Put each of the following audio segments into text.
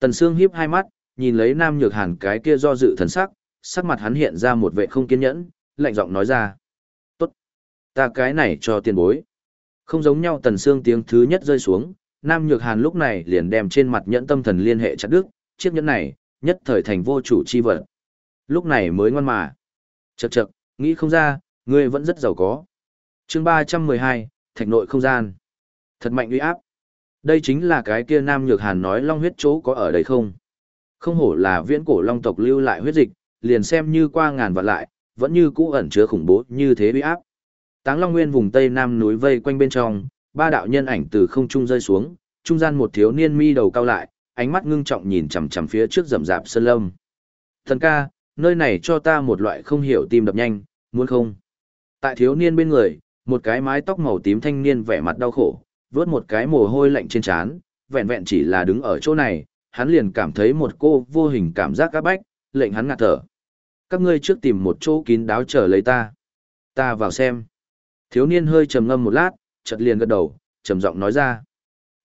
Tần Sương hiếp hai mắt, nhìn lấy Nam Nhược Hàn cái kia do dự thần sắc, sắc mặt hắn hiện ra một vẻ không kiên nhẫn, lạnh giọng nói ra. Tốt, ta cái này cho tiền bối. Không giống nhau Tần Sương tiếng thứ nhất rơi xuống, Nam Nhược Hàn lúc này liền đem trên mặt nhẫn tâm thần liên hệ chặt đứt, chiếc nhẫn này, nhất thời thành vô chủ chi vật. Lúc này mới ngoan mà. Chậc chậc, nghĩ không ra, ngươi vẫn rất giàu có. Chương ba trăm mười hai, Thạch nội không gian. Thật mạnh uy áp. Đây chính là cái kia Nam Nhược Hàn nói long huyết chỗ có ở đây không? Không hổ là viễn cổ long tộc lưu lại huyết dịch, liền xem như qua ngàn vạn lại, vẫn như cũ ẩn chứa khủng bố như thế uy áp. Táng Long Nguyên vùng tây nam núi vây quanh bên trong, ba đạo nhân ảnh từ không trung rơi xuống, trung gian một thiếu niên mi đầu cao lại, ánh mắt ngưng trọng nhìn chằm chằm phía trước rậm rạp sơn lâm. Thần ca, nơi này cho ta một loại không hiểu tim đập nhanh, muốn không? Tại thiếu niên bên người, một cái mái tóc màu tím thanh niên vẻ mặt đau khổ, vớt một cái mồ hôi lạnh trên trán, vẹn vẹn chỉ là đứng ở chỗ này, hắn liền cảm thấy một cô vô hình cảm giác áp bách, lệnh hắn ngạt thở. Các ngươi trước tìm một chỗ kín đáo chờ lấy ta. Ta vào xem. Thiếu niên hơi trầm ngâm một lát, chợt liền gật đầu, trầm giọng nói ra.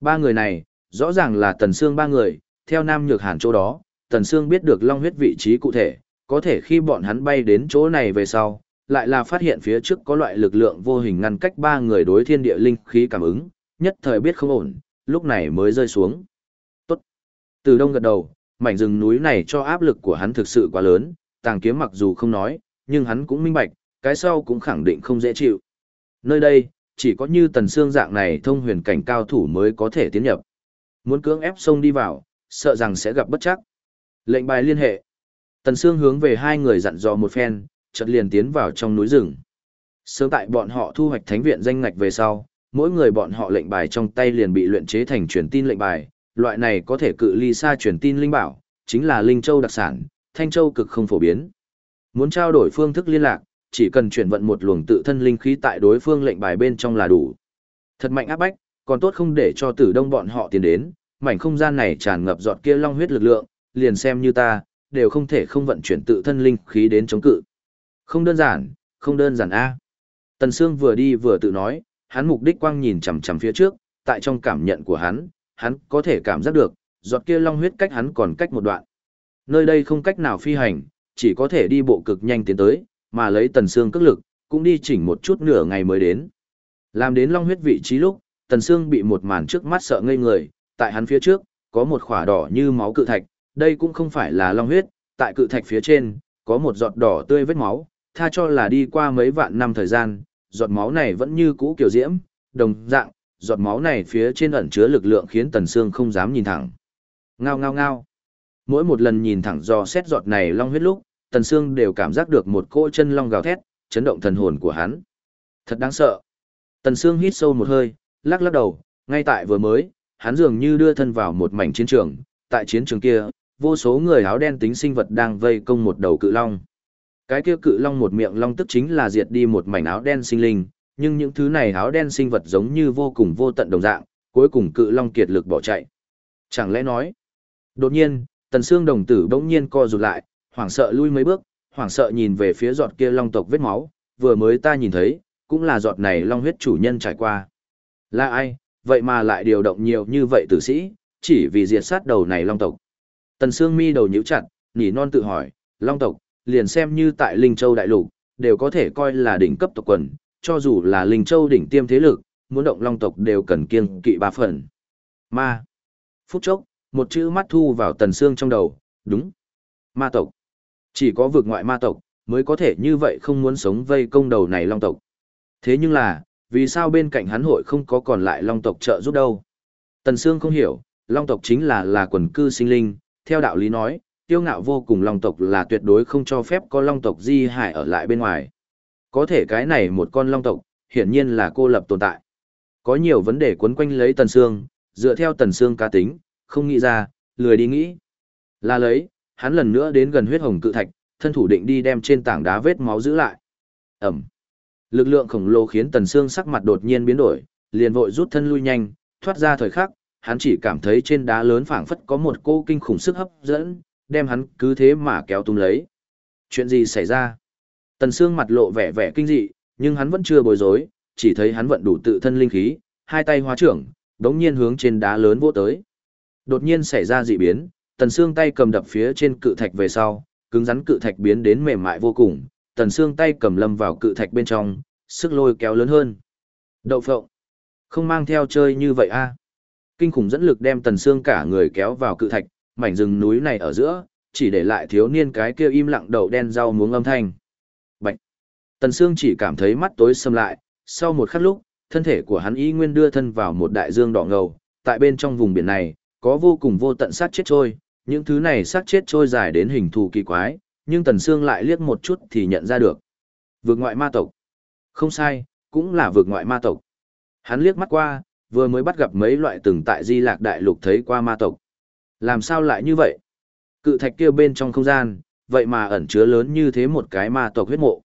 Ba người này, rõ ràng là Tần Sương ba người, theo Nam Nhược Hàn chỗ đó, Tần Sương biết được Long huyết vị trí cụ thể, có thể khi bọn hắn bay đến chỗ này về sau, lại là phát hiện phía trước có loại lực lượng vô hình ngăn cách ba người đối thiên địa linh khí cảm ứng, nhất thời biết không ổn, lúc này mới rơi xuống. Tốt. Từ đông gật đầu, mảnh rừng núi này cho áp lực của hắn thực sự quá lớn, tàng kiếm mặc dù không nói, nhưng hắn cũng minh bạch, cái sau cũng khẳng định không dễ chịu. Nơi đây, chỉ có như tần xương dạng này thông huyền cảnh cao thủ mới có thể tiến nhập. Muốn cưỡng ép sông đi vào, sợ rằng sẽ gặp bất chắc. Lệnh bài liên hệ. Tần xương hướng về hai người dặn dò một phen, chợt liền tiến vào trong núi rừng. Sớm tại bọn họ thu hoạch thánh viện danh ngạch về sau, mỗi người bọn họ lệnh bài trong tay liền bị luyện chế thành truyền tin lệnh bài, loại này có thể cự ly xa truyền tin linh bảo, chính là linh châu đặc sản, thanh châu cực không phổ biến. Muốn trao đổi phương thức liên lạc, chỉ cần chuyển vận một luồng tự thân linh khí tại đối phương lệnh bài bên trong là đủ. Thật mạnh áp bách, còn tốt không để cho tử đông bọn họ tiến đến, mảnh không gian này tràn ngập giọt kia long huyết lực lượng, liền xem như ta, đều không thể không vận chuyển tự thân linh khí đến chống cự. Không đơn giản, không đơn giản a. Tần Sương vừa đi vừa tự nói, hắn mục đích quang nhìn chằm chằm phía trước, tại trong cảm nhận của hắn, hắn có thể cảm giác được, giọt kia long huyết cách hắn còn cách một đoạn. Nơi đây không cách nào phi hành, chỉ có thể đi bộ cực nhanh tiến tới, mà lấy tần xương cước lực, cũng đi chỉnh một chút nửa ngày mới đến. Làm đến long huyết vị trí lúc, tần xương bị một màn trước mắt sợ ngây người, tại hắn phía trước, có một khỏa đỏ như máu cự thạch, đây cũng không phải là long huyết, tại cự thạch phía trên, có một giọt đỏ tươi vết máu, tha cho là đi qua mấy vạn năm thời gian, giọt máu này vẫn như cũ kiểu diễm, đồng dạng, giọt máu này phía trên ẩn chứa lực lượng khiến Tần Sương không dám nhìn thẳng. Ngao ngao ngao. Mỗi một lần nhìn thẳng do xét giọt này long huyết lúc, Tần Sương đều cảm giác được một cỗ chân long gào thét, chấn động thần hồn của hắn. Thật đáng sợ. Tần Sương hít sâu một hơi, lắc lắc đầu, ngay tại vừa mới, hắn dường như đưa thân vào một mảnh chiến trường, tại chiến trường kia, vô số người áo đen tính sinh vật đang vây công một đầu cự long. Cái kia cự long một miệng long tức chính là diệt đi một mảnh áo đen sinh linh, nhưng những thứ này áo đen sinh vật giống như vô cùng vô tận đồng dạng, cuối cùng cự long kiệt lực bỏ chạy. Chẳng lẽ nói? Đột nhiên, Tần xương đồng tử bỗng nhiên co rụt lại, hoảng sợ lui mấy bước, hoảng sợ nhìn về phía giọt kia long tộc vết máu, vừa mới ta nhìn thấy, cũng là giọt này long huyết chủ nhân trải qua. Là ai, vậy mà lại điều động nhiều như vậy tử sĩ, chỉ vì diệt sát đầu này long tộc. Tần Sương mi đầu nhíu chặt, nhỉ non tự hỏi, long tộc, liền xem như tại Linh Châu Đại Lục, đều có thể coi là đỉnh cấp tộc quần, cho dù là Linh Châu đỉnh tiêm thế lực, muốn động long tộc đều cần kiêng kỵ ba phần. Ma. Phút chốc, một chữ mắt thu vào tần xương trong đầu, đúng. Ma tộc. Chỉ có vực ngoại ma tộc, mới có thể như vậy không muốn sống vây công đầu này long tộc. Thế nhưng là, vì sao bên cạnh hắn hội không có còn lại long tộc trợ giúp đâu? Tần Sương không hiểu, long tộc chính là là quần cư sinh linh, theo đạo lý nói, tiêu ngạo vô cùng long tộc là tuyệt đối không cho phép có long tộc di hại ở lại bên ngoài. Có thể cái này một con long tộc, hiển nhiên là cô lập tồn tại. Có nhiều vấn đề quấn quanh lấy Tần Sương, dựa theo Tần Sương cá tính, không nghĩ ra, lười đi nghĩ. Là lấy, hắn lần nữa đến gần huyết hồng cự thạch, thân thủ định đi đem trên tảng đá vết máu giữ lại. Ẩm. Lực lượng khổng lồ khiến Tần Sương sắc mặt đột nhiên biến đổi, liền vội rút thân lui nhanh, thoát ra thời khắc, hắn chỉ cảm thấy trên đá lớn phảng phất có một cô kinh khủng sức hấp dẫn, đem hắn cứ thế mà kéo tung lấy. Chuyện gì xảy ra? Tần Sương mặt lộ vẻ vẻ kinh dị, nhưng hắn vẫn chưa bối rối, chỉ thấy hắn vận đủ tự thân linh khí, hai tay hóa trưởng, đống nhiên hướng trên đá lớn vỗ tới. Đột nhiên xảy ra dị biến, Tần Sương tay cầm đập phía trên cự thạch về sau, cứng rắn cự thạch biến đến mềm mại vô cùng, Tần Sương tay cầm lâm vào cự thạch bên trong, sức lôi kéo lớn hơn. Đậu phộng. Không mang theo chơi như vậy a Kinh khủng dẫn lực đem Tần Sương cả người kéo vào cự thạch, mảnh rừng núi này ở giữa, chỉ để lại thiếu niên cái kia im lặng đầu đen rau muống âm thanh. Bạch. Tần Sương chỉ cảm thấy mắt tối sầm lại, sau một khắc lúc, thân thể của hắn y nguyên đưa thân vào một đại dương đỏ ngầu, tại bên trong vùng biển này, có vô cùng vô tận sát chết trôi, những thứ này sát chết trôi dài đến hình thù kỳ quái, nhưng Tần Sương lại liếc một chút thì nhận ra được. Vượt ngoại ma tộc. Không sai, cũng là vượt ngoại ma tộc. Hắn liếc mắt qua, vừa mới bắt gặp mấy loại từng tại Di Lạc Đại Lục thấy qua ma tộc. Làm sao lại như vậy? Cự thạch kia bên trong không gian, vậy mà ẩn chứa lớn như thế một cái ma tộc huyết mộ.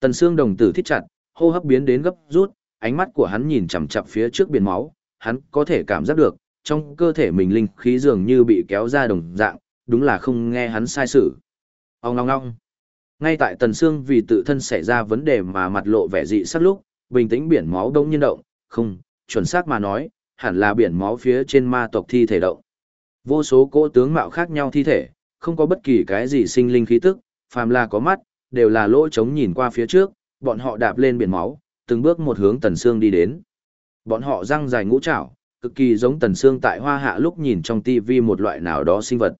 Tần xương đồng tử thích chặt, hô hấp biến đến gấp rút, ánh mắt của hắn nhìn chằm chằm phía trước biển máu, hắn có thể cảm giác được, trong cơ thể mình linh khí dường như bị kéo ra đồng dạng, đúng là không nghe hắn sai sự. Ông ngong ngong. Ngay tại Tần Sương vì tự thân xảy ra vấn đề mà mặt lộ vẻ dị sắc lúc, bình tĩnh biển máu đông nhiên động, không, chuẩn xác mà nói, hẳn là biển máu phía trên ma tộc thi thể động. Vô số cỗ tướng mạo khác nhau thi thể, không có bất kỳ cái gì sinh linh khí tức, phàm là có mắt, đều là lỗ trống nhìn qua phía trước, bọn họ đạp lên biển máu, từng bước một hướng Tần Sương đi đến. Bọn họ răng dài ngũ trảo, cực kỳ giống Tần Sương tại hoa hạ lúc nhìn trong tivi một loại nào đó sinh vật.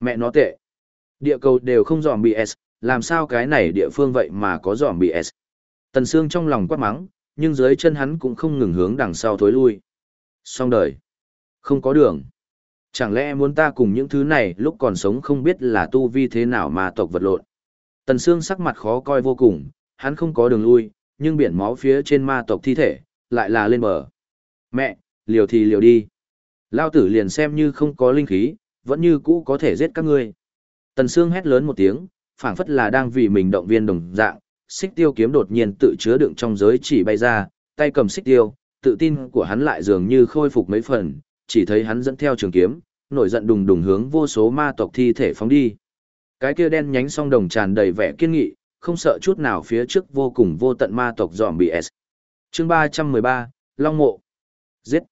Mẹ nó tệ. Địa cầu đều không dòm BS, làm sao cái này địa phương vậy mà có dòm BS. Tần Sương trong lòng quát mắng, nhưng dưới chân hắn cũng không ngừng hướng đằng sau thối lui. Xong đời. Không có đường. Chẳng lẽ muốn ta cùng những thứ này lúc còn sống không biết là tu vi thế nào mà tộc vật lộn. Tần Sương sắc mặt khó coi vô cùng, hắn không có đường lui, nhưng biển máu phía trên ma tộc thi thể, lại là lên bờ. Mẹ, liều thì liều đi. Lao tử liền xem như không có linh khí, vẫn như cũ có thể giết các ngươi. Tần Sương hét lớn một tiếng, phảng phất là đang vì mình động viên đồng dạng, xích tiêu kiếm đột nhiên tự chứa đựng trong giới chỉ bay ra, tay cầm xích tiêu, tự tin của hắn lại dường như khôi phục mấy phần, chỉ thấy hắn dẫn theo trường kiếm, nổi giận đùng đùng hướng vô số ma tộc thi thể phóng đi. Cái kia đen nhánh song đồng tràn đầy vẻ kiên nghị, không sợ chút nào phía trước vô cùng vô tận ma tộc dòm bị S. Chương 313, Long Mộ. Giết.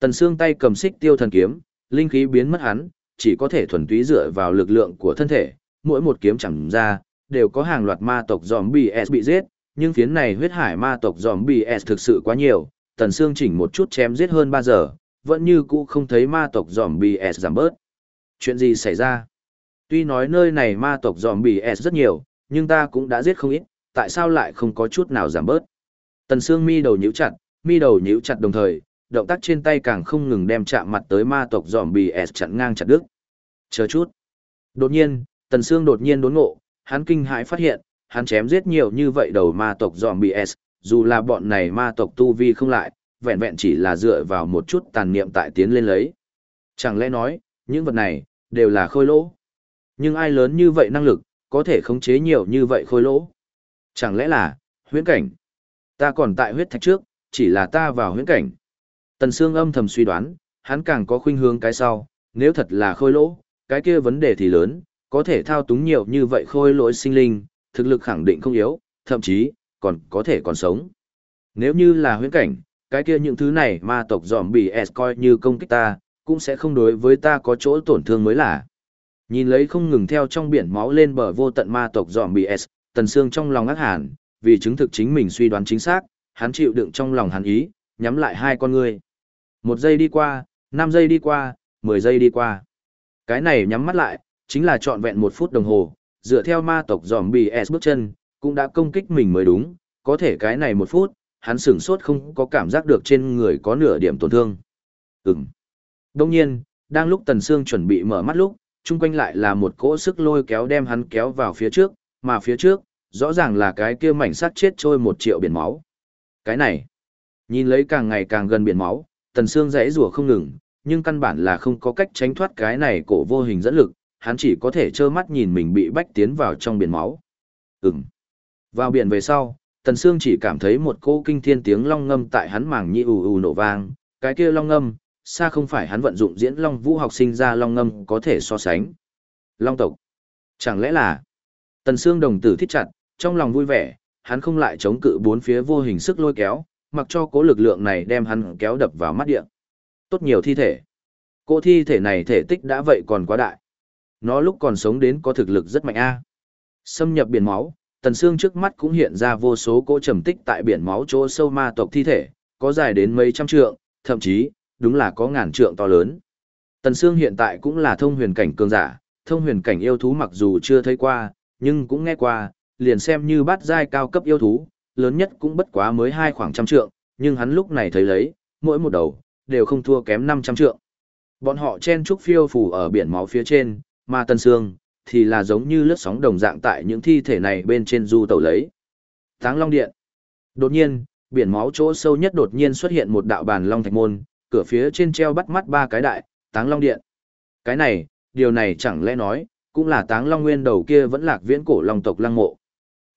Tần Sương tay cầm xích tiêu thần kiếm, linh khí biến mất hắn, chỉ có thể thuần túy dựa vào lực lượng của thân thể, mỗi một kiếm chẳng ra, đều có hàng loạt ma tộc zombie S bị giết, nhưng phiến này huyết hải ma tộc zombie S thực sự quá nhiều, Tần Sương chỉnh một chút chém giết hơn 3 giờ, vẫn như cũ không thấy ma tộc zombie S giảm bớt. Chuyện gì xảy ra? Tuy nói nơi này ma tộc zombie S rất nhiều, nhưng ta cũng đã giết không ít, tại sao lại không có chút nào giảm bớt? Tần Sương mi đầu nhíu chặt, mi đầu nhíu chặt đồng thời, động tác trên tay càng không ngừng đem chạm mặt tới ma tộc zombie S chặn ngang chặt đứt. Chờ chút. Đột nhiên, Tần Sương đột nhiên đốn ngộ, hắn kinh hãi phát hiện, hắn chém giết nhiều như vậy đầu ma tộc zombie S, dù là bọn này ma tộc tu vi không lại, vẹn vẹn chỉ là dựa vào một chút tàn niệm tại tiến lên lấy. Chẳng lẽ nói, những vật này, đều là khôi lỗ. Nhưng ai lớn như vậy năng lực, có thể khống chế nhiều như vậy khôi lỗ. Chẳng lẽ là, huyễn cảnh. Ta còn tại huyết thạch trước, chỉ là ta vào huyễn cảnh. Tần Sương âm thầm suy đoán, hắn càng có khuynh hướng cái sau, nếu thật là khôi lỗ, cái kia vấn đề thì lớn, có thể thao túng nhiều như vậy khôi lỗi sinh linh, thực lực khẳng định không yếu, thậm chí, còn có thể còn sống. Nếu như là huyễn cảnh, cái kia những thứ này ma tộc dòm bị S coi như công kích ta, cũng sẽ không đối với ta có chỗ tổn thương mới là. Nhìn lấy không ngừng theo trong biển máu lên bờ vô tận ma tộc dòm bị S, tần xương trong lòng ác hàn, vì chứng thực chính mình suy đoán chính xác, hắn chịu đựng trong lòng hắn ý, nhắm lại hai con ngươi. Một giây đi qua, năm giây đi qua, mười giây đi qua. Cái này nhắm mắt lại, chính là trọn vẹn một phút đồng hồ, dựa theo ma tộc dòm bị S bước chân, cũng đã công kích mình mới đúng, có thể cái này một phút, hắn sửng sốt không có cảm giác được trên người có nửa điểm tổn thương. Ừm. Đông nhiên, đang lúc Tần Sương chuẩn bị mở mắt lúc, chung quanh lại là một cỗ sức lôi kéo đem hắn kéo vào phía trước, mà phía trước, rõ ràng là cái kia mảnh sắt chết trôi một triệu biển máu. Cái này, nhìn lấy càng ngày càng gần biển máu, Tần Sương rẽ rủa không ngừng, nhưng căn bản là không có cách tránh thoát cái này cổ vô hình dẫn lực, hắn chỉ có thể trơ mắt nhìn mình bị bách tiến vào trong biển máu. Ừm. Vào biển về sau, Tần Sương chỉ cảm thấy một cô kinh thiên tiếng long ngâm tại hắn màng nhĩ ù ù nổ vang, cái kia long ngâm, xa không phải hắn vận dụng diễn long vũ học sinh ra long ngâm có thể so sánh. Long tộc. Chẳng lẽ là... Tần Sương đồng tử thích chặt, trong lòng vui vẻ, hắn không lại chống cự bốn phía vô hình sức lôi kéo, mặc cho cố lực lượng này đem hắn kéo đập vào mắt địa. Tốt nhiều thi thể. Cô thi thể này thể tích đã vậy còn quá đại. Nó lúc còn sống đến có thực lực rất mạnh a. Xâm nhập biển máu, Tần Sương trước mắt cũng hiện ra vô số cỗ trầm tích tại biển máu chỗ sâu ma tộc thi thể, có dài đến mấy trăm trượng, thậm chí, đúng là có ngàn trượng to lớn. Tần Sương hiện tại cũng là thông huyền cảnh cường giả, thông huyền cảnh yêu thú mặc dù chưa thấy qua, nhưng cũng nghe qua, liền xem như bát giai cao cấp yêu thú, lớn nhất cũng bất quá mới hai khoảng trăm trượng, nhưng hắn lúc này thấy lấy, mỗi một đầu, đều không thua kém 500 trượng. Bọn họ chen trúc phiêu phù ở biển máu phía trên, mà Tần Sương, thì là giống như lướt sóng đồng dạng tại những thi thể này bên trên du tàu lấy. Táng Long Điện. Đột nhiên, biển máu chỗ sâu nhất đột nhiên xuất hiện một đạo bàn long thạch môn, cửa phía trên treo bắt mắt ba cái đại, Táng Long Điện. Cái này, điều này chẳng lẽ nói, cũng là Táng Long Nguyên đầu kia vẫn lạc viễn cổ long tộc lăng mộ.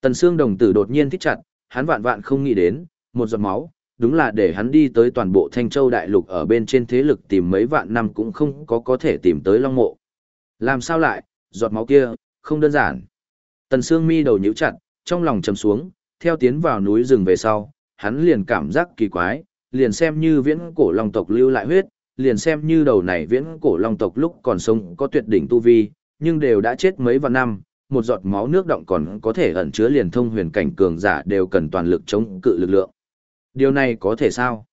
Tần xương đồng tử đột nhiên thích chặt, hắn vạn vạn không nghĩ đến, một giọt máu, đúng là để hắn đi tới toàn bộ Thanh Châu đại lục ở bên trên thế lực tìm mấy vạn năm cũng không có có thể tìm tới long mộ. Làm sao lại, giọt máu kia, không đơn giản. Tần Sương mi đầu nhíu chặt, trong lòng trầm xuống, theo tiến vào núi rừng về sau, hắn liền cảm giác kỳ quái, liền xem như viễn cổ long tộc lưu lại huyết, liền xem như đầu này viễn cổ long tộc lúc còn sống có tuyệt đỉnh tu vi, nhưng đều đã chết mấy vạn năm, một giọt máu nước động còn có thể ẩn chứa liền thông huyền cảnh cường giả đều cần toàn lực chống cự lực lượng. Điều này có thể sao?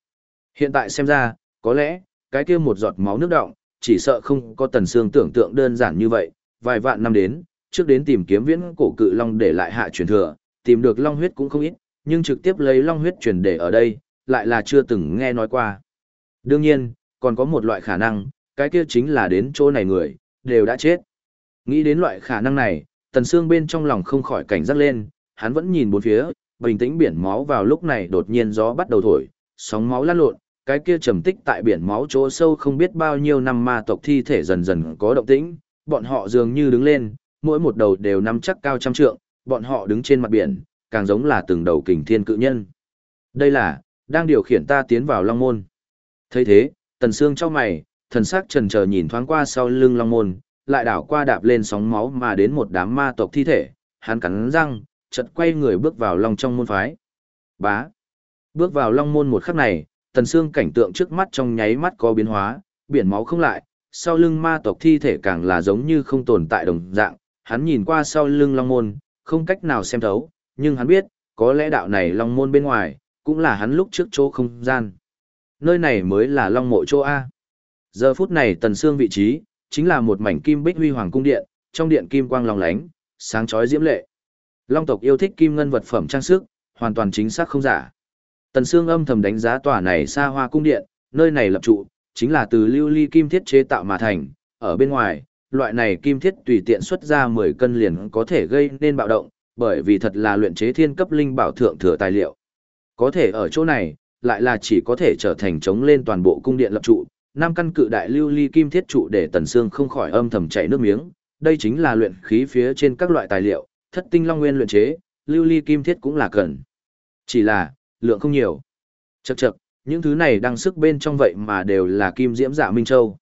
Hiện tại xem ra, có lẽ, cái kia một giọt máu nước động, chỉ sợ không có tần xương tưởng tượng đơn giản như vậy, vài vạn năm đến, trước đến tìm kiếm viễn cổ cự long để lại hạ truyền thừa, tìm được long huyết cũng không ít, nhưng trực tiếp lấy long huyết truyền để ở đây, lại là chưa từng nghe nói qua. Đương nhiên, còn có một loại khả năng, cái kia chính là đến chỗ này người, đều đã chết. Nghĩ đến loại khả năng này, tần xương bên trong lòng không khỏi cảnh giác lên, hắn vẫn nhìn bốn phía, bình tĩnh biển máu vào lúc này đột nhiên gió bắt đầu thổi, sóng máu lăn lộn, cái kia trầm tích tại biển máu chỗ sâu không biết bao nhiêu năm ma tộc thi thể dần dần có động tĩnh, bọn họ dường như đứng lên, mỗi một đầu đều nắm chắc cao trăm trượng, bọn họ đứng trên mặt biển, càng giống là từng đầu kình thiên cự nhân. Đây là, đang điều khiển ta tiến vào Long Môn. thấy thế, Tần Sương trong mày, thần sắc trần chờ nhìn thoáng qua sau lưng Long Môn, lại đảo qua đạp lên sóng máu mà đến một đám ma tộc thi thể, hắn cắn răng, chợt quay người bước vào Long trong môn phái. Bá. Bước vào Long môn một khắc này, Tần Sương cảnh tượng trước mắt trong nháy mắt có biến hóa, biển máu không lại, sau lưng ma tộc thi thể càng là giống như không tồn tại đồng dạng, hắn nhìn qua sau lưng Long môn, không cách nào xem thấu, nhưng hắn biết, có lẽ đạo này Long môn bên ngoài, cũng là hắn lúc trước chỗ không gian. Nơi này mới là Long mộ chỗ A. Giờ phút này Tần Sương vị trí, chính là một mảnh kim bích huy hoàng cung điện, trong điện kim quang long lánh, sáng chói diễm lệ. Long tộc yêu thích kim ngân vật phẩm trang sức, hoàn toàn chính xác không giả. Tần Sương âm thầm đánh giá tòa này xa hoa cung điện, nơi này lập trụ, chính là từ lưu ly kim thiết chế tạo mà thành, ở bên ngoài, loại này kim thiết tùy tiện xuất ra 10 cân liền có thể gây nên bạo động, bởi vì thật là luyện chế thiên cấp linh bảo thượng thừa tài liệu. Có thể ở chỗ này, lại là chỉ có thể trở thành chống lên toàn bộ cung điện lập trụ, năm căn cự đại lưu ly kim thiết trụ để Tần xương không khỏi âm thầm chảy nước miếng, đây chính là luyện khí phía trên các loại tài liệu, thất tinh long nguyên luyện chế, lưu ly kim thiết cũng là cần. Chỉ là, lượng không nhiều. Chậc chậc, những thứ này đăng sức bên trong vậy mà đều là kim diễm dạ Minh Châu.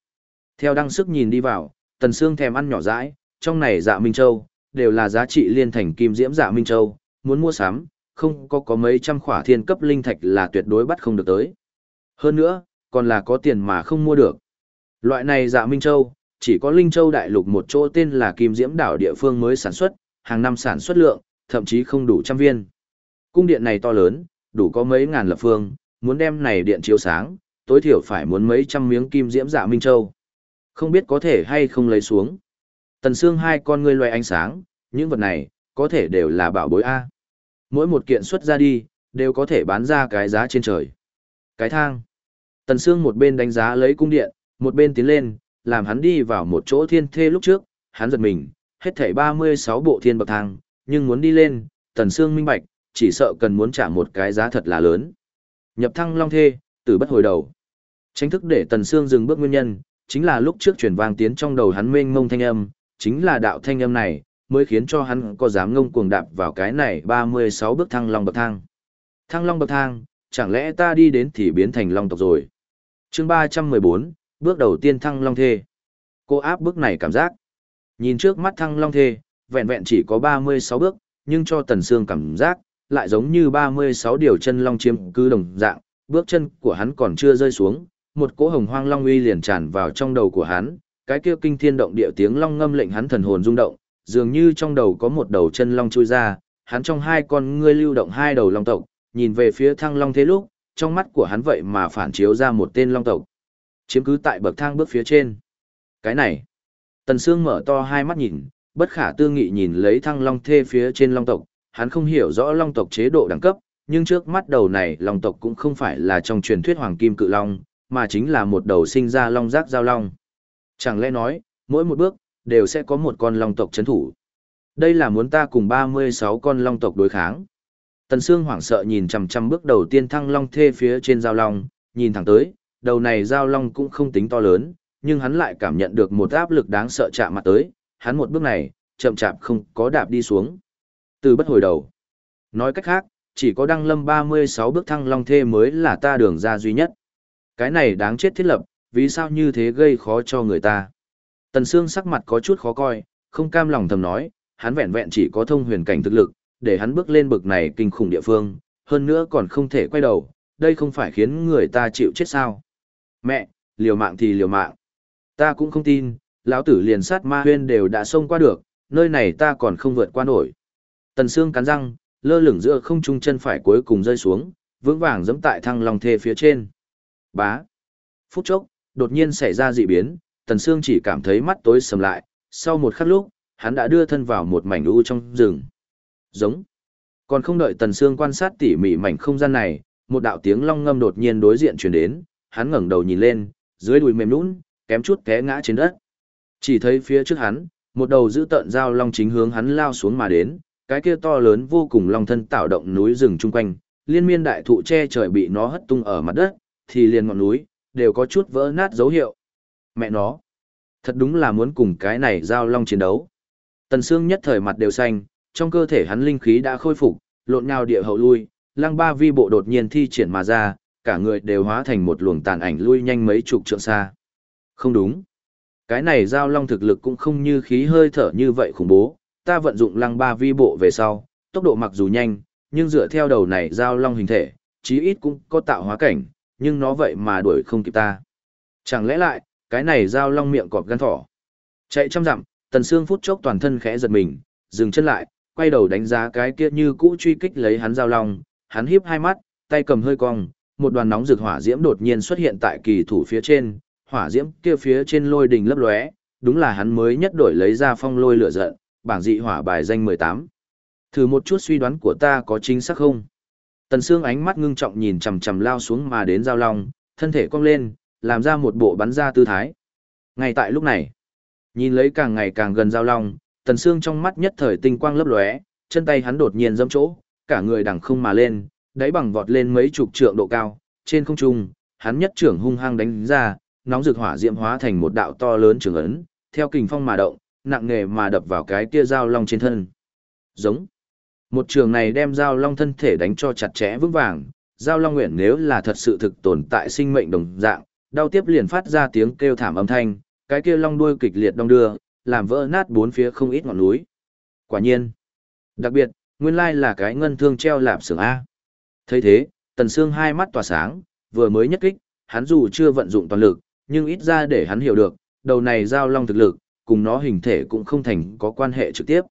Theo đăng sức nhìn đi vào, Tần Sương thèm ăn nhỏ rãi trong này dạ Minh Châu, đều là giá trị liên thành kim diễm dạ Minh Châu, muốn mua sắm, không có có mấy trăm khỏa thiên cấp linh thạch là tuyệt đối bắt không được tới. Hơn nữa, còn là có tiền mà không mua được. Loại này dạ Minh Châu, chỉ có Linh Châu đại lục một chỗ tên là Kim Diễm đảo địa phương mới sản xuất, hàng năm sản xuất lượng, thậm chí không đủ trăm viên. Cung điện này to lớn, đủ có mấy ngàn lập phương, muốn đem này điện chiếu sáng, tối thiểu phải muốn mấy trăm miếng kim diễm dạ Minh Châu. Không biết có thể hay không lấy xuống. Tần xương hai con ngươi loài ánh sáng, những vật này, có thể đều là bảo bối A. Mỗi một kiện xuất ra đi, đều có thể bán ra cái giá trên trời. Cái thang. Tần xương một bên đánh giá lấy cung điện, một bên tiến lên, làm hắn đi vào một chỗ thiên thê lúc trước, hắn giật mình, hết thảy 36 bộ thiên bậc thang, nhưng muốn đi lên, Tần Sương minh bạch, chỉ sợ cần muốn trả một cái giá thật là lớn. Nhập thăng long thê, tử bất hồi đầu. Tránh thức để Tần Sương dừng bước nguyên nhân, chính là lúc trước truyền vang tiến trong đầu hắn mênh mông thanh âm, chính là đạo thanh âm này, mới khiến cho hắn có dám ngông cuồng đạp vào cái này 36 bước thăng long bậc thang. Thăng long bậc thang, chẳng lẽ ta đi đến thì biến thành long tộc rồi. chương 314, bước đầu tiên thăng long thê. Cô áp bước này cảm giác. Nhìn trước mắt thăng long thê, vẹn vẹn chỉ có 36 bước, nhưng cho tần xương cảm giác, lại giống như 36 điều chân long chiếm cư đồng dạng, bước chân của hắn còn chưa rơi xuống, một cỗ hồng hoang long uy liền tràn vào trong đầu của hắn, cái kia kinh thiên động địa tiếng long ngâm lệnh hắn thần hồn rung động, dường như trong đầu có một đầu chân long chui ra, hắn trong hai con ngươi lưu động hai đầu long tộc, nhìn về phía thăng long thế lúc, trong mắt của hắn vậy mà phản chiếu ra một tên long tộc. Chiếm cứ tại bậc thang bước phía trên. Cái này. Tần Sương mở to hai mắt nhìn, bất khả tư nghị nhìn lấy thăng long thê phía trên long tộc, hắn không hiểu rõ long tộc chế độ đẳng cấp, nhưng trước mắt đầu này long tộc cũng không phải là trong truyền thuyết hoàng kim cự long, mà chính là một đầu sinh ra long giác giao long. Chẳng lẽ nói, mỗi một bước, đều sẽ có một con long tộc chấn thủ. Đây là muốn ta cùng 36 con long tộc đối kháng. Tần Sương hoảng sợ nhìn chằm chằm bước đầu tiên thăng long thê phía trên giao long, nhìn thẳng tới, đầu này giao long cũng không tính to lớn, nhưng hắn lại cảm nhận được một áp lực đáng sợ chạm mặt tới, hắn một bước này, chậm chạp không có đạp đi xuống. Từ bất hồi đầu. Nói cách khác, chỉ có đăng lâm 36 bước thăng long thê mới là ta đường ra duy nhất. Cái này đáng chết thiết lập, vì sao như thế gây khó cho người ta. Tần Sương sắc mặt có chút khó coi, không cam lòng thầm nói, hắn vẹn vẹn chỉ có thông huyền cảnh thực lực, để hắn bước lên bực này kinh khủng địa phương, hơn nữa còn không thể quay đầu, đây không phải khiến người ta chịu chết sao. Mẹ, liều mạng thì liều mạng. Ta cũng không tin, lão tử liền sát ma huyên đều đã xông qua được, nơi này ta còn không vượt qua nổi. Tần Sương cắn răng, lơ lửng giữa không trung chân phải cuối cùng rơi xuống, vững vàng giẫm tại thăng long thê phía trên. Bá. Phút chốc, đột nhiên xảy ra dị biến, Tần Sương chỉ cảm thấy mắt tối sầm lại, sau một khắc lúc, hắn đã đưa thân vào một mảnh u trong rừng. Giống. Còn không đợi Tần Sương quan sát tỉ mỉ mảnh không gian này, một đạo tiếng long ngâm đột nhiên đối diện truyền đến, hắn ngẩng đầu nhìn lên, dưới đùi mềm nhũn, kém chút té ngã trên đất. Chỉ thấy phía trước hắn, một đầu dữ tợn dao long chính hướng hắn lao xuống mà đến, cái kia to lớn vô cùng long thân tạo động núi rừng chung quanh, liên miên đại thụ che trời bị nó hất tung ở mặt đất, thì liền ngọn núi đều có chút vỡ nát dấu hiệu. Mẹ nó, thật đúng là muốn cùng cái này giao long chiến đấu. Tần xương nhất thời mặt đều xanh, trong cơ thể hắn linh khí đã khôi phục, lộn nhào địa hậu lui, lăng ba vi bộ đột nhiên thi triển mà ra, cả người đều hóa thành một luồng tàn ảnh lui nhanh mấy chục trượng xa. Không đúng. Cái này giao long thực lực cũng không như khí hơi thở như vậy khủng bố, ta vận dụng lăng ba vi bộ về sau, tốc độ mặc dù nhanh, nhưng dựa theo đầu này giao long hình thể, chí ít cũng có tạo hóa cảnh, nhưng nó vậy mà đuổi không kịp ta. Chẳng lẽ lại, cái này giao long miệng cọp gan thỏ. Chạy trăm dặm, tần xương phút chốc toàn thân khẽ giật mình, dừng chân lại, quay đầu đánh giá cái kia như cũ truy kích lấy hắn giao long, hắn híp hai mắt, tay cầm hơi cong, một đoàn nóng rực hỏa diễm đột nhiên xuất hiện tại kỳ thủ phía trên, hỏa diễm kia phía trên lôi đình lấp lóe, đúng là hắn mới nhất đổi lấy ra phong lôi lửa giận, bảng dị hỏa bài danh 18. Thử một chút suy đoán của ta có chính xác không? Tần Sương ánh mắt ngưng trọng nhìn chằm chằm lao xuống mà đến giao long, thân thể cong lên, làm ra một bộ bắn ra tư thái. Ngay tại lúc này, nhìn lấy càng ngày càng gần giao long, Tần Sương trong mắt nhất thời tinh quang lấp lóe, chân tay hắn đột nhiên dẫm chỗ, cả người đằng không mà lên, đáy bằng vọt lên mấy chục trượng độ cao, trên không trung, hắn nhất trưởng hung hăng đánh ra, nóng rực hỏa diễm hóa thành một đạo to lớn trường ấn, theo kình phong mà động, nặng nề mà đập vào cái kia dao long trên thân. Giống. Một trường này đem dao long thân thể đánh cho chặt chẽ vững vàng, dao long nguyện nếu là thật sự thực tồn tại sinh mệnh đồng dạng, đau tiếp liền phát ra tiếng kêu thảm âm thanh, cái kia long đuôi kịch liệt đong đưa, làm vỡ nát bốn phía không ít ngọn núi. Quả nhiên. Đặc biệt, nguyên lai là cái ngân thương treo lạp sưởng A. thấy thế, tần xương hai mắt tỏa sáng, vừa mới nhất kích, hắn dù chưa vận dụng toàn lực, nhưng ít ra để hắn hiểu được, đầu này giao long thực lực, cùng nó hình thể cũng không thành có quan hệ trực tiếp.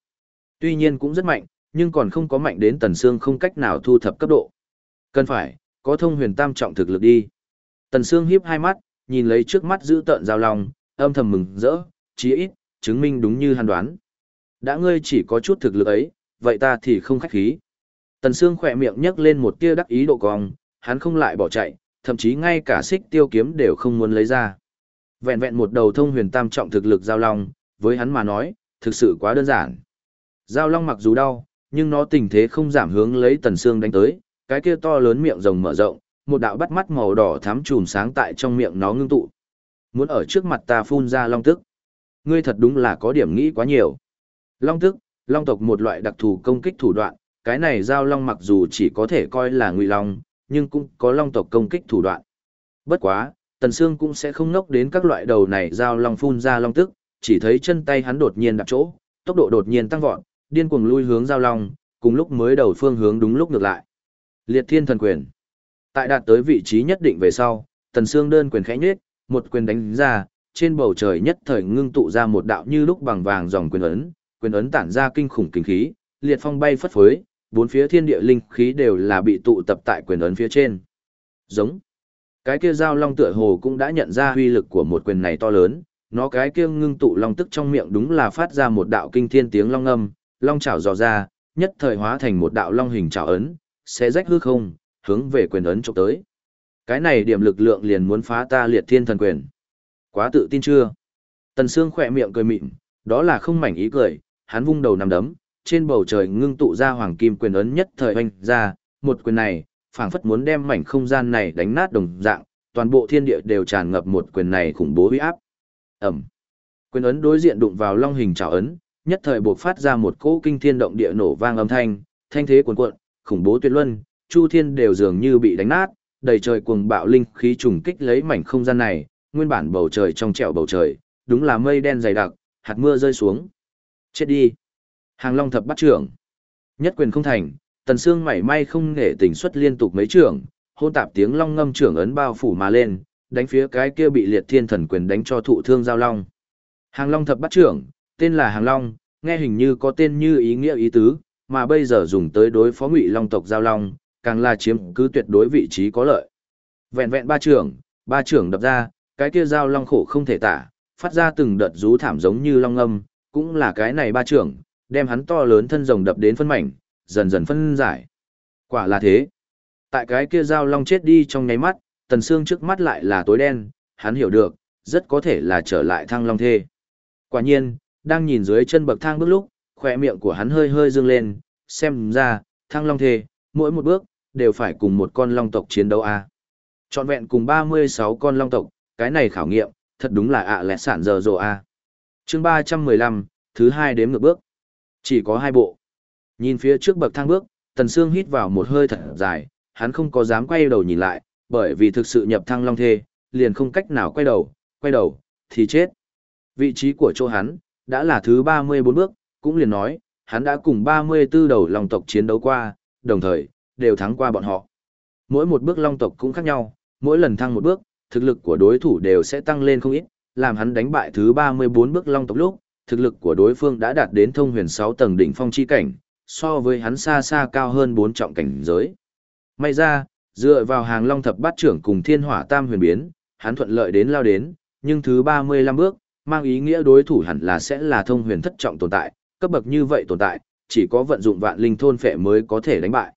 Tuy nhiên cũng rất mạnh, nhưng còn không có mạnh đến tần xương không cách nào thu thập cấp độ. Cần phải, có thông huyền tam trọng thực lực đi. Tần xương hiếp hai mắt, nhìn lấy trước mắt giữ tợn giao long, âm thầm mừng rỡ, chí ít, chứng minh đúng như hắn đoán. Đã ngươi chỉ có chút thực lực ấy, vậy ta thì không khách khí. Tần xương khỏe miệng nhấc lên một tia đắc ý độ cong, hắn không lại bỏ chạy, thậm chí ngay cả xích tiêu kiếm đều không muốn lấy ra. Vẹn vẹn một đầu thông huyền tam trọng thực lực giao long, với hắn mà nói, thực sự quá đơn giản. Giao long mặc dù đau, nhưng nó tình thế không giảm hướng lấy tần xương đánh tới, cái kia to lớn miệng rồng mở rộng, một đạo bắt mắt màu đỏ thắm chùm sáng tại trong miệng nó ngưng tụ. Muốn ở trước mặt ta phun ra long tức. Ngươi thật đúng là có điểm nghĩ quá nhiều. Long tức, long tộc một loại đặc thù công kích thủ đoạn, cái này giao long mặc dù chỉ có thể coi là ngụy long, nhưng cũng có long tộc công kích thủ đoạn. Bất quá, Tần Sương cũng sẽ không nốc đến các loại đầu này giao long phun ra long tức, chỉ thấy chân tay hắn đột nhiên đạp chỗ, tốc độ đột nhiên tăng vọt, điên cuồng lui hướng giao long, cùng lúc mới đầu phương hướng đúng lúc ngược lại. Liệt Thiên Thần Quyền. Tại đạt tới vị trí nhất định về sau, Tần Sương đơn quyền khẽ nhếch, một quyền đánh ra, trên bầu trời nhất thời ngưng tụ ra một đạo như lúc bằng vàng dòng quyền ấn, quyền ấn tản ra kinh khủng kinh khí, liệt phong bay phất phới, bốn phía thiên địa linh khí đều là bị tụ tập tại quyền ấn phía trên. Giống. Cái kia giao long tựa hồ cũng đã nhận ra huy lực của một quyền này to lớn, nó cái kia ngưng tụ long tức trong miệng đúng là phát ra một đạo kinh thiên tiếng long âm, long chảo dò ra, nhất thời hóa thành một đạo long hình chảo ấn, sẽ rách hư không, hướng về quyền ấn chụp tới. Cái này điểm lực lượng liền muốn phá ta liệt thiên thần quyền. Quá tự tin chưa? Tần Sương khỏe miệng cười mịn, đó là không mảnh ý cười, hắn vung đầu nằm đấm, trên bầu trời ngưng tụ ra hoàng kim quyền ấn nhất thời hoành ra, một quyền này, phảng phất muốn đem mảnh không gian này đánh nát đồng dạng, toàn bộ thiên địa đều tràn ngập một quyền này khủng bố uy áp. Ầm! Quyền ấn đối diện đụng vào long hình trảo ấn, nhất thời buộc phát ra một cỗ kinh thiên động địa nổ vang âm thanh, thanh thế cuồn cuộn, khủng bố tuyệt luân, chu thiên đều dường như bị đánh nát, đầy trời cuồng bạo linh khí trùng kích lấy mảnh không gian này, nguyên bản bầu trời trong trẻo bầu trời, đúng là mây đen dày đặc, hạt mưa rơi xuống. Chết đi. Hàng Long thập bắt trưởng. Nhất quyền không thành, Tần Sương mảy may không nghệ tình xuất liên tục mấy trưởng, hôn tạp tiếng long ngâm trưởng ấn bao phủ mà lên, đánh phía cái kia bị liệt thiên thần quyền đánh cho thụ thương giao long. Hàng Long thập bắt trưởng, tên là Hàng Long, nghe hình như có tên như ý nghĩa ý tứ, mà bây giờ dùng tới đối phó ngụy long tộc giao long, càng là chiếm cứ tuyệt đối vị trí có lợi. Vẹn vẹn ba trưởng, ba trưởng đập ra, cái kia giao long khổ không thể tả, phát ra từng đợt rú thảm giống như long âm, cũng là cái này ba trưởng, đem hắn to lớn thân rồng đập đến phân mảnh, dần dần phân giải. Quả là thế. Tại cái kia giao long chết đi trong nháy mắt, tần xương trước mắt lại là tối đen, hắn hiểu được, rất có thể là trở lại thăng long thê. Quả nhiên, đang nhìn dưới chân bậc thang bước lúc, khỏe miệng của hắn hơi hơi dương lên, xem ra, thăng long thê, mỗi một bước, đều phải cùng một con long tộc chiến đấu a. À. Chọn vẹn cùng 36 con long tộc, cái này khảo nghiệm, thật đúng là ạ à lẽ sản giờ rồ a. À. Chương 315, thứ hai đếm ngược bước. Chỉ có hai bộ. Nhìn phía trước bậc thang bước, Tần Sương hít vào một hơi thật dài, hắn không có dám quay đầu nhìn lại, bởi vì thực sự nhập thăng long thê, liền không cách nào quay đầu, quay đầu, thì chết. Vị trí của chỗ hắn, đã là thứ 34 bước, cũng liền nói, hắn đã cùng 34 đầu long tộc chiến đấu qua, đồng thời, đều thắng qua bọn họ. Mỗi một bước long tộc cũng khác nhau, mỗi lần thăng một bước, thực lực của đối thủ đều sẽ tăng lên không ít, làm hắn đánh bại thứ 34 bước long tộc lúc, thực lực của đối phương đã đạt đến thông huyền 6 tầng đỉnh phong chi cảnh, so với hắn xa xa cao hơn bốn trọng cảnh giới. May ra, dựa vào hàng long thập bát trưởng cùng thiên hỏa tam huyền biến, hắn thuận lợi đến lao đến, nhưng thứ 35 bước, mang ý nghĩa đối thủ hẳn là sẽ là thông huyền thất trọng tồn tại, cấp bậc như vậy tồn tại, chỉ có vận dụng vạn linh thôn phệ mới có thể đánh bại.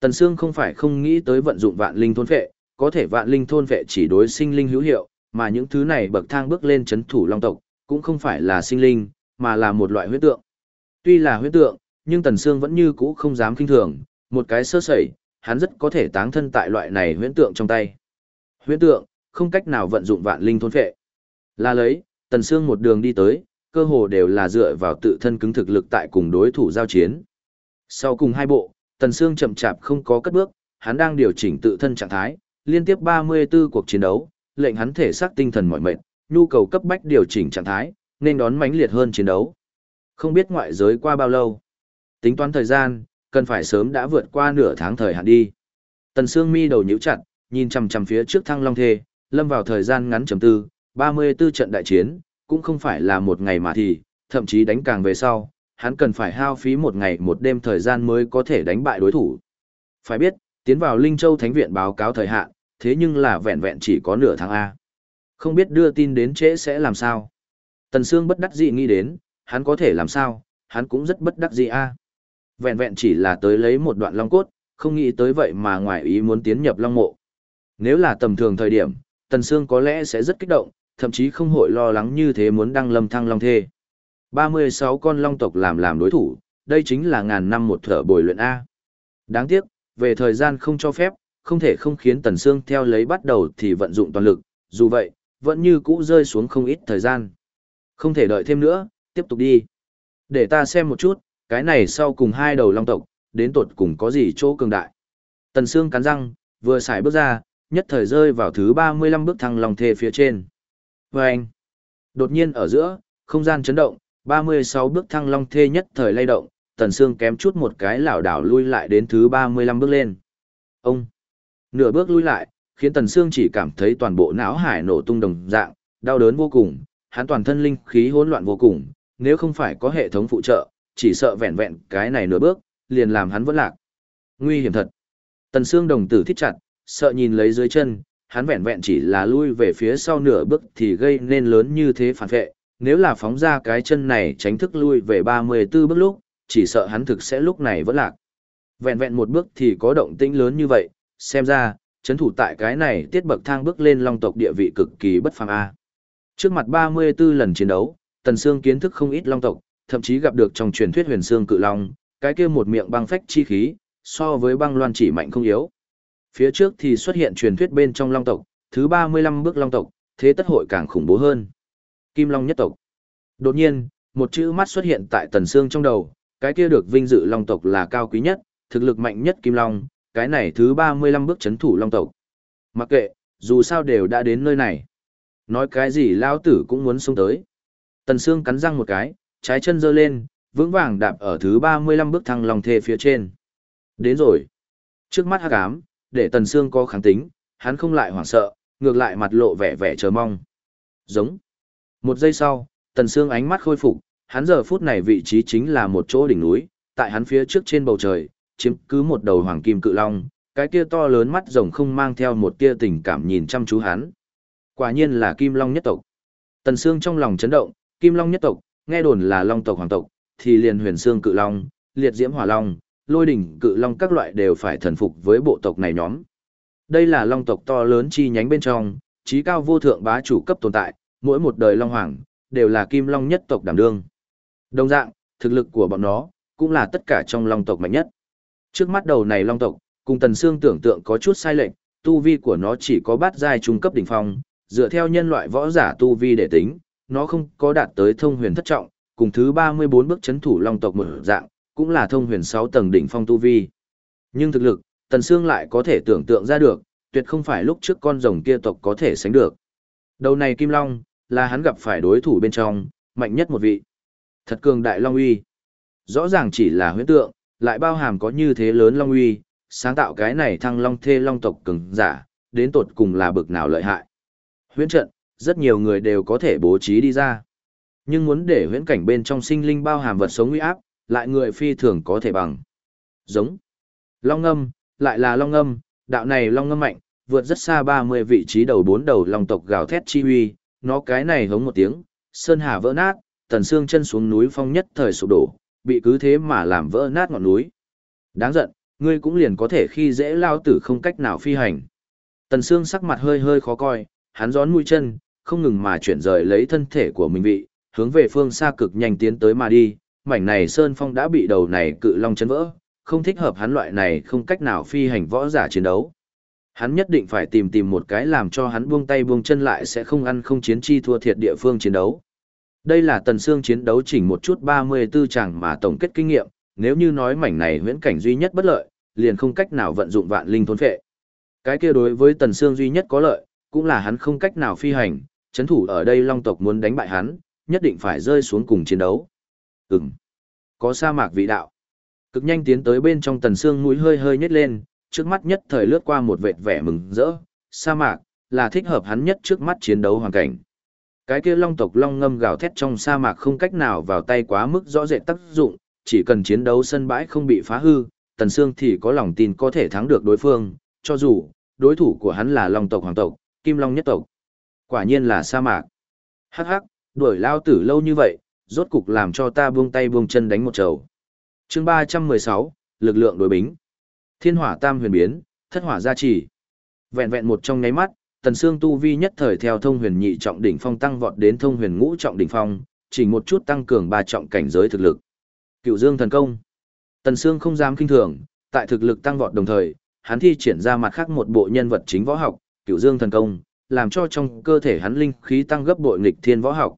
Tần Sương không phải không nghĩ tới vận dụng vạn linh thôn phệ, có thể vạn linh thôn phệ chỉ đối sinh linh hữu hiệu, mà những thứ này bậc thang bước lên chấn thủ long tộc, cũng không phải là sinh linh, mà là một loại huyết tượng. Tuy là huyết tượng, nhưng Tần Sương vẫn như cũ không dám kinh thường, một cái sơ sẩy, hắn rất có thể táng thân tại loại này huyễn tượng trong tay. Huyễn tượng, không cách nào vận dụng vạn linh thôn phệ. Là lấy, Tần Sương một đường đi tới, cơ hồ đều là dựa vào tự thân cứng thực lực tại cùng đối thủ giao chiến. Sau cùng hai bộ, Tần Sương chậm chạp không có cất bước, hắn đang điều chỉnh tự thân trạng thái, liên tiếp 34 cuộc chiến đấu, lệnh hắn thể xác tinh thần mỏi mệt, nhu cầu cấp bách điều chỉnh trạng thái, nên đón mãnh liệt hơn chiến đấu. Không biết ngoại giới qua bao lâu. Tính toán thời gian, cần phải sớm đã vượt qua nửa tháng thời hạn đi. Tần Sương mi đầu nhíu chặt, nhìn chằm chằm phía trước Thăng Long Thê, lâm vào thời gian ngắn chấm tư, 34 trận đại chiến, cũng không phải là một ngày mà thì, thậm chí đánh càng về sau, hắn cần phải hao phí một ngày một đêm thời gian mới có thể đánh bại đối thủ. Phải biết, tiến vào Linh Châu Thánh Viện báo cáo thời hạn, thế nhưng là vẹn vẹn chỉ có nửa tháng A. Không biết đưa tin đến trễ sẽ làm sao. Tần Sương bất đắc dĩ nghĩ đến, hắn có thể làm sao, hắn cũng rất bất đắc dĩ A. Vẹn vẹn chỉ là tới lấy một đoạn long cốt, không nghĩ tới vậy mà ngoài ý muốn tiến nhập long mộ. Nếu là tầm thường thời điểm, Tần Sương có lẽ sẽ rất kích động, thậm chí không hội lo lắng như thế muốn đăng lâm thăng long thê. 36 con long tộc làm làm đối thủ, đây chính là ngàn năm một thở bồi luyện A. Đáng tiếc, về thời gian không cho phép, không thể không khiến Tần Sương theo lấy bắt đầu thì vận dụng toàn lực, dù vậy, vẫn như cũ rơi xuống không ít thời gian. Không thể đợi thêm nữa, tiếp tục đi. Để ta xem một chút, cái này sau cùng hai đầu long tộc, đến tột cùng có gì chỗ cường đại. Tần Sương cắn răng, vừa xài bước ra, nhất thời rơi vào thứ 35 bước thăng long thê phía trên. Vâng! anh, đột nhiên ở giữa, không gian chấn động, 36 bước thăng long thê nhất thời lay động, Tần Sương kém chút một cái lảo đảo lui lại đến thứ 35 bước lên. Ông, nửa bước lui lại, khiến Tần Sương chỉ cảm thấy toàn bộ não hải nổ tung đồng dạng, đau đớn vô cùng, hắn toàn thân linh khí hỗn loạn vô cùng, nếu không phải có hệ thống phụ trợ, chỉ sợ vẹn vẹn cái này nửa bước, liền làm hắn vẫn lạc. Nguy hiểm thật. Tần Sương đồng tử thít chặt, sợ nhìn lấy dưới chân, hắn vẹn vẹn chỉ là lui về phía sau nửa bước thì gây nên lớn như thế phản vệ, nếu là phóng ra cái chân này tránh thức lui về 34 bước lúc, chỉ sợ hắn thực sẽ lúc này vẫn lạc. Vẹn vẹn một bước thì có động tĩnh lớn như vậy, xem ra, chấn thủ tại cái này tiết bậc thang bước lên long tộc địa vị cực kỳ bất phàm a. Trước mặt 34 lần chiến đấu, Tần Sương kiến thức không ít long tộc, thậm chí gặp được trong truyền thuyết huyền xương cự long, cái kia một miệng băng phách chi khí, so với băng loan chỉ mạnh không yếu. Phía trước thì xuất hiện truyền thuyết bên trong long tộc, thứ 35 bước long tộc, thế tất hội càng khủng bố hơn. Kim Long nhất tộc. Đột nhiên, một chữ mắt xuất hiện tại Tần xương trong đầu, cái kia được vinh dự long tộc là cao quý nhất, thực lực mạnh nhất Kim Long, cái này thứ 35 bước chấn thủ long tộc. Mặc kệ, dù sao đều đã đến nơi này. Nói cái gì lao tử cũng muốn xuống tới. Tần Sương cắn răng một cái, trái chân giơ lên, vững vàng đạp ở thứ 35 bước thăng long thê phía trên. Đến rồi. Trước mắt hắc ám, để Tần Sương có kháng tính, hắn không lại hoảng sợ, ngược lại mặt lộ vẻ vẻ chờ mong. Giống. Một giây sau, Tần Sương ánh mắt khôi phục, hắn giờ phút này vị trí chính là một chỗ đỉnh núi, tại hắn phía trước trên bầu trời, chiếm cứ một đầu hoàng kim cự long, cái kia to lớn mắt rồng không mang theo một tia tình cảm nhìn chăm chú hắn. Quả nhiên là Kim Long nhất tộc. Tần Sương trong lòng chấn động, Kim Long nhất tộc, nghe đồn là Long tộc hoàng tộc, thì liền Huyền Xương cự long, Liệt Diễm hỏa long, Lôi đỉnh cự long các loại đều phải thần phục với bộ tộc này nhóm. Đây là Long tộc to lớn chi nhánh bên trong, trí cao vô thượng bá chủ cấp tồn tại, mỗi một đời Long hoàng đều là Kim Long nhất tộc đảm đương. Đồng dạng, thực lực của bọn nó cũng là tất cả trong Long tộc mạnh nhất. Trước mắt đầu này Long tộc, cùng Tần xương tưởng tượng có chút sai lệch, tu vi của nó chỉ có bát giai trung cấp đỉnh phong, dựa theo nhân loại võ giả tu vi để tính, nó không có đạt tới thông huyền thất trọng, cùng thứ 34 bước chấn thủ long tộc một dạng, cũng là thông huyền 6 tầng đỉnh phong tu vi. Nhưng thực lực, Tần Sương lại có thể tưởng tượng ra được, tuyệt không phải lúc trước con rồng kia tộc có thể sánh được. Đầu này Kim Long, là hắn gặp phải đối thủ bên trong, mạnh nhất một vị. Thật cường đại Long uy. Rõ ràng chỉ là huyễn tượng, lại bao hàm có như thế lớn Long uy, sáng tạo cái này thăng Long thê Long tộc cường giả, đến tột cùng là bực nào lợi hại. Huyễn trận, rất nhiều người đều có thể bố trí đi ra. Nhưng muốn để huyễn cảnh bên trong sinh linh bao hàm vật sống uy áp, lại người phi thường có thể bằng. Giống. Long ngâm, lại là long ngâm, đạo này long ngâm mạnh, vượt rất xa 30 vị trí đầu bốn đầu long tộc gào thét chi huy, nó cái này hống một tiếng, sơn hà vỡ nát, tần xương chân xuống núi phong nhất thời sụp đổ, bị cứ thế mà làm vỡ nát ngọn núi. Đáng giận, ngươi cũng liền có thể khi dễ lao tử không cách nào phi hành. Tần xương sắc mặt hơi hơi khó coi, hắn gión mũi chân, không ngừng mà chuyển rời lấy thân thể của mình vị, hướng về phương xa cực nhanh tiến tới mà đi, mảnh này sơn phong đã bị đầu này cự long chấn vỡ, không thích hợp hắn loại này không cách nào phi hành võ giả chiến đấu. Hắn nhất định phải tìm tìm một cái làm cho hắn buông tay buông chân lại sẽ không ăn không chiến chi thua thiệt địa phương chiến đấu. Đây là tần xương chiến đấu chỉnh một chút 34 chàng mà tổng kết kinh nghiệm, nếu như nói mảnh này huyễn cảnh duy nhất bất lợi, liền không cách nào vận dụng vạn linh thôn phệ. Cái kia đối với tần xương duy nhất có lợi, cũng là hắn không cách nào phi hành, chấn thủ ở đây long tộc muốn đánh bại hắn, nhất định phải rơi xuống cùng chiến đấu. Ừm, có sa mạc vị đạo. Cực nhanh tiến tới bên trong tần xương mũi hơi hơi nhếch lên, trước mắt nhất thời lướt qua một vệt vẻ mừng rỡ, sa mạc, là thích hợp hắn nhất trước mắt chiến đấu hoàn cảnh. Cái kia long tộc long ngâm gào thét trong sa mạc không cách nào vào tay quá mức rõ rệt tác dụng, chỉ cần chiến đấu sân bãi không bị phá hư, tần xương thì có lòng tin có thể thắng được đối phương, cho dù, đối thủ của hắn là long tộc hoàng tộc, kim long nhất tộc. Quả nhiên là sa mạc. Hắc hắc, đuổi lao tử lâu như vậy, rốt cục làm cho ta buông tay buông chân đánh một trầu. chương 316, lực lượng đối bính. Thiên hỏa tam huyền biến, thất hỏa gia trì. Vẹn vẹn một trong nháy mắt, tần xương tu vi nhất thời theo thông huyền nhị trọng đỉnh phong tăng vọt đến thông huyền ngũ trọng đỉnh phong, chỉ một chút tăng cường ba trọng cảnh giới thực lực. Cựu Dương thần công. Tần xương không dám kinh thường, tại thực lực tăng vọt đồng thời, hắn thi triển ra mặt khác một bộ nhân vật chính võ học, Cựu Dương thần công, làm cho trong cơ thể hắn linh khí tăng gấp bội nghịch thiên võ học.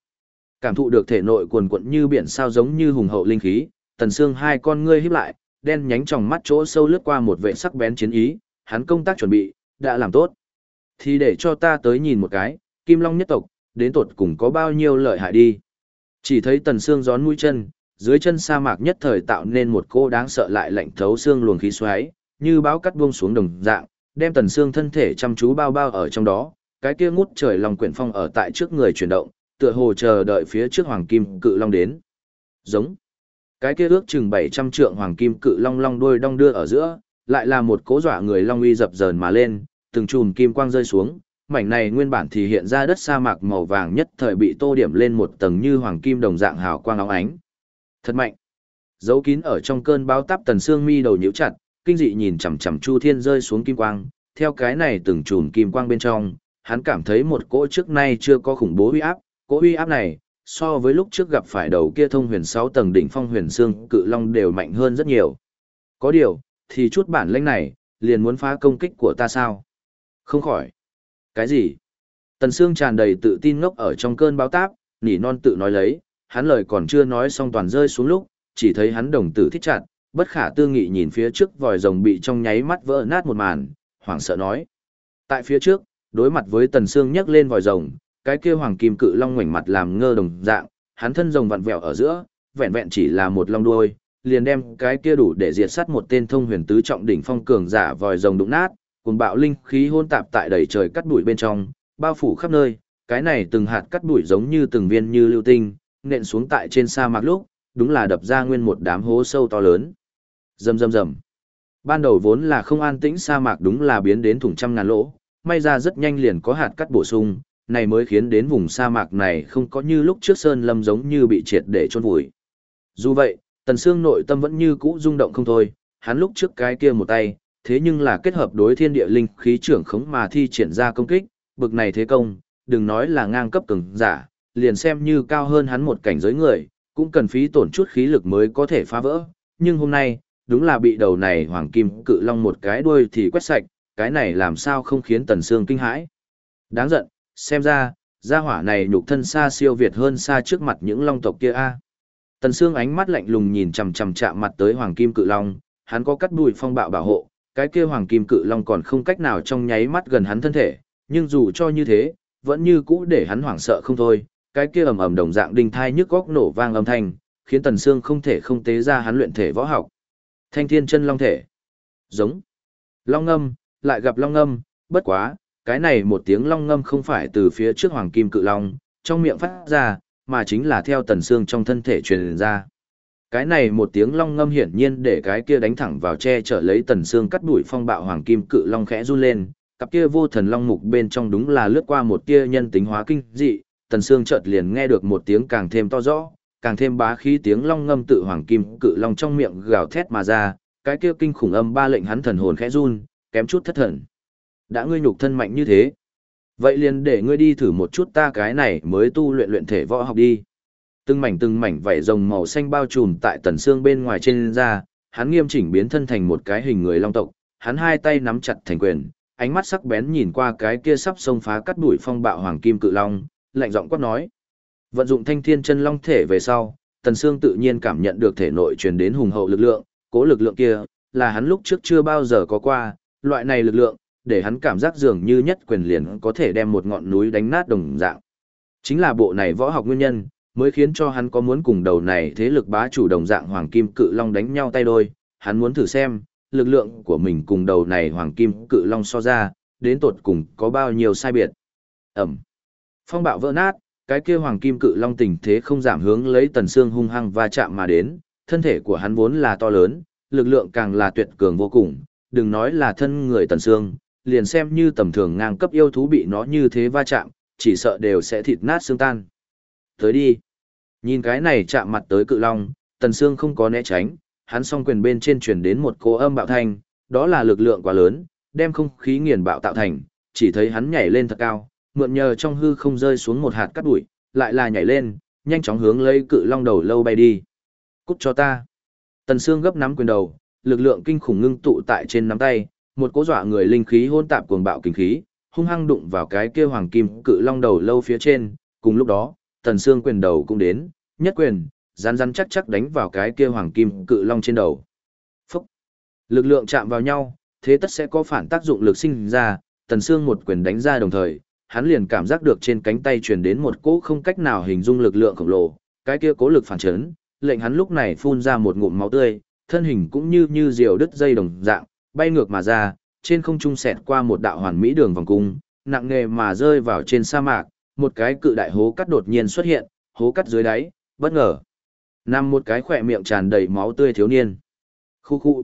Cảm thụ được thể nội cuồn cuộn như biển sao giống như hùng hậu linh khí, Tần Sương hai con ngươi híp lại, đen nhánh trong mắt chỗ sâu lướt qua một vệ sắc bén chiến ý, hắn công tác chuẩn bị, đã làm tốt. Thì để cho ta tới nhìn một cái, Kim Long nhất tộc, đến tột cùng có bao nhiêu lợi hại đi. Chỉ thấy Tần Sương gión mũi chân, dưới chân sa mạc nhất thời tạo nên một cô đáng sợ lại lạnh thấu xương luồng khí xoáy, như bão cắt buông xuống đồng dạng, đem Tần Sương thân thể chăm chú bao bao ở trong đó, cái kia ngút trời long quyển phong ở tại trước người chuyển động, tựa hồ chờ đợi phía trước hoàng kim cự long đến. Giống. Cái kia ước chừng 700 trượng hoàng kim cự long long đuôi đong đưa ở giữa, lại là một cố dọa người long uy dập dờn mà lên, từng chùm kim quang rơi xuống, mảnh này nguyên bản thì hiện ra đất sa mạc màu vàng nhất thời bị tô điểm lên một tầng như hoàng kim đồng dạng hào quang óng ánh. Thật mạnh. Giấu kín ở trong cơn bão táp tần xương mi đầu nhíu chặt, kinh dị nhìn chằm chằm Chu Thiên rơi xuống kim quang, theo cái này từng chùm kim quang bên trong, hắn cảm thấy một cỗ trước nay chưa có khủng bố uy áp, cỗ uy áp này so với lúc trước gặp phải đầu kia thông huyền 6 tầng đỉnh phong huyền xương cự long đều mạnh hơn rất nhiều. Có điều, thì chút bản lĩnh này, liền muốn phá công kích của ta sao? Không khỏi. Cái gì? Tần Sương tràn đầy tự tin ngốc ở trong cơn báo táp, nỉ non tự nói lấy, hắn lời còn chưa nói xong toàn rơi xuống lúc, chỉ thấy hắn đồng tử thích chặt, bất khả tư nghị nhìn phía trước vòi rồng bị trong nháy mắt vỡ nát một màn, hoảng sợ nói. Tại phía trước, đối mặt với Tần Sương nhấc lên vòi rồng, cái kia hoàng kim cự long ngoảnh mặt làm ngơ đồng dạng, hắn thân rồng vặn vẹo ở giữa, vẹn vẹn chỉ là một long đuôi, liền đem cái kia đủ để diệt sát một tên thông huyền tứ trọng đỉnh phong cường giả vòi rồng đụng nát, cuồng bạo linh khí hôn tạp tại đầy trời cắt bụi bên trong, bao phủ khắp nơi, cái này từng hạt cắt bụi giống như từng viên như lưu tinh, nện xuống tại trên sa mạc lúc, đúng là đập ra nguyên một đám hố sâu to lớn. Rầm rầm rầm. Ban đầu vốn là không an tĩnh sa mạc đúng là biến đến thủng trăm ngàn lỗ, may ra rất nhanh liền có hạt cắt bổ sung, này mới khiến đến vùng sa mạc này không có như lúc trước sơn lâm giống như bị triệt để chôn vùi. Dù vậy, Tần Sương nội tâm vẫn như cũ rung động không thôi, hắn lúc trước cái kia một tay, thế nhưng là kết hợp đối thiên địa linh khí trưởng khống mà thi triển ra công kích, bực này thế công, đừng nói là ngang cấp cường giả, liền xem như cao hơn hắn một cảnh giới người, cũng cần phí tổn chút khí lực mới có thể phá vỡ, nhưng hôm nay, đúng là bị đầu này hoàng kim cự long một cái đuôi thì quét sạch, cái này làm sao không khiến Tần Sương kinh hãi. Đáng giận, xem ra, gia hỏa này nhục thân xa siêu việt hơn xa trước mặt những long tộc kia a. Tần Sương ánh mắt lạnh lùng nhìn chằm chằm chạm mặt tới hoàng kim cự long, hắn có cắt đùi phong bạo bảo hộ, cái kia hoàng kim cự long còn không cách nào trong nháy mắt gần hắn thân thể, nhưng dù cho như thế, vẫn như cũ để hắn hoảng sợ không thôi, cái kia ầm ầm đồng dạng đinh thai nhức góc nổ vang âm thanh, khiến Tần Sương không thể không tế ra hắn luyện thể võ học. Thanh thiên chân long thể. Giống. Long ngâm, lại gặp long ngâm, bất quá, cái này một tiếng long ngâm không phải từ phía trước hoàng kim cự long, trong miệng phát ra, mà chính là theo Tần xương trong thân thể truyền ra. Cái này một tiếng long ngâm hiển nhiên để cái kia đánh thẳng vào che chở lấy tần xương cắt đuổi phong bạo hoàng kim cự long khẽ run lên, cặp kia vô thần long mục bên trong đúng là lướt qua một tia nhân tính hóa kinh dị, tần xương chợt liền nghe được một tiếng càng thêm to rõ, càng thêm bá khí tiếng long ngâm tự hoàng kim cự long trong miệng gào thét mà ra, cái kia kinh khủng âm ba lệnh hắn thần hồn khẽ run, kém chút thất thần. Đã ngươi nhục thân mạnh như thế, vậy liền để ngươi đi thử một chút ta cái này mới tu luyện luyện thể võ học đi. Từng mảnh từng mảnh vảy rồng màu xanh bao trùm tại tần xương bên ngoài trên da, hắn nghiêm chỉnh biến thân thành một cái hình người long tộc, hắn hai tay nắm chặt thành quyền, ánh mắt sắc bén nhìn qua cái kia sắp xông phá cắt đuổi phong bạo hoàng kim cự long, lạnh giọng quát nói: Vận dụng thanh thiên chân long thể về sau, tần xương tự nhiên cảm nhận được thể nội truyền đến hùng hậu lực lượng, cố lực lượng kia là hắn lúc trước chưa bao giờ có qua, loại này lực lượng để hắn cảm giác dường như nhất quyền liền có thể đem một ngọn núi đánh nát đồng dạng. Chính là bộ này võ học nguyên nhân, mới khiến cho hắn có muốn cùng đầu này thế lực bá chủ đồng dạng hoàng kim cự long đánh nhau tay đôi, hắn muốn thử xem, lực lượng của mình cùng đầu này hoàng kim cự long so ra, đến tột cùng có bao nhiêu sai biệt. Ẩm. Phong bạo vỡ nát, cái kia hoàng kim cự long tình thế không giảm hướng lấy tần xương hung hăng va chạm mà đến, thân thể của hắn vốn là to lớn, lực lượng càng là tuyệt cường vô cùng, đừng nói là thân người tần xương, liền xem như tầm thường ngang cấp yêu thú bị nó như thế va chạm, chỉ sợ đều sẽ thịt nát xương tan. Tới đi. Nhìn cái này chạm mặt tới cự long, Tần xương không có né tránh, hắn song quyền bên trên truyền đến một cô âm bạo thanh, đó là lực lượng quá lớn, đem không khí nghiền bạo tạo thành, chỉ thấy hắn nhảy lên thật cao, mượn nhờ trong hư không rơi xuống một hạt cát bụi, lại là nhảy lên, nhanh chóng hướng lấy cự long đầu lâu bay đi. Cút cho ta. Tần xương gấp nắm quyền đầu, lực lượng kinh khủng ngưng tụ tại trên nắm tay, một cỗ dọa người linh khí hỗn tạp cuồng bạo kinh khí, hung hăng đụng vào cái kia hoàng kim cự long đầu lâu phía trên, cùng lúc đó, tần xương quyền đầu cũng đến, nhất quyền, rắn rắn chắc chắc đánh vào cái kia hoàng kim cự long trên đầu. Phúc! Lực lượng chạm vào nhau, thế tất sẽ có phản tác dụng lực sinh ra, tần xương một quyền đánh ra đồng thời, hắn liền cảm giác được trên cánh tay truyền đến một cỗ không cách nào hình dung lực lượng khổng lồ, cái kia cố lực phản chấn, lệnh hắn lúc này phun ra một ngụm máu tươi, thân hình cũng như như diều đứt dây đồng dạng, bay ngược mà ra, trên không trung xẹt qua một đạo hoàn mỹ đường vòng cung, nặng nề mà rơi vào trên sa mạc, một cái cự đại hố cắt đột nhiên xuất hiện, hố cắt dưới đáy, bất ngờ. Nằm một cái khỏe miệng tràn đầy máu tươi thiếu niên. Khu khu.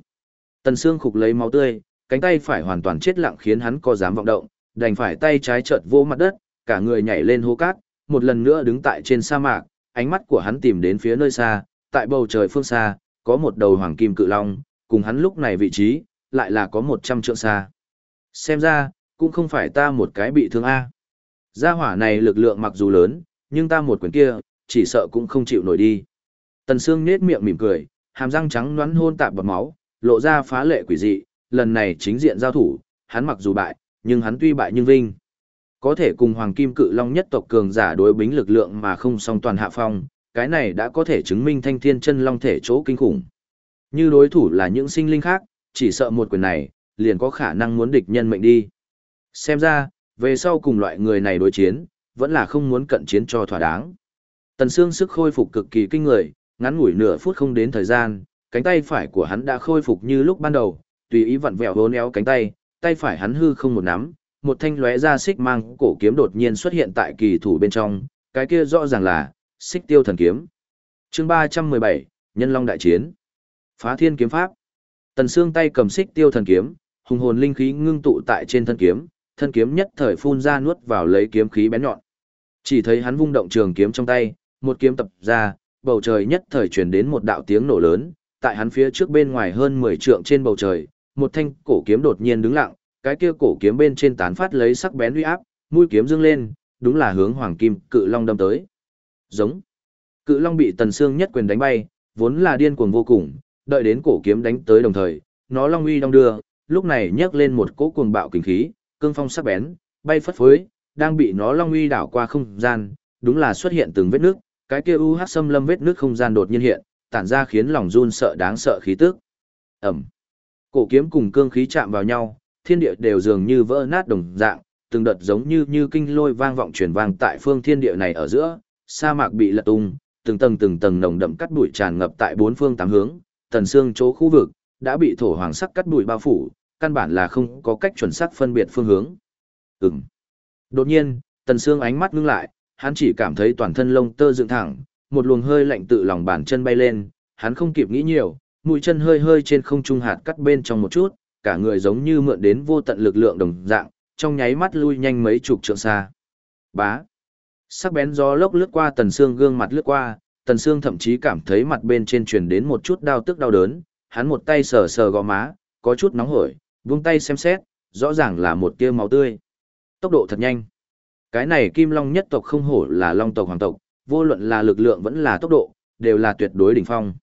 Tần xương khục lấy máu tươi, cánh tay phải hoàn toàn chết lặng khiến hắn có dám vọng động, đành phải tay trái chợt vô mặt đất, cả người nhảy lên hố cát, một lần nữa đứng tại trên sa mạc, ánh mắt của hắn tìm đến phía nơi xa, tại bầu trời phương xa, có một đầu hoàng kim cự long, cùng hắn lúc này vị trí, lại là có một trăm trượng xa. Xem ra, cũng không phải ta một cái bị thương A. Gia hỏa này lực lượng mặc dù lớn, nhưng ta một quyền kia, chỉ sợ cũng không chịu nổi đi. Tần Sương nết miệng mỉm cười, hàm răng trắng nõn hôn tạp bọt máu, lộ ra phá lệ quỷ dị, lần này chính diện giao thủ, hắn mặc dù bại, nhưng hắn tuy bại nhưng vinh. Có thể cùng Hoàng Kim Cự Long nhất tộc cường giả đối bính lực lượng mà không song toàn hạ phong, cái này đã có thể chứng minh thanh thiên chân long thể chỗ kinh khủng. Như đối thủ là những sinh linh khác, chỉ sợ một quyền này, liền có khả năng muốn địch nhân mệnh đi. Xem ra, về sau cùng loại người này đối chiến, vẫn là không muốn cận chiến cho thỏa đáng. Tần Sương sức khôi phục cực kỳ kinh người, ngắn ngủi nửa phút không đến thời gian, cánh tay phải của hắn đã khôi phục như lúc ban đầu, tùy ý vặn vẹo hố néo cánh tay, tay phải hắn hư không một nắm, một thanh lóe ra xích mang cổ kiếm đột nhiên xuất hiện tại kỳ thủ bên trong, cái kia rõ ràng là xích tiêu thần kiếm. Chương 317, Nhân Long đại chiến. Phá Thiên kiếm pháp. Tần Sương tay cầm xích tiêu thần kiếm, hùng hồn linh khí ngưng tụ tại trên thân kiếm, thân kiếm nhất thời phun ra nuốt vào lấy kiếm khí bén nhọn. Chỉ thấy hắn vung động trường kiếm trong tay, một kiếm tập ra, bầu trời nhất thời truyền đến một đạo tiếng nổ lớn, tại hắn phía trước bên ngoài hơn 10 trượng trên bầu trời, một thanh cổ kiếm đột nhiên đứng lặng, cái kia cổ kiếm bên trên tán phát lấy sắc bén uy áp, mũi kiếm dương lên, đúng là hướng hoàng kim cự long đâm tới. Giống. Cự long bị Tần Sương nhất quyền đánh bay, vốn là điên cuồng vô cùng, đợi đến cổ kiếm đánh tới đồng thời, nó long uy đong đưa, lúc này nhấc lên một cỗ cuồng bạo kinh khí, cương phong sắc bén, bay phất phới, đang bị nó long uy đảo qua không gian, đúng là xuất hiện từng vết nước, cái kia u hắc xâm lâm vết nước không gian đột nhiên hiện, tản ra khiến lòng run sợ đáng sợ khí tức. ầm Cổ kiếm cùng cương khí chạm vào nhau, thiên địa đều dường như vỡ nát đồng dạng, từng đợt giống như như kinh lôi vang vọng truyền vang tại phương thiên địa này ở giữa, sa mạc bị lật tung, từng tầng từng tầng nồng đậm cắt bụi tràn ngập tại bốn phương tám hướng, tần xương chỗ khu vực đã bị thổ hoàng sắc cắt bụi bao phủ, căn bản là không có cách chuẩn xác phân biệt phương hướng. Ừm. Đột nhiên, tần xương ánh mắt ngưng lại, hắn chỉ cảm thấy toàn thân lông tơ dựng thẳng, một luồng hơi lạnh tự lòng bàn chân bay lên, hắn không kịp nghĩ nhiều, mũi chân hơi hơi trên không trung hạt cắt bên trong một chút, cả người giống như mượn đến vô tận lực lượng đồng dạng, trong nháy mắt lui nhanh mấy chục trượng xa. Bá. Sắc bén gió lốc lướt qua tần xương gương mặt lướt qua, tần xương thậm chí cảm thấy mặt bên trên truyền đến một chút đau tức đau đớn, hắn một tay sờ sờ gò má, có chút nóng hổi, vung tay xem xét, rõ ràng là một tia máu tươi. Tốc độ thật nhanh. Cái này kim long nhất tộc không hổ là long tộc hoàng tộc, vô luận là lực lượng vẫn là tốc độ, đều là tuyệt đối đỉnh phong.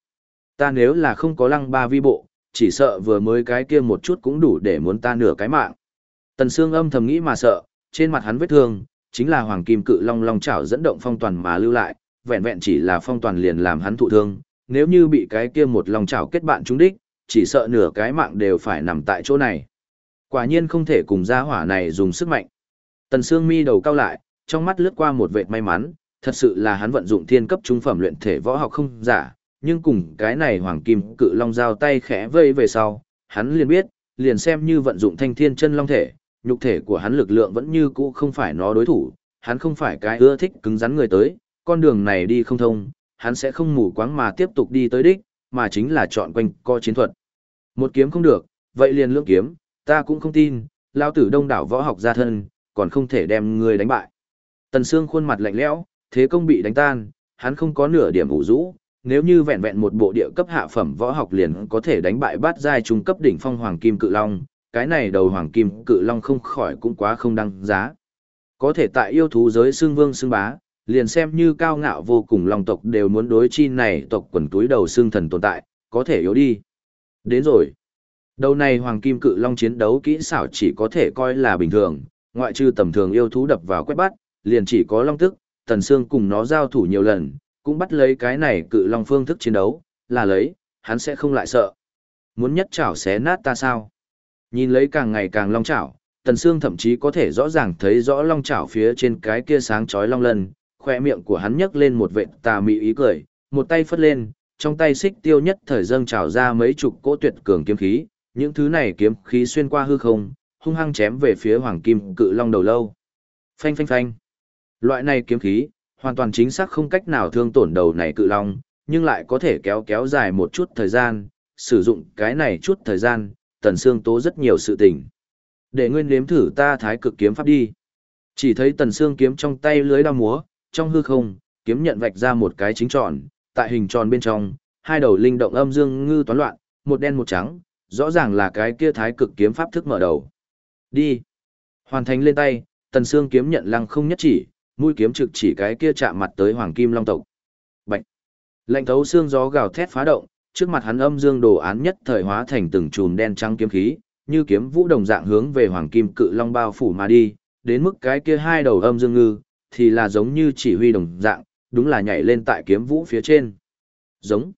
Ta nếu là không có lăng ba vi bộ, chỉ sợ vừa mới cái kia một chút cũng đủ để muốn ta nửa cái mạng. Tần Sương âm thầm nghĩ mà sợ, trên mặt hắn vết thương, chính là hoàng kim cự long long chảo dẫn động phong toàn mà lưu lại, vẹn vẹn chỉ là phong toàn liền làm hắn thụ thương, nếu như bị cái kia một long chảo kết bạn trúng đích, chỉ sợ nửa cái mạng đều phải nằm tại chỗ này. Quả nhiên không thể cùng gia hỏa này dùng sức mạnh. Tần Sương mi đầu cao lại, trong mắt lướt qua một vệt may mắn, thật sự là hắn vận dụng thiên cấp trung phẩm luyện thể võ học không giả, nhưng cùng cái này hoàng kim cự long giao tay khẽ vây về sau, hắn liền biết, liền xem như vận dụng thanh thiên chân long thể, nhục thể của hắn lực lượng vẫn như cũ không phải nó đối thủ, hắn không phải cái ưa thích cứng rắn người tới, con đường này đi không thông, hắn sẽ không mù quáng mà tiếp tục đi tới đích, mà chính là chọn quanh co chiến thuật. Một kiếm không được, vậy liền lưỡng kiếm, ta cũng không tin, lao tử đông đảo võ học gia thân, còn không thể đem người đánh bại. Tần Sương khuôn mặt lạnh lẽo, thế công bị đánh tan, hắn không có nửa điểm ủ rũ, nếu như vẹn vẹn một bộ địa cấp hạ phẩm võ học liền có thể đánh bại bát giai trung cấp đỉnh phong hoàng kim cự long, cái này đầu hoàng kim cự long không khỏi cũng quá không đăng giá. Có thể tại yêu thú giới xương vương xương bá, liền xem như cao ngạo vô cùng long tộc đều muốn đối chi này tộc quần túi đầu xương thần tồn tại, có thể yếu đi. Đến rồi. Đầu này hoàng kim cự long chiến đấu kỹ xảo chỉ có thể coi là bình thường, ngoại trừ tầm thường yêu thú đập vào quét bắt, liền chỉ có long tức, tần xương cùng nó giao thủ nhiều lần, cũng bắt lấy cái này cự long phương thức chiến đấu, là lấy, hắn sẽ không lại sợ. Muốn nhất chảo xé nát ta sao? Nhìn lấy càng ngày càng long chảo, tần xương thậm chí có thể rõ ràng thấy rõ long chảo phía trên cái kia sáng chói long lân, khoe miệng của hắn nhấc lên một vệt tà mị ý cười, một tay phất lên, trong tay xích tiêu nhất thời dâng trào ra mấy chục cỗ tuyệt cường kiếm khí, những thứ này kiếm khí xuyên qua hư không, hung hăng chém về phía hoàng kim cự long đầu lâu. Phanh phanh phanh. Loại này kiếm khí, hoàn toàn chính xác không cách nào thương tổn đầu này cự long, nhưng lại có thể kéo kéo dài một chút thời gian, sử dụng cái này chút thời gian, tần Sương tố rất nhiều sự tình. Để nguyên nếm thử ta thái cực kiếm pháp đi. Chỉ thấy tần Sương kiếm trong tay lưới đao múa, trong hư không, kiếm nhận vạch ra một cái chính tròn, tại hình tròn bên trong, hai đầu linh động âm dương ngư toán loạn, một đen một trắng, rõ ràng là cái kia thái cực kiếm pháp thức mở đầu. Đi. Hoàn thành lên tay, tần Sương kiếm nhận lăng không nhất chỉ, mũi kiếm trực chỉ cái kia chạm mặt tới hoàng kim long tộc. Bạch. Lạnh thấu xương gió gào thét phá động, trước mặt hắn âm dương đồ án nhất thời hóa thành từng chùm đen trắng kiếm khí, như kiếm vũ đồng dạng hướng về hoàng kim cự long bao phủ mà đi, đến mức cái kia hai đầu âm dương ngư, thì là giống như chỉ huy đồng dạng, đúng là nhảy lên tại kiếm vũ phía trên. Giống.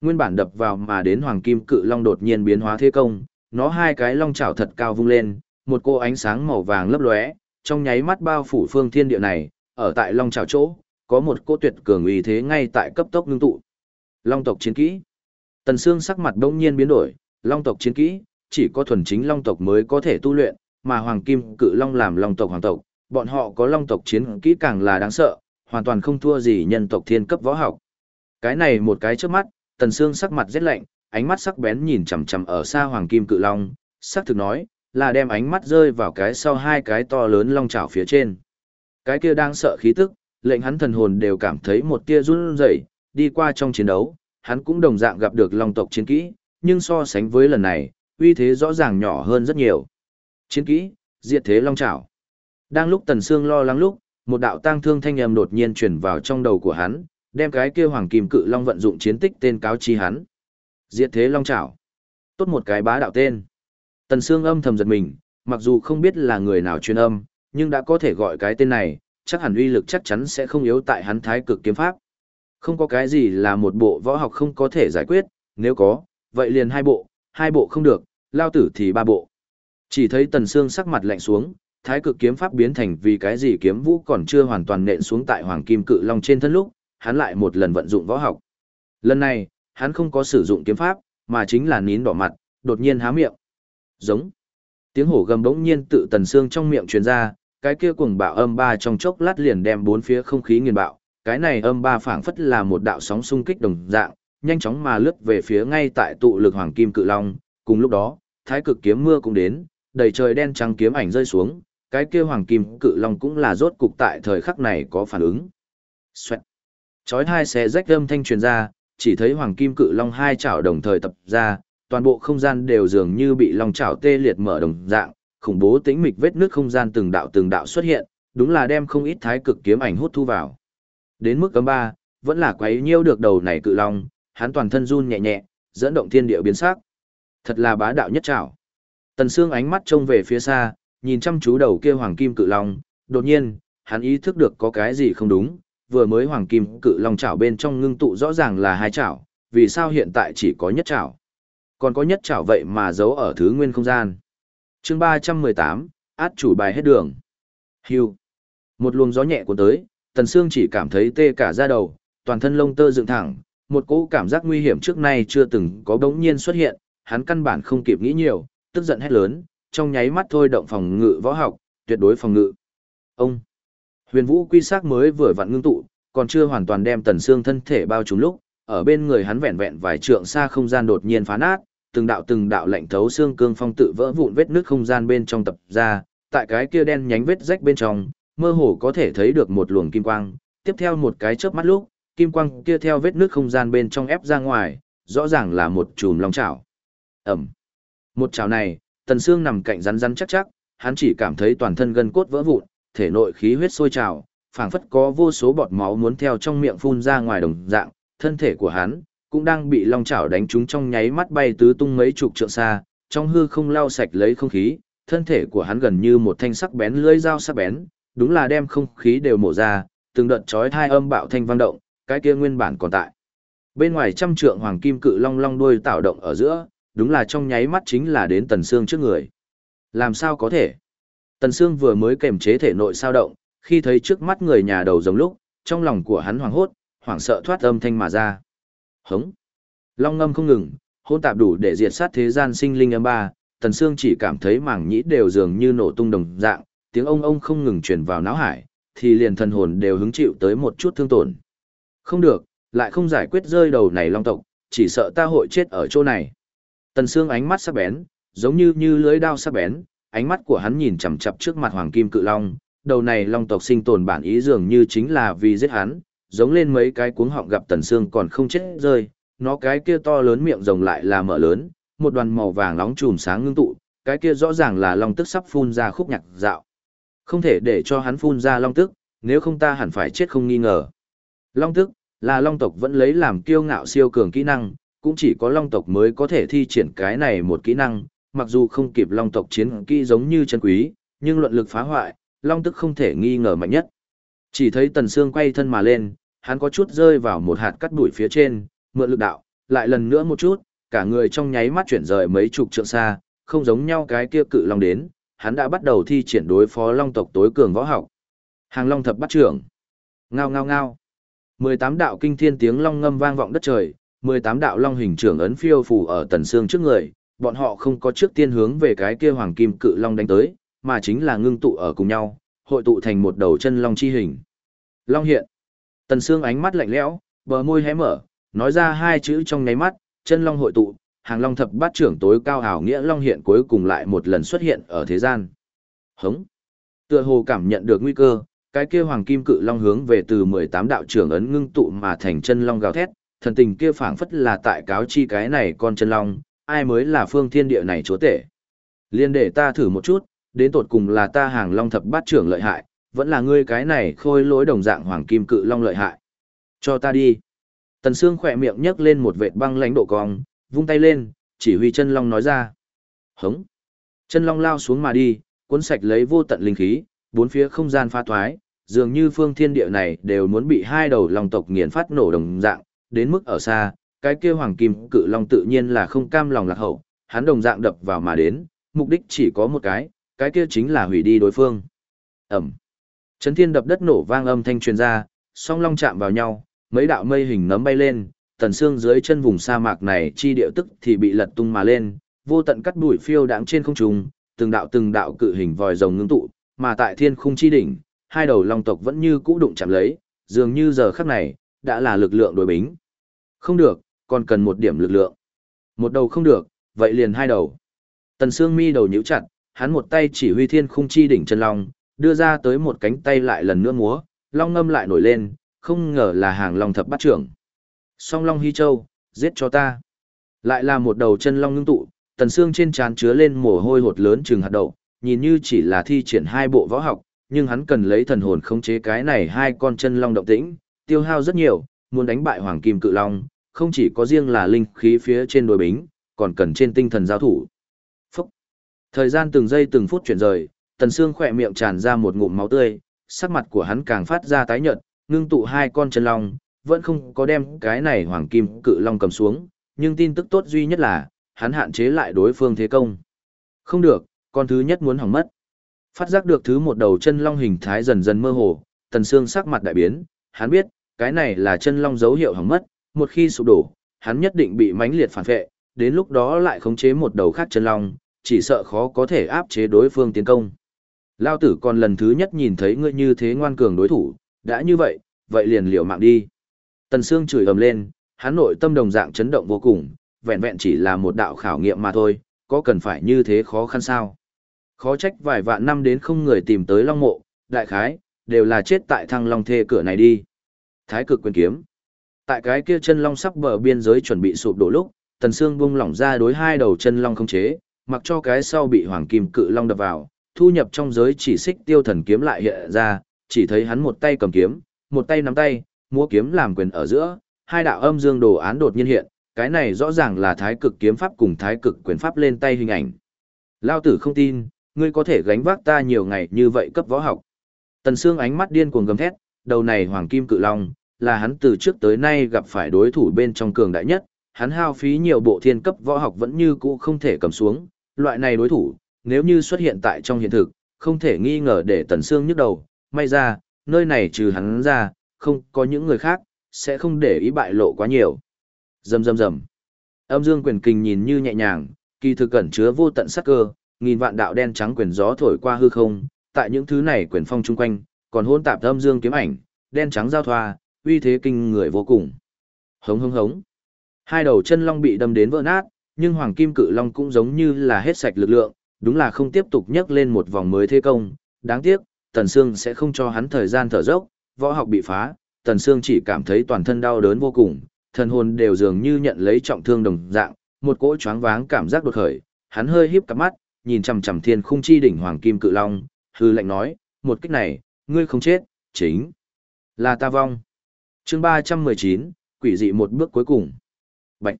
Nguyên bản đập vào mà đến hoàng kim cự long đột nhiên biến hóa thế công, nó hai cái long chảo thật cao vung lên, một cô ánh sáng màu vàng lấp lóe, trong nháy mắt bao phủ phương thiên địa này, ở tại long chảo chỗ, có một cô tuyệt cường uy thế ngay tại cấp tốc ngưng tụ. Long tộc chiến kỹ. Tần Sương sắc mặt bỗng nhiên biến đổi, long tộc chiến kỹ, chỉ có thuần chính long tộc mới có thể tu luyện, mà hoàng kim cự long làm long tộc hoàng tộc, bọn họ có long tộc chiến kỹ càng là đáng sợ, hoàn toàn không thua gì nhân tộc thiên cấp võ học. Cái này một cái trước mắt, Tần Sương sắc mặt rất lạnh, ánh mắt sắc bén nhìn chằm chằm ở xa hoàng kim cự long, sắc thực nói, là đem ánh mắt rơi vào cái sau hai cái to lớn long chảo phía trên. Cái kia đang sợ khí tức, lệnh hắn thần hồn đều cảm thấy một tia run rẩy, đi qua trong chiến đấu, hắn cũng đồng dạng gặp được long tộc chiến kỹ, nhưng so sánh với lần này, uy thế rõ ràng nhỏ hơn rất nhiều. Chiến kỹ, diệt thế long chảo. Đang lúc Tần Sương lo lắng lúc, một đạo tang thương thanh âm đột nhiên truyền vào trong đầu của hắn, đem cái kia hoàng kim cự long vận dụng chiến tích tên cáo chi hắn. Diệt thế long chảo. Tốt một cái bá đạo tên. Tần Sương âm thầm giật mình, mặc dù không biết là người nào truyền âm, nhưng đã có thể gọi cái tên này, chắc hẳn uy lực chắc chắn sẽ không yếu tại hắn thái cực kiếm pháp. Không có cái gì là một bộ võ học không có thể giải quyết, nếu có, vậy liền hai bộ, hai bộ không được, lao tử thì ba bộ. Chỉ thấy Tần Sương sắc mặt lạnh xuống, thái cực kiếm pháp biến thành vì cái gì kiếm vũ còn chưa hoàn toàn nện xuống tại hoàng kim cự long trên thân lúc, hắn lại một lần vận dụng võ học. Lần này, hắn không có sử dụng kiếm pháp, mà chính là nín đỏ mặt, đột nhiên há miệng. Giống. Tiếng hổ gầm bỗng nhiên tự tần xương trong miệng truyền ra, cái kia cuồng bạo âm ba trong chốc lát liền đem bốn phía không khí nghiền bạo, cái này âm ba phảng phất là một đạo sóng xung kích đồng dạng, nhanh chóng mà lướt về phía ngay tại tụ lực hoàng kim cự long, cùng lúc đó, thái cực kiếm mưa cũng đến, đầy trời đen trắng kiếm ảnh rơi xuống, cái kia hoàng kim cự long cũng là rốt cục tại thời khắc này có phản ứng. Xoẹt. Chói hai xé rách âm thanh truyền ra, chỉ thấy hoàng kim cự long hai chảo đồng thời tập ra, toàn bộ không gian đều dường như bị long chảo tê liệt mở đồng dạng, khủng bố tĩnh mịch vết nước không gian từng đạo từng đạo xuất hiện, đúng là đem không ít thái cực kiếm ảnh hút thu vào. Đến mức cấm ba, vẫn là quấy nhiêu được đầu này cự long, hắn toàn thân run nhẹ nhẹ, dẫn động thiên địa biến sắc. Thật là bá đạo nhất chảo. Tần Sương ánh mắt trông về phía xa, nhìn chăm chú đầu kia hoàng kim cự long, đột nhiên, hắn ý thức được có cái gì không đúng, vừa mới hoàng kim cự long chảo bên trong ngưng tụ rõ ràng là hai chảo, vì sao hiện tại chỉ có nhất chảo? Còn có nhất chảo vậy mà giấu ở thứ nguyên không gian. Chương ba trăm mười tám, át chủ bài hết đường. Hưu. Một luồng gió nhẹ cuốn tới, Tần Sương chỉ cảm thấy tê cả da đầu, toàn thân lông tơ dựng thẳng, một cỗ cảm giác nguy hiểm trước nay chưa từng có bỗng nhiên xuất hiện, hắn căn bản không kịp nghĩ nhiều, tức giận hét lớn, trong nháy mắt thôi động phòng ngự võ học, tuyệt đối phòng ngự. Ông Huyền Vũ quy sắc mới vừa vặn ngưng tụ, còn chưa hoàn toàn đem Tần Sương thân thể bao trùm lúc, ở bên người hắn vẹn vẹn vài trượng xa không gian đột nhiên phá nát, từng đạo từng đạo lạnh thấu xương cương phong tự vỡ vụn vết nước không gian bên trong tập ra, tại cái kia đen nhánh vết rách bên trong, mơ hồ có thể thấy được một luồng kim quang, tiếp theo một cái chớp mắt lúc, kim quang kia theo vết nước không gian bên trong ép ra ngoài, rõ ràng là một chùm long chảo. Ẩm. Một chảo này, Tần Sương nằm cạnh rắn rắn chắc chắc, hắn chỉ cảm thấy toàn thân gân cốt vỡ vụn, thể nội khí huyết sôi trào, phảng phất có vô số bọt máu muốn theo trong miệng phun ra ngoài đồng dạng, thân thể của hắn cũng đang bị long chảo đánh trúng trong nháy mắt bay tứ tung mấy chục trượng xa, trong hư không lao sạch lấy không khí, thân thể của hắn gần như một thanh sắc bén lưỡi dao sắc bén, đúng là đem không khí đều mổ ra, từng đợt chói thai âm bạo thanh vang động, cái kia nguyên bản còn tại. Bên ngoài trăm trượng hoàng kim cự long long đuôi tạo động ở giữa, đúng là trong nháy mắt chính là đến tần xương trước người. Làm sao có thể? Tần xương vừa mới kềm chế thể nội sao động, khi thấy trước mắt người nhà đầu giống lúc, trong lòng của hắn hoảng hốt, hoảng sợ thoát âm thanh mà ra. Hống! Long ngâm không ngừng, hôn tạp đủ để diệt sát thế gian sinh linh âm ba, Tần xương chỉ cảm thấy mảng nhĩ đều dường như nổ tung đồng dạng, tiếng ông ông không ngừng truyền vào não hải, thì liền thần hồn đều hứng chịu tới một chút thương tổn. Không được, lại không giải quyết rơi đầu này long tộc, chỉ sợ ta hội chết ở chỗ này. Tần Sương ánh mắt sắc bén, giống như như lưới đao sắc bén, ánh mắt của hắn nhìn chằm chằm trước mặt Hoàng Kim Cự Long, đầu này long tộc sinh tồn bản ý dường như chính là vì giết hắn, giống lên mấy cái cuống họng gặp Tần Sương còn không chết rơi, nó cái kia to lớn miệng rồng lại là mở lớn, một đoàn màu vàng nóng chùm sáng ngưng tụ, cái kia rõ ràng là long tức sắp phun ra khúc nhạc dạo. Không thể để cho hắn phun ra long tức, nếu không ta hẳn phải chết không nghi ngờ. Long tức, là long tộc vẫn lấy làm kiêu ngạo siêu cường kỹ năng, cũng chỉ có long tộc mới có thể thi triển cái này một kỹ năng, mặc dù không kịp long tộc chiến kỹ giống như chân quý, nhưng luận lực phá hoại, long tức không thể nghi ngờ mạnh nhất. Chỉ thấy tần xương quay thân mà lên, hắn có chút rơi vào một hạt cắt bụi phía trên, mượn lực đạo, lại lần nữa một chút, cả người trong nháy mắt chuyển rời mấy chục trượng xa, không giống nhau cái kia cự long đến, hắn đã bắt đầu thi triển đối phó long tộc tối cường võ học. Hàng long thập bắt trưởng. Ngao ngao ngao. 18 đạo kinh thiên tiếng long ngâm vang vọng đất trời, 18 đạo long hình trưởng ấn phiêu phù ở tần xương trước người, bọn họ không có trước tiên hướng về cái kia hoàng kim cự long đánh tới, mà chính là ngưng tụ ở cùng nhau, hội tụ thành một đầu chân long chi hình. Long hiện. Tần xương ánh mắt lạnh lẽo, bờ môi hé mở, nói ra hai chữ trong ngáy mắt, chân long hội tụ, hàng long thập bát trưởng tối cao hào nghĩa long hiện cuối cùng lại một lần xuất hiện ở thế gian. Hống. Tựa hồ cảm nhận được nguy cơ, cái kia hoàng kim cự long hướng về từ 18 đạo trưởng ấn ngưng tụ mà thành chân long gào thét, thần tình kia phảng phất là tại cáo chi cái này con chân long, ai mới là phương thiên địa này chúa tể. Liên để ta thử một chút, đến tột cùng là ta hàng long thập bát trưởng lợi hại, vẫn là ngươi cái này khôi lỗi đồng dạng hoàng kim cự long lợi hại. Cho ta đi. Tần Sương khỏe miệng nhấc lên một vệt băng lãnh độ cong, vung tay lên, chỉ huy chân long nói ra. Hống. Chân long lao xuống mà đi, cuốn sạch lấy vô tận linh khí, bốn phía không gian pha thoái, dường như phương thiên địa này đều muốn bị hai đầu long tộc nghiền phát nổ đồng dạng, đến mức ở xa, cái kia hoàng kim cự long tự nhiên là không cam lòng lạc hậu, hắn đồng dạng đập vào mà đến, mục đích chỉ có một cái, cái kia chính là hủy đi đối phương. Ẩm. Chấn thiên đập đất nổ vang âm thanh truyền ra, song long chạm vào nhau, mấy đạo mây hình nấm bay lên, tần xương dưới chân vùng sa mạc này chi điệu tức thì bị lật tung mà lên, vô tận cắt bụi phiêu đáng trên không trung, từng đạo từng đạo cự hình vòi rồng ngưng tụ, mà tại thiên khung chi đỉnh, hai đầu long tộc vẫn như cũ đụng chạm lấy, dường như giờ khắc này, đã là lực lượng đối bính. Không được, còn cần một điểm lực lượng. Một đầu không được, vậy liền hai đầu. Tần Sương mi đầu nhíu chặt, hắn một tay chỉ huy thiên khung chi đỉnh chân long, đưa ra tới một cánh tay lại lần nữa múa, long ngâm lại nổi lên, không ngờ là hàng long thập bát trưởng. Song long hy châu, giết cho ta. Lại là một đầu chân long ngưng tụ, tần xương trên trán chứa lên mồ hôi hột lớn trừng hạt đậu, nhìn như chỉ là thi triển hai bộ võ học, nhưng hắn cần lấy thần hồn khống chế cái này hai con chân long động tĩnh, tiêu hao rất nhiều, muốn đánh bại hoàng kim cự long, không chỉ có riêng là linh khí phía trên đôi bính, còn cần trên tinh thần giao thủ. Phúc! Thời gian từng giây từng phút chuyển rời, tần xương khỏe miệng tràn ra một ngụm máu tươi, sắc mặt của hắn càng phát ra tái nhợt, ngưng tụ hai con chân long, vẫn không có đem cái này hoàng kim cự long cầm xuống, nhưng tin tức tốt duy nhất là, hắn hạn chế lại đối phương thế công. Không được, con thứ nhất muốn hỏng mất. Phát giác được thứ một đầu chân long hình thái dần dần mơ hồ, tần xương sắc mặt đại biến, hắn biết, cái này là chân long dấu hiệu hỏng mất, một khi sụp đổ, hắn nhất định bị mãnh liệt phản vệ, đến lúc đó lại khống chế một đầu khác chân long, chỉ sợ khó có thể áp chế đối phương tiến công. Lao tử còn lần thứ nhất nhìn thấy ngươi như thế ngoan cường đối thủ, đã như vậy, vậy liền liều mạng đi. Tần Sương chửi ầm lên, hắn nội tâm đồng dạng chấn động vô cùng, vẹn vẹn chỉ là một đạo khảo nghiệm mà thôi, có cần phải như thế khó khăn sao? Khó trách vài vạn năm đến không người tìm tới Long Mộ, đại khái, đều là chết tại thăng Long Thê cửa này đi. Thái cực quyền kiếm. Tại cái kia chân Long sắp bờ biên giới chuẩn bị sụp đổ lúc, Tần Sương bung lỏng ra đối hai đầu chân Long không chế, mặc cho cái sau bị Hoàng Kim Cự Long đập vào, thu nhập trong giới chỉ xích tiêu thần kiếm lại hiện ra, chỉ thấy hắn một tay cầm kiếm, một tay nắm tay, múa kiếm làm quyền ở giữa, hai đạo âm dương đồ án đột nhiên hiện, cái này rõ ràng là thái cực kiếm pháp cùng thái cực quyền pháp lên tay hình ảnh. Lao tử không tin, ngươi có thể gánh vác ta nhiều ngày như vậy cấp võ học. Tần Sương ánh mắt điên cuồng gầm thét, đầu này hoàng kim cự long, là hắn từ trước tới nay gặp phải đối thủ bên trong cường đại nhất, hắn hao phí nhiều bộ thiên cấp võ học vẫn như cũ không thể cầm xuống, loại này đối thủ, nếu như xuất hiện tại trong hiện thực, không thể nghi ngờ để Tần Sương nhức đầu, may ra, nơi này trừ hắn ra, không có những người khác, sẽ không để ý bại lộ quá nhiều. Rầm rầm rầm. Âm dương quyền kình nhìn như nhẹ nhàng, kỳ thực cẩn chứa vô tận sắc cơ, nghìn vạn đạo đen trắng quyền gió thổi qua hư không, tại những thứ này quyền phong chung quanh, còn hôn tạp âm dương kiếm ảnh, đen trắng giao thoa, uy thế kinh người vô cùng. Hống hống hống. Hai đầu chân long bị đâm đến vỡ nát, nhưng hoàng kim cự long cũng giống như là hết sạch lực lượng, đúng là không tiếp tục nhấc lên một vòng mới thế công. Đáng tiếc, Tần Sương sẽ không cho hắn thời gian thở dốc, võ học bị phá, Tần Sương chỉ cảm thấy toàn thân đau đớn vô cùng, thần hồn đều dường như nhận lấy trọng thương đồng dạng, một cỗ choáng váng cảm giác đột khởi, hắn hơi híp cặp mắt, nhìn chằm chằm thiên khung chi đỉnh hoàng kim cự long, hư lệnh nói, một kích này, ngươi không chết, chính là ta vong. Chương 319, quỷ dị một bước cuối cùng. Bạch.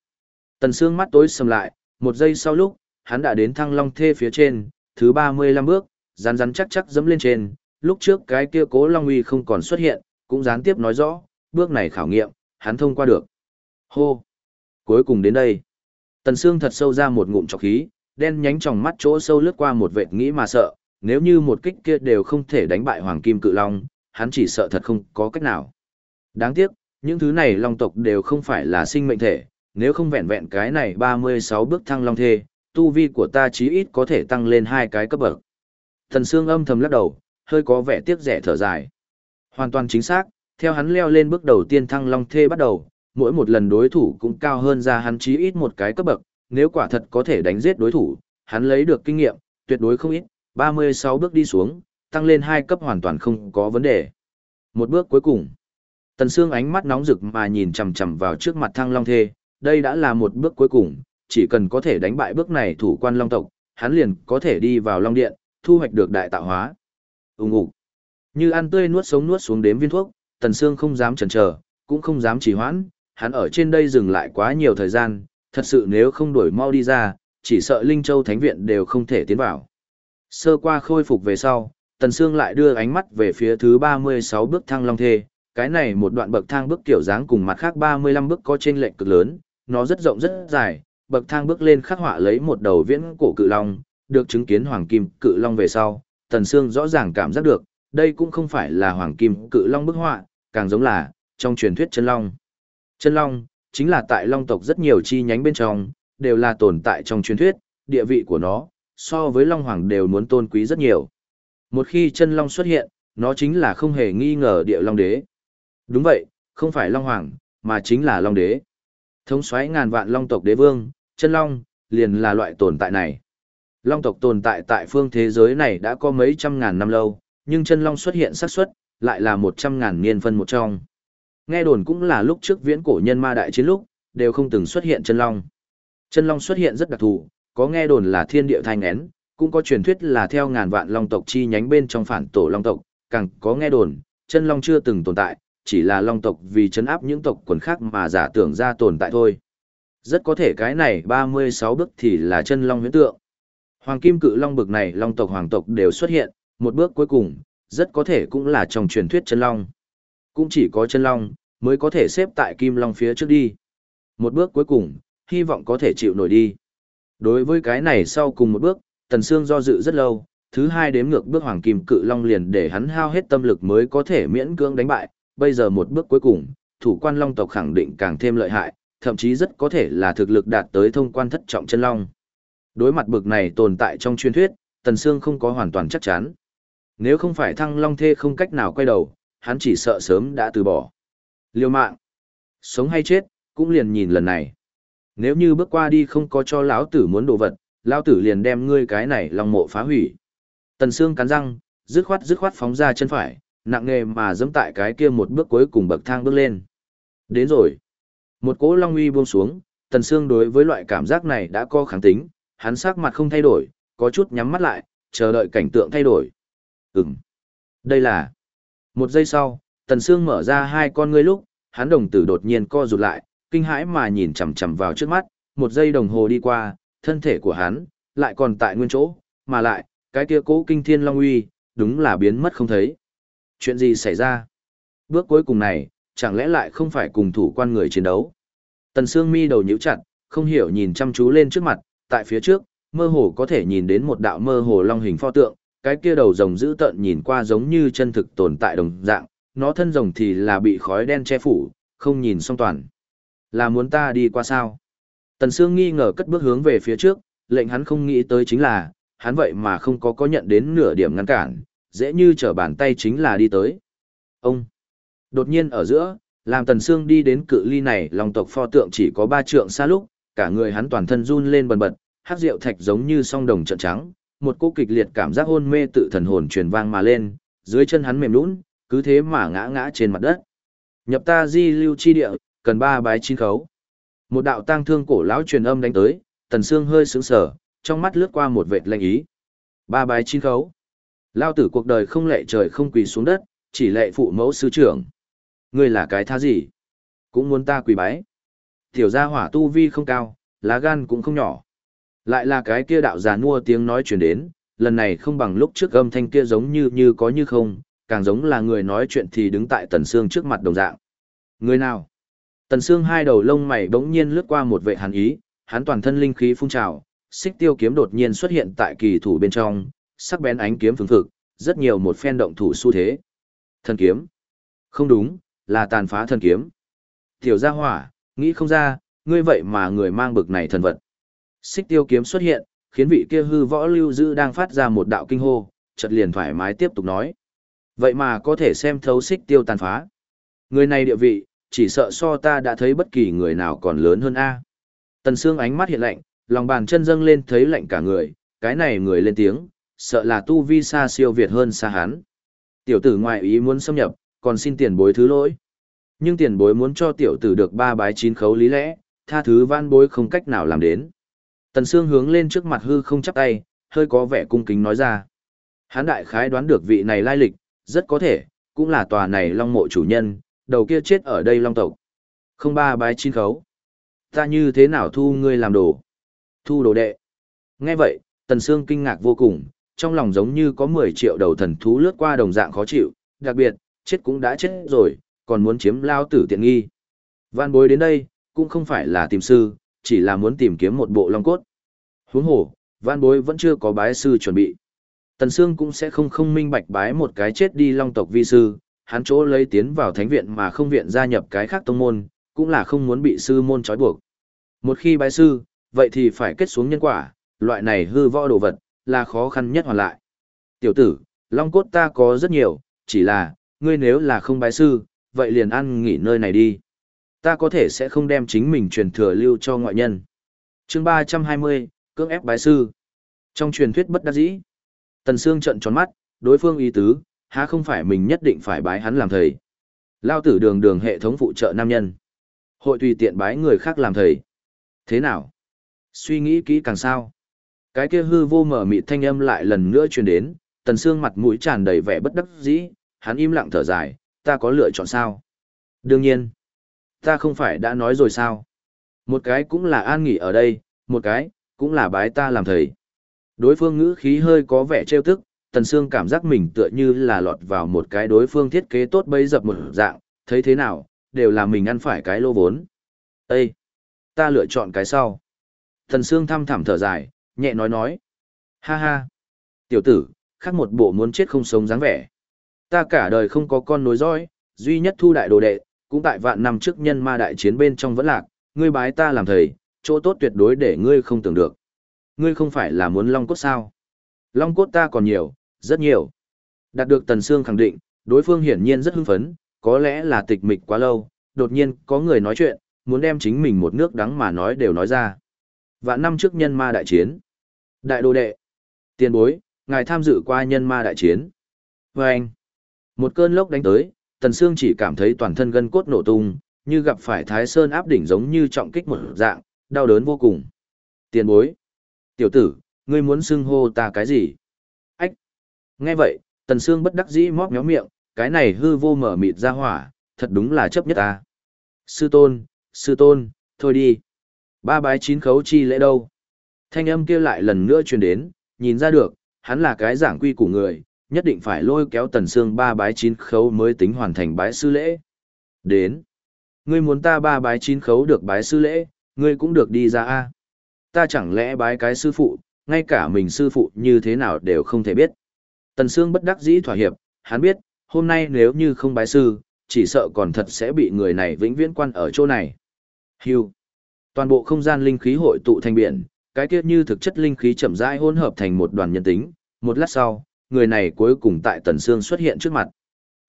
Tần Sương mắt tối sầm lại, một giây sau lúc, hắn đã đến thăng long thê phía trên, thứ 35 bước, rắn rắn chắc chắc dẫm lên trên, lúc trước cái kia cố long uy không còn xuất hiện, cũng gián tiếp nói rõ, bước này khảo nghiệm, hắn thông qua được. Hô! Cuối cùng đến đây. Tần Sương thật sâu ra một ngụm trọc khí, đen nhánh trong mắt chỗ sâu lướt qua một vệt nghĩ mà sợ, nếu như một kích kia đều không thể đánh bại Hoàng Kim Cự Long, hắn chỉ sợ thật không có cách nào. Đáng tiếc, những thứ này long tộc đều không phải là sinh mệnh thể, nếu không vẹn vẹn cái này 36 bước thăng long thê, tu vi của ta chí ít có thể tăng lên hai cái cấp bậc. Thần Sương âm thầm lắc đầu, hơi có vẻ tiếc rẻ thở dài. Hoàn toàn chính xác, theo hắn leo lên bước đầu tiên thăng long thê bắt đầu, mỗi một lần đối thủ cũng cao hơn ra hắn chí ít một cái cấp bậc, nếu quả thật có thể đánh giết đối thủ, hắn lấy được kinh nghiệm, tuyệt đối không ít, 36 bước đi xuống, tăng lên hai cấp hoàn toàn không có vấn đề. Một bước cuối cùng, Tần Sương ánh mắt nóng rực mà nhìn chằm chằm vào trước mặt Thăng Long Thê, đây đã là một bước cuối cùng, chỉ cần có thể đánh bại bước này thủ quan Long tộc, hắn liền có thể đi vào Long Điện, thu hoạch được đại tạo hóa. Ùng ục. Như ăn tươi nuốt sống nuốt xuống đếm viên thuốc, Tần Sương không dám chần chờ, cũng không dám trì hoãn, hắn ở trên đây dừng lại quá nhiều thời gian, thật sự nếu không đổi mau đi ra, chỉ sợ Linh Châu Thánh Viện đều không thể tiến vào. Sơ qua khôi phục về sau, Tần Sương lại đưa ánh mắt về phía thứ 36 bước thăng long thê, cái này một đoạn bậc thang bước kiểu dáng cùng mặt khác 35 bước có trên lệnh cực lớn, nó rất rộng rất dài, bậc thang bước lên khắc họa lấy một đầu viễn cổ cự long, được chứng kiến hoàng kim cự long về sau, Tần Sương rõ ràng cảm giác được, đây cũng không phải là hoàng kim cự long bức họa, càng giống là trong truyền thuyết chân long. Chân long chính là tại long tộc rất nhiều chi nhánh bên trong, đều là tồn tại trong truyền thuyết, địa vị của nó so với long hoàng đều muốn tôn quý rất nhiều. Một khi chân long xuất hiện, nó chính là không hề nghi ngờ địa long đế. Đúng vậy, không phải long hoàng, mà chính là long đế. Thống soái ngàn vạn long tộc đế vương, chân long, liền là loại tồn tại này. Long tộc tồn tại tại phương thế giới này đã có mấy trăm ngàn năm lâu, nhưng chân long xuất hiện xác suất lại là một trăm ngàn niên phân một trong. Nghe đồn cũng là lúc trước viễn cổ nhân ma đại chiến lúc, đều không từng xuất hiện chân long. Chân long xuất hiện rất đặc thù, có nghe đồn là thiên địa thanh én, cũng có truyền thuyết là theo ngàn vạn long tộc chi nhánh bên trong phản tổ long tộc, càng có nghe đồn, chân long chưa từng tồn tại, chỉ là long tộc vì chấn áp những tộc quần khác mà giả tưởng ra tồn tại thôi. Rất có thể cái này 36 bước thì là chân long huyễn tượng. Hoàng kim cự long bực này long tộc hoàng tộc đều xuất hiện, một bước cuối cùng, rất có thể cũng là trong truyền thuyết chân long. Cũng chỉ có chân long, mới có thể xếp tại kim long phía trước đi. Một bước cuối cùng, hy vọng có thể chịu nổi đi. Đối với cái này sau cùng một bước, Tần Sương do dự rất lâu, thứ hai đếm ngược bước hoàng kim cự long liền để hắn hao hết tâm lực mới có thể miễn cưỡng đánh bại, bây giờ một bước cuối cùng, thủ quan long tộc khẳng định càng thêm lợi hại, thậm chí rất có thể là thực lực đạt tới thông quan thất trọng chân long. Đối mặt bực này tồn tại trong truyền thuyết, Tần Sương không có hoàn toàn chắc chắn. Nếu không phải thăng long thê không cách nào quay đầu, hắn chỉ sợ sớm đã từ bỏ. Liều mạng, sống hay chết, cũng liền nhìn lần này. Nếu như bước qua đi không có cho lão tử muốn đồ vật, lão tử liền đem ngươi cái này long mộ phá hủy. Tần Sương cắn răng, dứt khoát dứt khoát phóng ra chân phải, nặng nề mà dẫm tại cái kia một bước cuối cùng bậc thang bước lên. Đến rồi. Một cỗ long uy buông xuống, Tần Sương đối với loại cảm giác này đã có kháng tính, hắn sắc mặt không thay đổi, có chút nhắm mắt lại, chờ đợi cảnh tượng thay đổi. Ừm. Đây là... Một giây sau, Tần Sương mở ra hai con ngươi lúc, hắn đồng tử đột nhiên co rụt lại, kinh hãi mà nhìn chằm chằm vào trước mắt, một giây đồng hồ đi qua, thân thể của hắn lại còn tại nguyên chỗ, mà lại, cái kia cố kinh thiên long uy, đúng là biến mất không thấy. Chuyện gì xảy ra? Bước cuối cùng này, chẳng lẽ lại không phải cùng thủ quan người chiến đấu? Tần Sương mi đầu nhíu chặt, không hiểu nhìn chăm chú lên trước mặt, tại phía trước, mơ hồ có thể nhìn đến một đạo mơ hồ long hình pho tượng, cái kia đầu rồng dữ tợn nhìn qua giống như chân thực tồn tại đồng dạng, nó thân rồng thì là bị khói đen che phủ, không nhìn song toàn. Là muốn ta đi qua sao? Tần Sương nghi ngờ cất bước hướng về phía trước, lệnh hắn không nghĩ tới chính là, hắn vậy mà không có có nhận đến nửa điểm ngăn cản, dễ như trở bàn tay chính là đi tới. Ông! Đột nhiên ở giữa, làm Tần Sương đi đến cự ly này lòng tộc pho tượng chỉ có ba trượng xa lúc, cả người hắn toàn thân run lên bần bật, hát rượu thạch giống như song đồng trận trắng, một cô kịch liệt cảm giác hôn mê tự thần hồn truyền vang mà lên, dưới chân hắn mềm lún, cứ thế mà ngã ngã trên mặt đất. Nhập ta di lưu chi địa, cần ba bái chín khấu. Một đạo tang thương cổ lão truyền âm đánh tới, Tần Sương hơi sững sờ, trong mắt lướt qua một vệt lanh ý. Ba bái chín khấu. Lao tử cuộc đời không lệ trời không quỳ xuống đất, chỉ lệ phụ mẫu sư trưởng. Ngươi là cái tha gì? Cũng muốn ta quỳ bái. Tiểu gia hỏa tu vi không cao, lá gan cũng không nhỏ. Lại là cái kia đạo già nua tiếng nói chuyển đến, lần này không bằng lúc trước âm thanh kia giống như như có như không, càng giống là người nói chuyện thì đứng tại Tần Sương trước mặt đồng dạng. Người nào? Tần Sương hai đầu lông mày bỗng nhiên lướt qua một vệ hàn ý, hắn toàn thân linh khí phun trào, xích tiêu kiếm đột nhiên xuất hiện tại kỳ thủ bên trong, sắc bén ánh kiếm phừng phực, rất nhiều một phen động thủ xu thế. Thần kiếm. Không đúng, là tàn phá thần kiếm. Tiểu gia hỏa, nghĩ không ra, ngươi vậy mà người mang bực này thần vật. Xích tiêu kiếm xuất hiện, khiến vị kia hư võ lưu dư đang phát ra một đạo kinh hô, chợt liền thoải mái tiếp tục nói. Vậy mà có thể xem thấu xích tiêu tàn phá. Người này địa vị, chỉ sợ so ta đã thấy bất kỳ người nào còn lớn hơn A. Tần Sương ánh mắt hiện lạnh, lòng bàn chân dâng lên thấy lạnh cả người, cái này người lên tiếng, sợ là tu vi xa siêu việt hơn xa hắn. Tiểu tử ngoại ý muốn xâm nhập, còn xin tiền bối thứ lỗi. Nhưng tiền bối muốn cho tiểu tử được ba bái chín khấu lý lẽ, tha thứ van bối không cách nào làm đến. Tần Sương hướng lên trước mặt hư không chắp tay, hơi có vẻ cung kính nói ra. Hán đại khái đoán được vị này lai lịch, rất có thể, cũng là tòa này long mộ chủ nhân, đầu kia chết ở đây long tộc. Không ba bái chín khấu. Ta như thế nào thu ngươi làm đồ? Thu đồ đệ. Nghe vậy, Tần Sương kinh ngạc vô cùng, trong lòng giống như có 10 triệu đầu thần thú lướt qua đồng dạng khó chịu, đặc biệt, chết cũng đã chết rồi, còn muốn chiếm lao tử tiện nghi. Văn bối đến đây, cũng không phải là tìm sư, chỉ là muốn tìm kiếm một bộ long cốt. Huống hồ, văn bối vẫn chưa có bái sư chuẩn bị. Tần Sương cũng sẽ không không minh bạch bái một cái chết đi long tộc vi sư, hắn chỗ lấy tiến vào thánh viện mà không viện gia nhập cái khác tông môn, cũng là không muốn bị sư môn trói buộc. Một khi bái sư, vậy thì phải kết xuống nhân quả, loại này hư võ đồ vật, là khó khăn nhất hoàn lại. Tiểu tử, long cốt ta có rất nhiều, chỉ là, ngươi nếu là không bái sư, vậy liền ăn nghỉ nơi này đi. Ta có thể sẽ không đem chính mình truyền thừa lưu cho ngoại nhân. chương 320, cưỡng ép bái sư. Trong truyền thuyết bất đắc dĩ, Tần Sương trợn tròn mắt, đối phương ý tứ, há không phải mình nhất định phải bái hắn làm thầy. Lao tử đường đường hệ thống phụ trợ nam nhân. Hội tùy tiện bái người khác làm thầy. Thế nào? Suy nghĩ kỹ càng sao? Cái kia hư vô mở mịt thanh âm lại lần nữa truyền đến, tần xương mặt mũi tràn đầy vẻ bất đắc dĩ, hắn im lặng thở dài, ta có lựa chọn sao? Đương nhiên, ta không phải đã nói rồi sao? Một cái cũng là an nghỉ ở đây, một cái, cũng là bái ta làm thầy. Đối phương ngữ khí hơi có vẻ trêu tức, Tần Sương cảm giác mình tựa như là lọt vào một cái đối phương thiết kế tốt bấy dập một dạng, thấy thế nào, đều là mình ăn phải cái lô vốn. Ê! Ta lựa chọn cái sau. Tần Sương thăm thẳm thở dài, nhẹ nói nói. Ha ha! Tiểu tử, khác một bộ muốn chết không sống dáng vẻ. Ta cả đời không có con nối dõi, duy nhất thu đại đồ đệ, cũng tại vạn năm trước nhân ma đại chiến bên trong vẫn lạc, ngươi bái ta làm thầy, chỗ tốt tuyệt đối để ngươi không tưởng được. Ngươi không phải là muốn long cốt sao? Long cốt ta còn nhiều, rất nhiều. Đạt được Tần Sương khẳng định, đối phương hiển nhiên rất hưng phấn, có lẽ là tịch mịch quá lâu, đột nhiên có người nói chuyện, muốn đem chính mình một nước đắng mà nói đều nói ra. Vạn năm trước nhân ma đại chiến. Đại đồ đệ. Tiền bối, ngài tham dự qua nhân ma đại chiến. Vâng anh. Một cơn lốc đánh tới, Tần Sương chỉ cảm thấy toàn thân gân cốt nổ tung, như gặp phải Thái Sơn áp đỉnh giống như trọng kích một dạng, đau đớn vô cùng. Tiền bối. Tiểu tử, ngươi muốn xưng hô ta cái gì? Ách! Nghe vậy, Tần Sương bất đắc dĩ móc méo miệng, cái này hư vô mở mịt ra hỏa, thật đúng là chấp nhất ta. Sư tôn, sư tôn, thôi đi. Ba bái chín khấu chi lễ đâu? Thanh âm kia lại lần nữa truyền đến, nhìn ra được, hắn là cái giảng quy của người, nhất định phải lôi kéo Tần Sương ba bái chín khấu mới tính hoàn thành bái sư lễ. Đến. Ngươi muốn ta ba bái chín khấu được bái sư lễ, ngươi cũng được đi ra a ta chẳng lẽ bái cái sư phụ, ngay cả mình sư phụ như thế nào đều không thể biết. Tần Sương bất đắc dĩ thỏa hiệp, hắn biết, hôm nay nếu như không bái sư, chỉ sợ còn thật sẽ bị người này vĩnh viễn quan ở chỗ này. Hưu. Toàn bộ không gian linh khí hội tụ thành biển, cái kia như thực chất linh khí chậm rãi hỗn hợp thành một đoàn nhân tính, một lát sau, người này cuối cùng tại Tần Sương xuất hiện trước mặt.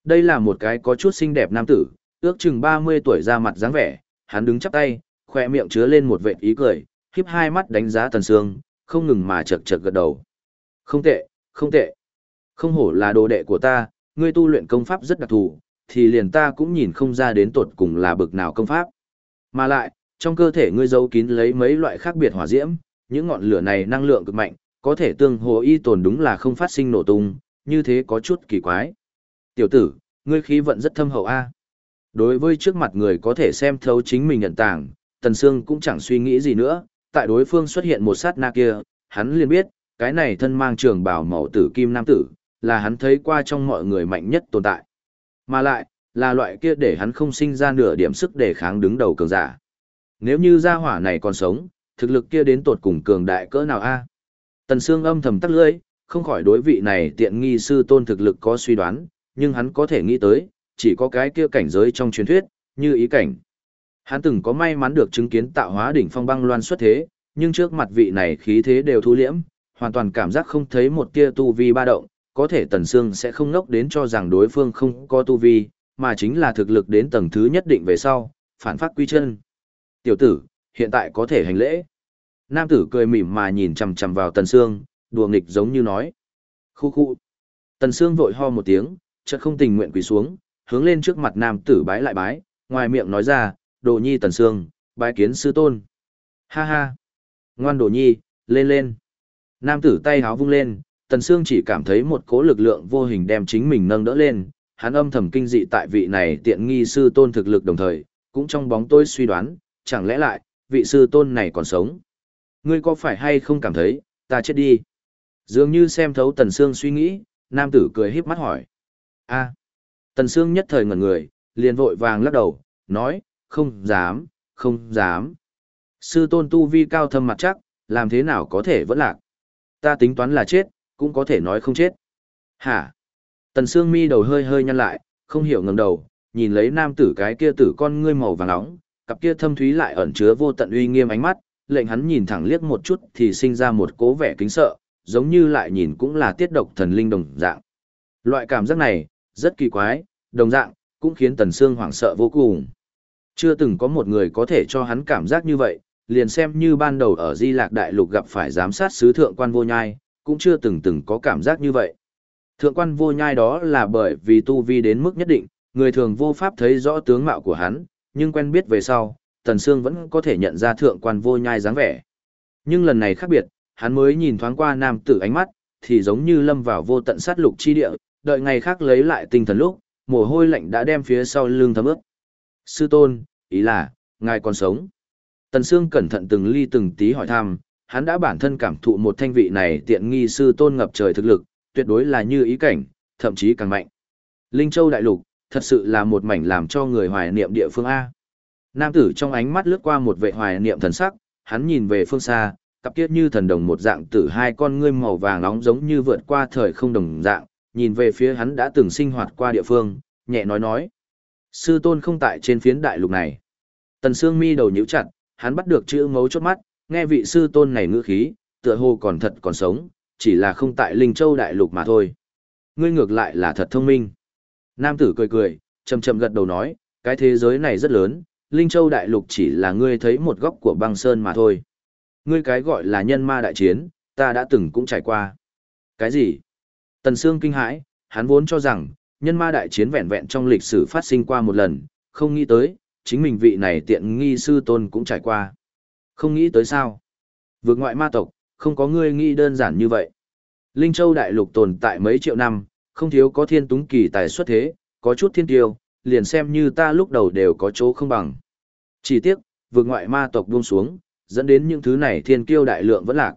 Đây là một cái có chút xinh đẹp nam tử, ước chừng 30 tuổi ra mặt dáng vẻ, hắn đứng chắp tay, khoe miệng chứa lên một vệt ý cười, khiếp hai mắt đánh giá Tần Sương, không ngừng mà chật chật gật đầu. Không tệ, không tệ. Không hổ là đồ đệ của ta, ngươi tu luyện công pháp rất đặc thù, thì liền ta cũng nhìn không ra đến tột cùng là bực nào công pháp. Mà lại, trong cơ thể ngươi giấu kín lấy mấy loại khác biệt hỏa diễm, những ngọn lửa này năng lượng cực mạnh, có thể tương hồ y tồn đúng là không phát sinh nổ tung, như thế có chút kỳ quái. Tiểu tử, ngươi khí vận rất thâm hậu a. Đối với trước mặt người có thể xem thấu chính mình nhận tàng, Tần Sương cũng chẳng suy nghĩ gì nữa, tại đối phương xuất hiện một sát na kia, hắn liền biết, cái này thân mang trường bào màu tử kim nam tử, là hắn thấy qua trong mọi người mạnh nhất tồn tại. Mà lại, là loại kia để hắn không sinh ra nửa điểm sức để kháng đứng đầu cường giả. Nếu như gia hỏa này còn sống, thực lực kia đến tột cùng cường đại cỡ nào a? Tần Sương âm thầm tắt lưỡi, không khỏi đối vị này tiện nghi sư tôn thực lực có suy đoán, nhưng hắn có thể nghĩ tới, chỉ có cái kia cảnh giới trong truyền thuyết, như ý cảnh. Hắn từng có may mắn được chứng kiến tạo hóa đỉnh phong băng loan xuất thế, nhưng trước mặt vị này khí thế đều thu liễm, hoàn toàn cảm giác không thấy một tia tu vi ba động, có thể Tần Sương sẽ không ngốc đến cho rằng đối phương không có tu vi, mà chính là thực lực đến tầng thứ nhất định về sau, phản phát quy chân. Tiểu tử, hiện tại có thể hành lễ. Nam tử cười mỉm mà nhìn chằm chằm vào Tần Sương, đùa nghịch giống như nói. Khu khu. Tần Sương vội ho một tiếng, chợt không tình nguyện quỳ xuống, hướng lên trước mặt nam tử bái lại bái, ngoài miệng nói ra, đồ nhi Tần Sương, bái kiến sư tôn. Ha ha. Ngoan đồ nhi, lên lên. Nam tử tay háo vung lên, Tần Sương chỉ cảm thấy một cỗ lực lượng vô hình đem chính mình nâng đỡ lên, hắn âm thầm kinh dị tại vị này tiện nghi sư tôn thực lực đồng thời, cũng trong bóng tôi suy đoán, chẳng lẽ lại, vị sư tôn này còn sống. Ngươi có phải hay không cảm thấy, ta chết đi. Dường như xem thấu Tần Sương suy nghĩ, nam tử cười híp mắt hỏi. a Tần Sương nhất thời ngẩn người, liền vội vàng lắc đầu, nói, không dám, không dám. Sư tôn tu vi cao thâm mặt chắc, làm thế nào có thể vẫn lạc. Ta tính toán là chết, cũng có thể nói không chết. Hả? Tần Sương mi đầu hơi hơi nhăn lại, không hiểu ngẩng đầu, nhìn lấy nam tử cái kia tử con ngươi màu vàng nóng, cặp kia thâm thúy lại ẩn chứa vô tận uy nghiêm ánh mắt, lệnh hắn nhìn thẳng liếc một chút thì sinh ra một cố vẻ kính sợ, giống như lại nhìn cũng là tiết độc thần linh đồng dạng. Loại cảm giác này, rất kỳ quái, đồng dạng, cũng khiến Tần Sương hoảng sợ vô cùng. Chưa từng có một người có thể cho hắn cảm giác như vậy, liền xem như ban đầu ở Di Lạc Đại Lục gặp phải giám sát sứ thượng quan vô nhai, cũng chưa từng từng có cảm giác như vậy. Thượng quan vô nhai đó là bởi vì tu vi đến mức nhất định, người thường vô pháp thấy rõ tướng mạo của hắn, nhưng quen biết về sau, Tần Sương vẫn có thể nhận ra thượng quan vô nhai dáng vẻ. Nhưng lần này khác biệt, hắn mới nhìn thoáng qua nam tử ánh mắt, thì giống như lâm vào vô tận sát lục chi địa, đợi ngày khác lấy lại tinh thần lúc, mồ hôi lạnh đã đem phía sau lưng thấm ướt. Sư tôn, ý là, ngài còn sống. Tần Sương cẩn thận từng ly từng tí hỏi thăm, hắn đã bản thân cảm thụ một thanh vị này tiện nghi sư tôn ngập trời thực lực, tuyệt đối là như ý cảnh, thậm chí càng mạnh. Linh Châu Đại Lục, thật sự là một mảnh làm cho người hoài niệm địa phương A. Nam tử trong ánh mắt lướt qua một vệ hoài niệm thần sắc, hắn nhìn về phương xa, cặp kiết như thần đồng một dạng tử hai con ngươi màu vàng nóng giống như vượt qua thời không đồng dạng, nhìn về phía hắn đã từng sinh hoạt qua địa phương, nhẹ nói nói. Sư tôn không tại trên phiến đại lục này. Tần Sương mi đầu nhíu chặt, hắn bắt được chữ ngấu chốt mắt, nghe vị sư tôn này ngữ khí, tựa hồ còn thật còn sống, chỉ là không tại Linh Châu đại lục mà thôi. Ngươi ngược lại là thật thông minh. Nam tử cười cười, chậm chậm gật đầu nói, cái thế giới này rất lớn, Linh Châu đại lục chỉ là ngươi thấy một góc của băng sơn mà thôi. Ngươi cái gọi là nhân ma đại chiến, ta đã từng cũng trải qua. Cái gì? Tần Sương kinh hãi, hắn vốn cho rằng, nhân ma đại chiến vẹn vẹn trong lịch sử phát sinh qua một lần, không nghĩ tới, chính mình vị này tiện nghi sư tôn cũng trải qua. Không nghĩ tới sao? Vượt ngoại ma tộc, không có ngươi nghĩ đơn giản như vậy. Linh Châu đại lục tồn tại mấy triệu năm, không thiếu có thiên túng kỳ tài xuất thế, có chút thiên tiêu, liền xem như ta lúc đầu đều có chỗ không bằng. Chỉ tiếc, vượt ngoại ma tộc buông xuống, dẫn đến những thứ này thiên kiêu đại lượng vẫn lạc.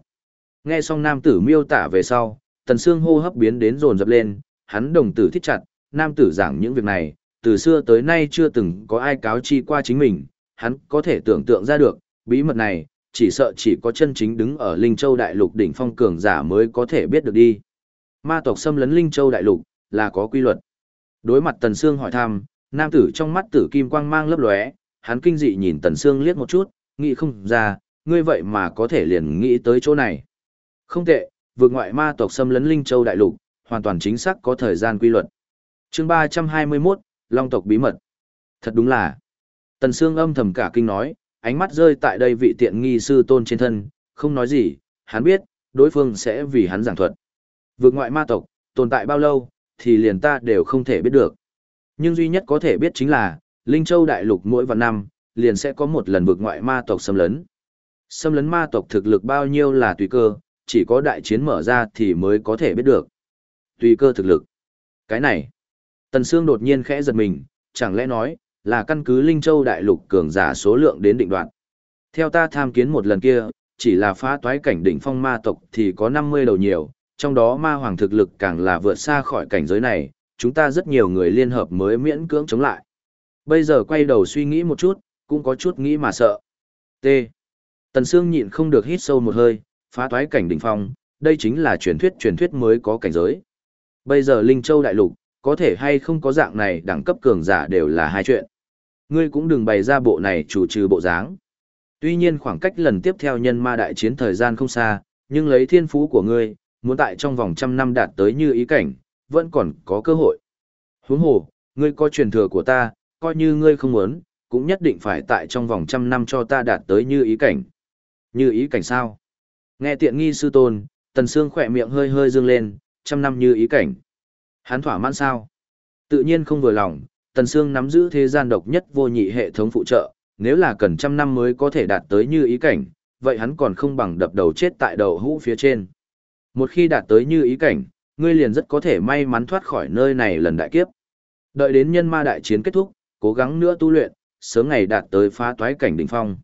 Nghe xong nam tử miêu tả về sau, tần xương hô hấp biến đến rồn rập lên, hắn đồng tử thích chặt, nam tử giảng những việc này, từ xưa tới nay chưa từng có ai cáo chi qua chính mình, hắn có thể tưởng tượng ra được, bí mật này, chỉ sợ chỉ có chân chính đứng ở Linh Châu Đại Lục đỉnh phong cường giả mới có thể biết được đi. Ma tộc xâm lấn Linh Châu Đại Lục, là có quy luật. Đối mặt Tần Sương hỏi thăm, nam tử trong mắt tử kim quang mang lấp lóe, hắn kinh dị nhìn Tần Sương liếc một chút, nghĩ không ra, ngươi vậy mà có thể liền nghĩ tới chỗ này. Không tệ, vượt ngoại ma tộc xâm lấn Linh Châu Đại Lục, hoàn toàn chính xác có thời gian quy luật. chương 321, Long tộc bí mật. Thật đúng là. Tần Sương âm thầm cả kinh nói, ánh mắt rơi tại đây vị tiện nghi sư tôn trên thân, không nói gì, hắn biết, đối phương sẽ vì hắn giảng thuật. Vượt ngoại ma tộc, tồn tại bao lâu, thì liền ta đều không thể biết được. Nhưng duy nhất có thể biết chính là, Linh Châu Đại Lục mỗi vạn năm, liền sẽ có một lần vượt ngoại ma tộc xâm lấn. Xâm lấn ma tộc thực lực bao nhiêu là tùy cơ, chỉ có đại chiến mở ra thì mới có thể biết được. Tùy cơ thực lực. Cái này. Tần Sương đột nhiên khẽ giật mình, chẳng lẽ nói, là căn cứ Linh Châu Đại Lục cường giả số lượng đến định đoạn. Theo ta tham kiến một lần kia, chỉ là phá toái cảnh đỉnh phong ma tộc thì có 50 đầu nhiều, trong đó ma hoàng thực lực càng là vượt xa khỏi cảnh giới này, chúng ta rất nhiều người liên hợp mới miễn cưỡng chống lại. Bây giờ quay đầu suy nghĩ một chút, cũng có chút nghĩ mà sợ. T. Tần Sương nhịn không được hít sâu một hơi, phá toái cảnh đỉnh phong, đây chính là truyền thuyết truyền thuyết mới có cảnh giới. Bây giờ Linh Châu Đại Lục, có thể hay không có dạng này đẳng cấp cường giả đều là hai chuyện. Ngươi cũng đừng bày ra bộ này chủ trừ bộ dáng. Tuy nhiên khoảng cách lần tiếp theo nhân ma đại chiến thời gian không xa, nhưng lấy thiên phú của ngươi, muốn tại trong vòng trăm năm đạt tới như ý cảnh, vẫn còn có cơ hội. Huống hồ, ngươi có truyền thừa của ta, coi như ngươi không muốn, cũng nhất định phải tại trong vòng trăm năm cho ta đạt tới như ý cảnh. Như ý cảnh sao? Nghe tiện nghi sư tôn, tần xương khỏe miệng hơi hơi dương lên, trăm năm như ý cảnh. Hắn thỏa mãn sao? Tự nhiên không vừa lòng, tần xương nắm giữ thế gian độc nhất vô nhị hệ thống phụ trợ, nếu là cần trăm năm mới có thể đạt tới như ý cảnh, vậy hắn còn không bằng đập đầu chết tại đầu hũ phía trên. Một khi đạt tới như ý cảnh, ngươi liền rất có thể may mắn thoát khỏi nơi này lần đại kiếp. Đợi đến nhân ma đại chiến kết thúc, cố gắng nữa tu luyện, sớm ngày đạt tới phá toái cảnh đỉnh phong.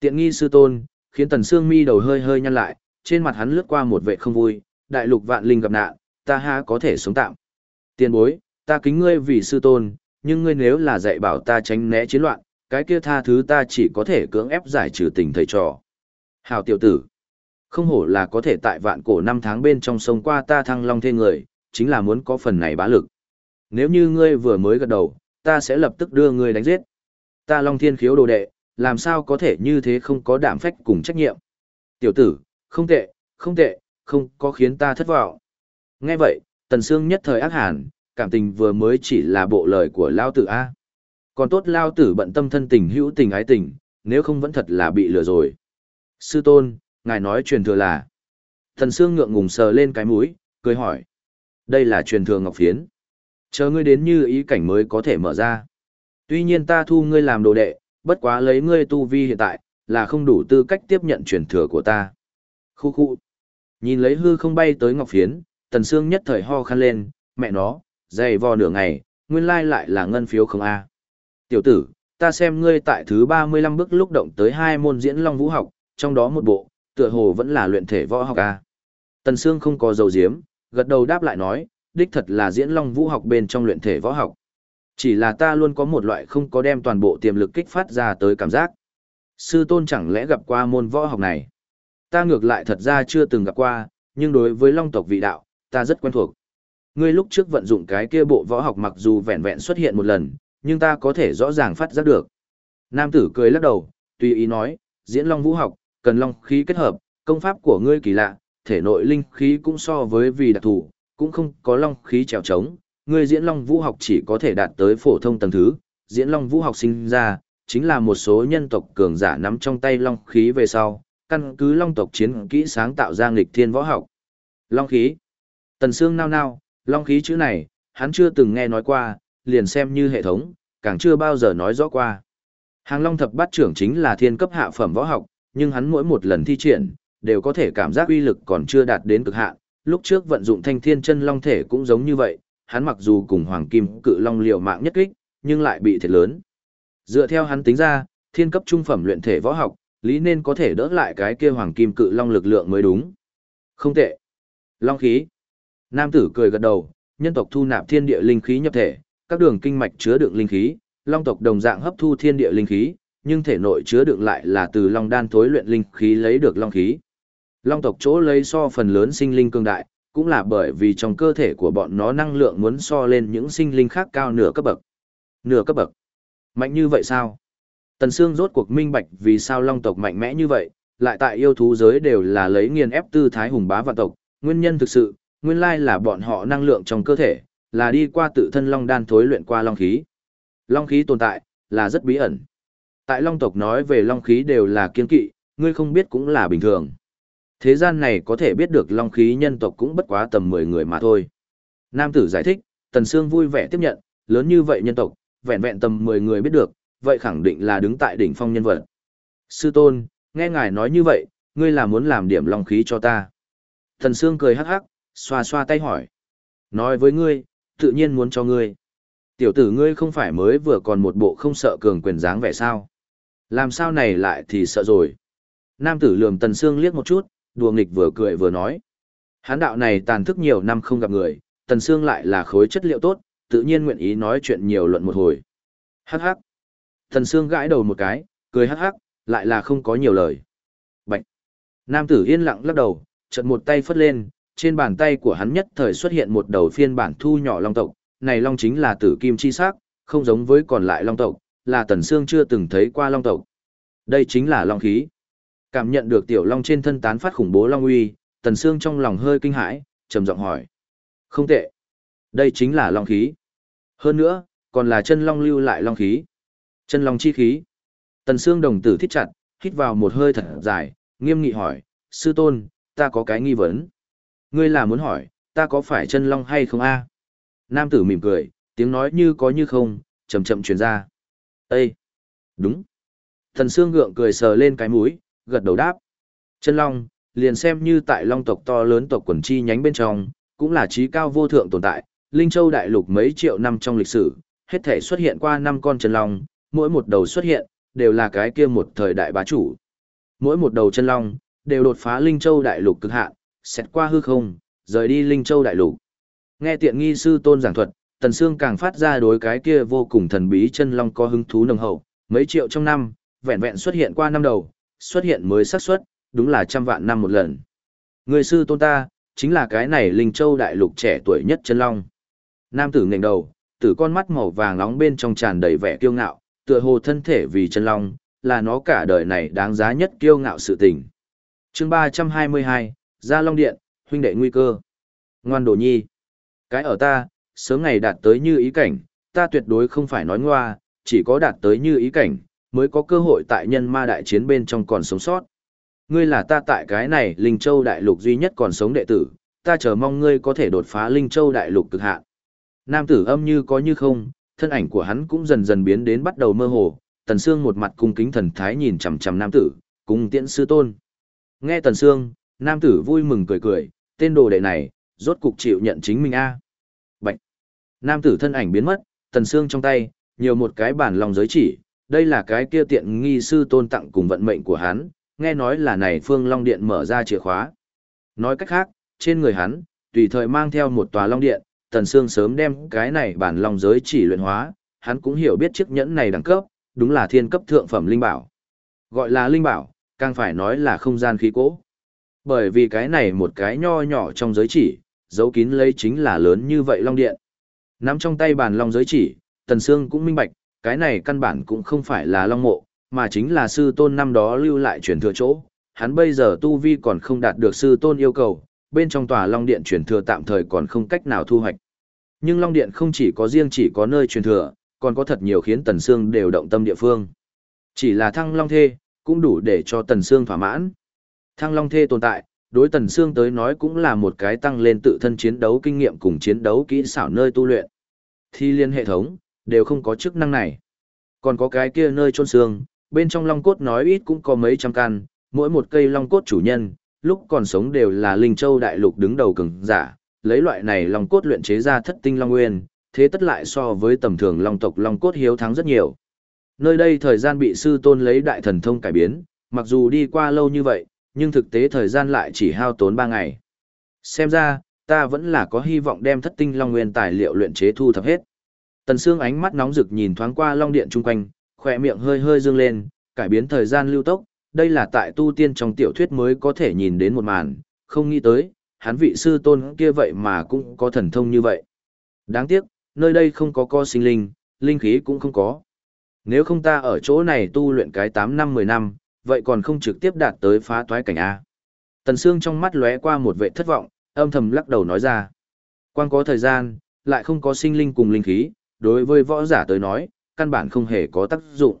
Tiện nghi sư tôn, khiến Tần Sương Mi đầu hơi hơi nhăn lại, trên mặt hắn lướt qua một vẻ không vui, đại lục vạn linh gặp nạn, ta ha có thể sống tạm. Tiên bối, ta kính ngươi vì sư tôn, nhưng ngươi nếu là dạy bảo ta tránh né chiến loạn, cái kia tha thứ ta chỉ có thể cưỡng ép giải trừ tình thầy trò. Hảo tiểu tử, không hổ là có thể tại vạn cổ năm tháng bên trong sông qua ta thăng long thê người, chính là muốn có phần này bá lực. Nếu như ngươi vừa mới gật đầu, ta sẽ lập tức đưa ngươi đánh giết. Ta long thiên khiếu đồ đệ, làm sao có thể như thế không có đảm phách cùng trách nhiệm. Tiểu tử, không tệ, không tệ, không có khiến ta thất vọng. Nghe vậy, Tần Sương nhất thời ác hàn, cảm tình vừa mới chỉ là bộ lời của Lao Tử A. Còn tốt Lao Tử bận tâm thân tình hữu tình ái tình, nếu không vẫn thật là bị lừa rồi. Sư tôn, ngài nói truyền thừa là. thần Sương ngượng ngùng sờ lên cái mũi, cười hỏi. Đây là truyền thừa ngọc phiến. Chờ ngươi đến như ý cảnh mới có thể mở ra. Tuy nhiên ta thu ngươi làm đồ đệ, bất quá lấy ngươi tu vi hiện tại, là không đủ tư cách tiếp nhận truyền thừa của ta. Khu khu. Nhìn lấy hư không bay tới ngọc phiến, tần xương nhất thời ho khăn lên, mẹ nó, dày vò nửa ngày, nguyên lai lại là ngân phiếu không a. Tiểu tử, ta xem ngươi tại thứ 35 bước lúc động tới hai môn diễn long vũ học, trong đó một bộ, tựa hồ vẫn là luyện thể võ học a. Tần xương không có dầu diếm, gật đầu đáp lại nói, đích thật là diễn long vũ học bên trong luyện thể võ học. Chỉ là ta luôn có một loại không có đem toàn bộ tiềm lực kích phát ra tới cảm giác. Sư tôn chẳng lẽ gặp qua môn võ học này? Ta ngược lại thật ra chưa từng gặp qua, nhưng đối với long tộc vị đạo, ta rất quen thuộc. Ngươi lúc trước vận dụng cái kia bộ võ học mặc dù vẹn vẹn xuất hiện một lần, nhưng ta có thể rõ ràng phát giác được. Nam tử cười lắc đầu, tùy ý nói, diễn long vũ học, cần long khí kết hợp, công pháp của ngươi kỳ lạ, thể nội linh khí cũng so với vì đặc thù, cũng không có long khí trèo trống, ngươi diễn long vũ học chỉ có thể đạt tới phổ thông tầng thứ, diễn long vũ học sinh ra, chính là một số nhân tộc cường giả nắm trong tay long khí về sau, căn cứ long tộc chiến kỹ sáng tạo ra nghịch thiên võ học. Long khí. Tần Sương nao nao, long khí chữ này, hắn chưa từng nghe nói qua, liền xem như hệ thống, càng chưa bao giờ nói rõ qua. Hàng long thập bát trưởng chính là thiên cấp hạ phẩm võ học, nhưng hắn mỗi một lần thi triển, đều có thể cảm giác uy lực còn chưa đạt đến cực hạn. Lúc trước vận dụng thanh thiên chân long thể cũng giống như vậy, hắn mặc dù cùng hoàng kim cự long liều mạng nhất kích, nhưng lại bị thiệt lớn. Dựa theo hắn tính ra, thiên cấp trung phẩm luyện thể võ học, lý nên có thể đỡ lại cái kia hoàng kim cự long lực lượng mới đúng. Không tệ. Long khí. Nam tử cười gật đầu, nhân tộc thu nạp thiên địa linh khí nhập thể, các đường kinh mạch chứa đựng linh khí, long tộc đồng dạng hấp thu thiên địa linh khí, nhưng thể nội chứa đựng lại là từ long đan thối luyện linh khí lấy được long khí. Long tộc chỗ lấy so phần lớn sinh linh cường đại, cũng là bởi vì trong cơ thể của bọn nó năng lượng muốn so lên những sinh linh khác cao nửa cấp bậc. Nửa cấp bậc. Mạnh như vậy sao? Tần Sương rốt cuộc minh bạch vì sao long tộc mạnh mẽ như vậy, lại tại yêu thú giới đều là lấy nghiền ép tư thái hùng bá vạn tộc, nguyên nhân thực sự, nguyên lai là bọn họ năng lượng trong cơ thể, là đi qua tự thân long đan thối luyện qua long khí. Long khí tồn tại, là rất bí ẩn. Tại long tộc nói về long khí đều là kiên kỵ, ngươi không biết cũng là bình thường. Thế gian này có thể biết được long khí nhân tộc cũng bất quá tầm 10 người mà thôi. Nam tử giải thích, Tần Sương vui vẻ tiếp nhận, lớn như vậy nhân tộc, vẹn vẹn tầm 10 người biết được, vậy khẳng định là đứng tại đỉnh phong nhân vật. Sư tôn, nghe ngài nói như vậy, ngươi là muốn làm điểm long khí cho ta. Tần Sương cười hắc hắc, xoa xoa tay hỏi. Nói với ngươi, tự nhiên muốn cho ngươi. Tiểu tử ngươi không phải mới vừa còn một bộ không sợ cường quyền dáng vẻ sao. Làm sao này lại thì sợ rồi. Nam tử lườm Tần Sương liếc một chút, đùa nghịch vừa cười vừa nói. Hán đạo này tàn thức nhiều năm không gặp người, Tần Sương lại là khối chất liệu tốt, tự nhiên nguyện ý nói chuyện nhiều luận một hồi. Hắc hắc. Tần Sương gãi đầu một cái, cười hắc hắc, lại là không có nhiều lời. Bạch. Nam tử yên lặng lắc đầu, chợt một tay phất lên, trên bàn tay của hắn nhất thời xuất hiện một đầu phiên bản thu nhỏ long tộc, này long chính là tử kim chi sắc, không giống với còn lại long tộc, là Tần Sương chưa từng thấy qua long tộc. Đây chính là long khí. Cảm nhận được tiểu long trên thân tán phát khủng bố long uy, Tần Sương trong lòng hơi kinh hãi, trầm giọng hỏi. Không tệ. Đây chính là long khí. Hơn nữa, còn là chân long lưu lại long khí. Chân long chi khí. Tần Sương đồng tử thít chặt, hít vào một hơi thật dài, nghiêm nghị hỏi, sư tôn, ta có cái nghi vấn. Ngươi là muốn hỏi, ta có phải chân long hay không a? Nam tử mỉm cười, tiếng nói như có như không, chậm chậm truyền ra. Ê! Đúng! Thần Sương gượng cười sờ lên cái mũi, gật đầu đáp. Chân long, liền xem như tại long tộc to lớn tộc quần chi nhánh bên trong, cũng là trí cao vô thượng tồn tại. Linh Châu đại lục mấy triệu năm trong lịch sử, hết thể xuất hiện qua năm con chân long, mỗi một đầu xuất hiện, đều là cái kia một thời đại bá chủ. Mỗi một đầu chân long, đều đột phá Linh Châu đại lục cực hạn, xét qua hư không, rời đi Linh Châu đại lục. Nghe tiện nghi sư tôn giảng thuật, Tần Sương càng phát ra đối cái kia vô cùng thần bí chân long có hứng thú nồng hậu, mấy triệu trong năm, vẹn vẹn xuất hiện qua năm đầu, xuất hiện mới xác suất, đúng là trăm vạn năm một lần. Người sư tôn ta, chính là cái này Linh Châu đại lục trẻ tuổi nhất chân long. Nam tử ngẩng đầu, tử con mắt màu vàng nóng bên trong tràn đầy vẻ kiêu ngạo, tựa hồ thân thể vì chân long, là nó cả đời này đáng giá nhất kiêu ngạo sự tình. Chương 322, Gia Long Điện, huynh đệ nguy cơ. Ngoan đồ nhi. Cái ở ta, sớm ngày đạt tới như ý cảnh, ta tuyệt đối không phải nói ngoa, chỉ có đạt tới như ý cảnh, mới có cơ hội tại nhân ma đại chiến bên trong còn sống sót. Ngươi là ta tại cái này Linh Châu Đại Lục duy nhất còn sống đệ tử, ta chờ mong ngươi có thể đột phá Linh Châu Đại Lục cực hạn. Nam tử âm như có như không, thân ảnh của hắn cũng dần dần biến đến bắt đầu mơ hồ, Tần Sương một mặt cung kính thần thái nhìn chằm chằm nam tử, cung tiễn sư tôn. Nghe Tần Sương, nam tử vui mừng cười cười, tên đồ đệ này, rốt cục chịu nhận chính mình a. Nam tử thân ảnh biến mất, Tần xương trong tay, nhiều một cái bản lòng giới chỉ, đây là cái kia tiện nghi sư tôn tặng cùng vận mệnh của hắn, nghe nói là này Phương Long Điện mở ra chìa khóa. Nói cách khác, trên người hắn, tùy thời mang theo một tòa Long Điện, Tần xương sớm đem cái này bản long giới chỉ luyện hóa, hắn cũng hiểu biết chiếc nhẫn này đẳng cấp, đúng là thiên cấp thượng phẩm linh bảo. Gọi là linh bảo, càng phải nói là không gian khí cố. Bởi vì cái này một cái nho nhỏ trong giới chỉ, dấu kín lấy chính là lớn như vậy long điện. Nắm trong tay bàn long giới chỉ, Tần Sương cũng minh bạch, cái này căn bản cũng không phải là long mộ, mà chính là sư tôn năm đó lưu lại truyền thừa chỗ. Hắn bây giờ tu vi còn không đạt được sư tôn yêu cầu, bên trong tòa long điện truyền thừa tạm thời còn không cách nào thu hoạch. Nhưng long điện không chỉ có riêng chỉ có nơi truyền thừa, còn có thật nhiều khiến Tần Sương đều động tâm địa phương. Chỉ là thăng long thê, cũng đủ để cho Tần Sương thỏa mãn. Thăng long thê tồn tại, đối Tần Sương tới nói cũng là một cái tăng lên tự thân chiến đấu kinh nghiệm cùng chiến đấu kỹ xảo nơi tu luyện. Thi liên hệ thống, đều không có chức năng này. Còn có cái kia nơi chôn xương, bên trong long cốt nói ít cũng có mấy trăm căn, mỗi một cây long cốt chủ nhân, lúc còn sống đều là linh châu đại lục đứng đầu cường giả, lấy loại này long cốt luyện chế ra thất tinh long nguyên, thế tất lại so với tầm thường long tộc long cốt hiếu thắng rất nhiều. Nơi đây thời gian bị sư tôn lấy đại thần thông cải biến, mặc dù đi qua lâu như vậy, nhưng thực tế thời gian lại chỉ hao tốn 3 ngày. Xem ra, ta vẫn là có hy vọng đem thất tinh long nguyên tài liệu luyện chế thu thập hết. Tần Sương ánh mắt nóng rực nhìn thoáng qua long điện chung quanh, khỏe miệng hơi hơi dương lên, cải biến thời gian lưu tốc, đây là tại tu tiên trong tiểu thuyết mới có thể nhìn đến một màn, không nghĩ tới, hắn vị sư tôn kia vậy mà cũng có thần thông như vậy. Đáng tiếc, nơi đây không có co sinh linh, linh khí cũng không có. Nếu không ta ở chỗ này tu luyện cái 8 năm 10 năm, vậy còn không trực tiếp đạt tới phá toái cảnh A. Tần Sương trong mắt lóe qua một vệ thất vọng, âm thầm lắc đầu nói ra. Quan có thời gian, lại không có sinh linh cùng linh khí, đối với võ giả tới nói, căn bản không hề có tác dụng.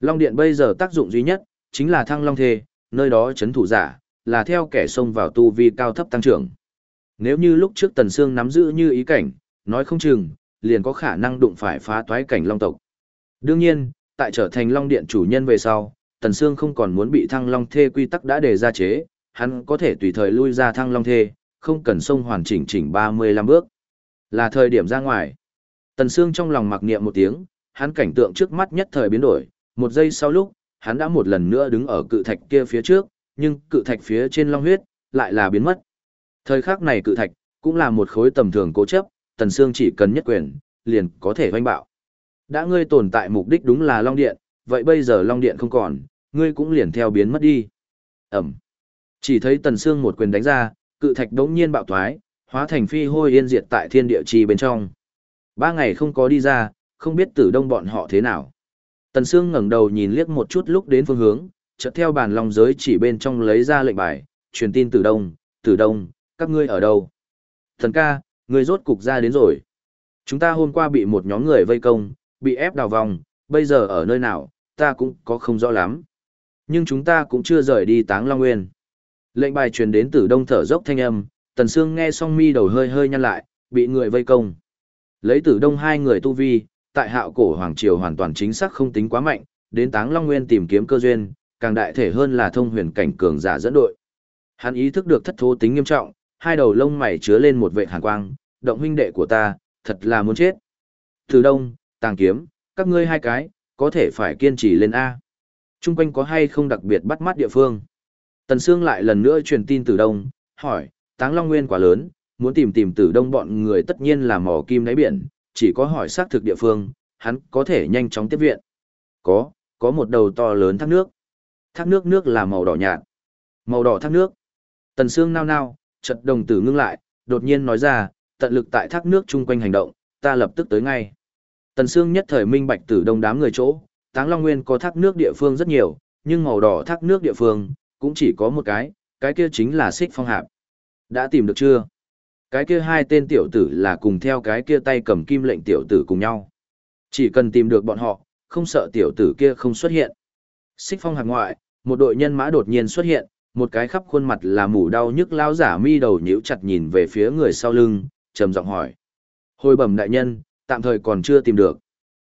Long Điện bây giờ tác dụng duy nhất, chính là thăng long thê, nơi đó chấn thủ giả, là theo kẻ xông vào tu vi cao thấp tăng trưởng. Nếu như lúc trước Tần Sương nắm giữ như ý cảnh, nói không chừng, liền có khả năng đụng phải phá toái cảnh long tộc. Đương nhiên, tại trở thành long điện chủ nhân về sau, Tần Sương không còn muốn bị thăng long thê quy tắc đã đề ra chế, hắn có thể tùy thời lui ra thăng long thê, không cần xông hoàn chỉnh chỉnh 35 bước. Là thời điểm ra ngoài. Tần Sương trong lòng mặc niệm một tiếng, hắn cảnh tượng trước mắt nhất thời biến đổi, một giây sau lúc, hắn đã một lần nữa đứng ở cự thạch kia phía trước, nhưng cự thạch phía trên long huyết, lại là biến mất. Thời khắc này cự thạch, cũng là một khối tầm thường cố chấp, Tần Sương chỉ cần nhất quyền, liền có thể hoanh bạo. Đã ngươi tồn tại mục đích đúng là Long Điện, vậy bây giờ Long Điện không còn, ngươi cũng liền theo biến mất đi. Ẩm. Chỉ thấy Tần Sương một quyền đánh ra, cự thạch đống nhiên bạo thoái, hóa thành phi hôi yên diệt tại thiên địa trì bên trong. Ba ngày không có đi ra, không biết tử đông bọn họ thế nào. Tần Sương ngẩng đầu nhìn liếc một chút lúc đến phương hướng, chợt theo bàn long giới chỉ bên trong lấy ra lệnh bài, truyền tin tử đông, tử đông, các ngươi ở đâu? Thần ca, ngươi rốt cục ra đến rồi. Chúng ta hôm qua bị một nhóm người vây công, bị ép đào vòng, bây giờ ở nơi nào, ta cũng có không rõ lắm. Nhưng chúng ta cũng chưa rời đi táng long nguyên. Lệnh bài truyền đến từ đông thở dốc thanh âm, tần sương nghe xong mi đầu hơi hơi nhăn lại, bị người vây công. Lấy tử đông hai người tu vi, tại hạo cổ hoàng triều hoàn toàn chính xác không tính quá mạnh, đến táng long nguyên tìm kiếm cơ duyên, càng đại thể hơn là thông huyền cảnh cường giả dẫn đội. Hắn ý thức được thất thố tính nghiêm trọng, hai đầu lông mày chứa lên một vệ hàn quang, động huynh đệ của ta, thật là muốn chết. Từ đông, tàng kiếm, các ngươi hai cái, có thể phải kiên trì lên A. Trung quanh có hay không đặc biệt bắt mắt địa phương. Tần Sương lại lần nữa truyền tin từ đông, hỏi, táng long nguyên quá lớn, muốn tìm tìm từ đông bọn người tất nhiên là mỏ kim đáy biển, chỉ có hỏi xác thực địa phương, hắn có thể nhanh chóng tiếp viện. Có, có một đầu to lớn thác nước. Thác nước nước là màu đỏ nhạt. Màu đỏ thác nước. Tần Sương nao nao, chợt đồng tử ngưng lại, đột nhiên nói ra, tận lực tại thác nước chung quanh hành động, ta lập tức tới ngay. Tần Sương nhất thời minh bạch tử đông đám người chỗ, Táng Long Nguyên có thác nước địa phương rất nhiều, nhưng màu đỏ thác nước địa phương cũng chỉ có một cái, cái kia chính là Xích Phong Hạp. Đã tìm được chưa? Cái kia hai tên tiểu tử là cùng theo cái kia tay cầm kim lệnh tiểu tử cùng nhau. Chỉ cần tìm được bọn họ, không sợ tiểu tử kia không xuất hiện. Xích Phong Hạp ngoại, một đội nhân mã đột nhiên xuất hiện, một cái khắp khuôn mặt là mủ đau nhức lão giả mi đầu nhíu chặt nhìn về phía người sau lưng, trầm giọng hỏi. Hồi bẩm đại nhân, tạm thời còn chưa tìm được.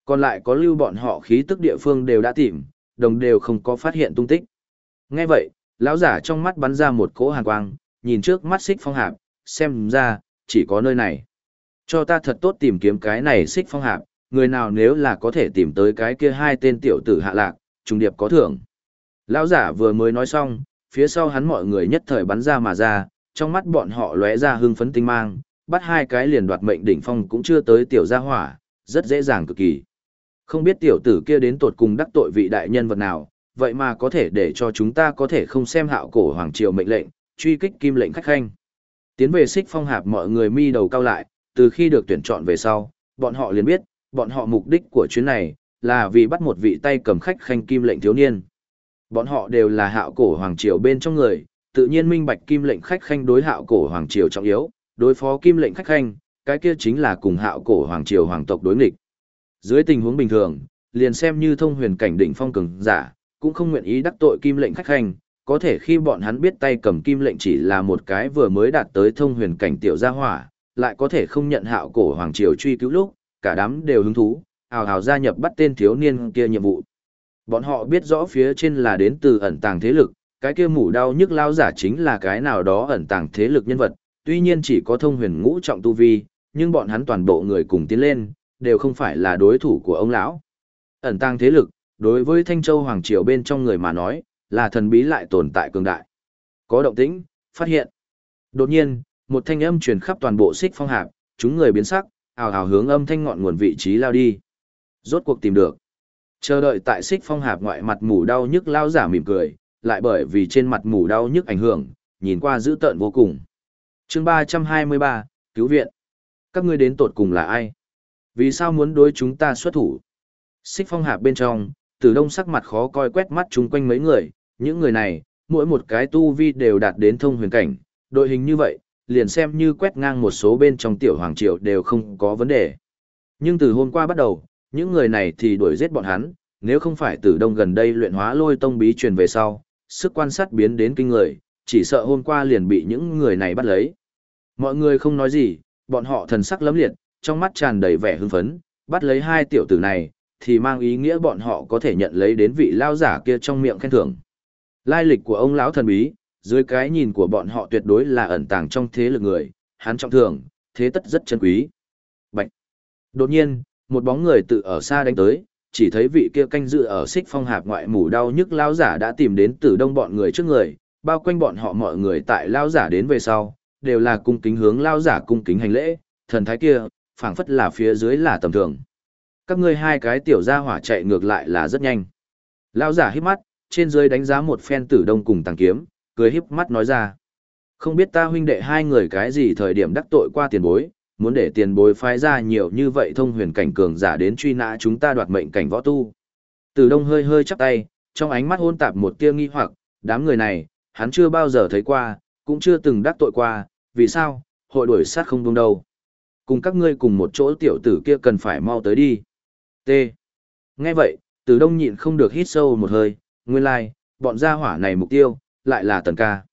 Còn lại có lưu bọn họ khí tức địa phương đều đã tìm, đồng đều không có phát hiện tung tích. Nghe vậy, lão giả trong mắt bắn ra một cỗ hàn quang, nhìn trước mắt xích phong hạp, xem ra, chỉ có nơi này. Cho ta thật tốt tìm kiếm cái này xích phong hạp, người nào nếu là có thể tìm tới cái kia hai tên tiểu tử hạ lạc, trùng điệp có thưởng. Lão giả vừa mới nói xong, phía sau hắn mọi người nhất thời bắn ra mà ra, trong mắt bọn họ lóe ra hưng phấn tinh mang, bắt hai cái liền đoạt mệnh đỉnh phong cũng chưa tới tiểu gia hỏa, rất dễ dàng cực kỳ. Không biết tiểu tử kia đến tột cùng đắc tội vị đại nhân vật nào, vậy mà có thể để cho chúng ta có thể không xem hạo cổ hoàng triều mệnh lệnh, truy kích kim lệnh khách khanh. Tiến về xích phong hạp mọi người mi đầu cao lại, từ khi được tuyển chọn về sau, bọn họ liền biết, bọn họ mục đích của chuyến này, là vì bắt một vị tay cầm khách khanh kim lệnh thiếu niên. Bọn họ đều là hạo cổ hoàng triều bên trong người, tự nhiên minh bạch kim lệnh khách khanh đối hạo cổ hoàng triều trọng yếu, đối phó kim lệnh khách khanh, cái kia chính là cùng hạo cổ hoàng triều hoàng tộc đối nghịch. Dưới tình huống bình thường, liền xem như thông huyền cảnh đỉnh phong cường giả, cũng không nguyện ý đắc tội kim lệnh khách khanh, có thể khi bọn hắn biết tay cầm kim lệnh chỉ là một cái vừa mới đạt tới thông huyền cảnh tiểu gia hỏa, lại có thể không nhận hạo cổ hoàng triều truy cứu lúc, cả đám đều hứng thú, hào hào gia nhập bắt tên thiếu niên kia nhiệm vụ. Bọn họ biết rõ phía trên là đến từ ẩn tàng thế lực, cái kia mủ đau nhức lao giả chính là cái nào đó ẩn tàng thế lực nhân vật, tuy nhiên chỉ có thông huyền ngũ trọng tu vi, nhưng bọn hắn toàn bộ người cùng tiến lên, đều không phải là đối thủ của ông lão. Ẩn tăng thế lực, đối với Thanh Châu Hoàng Triều bên trong người mà nói, là thần bí lại tồn tại cường đại. Có động tĩnh, phát hiện. Đột nhiên, một thanh âm truyền khắp toàn bộ xích phong hạp, chúng người biến sắc, ào ào hướng âm thanh ngọn nguồn vị trí lao đi. Rốt cuộc tìm được. Chờ đợi tại xích phong hạp ngoại mặt mù đau nhức lao giả mỉm cười, lại bởi vì trên mặt mù đau nhức ảnh hưởng, nhìn qua dữ tợn vô cùng chương ba trăm hai mươi ba cứu viện. Các ngươi đến tột cùng là ai? Vì sao muốn đối chúng ta xuất thủ? Xích phong hạp bên trong, tử đông sắc mặt khó coi quét mắt chung quanh mấy người, những người này, mỗi một cái tu vi đều đạt đến thông huyền cảnh, đội hình như vậy, liền xem như quét ngang một số bên trong tiểu hoàng triều đều không có vấn đề. Nhưng từ hôm qua bắt đầu, những người này thì đuổi giết bọn hắn, nếu không phải tử đông gần đây luyện hóa lôi tông bí truyền về sau, sức quan sát biến đến kinh người, chỉ sợ hôm qua liền bị những người này bắt lấy. Mọi người không nói gì, bọn họ thần sắc lấm liệt, trong mắt tràn đầy vẻ hưng phấn, bắt lấy hai tiểu tử này, thì mang ý nghĩa bọn họ có thể nhận lấy đến vị lao giả kia trong miệng khen thưởng. Lai lịch của ông lão thần bí, dưới cái nhìn của bọn họ tuyệt đối là ẩn tàng trong thế lực người, hắn trọng thường, thế tất rất chân quý. Bạch. Đột nhiên, một bóng người tự ở xa đánh tới, chỉ thấy vị kia canh dự ở xích phong hạp ngoại mủ đau nhức lao giả đã tìm đến từ đông bọn người trước người, bao quanh bọn họ mọi người tại lao giả đến về sau, đều là cung kính hướng lao giả cung kính hành lễ, thần thái kia, phảng phất là phía dưới là tầm thường. Các ngươi hai cái tiểu gia hỏa chạy ngược lại là rất nhanh. Lao giả híp mắt, trên dưới đánh giá một phen tử đông cùng tàng kiếm, cười híp mắt nói ra. Không biết ta huynh đệ hai người cái gì thời điểm đắc tội qua tiền bối, muốn để tiền bối phái ra nhiều như vậy thông huyền cảnh cường giả đến truy nã chúng ta đoạt mệnh cảnh võ tu. Tử đông hơi hơi chắp tay, trong ánh mắt hôn tạp một tia nghi hoặc, đám người này, hắn chưa bao giờ thấy qua, cũng chưa từng đắc tội qua, vì sao, hội đuổi sát không đúng đâu. Cùng các ngươi cùng một chỗ tiểu tử kia cần phải mau tới đi. T. Nghe vậy, từ Đông nhịn không được hít sâu một hơi, nguyên lai, like, bọn gia hỏa này mục tiêu, lại là Tần ca.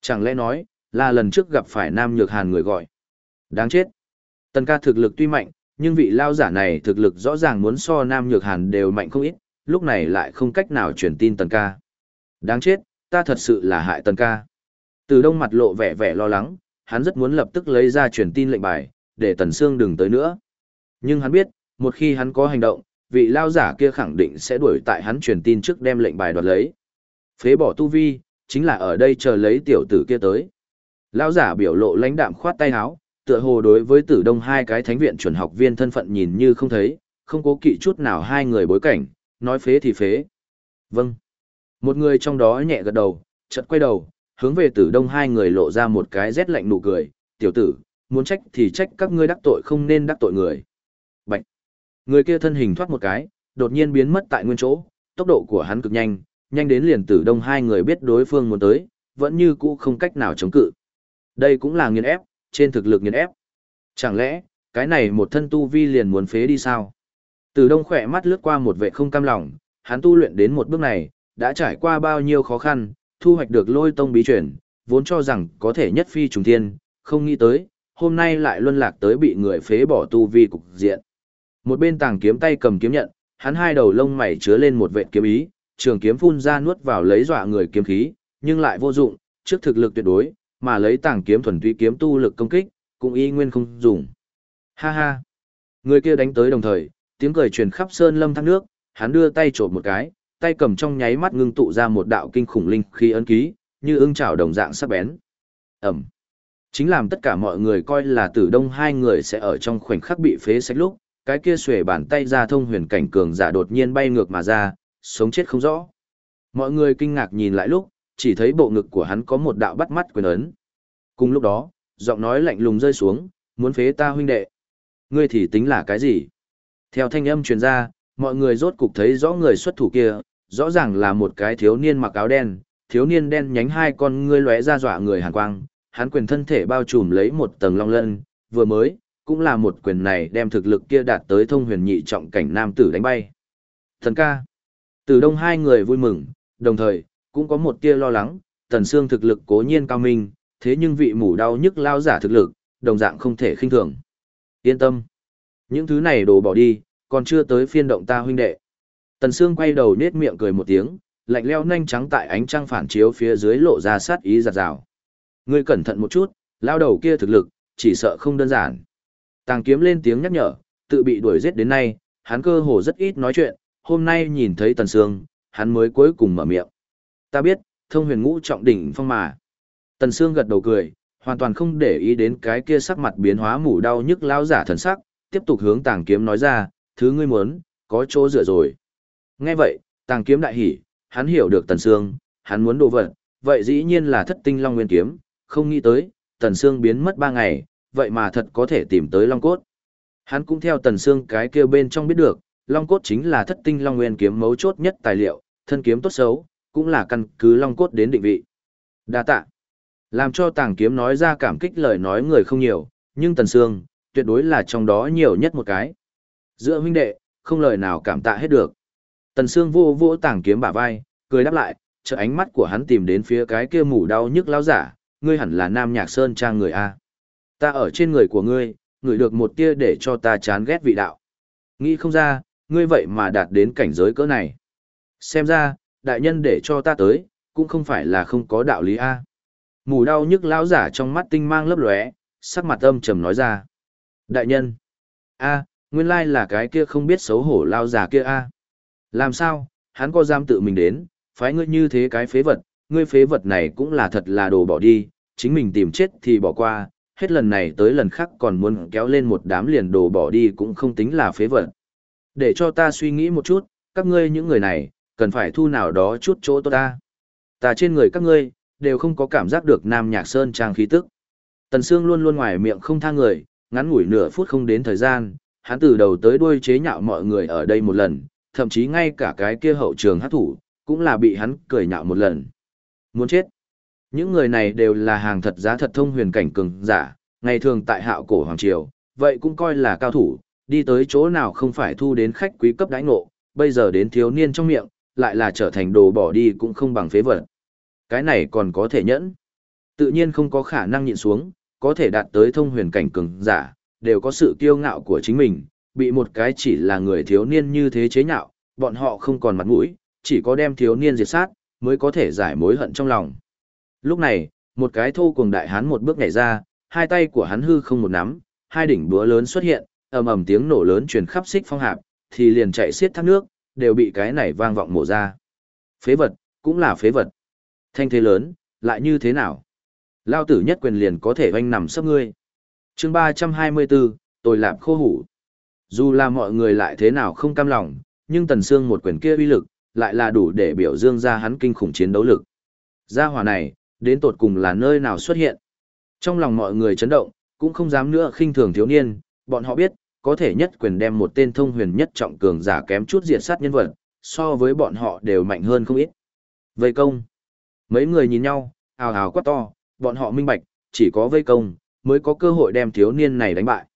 Chẳng lẽ nói, là lần trước gặp phải Nam Nhược Hàn người gọi. Đáng chết. Tần ca thực lực tuy mạnh, nhưng vị lao giả này thực lực rõ ràng muốn so Nam Nhược Hàn đều mạnh không ít, lúc này lại không cách nào truyền tin Tần ca. Đáng chết, ta thật sự là hại Tần ca. Từ đông mặt lộ vẻ vẻ lo lắng, hắn rất muốn lập tức lấy ra truyền tin lệnh bài, để Tần Sương đừng tới nữa. Nhưng hắn biết, một khi hắn có hành động, vị lao giả kia khẳng định sẽ đuổi tại hắn truyền tin trước đem lệnh bài đoạt lấy. Phế bỏ tu vi, chính là ở đây chờ lấy tiểu tử kia tới. Lao giả biểu lộ lãnh đạm khoát tay áo, tựa hồ đối với tử đông hai cái thánh viện chuẩn học viên thân phận nhìn như không thấy, không cố kỵ chút nào hai người bối cảnh, nói phế thì phế. Vâng. Một người trong đó nhẹ gật đầu, chợt quay đầu, hướng về tử đông hai người lộ ra một cái rét lạnh nụ cười, tiểu tử, muốn trách thì trách các ngươi đắc tội không nên đắc tội người. Bạch. Người kia thân hình thoát một cái, đột nhiên biến mất tại nguyên chỗ, tốc độ của hắn cực nhanh, nhanh đến liền tử đông hai người biết đối phương muốn tới, vẫn như cũ không cách nào chống cự. Đây cũng là nghiền ép, trên thực lực nghiền ép. Chẳng lẽ, cái này một thân tu vi liền muốn phế đi sao? Tử đông khỏe mắt lướt qua một vệ không cam lòng, hắn tu luyện đến một bước này, đã trải qua bao nhiêu khó khăn, thu hoạch được lôi tông bí truyền, vốn cho rằng có thể nhất phi trùng thiên, không nghĩ tới, hôm nay lại luân lạc tới bị người phế bỏ tu vi cục diện. Một bên tàng kiếm tay cầm kiếm nhận, hắn hai đầu lông mày chứa lên một vệt kiếm ý, trường kiếm phun ra nuốt vào lấy dọa người kiếm khí, nhưng lại vô dụng, trước thực lực tuyệt đối, mà lấy tàng kiếm thuần túy kiếm tu lực công kích, cũng y nguyên không dùng. Ha ha. Người kia đánh tới đồng thời, tiếng cười truyền khắp sơn lâm thác nước, hắn đưa tay trộm một cái, tay cầm trong nháy mắt ngưng tụ ra một đạo kinh khủng linh khí ấn ký, như ưng chảo đồng dạng sắc bén. Ẩm. Chính làm tất cả mọi người coi là tử đông hai người sẽ ở trong khoảnh khắc bị phế sạch lúc, cái kia xuề bàn tay ra thông huyền cảnh cường giả đột nhiên bay ngược mà ra, sống chết không rõ. Mọi người kinh ngạc nhìn lại lúc, chỉ thấy bộ ngực của hắn có một đạo bắt mắt quyền ấn. Cùng lúc đó, giọng nói lạnh lùng rơi xuống, muốn phế ta huynh đệ. Ngươi thì tính là cái gì? Theo thanh âm truyền ra, mọi người rốt cục thấy rõ người xuất thủ kia, rõ ràng là một cái thiếu niên mặc áo đen, thiếu niên đen nhánh hai con ngươi lóe ra dọa người hàn quang, hắn quyền thân thể bao trùm lấy một tầng long lân, vừa mới, cũng là một quyền này đem thực lực kia đạt tới thông huyền nhị trọng cảnh nam tử đánh bay. Thần ca. Từ đông hai người vui mừng, đồng thời, cũng có một tia lo lắng, tần xương thực lực cố nhiên cao minh, thế nhưng vị mủ đau nhức lao giả thực lực, đồng dạng không thể khinh thường. Yên tâm. Những thứ này đồ bỏ đi, còn chưa tới phiên động ta huynh đệ. Tần Sương quay đầu nết miệng cười một tiếng, lạnh leo nhanh trắng tại ánh trăng phản chiếu phía dưới lộ ra sát ý giạt rào. Ngươi cẩn thận một chút, lao đầu kia thực lực, chỉ sợ không đơn giản. Tàng kiếm lên tiếng nhắc nhở, tự bị đuổi giết đến nay, hắn cơ hồ rất ít nói chuyện, hôm nay nhìn thấy Tần Sương, hắn mới cuối cùng mở miệng. Ta biết, thông huyền ngũ trọng đỉnh phong mà. Tần Sương gật đầu cười, hoàn toàn không để ý đến cái kia sắc mặt biến hóa mù đau nhức lao giả thần sắc, tiếp tục hướng tàng kiếm nói ra, thứ ngươi muốn, có chỗ dựa rồi. Nghe vậy, tàng kiếm đại hỉ, hắn hiểu được Tần Sương, hắn muốn đồ vật, vậy dĩ nhiên là thất tinh long nguyên kiếm, không nghĩ tới, Tần Sương biến mất ba ngày, vậy mà thật có thể tìm tới long cốt. Hắn cũng theo Tần Sương cái kia bên trong biết được, long cốt chính là thất tinh long nguyên kiếm mấu chốt nhất tài liệu, thân kiếm tốt xấu, cũng là căn cứ long cốt đến định vị. Đa tạ. Làm cho tàng kiếm nói ra cảm kích lời nói người không nhiều, nhưng Tần Sương, tuyệt đối là trong đó nhiều nhất một cái. Giữa huynh đệ, không lời nào cảm tạ hết được. Tần Sương vô vô tàng kiếm bả vai, cười đáp lại, trợ ánh mắt của hắn tìm đến phía cái kia mủ đau nhức lao giả, ngươi hẳn là Nam Nhạc Sơn trang người A. Ta ở trên người của ngươi, ngửi được một tia để cho ta chán ghét vị đạo. Nghĩ không ra, ngươi vậy mà đạt đến cảnh giới cỡ này. Xem ra, đại nhân để cho ta tới, cũng không phải là không có đạo lý A. Mù đau nhức lão giả trong mắt tinh mang lấp lóe, sắc mặt âm trầm nói ra. Đại nhân. A, nguyên lai là cái kia không biết xấu hổ lao giả kia A. À. Làm sao, hắn có dám tự mình đến, phái ngươi như thế cái phế vật, ngươi phế vật này cũng là thật là đồ bỏ đi, chính mình tìm chết thì bỏ qua, hết lần này tới lần khác còn muốn kéo lên một đám liền đồ bỏ đi cũng không tính là phế vật. Để cho ta suy nghĩ một chút, các ngươi những người này, cần phải thu nào đó chút chỗ tốt ta. Ta trên người các ngươi, đều không có cảm giác được Nam Nhạc Sơn trang khí tức. Tần Sương luôn luôn ngoài miệng không tha người, ngắn ngủi nửa phút không đến thời gian, hắn từ đầu tới đuôi chế nhạo mọi người ở đây một lần, thậm chí ngay cả cái kia hậu trường hát thủ, cũng là bị hắn cười nhạo một lần. Muốn chết. Những người này đều là hàng thật giá thật thông huyền cảnh cường giả, ngày thường tại hạo cổ hoàng triều, vậy cũng coi là cao thủ, đi tới chỗ nào không phải thu đến khách quý cấp đãi ngộ, bây giờ đến thiếu niên trong miệng, lại là trở thành đồ bỏ đi cũng không bằng phế vật. Cái này còn có thể nhẫn. Tự nhiên không có khả năng nhịn xuống, có thể đạt tới thông huyền cảnh cường giả, đều có sự kiêu ngạo của chính mình, bị một cái chỉ là người thiếu niên như thế chế nhạo, bọn họ không còn mặt mũi, chỉ có đem thiếu niên diệt sát, mới có thể giải mối hận trong lòng. Lúc này, một cái thô cuồng đại hán một bước nhảy ra, hai tay của hắn hư không một nắm, hai đỉnh búa lớn xuất hiện, ầm ầm tiếng nổ lớn truyền khắp xích phong hạp, thì liền chạy xiết thác nước, đều bị cái này vang vọng mổ ra. Phế vật, cũng là phế vật. Thanh thế lớn, lại như thế nào? Lao tử nhất quyền liền có thể oanh nằm sấp ngươi chương 324, tôi lạp khô hủ. Dù là mọi người lại thế nào không cam lòng, nhưng Tần Sương một quyền kia uy lực, lại là đủ để biểu dương ra hắn kinh khủng chiến đấu lực. Gia hỏa này, đến tột cùng là nơi nào xuất hiện. Trong lòng mọi người chấn động, cũng không dám nữa khinh thường thiếu niên, bọn họ biết, có thể nhất quyền đem một tên thông huyền nhất trọng cường giả kém chút diệt sát nhân vật, so với bọn họ đều mạnh hơn không ít. Vây công. Mấy người nhìn nhau, ào ào quát to, bọn họ minh bạch, chỉ có vây công, mới có cơ hội đem thiếu niên này đánh bại.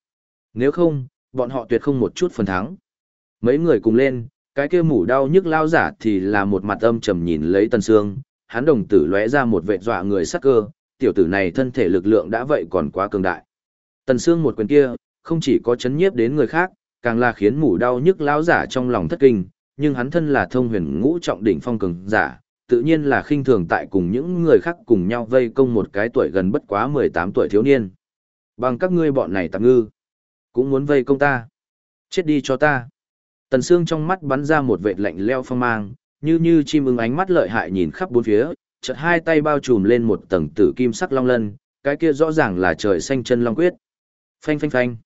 Nếu không, bọn họ tuyệt không một chút phần thắng. Mấy người cùng lên, cái kia mủ đau nhức lao giả thì là một mặt âm trầm nhìn lấy Tần Sương, hắn đồng tử lóe ra một vệ dọa người sắc cơ, tiểu tử này thân thể lực lượng đã vậy còn quá cường đại. Tần Sương một quyền kia, không chỉ có chấn nhiếp đến người khác, càng là khiến mủ đau nhức lao giả trong lòng thất kinh, nhưng hắn thân là thông huyền ngũ trọng đỉnh phong cường giả, tự nhiên là khinh thường tại cùng những người khác cùng nhau vây công một cái tuổi gần bất quá 18 tuổi thiếu niên. Bằng các ngươi bọn này tạm ngư, cũng muốn vây công ta. Chết đi cho ta. Tần Sương trong mắt bắn ra một vệt lạnh leo phong mang, như như chim ưng ánh mắt lợi hại nhìn khắp bốn phía, chợt hai tay bao trùm lên một tầng tử kim sắc long lân, cái kia rõ ràng là trời xanh chân long quyết. Phanh phanh phanh.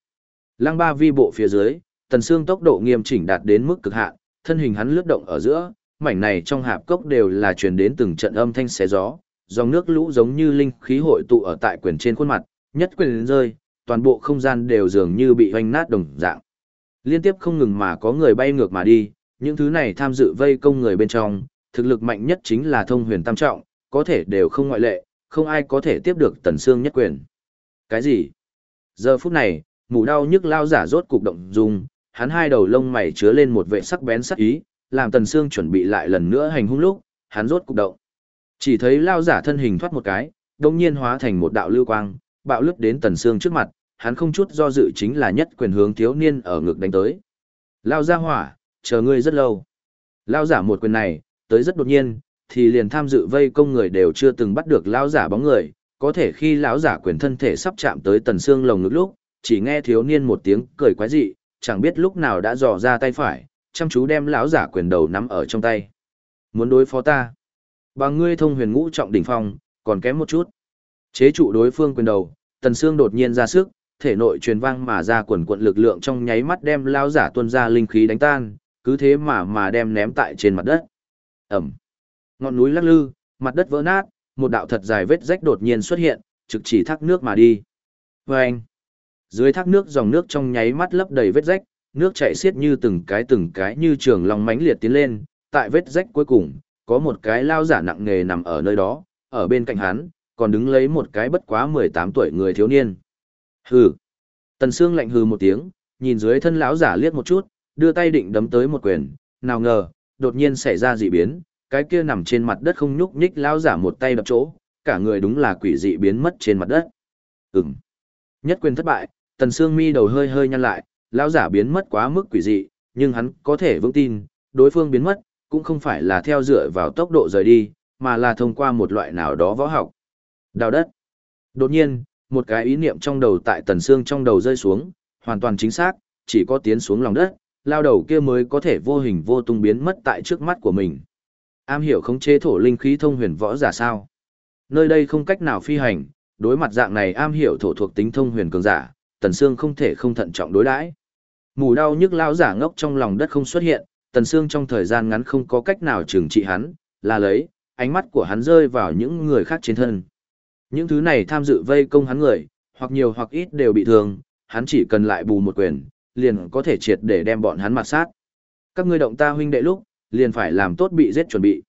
Lăng ba vi bộ phía dưới, Tần Sương tốc độ nghiêm chỉnh đạt đến mức cực hạn, thân hình hắn lướt động ở giữa, mảnh này trong hạp cốc đều là truyền đến từng trận âm thanh xé gió, dòng nước lũ giống như linh khí hội tụ ở tại quyền trên khuôn mặt, nhất quyền rơi, toàn bộ không gian đều dường như bị hoành nát đồng dạng. Liên tiếp không ngừng mà có người bay ngược mà đi, những thứ này tham dự vây công người bên trong, thực lực mạnh nhất chính là thông huyền tam trọng, có thể đều không ngoại lệ, không ai có thể tiếp được tần xương nhất quyền. Cái gì? Giờ phút này, mù đau nhức lao giả rốt cục động dung, hắn hai đầu lông mày chứa lên một vệ sắc bén sắc ý, làm tần xương chuẩn bị lại lần nữa hành hung lúc, hắn rốt cục động. Chỉ thấy lao giả thân hình thoát một cái, đồng nhiên hóa thành một đạo lưu quang, bạo lướt đến tần xương trước mặt, hắn không chút do dự chính là nhất quyền hướng thiếu niên ở ngực đánh tới. Lao ra hỏa, chờ ngươi rất lâu. Lao giả một quyền này, tới rất đột nhiên, thì liền tham dự vây công người đều chưa từng bắt được lao giả bóng người, có thể khi lão giả quyền thân thể sắp chạm tới tần xương lồng ngực lúc, chỉ nghe thiếu niên một tiếng cười quái dị, chẳng biết lúc nào đã dò ra tay phải, chăm chú đem lão giả quyền đầu nắm ở trong tay. Muốn đối phó ta? Bằng ngươi thông huyền ngũ trọng đỉnh phong, còn kém một chút. Chế trụ đối phương quyền đầu, tần xương đột nhiên ra sức, thể nội truyền vang mà ra quần quận lực lượng trong nháy mắt đem lão giả tuôn ra linh khí đánh tan, cứ thế mà mà đem ném tại trên mặt đất. Ẩm. Ngọn núi lắc lư, mặt đất vỡ nát, một đạo thật dài vết rách đột nhiên xuất hiện, trực chỉ thác nước mà đi. Và anh. Dưới thác nước dòng nước trong nháy mắt lấp đầy vết rách, nước chảy xiết như từng cái từng cái như trường lòng mãnh liệt tiến lên, tại vết rách cuối cùng, có một cái lao giả nặng nề nằm ở nơi đó, ở bên cạnh hắn, còn đứng lấy một cái bất quá 18 tuổi người thiếu niên. Hừ. Tần Sương lạnh hừ một tiếng, nhìn dưới thân lão giả liếc một chút, đưa tay định đấm tới một quyền, nào ngờ, đột nhiên xảy ra dị biến, cái kia nằm trên mặt đất không nhúc nhích lão giả một tay đập chỗ, cả người đúng là quỷ dị biến mất trên mặt đất. Ừm. Nhất quyền thất bại, Tần Sương mi đầu hơi hơi nhăn lại, lão giả biến mất quá mức quỷ dị, nhưng hắn có thể vững tin, đối phương biến mất, cũng không phải là theo dựa vào tốc độ rời đi, mà là thông qua một loại nào đó võ học. Đào đất. Đột nhiên, một cái ý niệm trong đầu tại Tần Sương trong đầu rơi xuống, hoàn toàn chính xác, chỉ có tiến xuống lòng đất, lao đầu kia mới có thể vô hình vô tung biến mất tại trước mắt của mình. Am hiểu khống chế thổ linh khí thông huyền võ giả sao? Nơi đây không cách nào phi hành, đối mặt dạng này am hiểu thổ thuộc tính thông huyền cường giả, Tần Sương không thể không thận trọng đối đãi. Mù đau nhức lao giả ngốc trong lòng đất không xuất hiện, Tần Sương trong thời gian ngắn không có cách nào trừng trị hắn, là lấy, ánh mắt của hắn rơi vào những người khác trên thân. Những thứ này tham dự vây công hắn người, hoặc nhiều hoặc ít đều bị thương, hắn chỉ cần lại bù một quyền, liền có thể triệt để đem bọn hắn mặt sát. Các ngươi động ta huynh đệ lúc, liền phải làm tốt bị giết chuẩn bị.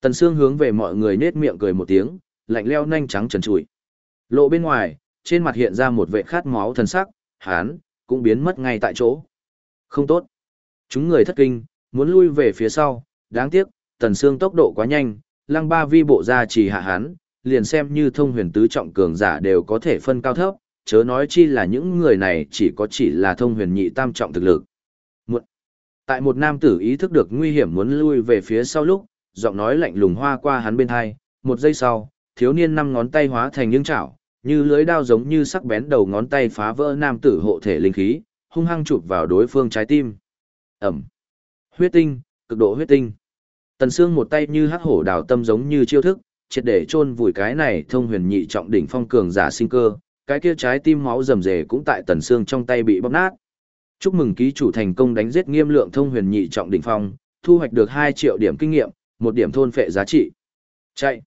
Tần Sương hướng về mọi người nết miệng cười một tiếng, lạnh leo nhanh trắng trần trụi. Lộ bên ngoài, trên mặt hiện ra một vệ khát máu thần sắc, hắn cũng biến mất ngay tại chỗ. Không tốt. Chúng người thất kinh, muốn lui về phía sau, đáng tiếc, Tần Sương tốc độ quá nhanh, lăng ba vi bộ ra chỉ hạ hắn, liền xem như thông huyền tứ trọng cường giả đều có thể phân cao thấp, chớ nói chi là những người này chỉ có chỉ là thông huyền nhị tam trọng thực lực. Một, tại một nam tử ý thức được nguy hiểm muốn lui về phía sau lúc, giọng nói lạnh lùng hoa qua hắn bên hai, một giây sau, thiếu niên năm ngón tay hóa thành những chảo, như lưới đao giống như sắc bén đầu ngón tay phá vỡ nam tử hộ thể linh khí, hung hăng chụp vào đối phương trái tim. Ẩm. Huyết tinh, cực độ huyết tinh. Tần Sương một tay như hắc hổ đào tâm giống như chiêu thức, triệt để chôn vùi cái này thông huyền nhị trọng đỉnh phong cường giả sinh cơ, cái kia trái tim máu rầm rề cũng tại tần xương trong tay bị bóp nát. Chúc mừng ký chủ thành công đánh giết nghiêm lượng thông huyền nhị trọng đỉnh phong, thu hoạch được 2 triệu điểm kinh nghiệm, một điểm thôn phệ giá trị. Chạy.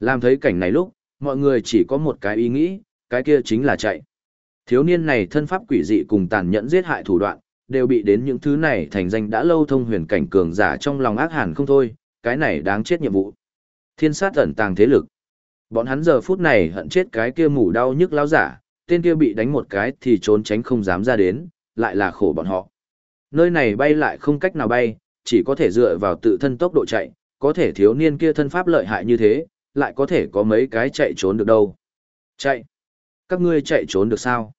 Làm thấy cảnh này lúc, mọi người chỉ có một cái ý nghĩ, cái kia chính là chạy. Thiếu niên này thân pháp quỷ dị cùng tàn nhẫn giết hại thủ đoạn, đều bị đến những thứ này thành danh đã lâu thông huyền cảnh cường giả trong lòng ác hẳn không thôi, cái này đáng chết nhiệm vụ. Thiên sát ẩn tàng thế lực. Bọn hắn giờ phút này hận chết cái kia mủ đau nhức lao giả, tên kia bị đánh một cái thì trốn tránh không dám ra đến, lại là khổ bọn họ. Nơi này bay lại không cách nào bay, chỉ có thể dựa vào tự thân tốc độ chạy, có thể thiếu niên kia thân pháp lợi hại như thế, lại có thể có mấy cái chạy trốn được đâu. Chạy! Các ngươi chạy trốn được sao?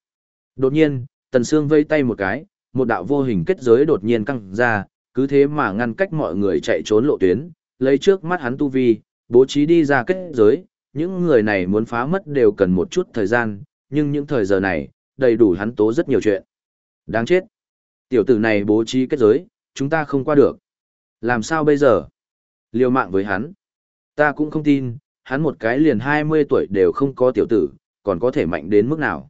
Đột nhiên, Tần Sương vây tay một cái, một đạo vô hình kết giới đột nhiên căng ra, cứ thế mà ngăn cách mọi người chạy trốn lộ tuyến, lấy trước mắt hắn tu vi, bố trí đi ra kết giới, những người này muốn phá mất đều cần một chút thời gian, nhưng những thời giờ này, đầy đủ hắn tố rất nhiều chuyện. Đáng chết. Tiểu tử này bố trí kết giới, chúng ta không qua được. Làm sao bây giờ? Liều mạng với hắn. Ta cũng không tin, hắn một cái liền 20 tuổi đều không có tiểu tử, còn có thể mạnh đến mức nào.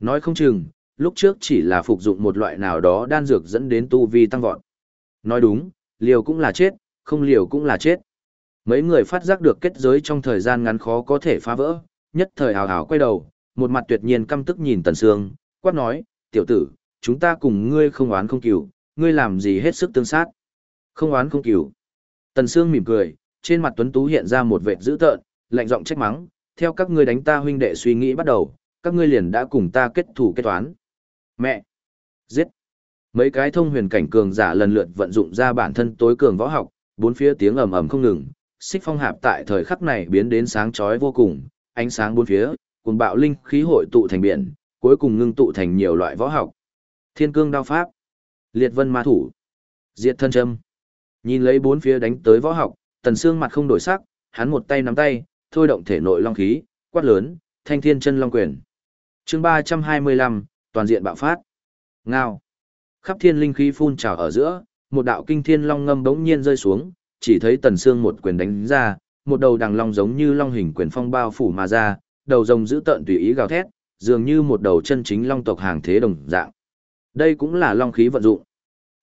Nói không chừng, lúc trước chỉ là phục dụng một loại nào đó đan dược dẫn đến tu vi tăng vọt. Nói đúng, liều cũng là chết, không liều cũng là chết. Mấy người phát giác được kết giới trong thời gian ngắn khó có thể phá vỡ, nhất thời hào hào quay đầu, một mặt tuyệt nhiên căm tức nhìn Tần Sương, quát nói, tiểu tử, chúng ta cùng ngươi không oán không cừu, ngươi làm gì hết sức tương sát. Không oán không cừu. Tần Sương mỉm cười, trên mặt tuấn tú hiện ra một vệt dữ tợn, lạnh giọng trách mắng, theo các ngươi đánh ta huynh đệ suy nghĩ bắt đầu, các ngươi liền đã cùng ta kết thủ kết toán. Mẹ! Giết! Mấy cái thông huyền cảnh cường giả lần lượt vận dụng ra bản thân tối cường võ học, bốn phía tiếng ầm ầm không ngừng, xích phong hạp tại thời khắc này biến đến sáng chói vô cùng, ánh sáng bốn phía, cùng bạo linh khí hội tụ thành biển, cuối cùng ngưng tụ thành nhiều loại võ học. Thiên cương đao pháp, liệt vân ma thủ, diệt thân châm. Nhìn lấy bốn phía đánh tới võ học, tần xương mặt không đổi sắc, hắn một tay nắm tay, thôi động thể nội long khí, quát lớn, thanh thiên chân long quyền. Chương 325, toàn diện bạo phát. Ngao. Khắp thiên linh khí phun trào ở giữa, một đạo kinh thiên long ngâm bỗng nhiên rơi xuống, chỉ thấy tần xương một quyền đánh ra, một đầu đằng long giống như long hình quyền phong bao phủ mà ra, đầu rồng giữ tợn tùy ý gào thét, dường như một đầu chân chính long tộc hàng thế đồng dạng. Đây cũng là long khí vận dụng.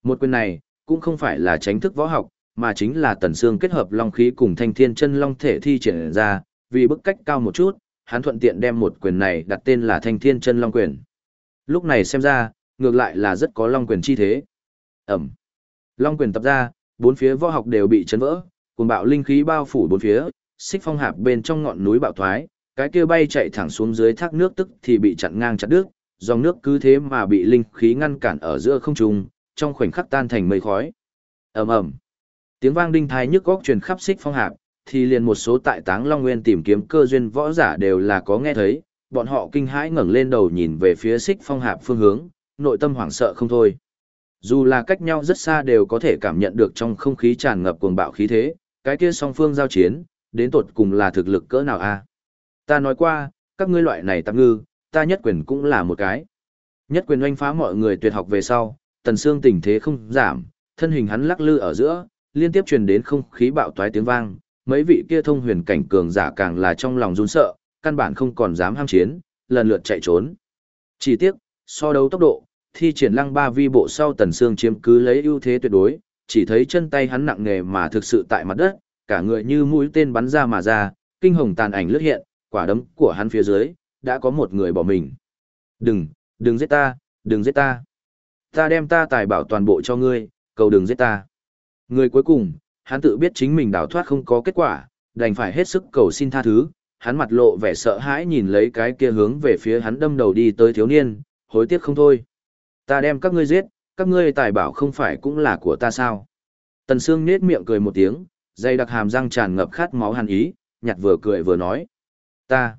Một quyền này, cũng không phải là tránh thức võ học, mà chính là tần xương kết hợp long khí cùng thanh thiên chân long thể thi triển ra, vì bức cách cao một chút, hắn thuận tiện đem một quyền này đặt tên là thanh thiên chân long quyền. Lúc này xem ra, ngược lại là rất có long quyền chi thế. Ẩm. Long quyền tập ra, bốn phía võ học đều bị chấn vỡ, cuồng bạo linh khí bao phủ bốn phía, xích phong hạp bên trong ngọn núi bạo thoái, cái kia bay chạy thẳng xuống dưới thác nước tức thì bị chặn ngang chặt đứt, dòng nước cứ thế mà bị linh khí ngăn cản ở giữa không trung, trong khoảnh khắc tan thành mây khói. Ầm ầm. Tiếng vang đinh thái nhức góc truyền khắp xích phong hạp, thì liền một số tại Táng Long Nguyên tìm kiếm cơ duyên võ giả đều là có nghe thấy, bọn họ kinh hãi ngẩng lên đầu nhìn về phía xích phong hạp phương hướng, nội tâm hoảng sợ không thôi. Dù là cách nhau rất xa đều có thể cảm nhận được trong không khí tràn ngập cuồng bạo khí thế, cái kia song phương giao chiến, đến tột cùng là thực lực cỡ nào a? Ta nói qua, các ngươi loại này tạp ngư, ta nhất quyền cũng là một cái. Nhất quyền oanh phá mọi người tuyệt học về sau, tần xương tình thế không giảm, thân hình hắn lắc lư ở giữa, liên tiếp truyền đến không khí bạo toái tiếng vang, mấy vị kia thông huyền cảnh cường giả càng là trong lòng run sợ, căn bản không còn dám ham chiến, lần lượt chạy trốn. Chỉ tiếc, so đấu tốc độ, thi triển lăng ba vi bộ sau tần xương chiếm cứ lấy ưu thế tuyệt đối, chỉ thấy chân tay hắn nặng nề mà thực sự tại mặt đất, cả người như mũi tên bắn ra mà ra, kinh hồng tàn ảnh lướt hiện, quả đấm của hắn phía dưới, đã có một người bỏ mình. Đừng, đừng giết ta, đừng giết ta. Ta đem ta tài bảo toàn bộ cho ngươi, cầu đừng giết ta. Người cuối cùng, hắn tự biết chính mình đào thoát không có kết quả, đành phải hết sức cầu xin tha thứ, hắn mặt lộ vẻ sợ hãi nhìn lấy cái kia hướng về phía hắn đâm đầu đi tới thiếu niên, hối tiếc không thôi. Ta đem các ngươi giết, các ngươi tài bảo không phải cũng là của ta sao? Tần Sương nết miệng cười một tiếng, dây đặc hàm răng tràn ngập khát máu hàn ý, nhặt vừa cười vừa nói. Ta.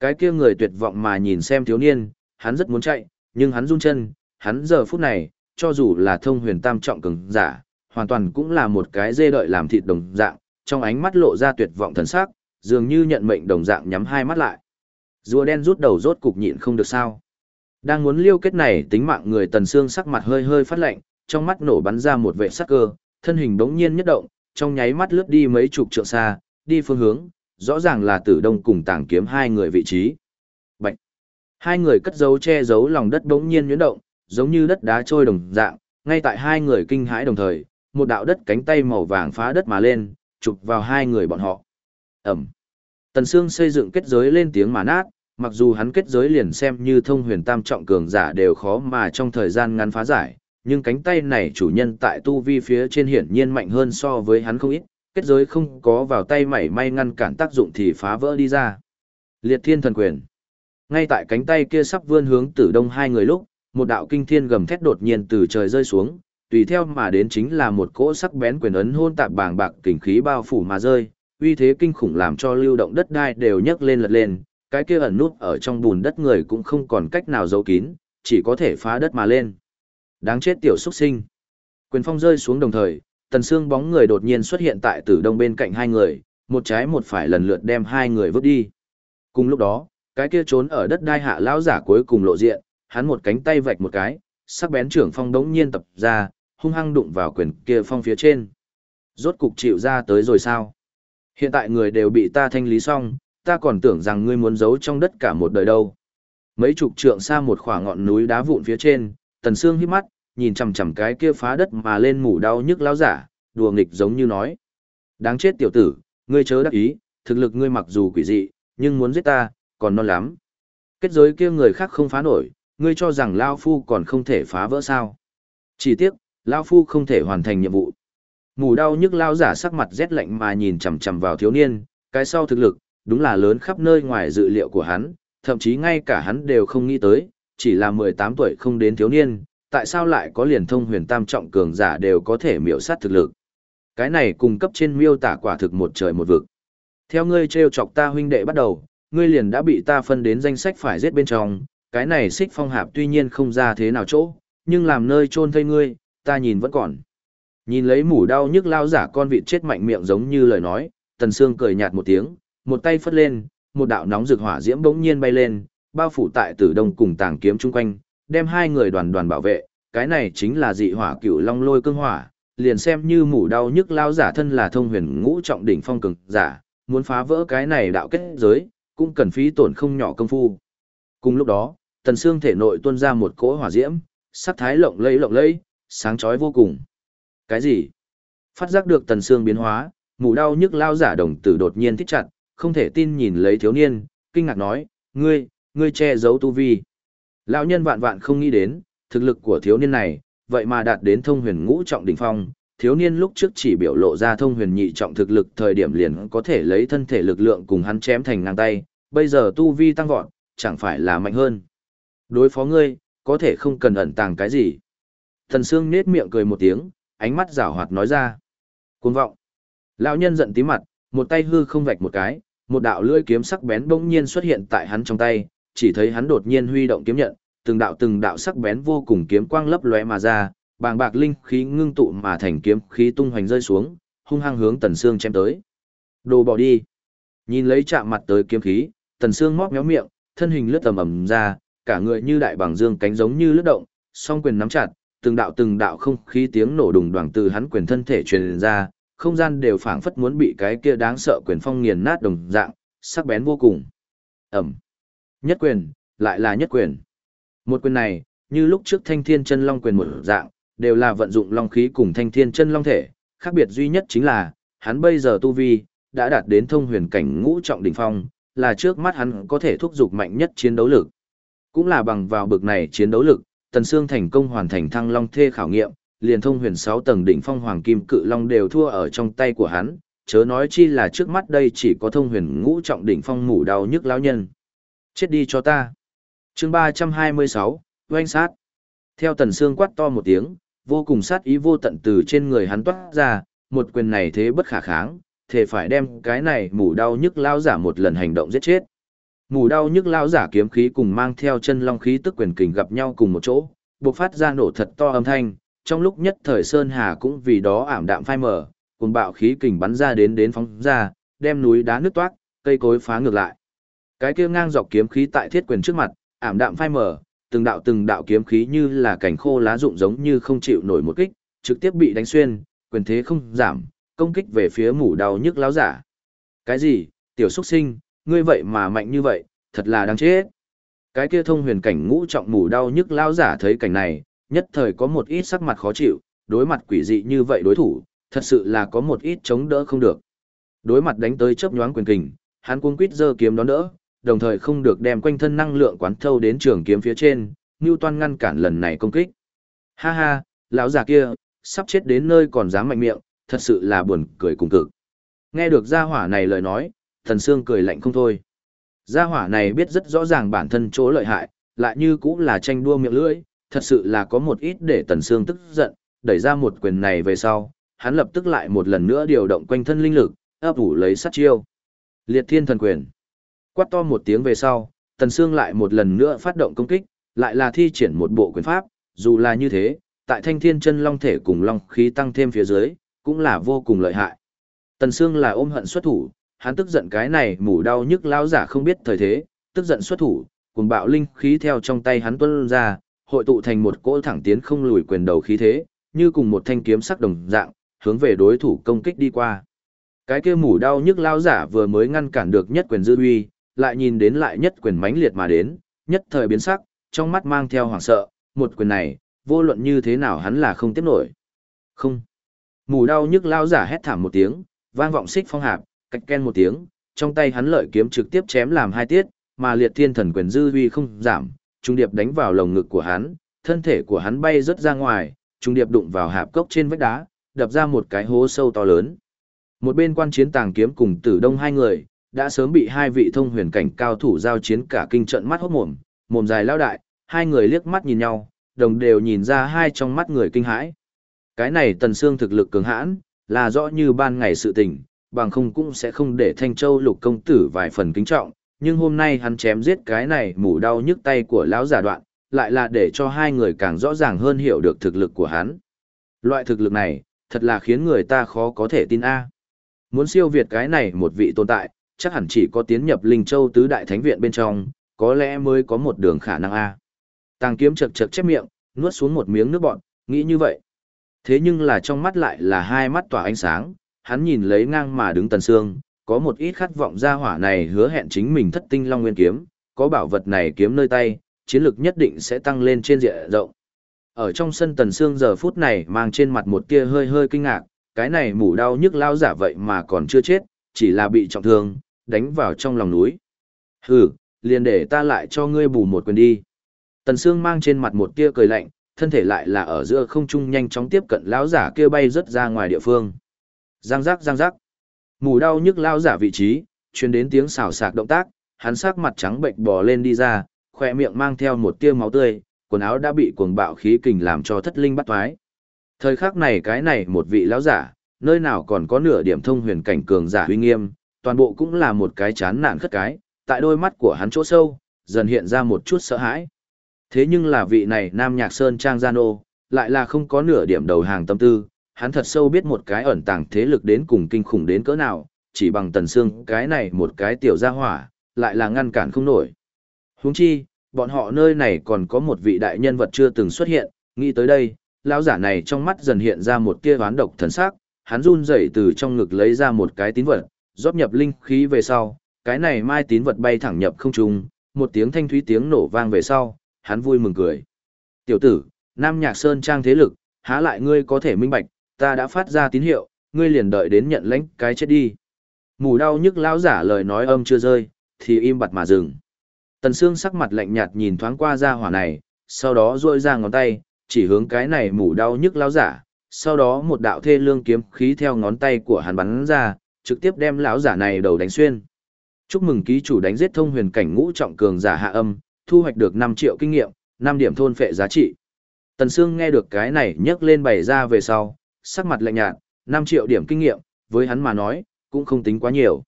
Cái kia người tuyệt vọng mà nhìn xem thiếu niên, hắn rất muốn chạy, nhưng hắn run chân, hắn giờ phút này, cho dù là thông huyền tam trọng cường giả, hoàn toàn cũng là một cái dê đợi làm thịt đồng dạng, trong ánh mắt lộ ra tuyệt vọng thần sắc, dường như nhận mệnh đồng dạng nhắm hai mắt lại. Rùa đen rút đầu rốt cục nhịn không được sao. Đang muốn liêu kết này tính mạng người tần xương sắc mặt hơi hơi phát lạnh, trong mắt nổ bắn ra một vệ sắc cơ, thân hình đống nhiên nhất động, trong nháy mắt lướt đi mấy chục trượng xa, đi phương hướng, rõ ràng là tử đông cùng tàng kiếm hai người vị trí. Bạch! Hai người cất giấu che giấu lòng đất đống nhiên nhuyễn động, giống như đất đá trôi đồng dạng, ngay tại hai người kinh hãi đồng thời, một đạo đất cánh tay màu vàng phá đất mà lên, chụp vào hai người bọn họ. Ẩm! Tần xương xây dựng kết giới lên tiếng mà nát, mặc dù hắn kết giới liền xem như thông huyền tam trọng cường giả đều khó mà trong thời gian ngắn phá giải, nhưng cánh tay này chủ nhân tại tu vi phía trên hiển nhiên mạnh hơn so với hắn không ít, kết giới không có vào tay mảy may ngăn cản tác dụng thì phá vỡ đi ra. Liệt thiên thần quyền. Ngay tại cánh tay kia sắp vươn hướng tử đông hai người lúc, một đạo kinh thiên gầm thét đột nhiên từ trời rơi xuống, tùy theo mà đến chính là một cỗ sắc bén quyền ấn hôn tạp bàng bạc kình khí bao phủ mà rơi, uy thế kinh khủng làm cho lưu động đất đai đều nhấc lên lật lên, cái kia ẩn nút ở trong bùn đất người cũng không còn cách nào giấu kín, chỉ có thể phá đất mà lên. Đáng chết tiểu xuất sinh. Quyền phong rơi xuống đồng thời, tần xương bóng người đột nhiên xuất hiện tại tử đông bên cạnh hai người, một trái một phải lần lượt đem hai người vứt đi. Cùng lúc đó, cái kia trốn ở đất đai hạ lão giả cuối cùng lộ diện, hắn một cánh tay vạch một cái, sắc bén trưởng phong đống nhiên tập ra, hung hăng đụng vào quyền kia phong phía trên. Rốt cục chịu ra tới rồi sao? Hiện tại người đều bị ta thanh lý xong, ta còn tưởng rằng ngươi muốn giấu trong đất cả một đời đâu. Mấy chục trượng xa một khoảng ngọn núi đá vụn phía trên, Tần Sương hít mắt, nhìn chằm chằm cái kia phá đất mà lên mủ đau nhức lão giả, đùa nghịch giống như nói. Đáng chết tiểu tử, ngươi chớ đắc ý, thực lực ngươi mặc dù quỷ dị, nhưng muốn giết ta, còn non lắm. Kết giới kia người khác không phá nổi, ngươi cho rằng lão Phu còn không thể phá vỡ sao. Chỉ tiếc, lão Phu không thể hoàn thành nhiệm vụ. Mù đau nhức lão giả sắc mặt rét lạnh mà nhìn chằm chằm vào thiếu niên, cái sau thực lực, đúng là lớn khắp nơi ngoài dự liệu của hắn, thậm chí ngay cả hắn đều không nghĩ tới, chỉ là 18 tuổi không đến thiếu niên, tại sao lại có liền thông huyền tam trọng cường giả đều có thể miểu sát thực lực. Cái này cung cấp trên miêu tả quả thực một trời một vực. Theo ngươi trêu chọc ta huynh đệ bắt đầu, ngươi liền đã bị ta phân đến danh sách phải giết bên trong, cái này xích phong hạp tuy nhiên không ra thế nào chỗ, nhưng làm nơi chôn thây ngươi, ta nhìn vẫn còn. Nhìn lấy mủ đau nhức lao giả con vịt chết mạnh miệng giống như lời nói, tần xương cười nhạt một tiếng, một tay phất lên, một đạo nóng rực hỏa diễm bỗng nhiên bay lên, bao phủ tại tử đông cùng tàng kiếm chung quanh, đem hai người đoàn đoàn bảo vệ, cái này chính là dị hỏa cựu long lôi cương hỏa, liền xem như mủ đau nhức lao giả thân là thông huyền ngũ trọng đỉnh phong cường giả, muốn phá vỡ cái này đạo kết giới, cũng cần phí tổn không nhỏ công phu. Cùng lúc đó, tần xương thể nội tuôn ra một cỗ hỏa diễm, sắc thái lộng lẫy lộng lẫy, sáng chói vô cùng. Cái gì? Phát giác được tần xương biến hóa, mù đau nhức lao giả đồng tử đột nhiên thích chặt, không thể tin nhìn lấy thiếu niên, kinh ngạc nói, ngươi, ngươi che giấu tu vi. Lão nhân vạn vạn không nghĩ đến, thực lực của thiếu niên này, vậy mà đạt đến thông huyền ngũ trọng đỉnh phong, thiếu niên lúc trước chỉ biểu lộ ra thông huyền nhị trọng thực lực thời điểm liền có thể lấy thân thể lực lượng cùng hắn chém thành ngang tay, bây giờ tu vi tăng vọt, chẳng phải là mạnh hơn. Đối phó ngươi, có thể không cần ẩn tàng cái gì. Thần Sương nết miệng cười một tiếng, ánh mắt rảo hoạt nói ra. Cuồng vọng. Lão nhân giận tí mặt, một tay hư không vạch một cái, một đạo lưỡi kiếm sắc bén bỗng nhiên xuất hiện tại hắn trong tay, chỉ thấy hắn đột nhiên huy động kiếm nhận, từng đạo từng đạo sắc bén vô cùng kiếm quang lấp lóe mà ra, bàng bạc linh khí ngưng tụ mà thành kiếm khí tung hoành rơi xuống, hung hăng hướng Tần Sương chém tới. Đồ bỏ đi. Nhìn lấy chạm mặt tới kiếm khí, Tần Sương móc méo miệng, thân hình lướt tầm ầm ra, cả người như đại bàng dương cánh giống như lướt động, song quyền nắm chặt, từng đạo từng đạo không khí tiếng nổ đùng đoảng từ hắn quyền thân thể truyền ra, không gian đều phảng phất muốn bị cái kia đáng sợ quyền phong nghiền nát đồng dạng, sắc bén vô cùng. Ẩm. Nhất quyền, lại là nhất quyền. Một quyền này, như lúc trước thanh thiên chân long quyền một dạng, đều là vận dụng long khí cùng thanh thiên chân long thể, khác biệt duy nhất chính là, hắn bây giờ tu vi, đã đạt đến thông huyền cảnh ngũ trọng đỉnh phong, là trước mắt hắn có thể thúc giục mạnh nhất chiến đấu lực. Cũng là bằng vào bực này chiến đấu lực, Tần Sương thành công hoàn thành thăng long thê khảo nghiệm, liền thông huyền 6 tầng đỉnh phong hoàng kim cự long đều thua ở trong tay của hắn, chớ nói chi là trước mắt đây chỉ có thông huyền ngũ trọng đỉnh phong mủ đau nhức lão nhân. Chết đi cho ta. Chương 326, oanh sát. Theo Tần Sương quát to một tiếng, vô cùng sát ý vô tận từ trên người hắn toát ra, một quyền này thế bất khả kháng, thể phải đem cái này mủ đau nhức Lão giả một lần hành động giết chết. Mủ đau nhức Lão giả kiếm khí cùng mang theo chân long khí tức quyền kình gặp nhau cùng một chỗ, bộc phát ra nổ thật to âm thanh, trong lúc nhất thời Sơn Hà cũng vì đó ảm đạm phai mở, cùng bạo khí kình bắn ra đến đến phóng ra, đem núi đá nứt toát, cây cối phá ngược lại. Cái kia ngang dọc kiếm khí tại thiết quyền trước mặt, ảm đạm phai mở, từng đạo từng đạo kiếm khí như là cảnh khô lá rụng giống như không chịu nổi một kích, trực tiếp bị đánh xuyên, quyền thế không giảm, công kích về phía mủ đau nhức láo giả. Cái gì, tiểu xuất sinh, ngươi vậy mà mạnh như vậy, thật là đáng chết. Cái kia thông huyền cảnh ngũ trọng mủ đau nhức lao giả thấy cảnh này, nhất thời có một ít sắc mặt khó chịu, đối mặt quỷ dị như vậy đối thủ, thật sự là có một ít chống đỡ không được. Đối mặt đánh tới chớp nhoáng quyền kình, hắn cuống quýt giơ kiếm đón đỡ, đồng thời không được đem quanh thân năng lượng quán thâu đến trường kiếm phía trên, Newton ngăn cản lần này công kích. Ha ha, lão già kia, sắp chết đến nơi còn dám mạnh miệng, thật sự là buồn cười cùng cực. Nghe được gia hỏa này lời nói, thần sương cười lạnh không thôi. Gia hỏa này biết rất rõ ràng bản thân chỗ lợi hại, lại như cũng là tranh đua miệng lưỡi, thật sự là có một ít để tần sương tức giận, đẩy ra một quyền này về sau, hắn lập tức lại một lần nữa điều động quanh thân linh lực, ấp ủ lấy sát chiêu. Liệt thiên thần quyền. Quát to một tiếng về sau, tần sương lại một lần nữa phát động công kích, lại là thi triển một bộ quyền pháp, dù là như thế, tại thanh thiên chân long thể cùng long khí tăng thêm phía dưới, cũng là vô cùng lợi hại. Tần Sương là ôm hận xuất thủ, hắn tức giận cái này mủ đau nhức lão giả không biết thời thế, tức giận xuất thủ, cùng bạo linh khí theo trong tay hắn tuôn ra, hội tụ thành một cỗ thẳng tiến không lùi quyền đầu khí thế, như cùng một thanh kiếm sắc đồng dạng, hướng về đối thủ công kích đi qua. Cái kia mủ đau nhức lao giả vừa mới ngăn cản được nhất quyền dư uy, lại nhìn đến lại nhất quyền mãnh liệt mà đến, nhất thời biến sắc, trong mắt mang theo hoảng sợ, một quyền này, vô luận như thế nào hắn là không tiếp nổi. Không. Mù đau nhức lao giả hét thảm một tiếng, vang vọng xích phong hạp, cạch ken một tiếng, trong tay hắn lợi kiếm trực tiếp chém làm hai tiết, mà liệt thiên thần quyền dư uy không giảm, trung điệp đánh vào lồng ngực của hắn, thân thể của hắn bay rất ra ngoài, trung điệp đụng vào hạp cốc trên vách đá, đập ra một cái hố sâu to lớn. Một bên quan chiến tàng kiếm cùng tử đông hai người, đã sớm bị hai vị thông huyền cảnh cao thủ giao chiến cả kinh trận mắt hốt mồm, mồm dài lao đại, hai người liếc mắt nhìn nhau, đồng đều nhìn ra hai trong mắt người kinh hãi. Cái này tần xương thực lực cường hãn, là rõ như ban ngày sự tình, bằng không cũng sẽ không để Thanh Châu lục công tử vài phần kính trọng, nhưng hôm nay hắn chém giết cái này mủ đau nhức tay của lão giả đoạn, lại là để cho hai người càng rõ ràng hơn hiểu được thực lực của hắn. Loại thực lực này, thật là khiến người ta khó có thể tin a. Muốn siêu việt cái này một vị tồn tại, chắc hẳn chỉ có tiến nhập Linh Châu tứ đại thánh viện bên trong, có lẽ mới có một đường khả năng a. Tàng kiếm chật chật chép miệng, nuốt xuống một miếng nước bọt, nghĩ như vậy. Thế nhưng là trong mắt lại là hai mắt tỏa ánh sáng, hắn nhìn lấy ngang mà đứng tần xương, có một ít khát vọng ra hỏa này hứa hẹn chính mình thất tinh long nguyên kiếm, có bảo vật này kiếm nơi tay, chiến lực nhất định sẽ tăng lên trên diện rộng. Ở trong sân tần xương giờ phút này mang trên mặt một tia hơi hơi kinh ngạc, cái này mủ đau nhức lao giả vậy mà còn chưa chết, chỉ là bị trọng thương, đánh vào trong lòng núi. Hừ, liền để ta lại cho ngươi bù một quyền đi. Tần Sương mang trên mặt một tia cười lạnh, thân thể lại là ở giữa không trung nhanh chóng tiếp cận lão giả kia bay rất ra ngoài địa phương. Giang giác giang giác. Mù đau nhức lao giả vị trí, truyền đến tiếng xào xạc động tác, hắn sắc mặt trắng bệnh bò lên đi ra, khỏe miệng mang theo một tia máu tươi, quần áo đã bị cuồng bạo khí kình làm cho thất linh bắt thoái. Thời khắc này cái này một vị lão giả, nơi nào còn có nửa điểm thông huyền cảnh cường giả uy nghiêm, toàn bộ cũng là một cái chán nản khất cái, tại đôi mắt của hắn chỗ sâu, dần hiện ra một chút sợ hãi. Thế nhưng là vị này Nam Nhạc Sơn Trang Gian Ô, lại là không có nửa điểm đầu hàng tâm tư, hắn thật sâu biết một cái ẩn tàng thế lực đến cùng kinh khủng đến cỡ nào, chỉ bằng tần xương cái này một cái tiểu gia hỏa, lại là ngăn cản không nổi. Huống chi, bọn họ nơi này còn có một vị đại nhân vật chưa từng xuất hiện, nghĩ tới đây, lão giả này trong mắt dần hiện ra một tia ván độc thần sắc, hắn run rẩy từ trong ngực lấy ra một cái tín vật, rót nhập linh khí về sau, cái này mai tín vật bay thẳng nhập không trung, một tiếng thanh thúy tiếng nổ vang về sau, hắn vui mừng cười. Tiểu tử, Nam Nhạc Sơn trang thế lực, há lại ngươi có thể minh bạch, ta đã phát ra tín hiệu, ngươi liền đợi đến nhận lãnh cái chết đi. Mù đau nhức lão giả lời nói âm chưa rơi, thì im bặt mà dừng. Tần Sương sắc mặt lạnh nhạt nhìn thoáng qua ra hỏa này, sau đó duỗi ra ngón tay, chỉ hướng cái này mù đau nhức lão giả, sau đó một đạo thê lương kiếm khí theo ngón tay của hắn bắn ra, trực tiếp đem lão giả này đầu đánh xuyên. Chúc mừng ký chủ đánh giết thông huyền cảnh ngũ trọng cường giả hạ âm, thu hoạch được 5 triệu kinh nghiệm, 5 điểm thôn phệ giá trị. Tần Sương nghe được cái này nhấc lên bày ra về sau, sắc mặt lạnh nhạt, 5 triệu điểm kinh nghiệm, với hắn mà nói, cũng không tính quá nhiều.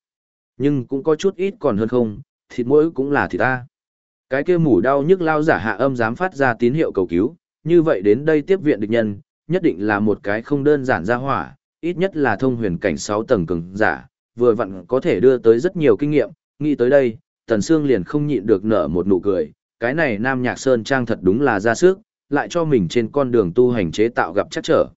Nhưng cũng có chút ít còn hơn không, thịt mỗi cũng là thịt ta. Cái kia mủ đau nhức lao giả hạ âm dám phát ra tín hiệu cầu cứu, như vậy đến đây tiếp viện địch nhân, nhất định là một cái không đơn giản ra hỏa, ít nhất là thông huyền cảnh 6 tầng cường giả, vừa vặn có thể đưa tới rất nhiều kinh nghiệm, nghĩ tới đây, Tần Sương liền không nhịn được nở một nụ cười, cái này Nam Nhạc Sơn Trang thật đúng là ra sức, lại cho mình trên con đường tu hành chế tạo gặp chắc trở.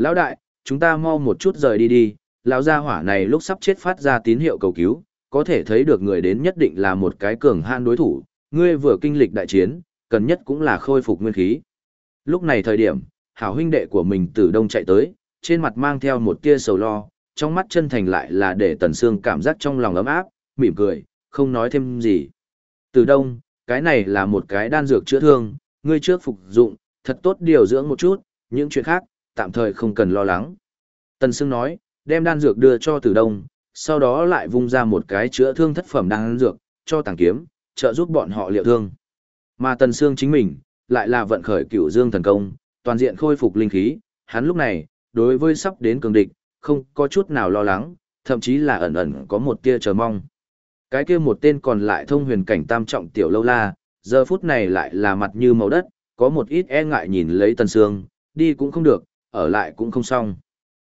Lão đại, chúng ta mau một chút rời đi đi, lão gia hỏa này lúc sắp chết phát ra tín hiệu cầu cứu, có thể thấy được người đến nhất định là một cái cường han đối thủ, ngươi vừa kinh lịch đại chiến, cần nhất cũng là khôi phục nguyên khí. Lúc này thời điểm, hảo huynh đệ của mình từ đông chạy tới, trên mặt mang theo một tia sầu lo, trong mắt chân thành lại là để Tần Sương cảm giác trong lòng ấm áp, mỉm cười, không nói thêm gì. Từ đông, cái này là một cái đan dược chữa thương, ngươi trước phục dụng, thật tốt điều dưỡng một chút, những chuyện khác, tạm thời không cần lo lắng. Tần Sương nói, đem đan dược đưa cho Tử Đông, sau đó lại vung ra một cái chữa thương thất phẩm đan dược, cho tàng kiếm, trợ giúp bọn họ liệu thương. Mà Tần Sương chính mình, lại là vận khởi cửu dương thần công, toàn diện khôi phục linh khí, hắn lúc này, đối với sắp đến cường địch, không có chút nào lo lắng, thậm chí là ẩn ẩn có một tia chờ mong. Cái kia một tên còn lại thông huyền cảnh tam trọng tiểu lâu la, giờ phút này lại là mặt như màu đất, có một ít e ngại nhìn lấy Tần Sương, đi cũng không được, ở lại cũng không xong.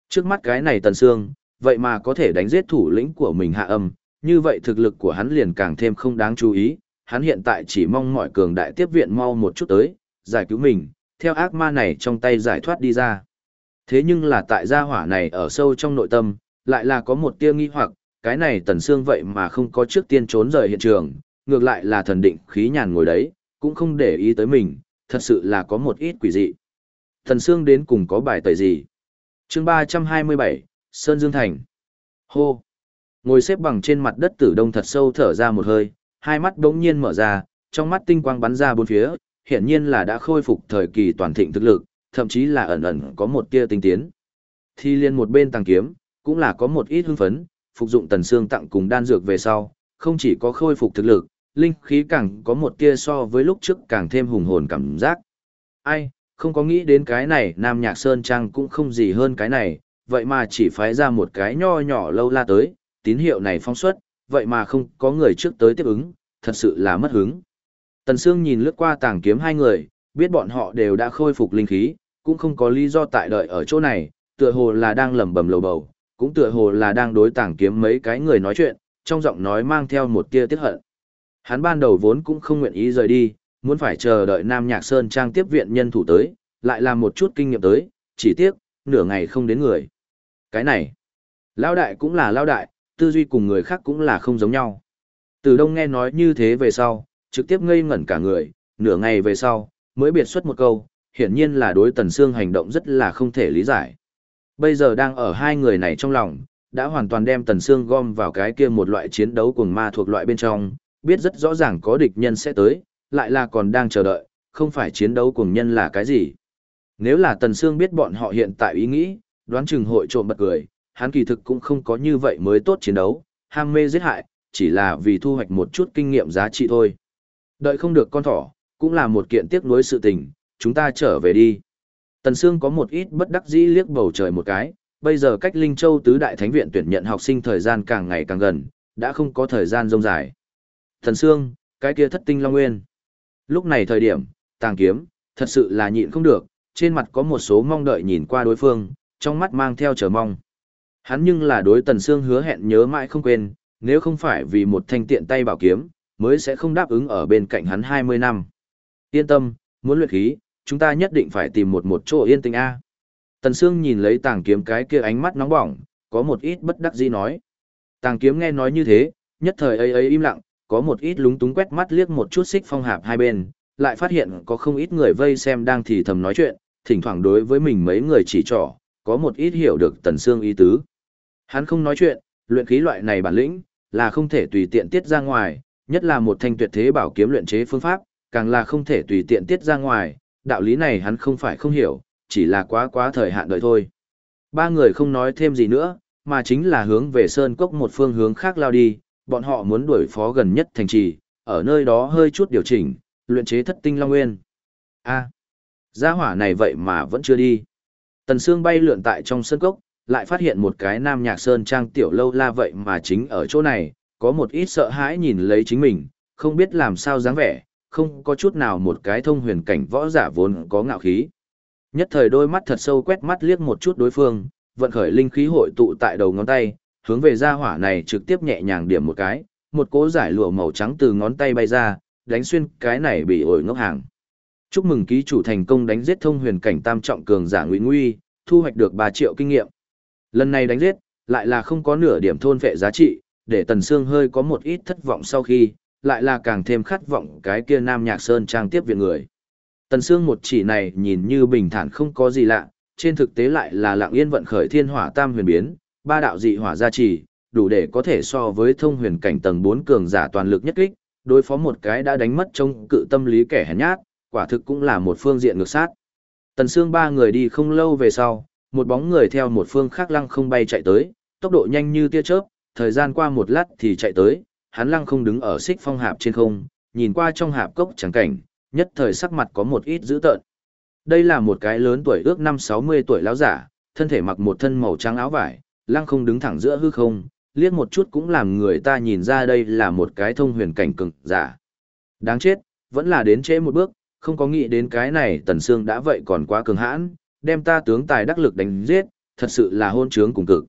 Trước mắt cái này Tần Sương, vậy mà có thể đánh giết thủ lĩnh của mình hạ âm, như vậy thực lực của hắn liền càng thêm không đáng chú ý, hắn hiện tại chỉ mong mọi cường đại tiếp viện mau một chút tới, giải cứu mình, theo ác ma này trong tay giải thoát đi ra. Thế nhưng là tại gia hỏa này ở sâu trong nội tâm, lại là có một tia nghi hoặc, cái này tần xương vậy mà không có trước tiên trốn rời hiện trường, ngược lại là thần định khí nhàn ngồi đấy, cũng không để ý tới mình, thật sự là có một ít quỷ dị. Thần Sương đến cùng có bài tẩy gì? Chương 327, Sơn Dương Thành. Hô! Ngồi xếp bằng trên mặt đất tử đông thật sâu thở ra một hơi, hai mắt đống nhiên mở ra, trong mắt tinh quang bắn ra bốn phía, hiển nhiên là đã khôi phục thời kỳ toàn thịnh thực lực, thậm chí là ẩn ẩn có một tia tinh tiến. Thi liên một bên tăng kiếm, cũng là có một ít hưng phấn, phục dụng tần xương tặng cùng đan dược về sau, không chỉ có khôi phục thực lực, linh khí càng có một tia so với lúc trước càng thêm hùng hồn cảm giác. Ai, không có nghĩ đến cái này, Nam Nhạc Sơn Trang cũng không gì hơn cái này, vậy mà chỉ phái ra một cái nho nhỏ lâu la tới, tín hiệu này phong xuất, vậy mà không có người trước tới tiếp ứng, thật sự là mất hứng. Tần Sương nhìn lướt qua tàng kiếm hai người, biết bọn họ đều đã khôi phục linh khí, cũng không có lý do tại đợi ở chỗ này, tựa hồ là đang lẩm bẩm lầu bầu, cũng tựa hồ là đang đối tàng kiếm mấy cái người nói chuyện, trong giọng nói mang theo một tia tiếc hận. Hắn ban đầu vốn cũng không nguyện ý rời đi, muốn phải chờ đợi Nam Nhạc Sơn trang tiếp viện nhân thủ tới, lại làm một chút kinh nghiệm tới, chỉ tiếc, nửa ngày không đến người. Cái này, lao đại cũng là lao đại, tư duy cùng người khác cũng là không giống nhau. Từ đông nghe nói như thế về sau, trực tiếp ngây ngẩn cả người, nửa ngày về sau, mới biệt xuất một câu, hiển nhiên là đối tần xương hành động rất là không thể lý giải. Bây giờ đang ở hai người này trong lòng, đã hoàn toàn đem tần xương gom vào cái kia một loại chiến đấu cùng ma thuộc loại bên trong, biết rất rõ ràng có địch nhân sẽ tới, lại là còn đang chờ đợi, không phải chiến đấu cùng nhân là cái gì. Nếu là Tần Sương biết bọn họ hiện tại ý nghĩ, đoán chừng hội trộm bật cười, hắn kỳ thực cũng không có như vậy mới tốt chiến đấu, ham mê giết hại, chỉ là vì thu hoạch một chút kinh nghiệm giá trị thôi. Đợi không được con thỏ, cũng là một kiện tiếc nuối sự tình, chúng ta trở về đi. Tần Sương có một ít bất đắc dĩ liếc bầu trời một cái, bây giờ cách Linh Châu tứ đại thánh viện tuyển nhận học sinh thời gian càng ngày càng gần, đã không có thời gian rông dài. Tần Sương, cái kia thất tinh long nguyên. Lúc này thời điểm, tàng kiếm, thật sự là nhịn không được, trên mặt có một số mong đợi nhìn qua đối phương, trong mắt mang theo chờ mong. Hắn nhưng là đối Tần xương hứa hẹn nhớ mãi không quên, nếu không phải vì một thanh tiện tay bảo kiếm, mới sẽ không đáp ứng ở bên cạnh hắn 20 năm. Yên tâm, muốn luyện khí, chúng ta nhất định phải tìm một một chỗ yên tĩnh A. Tần Sương nhìn lấy tàng kiếm cái kia ánh mắt nóng bỏng, có một ít bất đắc dĩ nói. Tàng kiếm nghe nói như thế, nhất thời ấy ấy im lặng, có một ít lúng túng quét mắt liếc một chút xích phong hạp hai bên, lại phát hiện có không ít người vây xem đang thì thầm nói chuyện, thỉnh thoảng đối với mình mấy người chỉ trỏ, có một ít hiểu được Tần xương ý tứ. Hắn không nói chuyện, luyện khí loại này bản lĩnh, là không thể tùy tiện tiết ra ngoài, nhất là một thanh tuyệt thế bảo kiếm luyện chế phương pháp, càng là không thể tùy tiện tiết ra ngoài, đạo lý này hắn không phải không hiểu, chỉ là quá quá thời hạn đợi thôi. Ba người không nói thêm gì nữa, mà chính là hướng về Sơn Cốc một phương hướng khác lao đi, bọn họ muốn đuổi phó gần nhất thành trì, ở nơi đó hơi chút điều chỉnh, luyện chế thất tinh long nguyên. A, gia hỏa này vậy mà vẫn chưa đi. Tần Sương bay lượn tại trong sân cốc, lại phát hiện một cái nam nhạc sơn trang tiểu lâu la vậy mà chính ở chỗ này, có một ít sợ hãi nhìn lấy chính mình, không biết làm sao dáng vẻ, không có chút nào một cái thông huyền cảnh võ giả vốn có ngạo khí. Nhất thời đôi mắt thật sâu quét mắt liếc một chút đối phương, vận khởi linh khí hội tụ tại đầu ngón tay, hướng về gia hỏa này trực tiếp nhẹ nhàng điểm một cái, một cỗ giải lụa màu trắng từ ngón tay bay ra, đánh xuyên cái này bị ổi ngốc hàng. Chúc mừng ký chủ thành công đánh giết thông huyền cảnh tam trọng cường giả Ngụy Nguy, thu hoạch được 3 triệu kinh nghiệm. Lần này đánh giết, lại là không có nửa điểm thôn vệ giá trị, để Tần Sương hơi có một ít thất vọng sau khi, lại là càng thêm khát vọng cái kia Nam Nhạc Sơn trang tiếp viện người. Tần Sương một chỉ này nhìn như bình thản không có gì lạ, trên thực tế lại là lặng yên vận khởi thiên hỏa tam huyền biến, ba đạo dị hỏa gia trì, đủ để có thể so với thông huyền cảnh tầng 4 cường giả toàn lực nhất kích, đối phó một cái đã đánh mất trong cự tâm lý kẻ hèn nhát, quả thực cũng là một phương diện ngược sát. Tần Sương ba người đi không lâu về sau, một bóng người theo một phương khác lăng không bay chạy tới, tốc độ nhanh như tia chớp, thời gian qua một lát thì chạy tới, hắn lăng không đứng ở xích phong hạp trên không, nhìn qua trong hạp cốc chẳng cảnh, nhất thời sắc mặt có một ít dữ tợn. Đây là một cái lớn tuổi ước năm 60 tuổi lão giả, thân thể mặc một thân màu trắng áo vải, lăng không đứng thẳng giữa hư không, liếc một chút cũng làm người ta nhìn ra đây là một cái thông huyền cảnh cường giả. Đáng chết, vẫn là đến trễ một bước, không có nghĩ đến cái này Tần Sương đã vậy còn quá cường hãn, đem ta tướng tài đắc lực đánh giết, thật sự là hôn trướng cùng cực.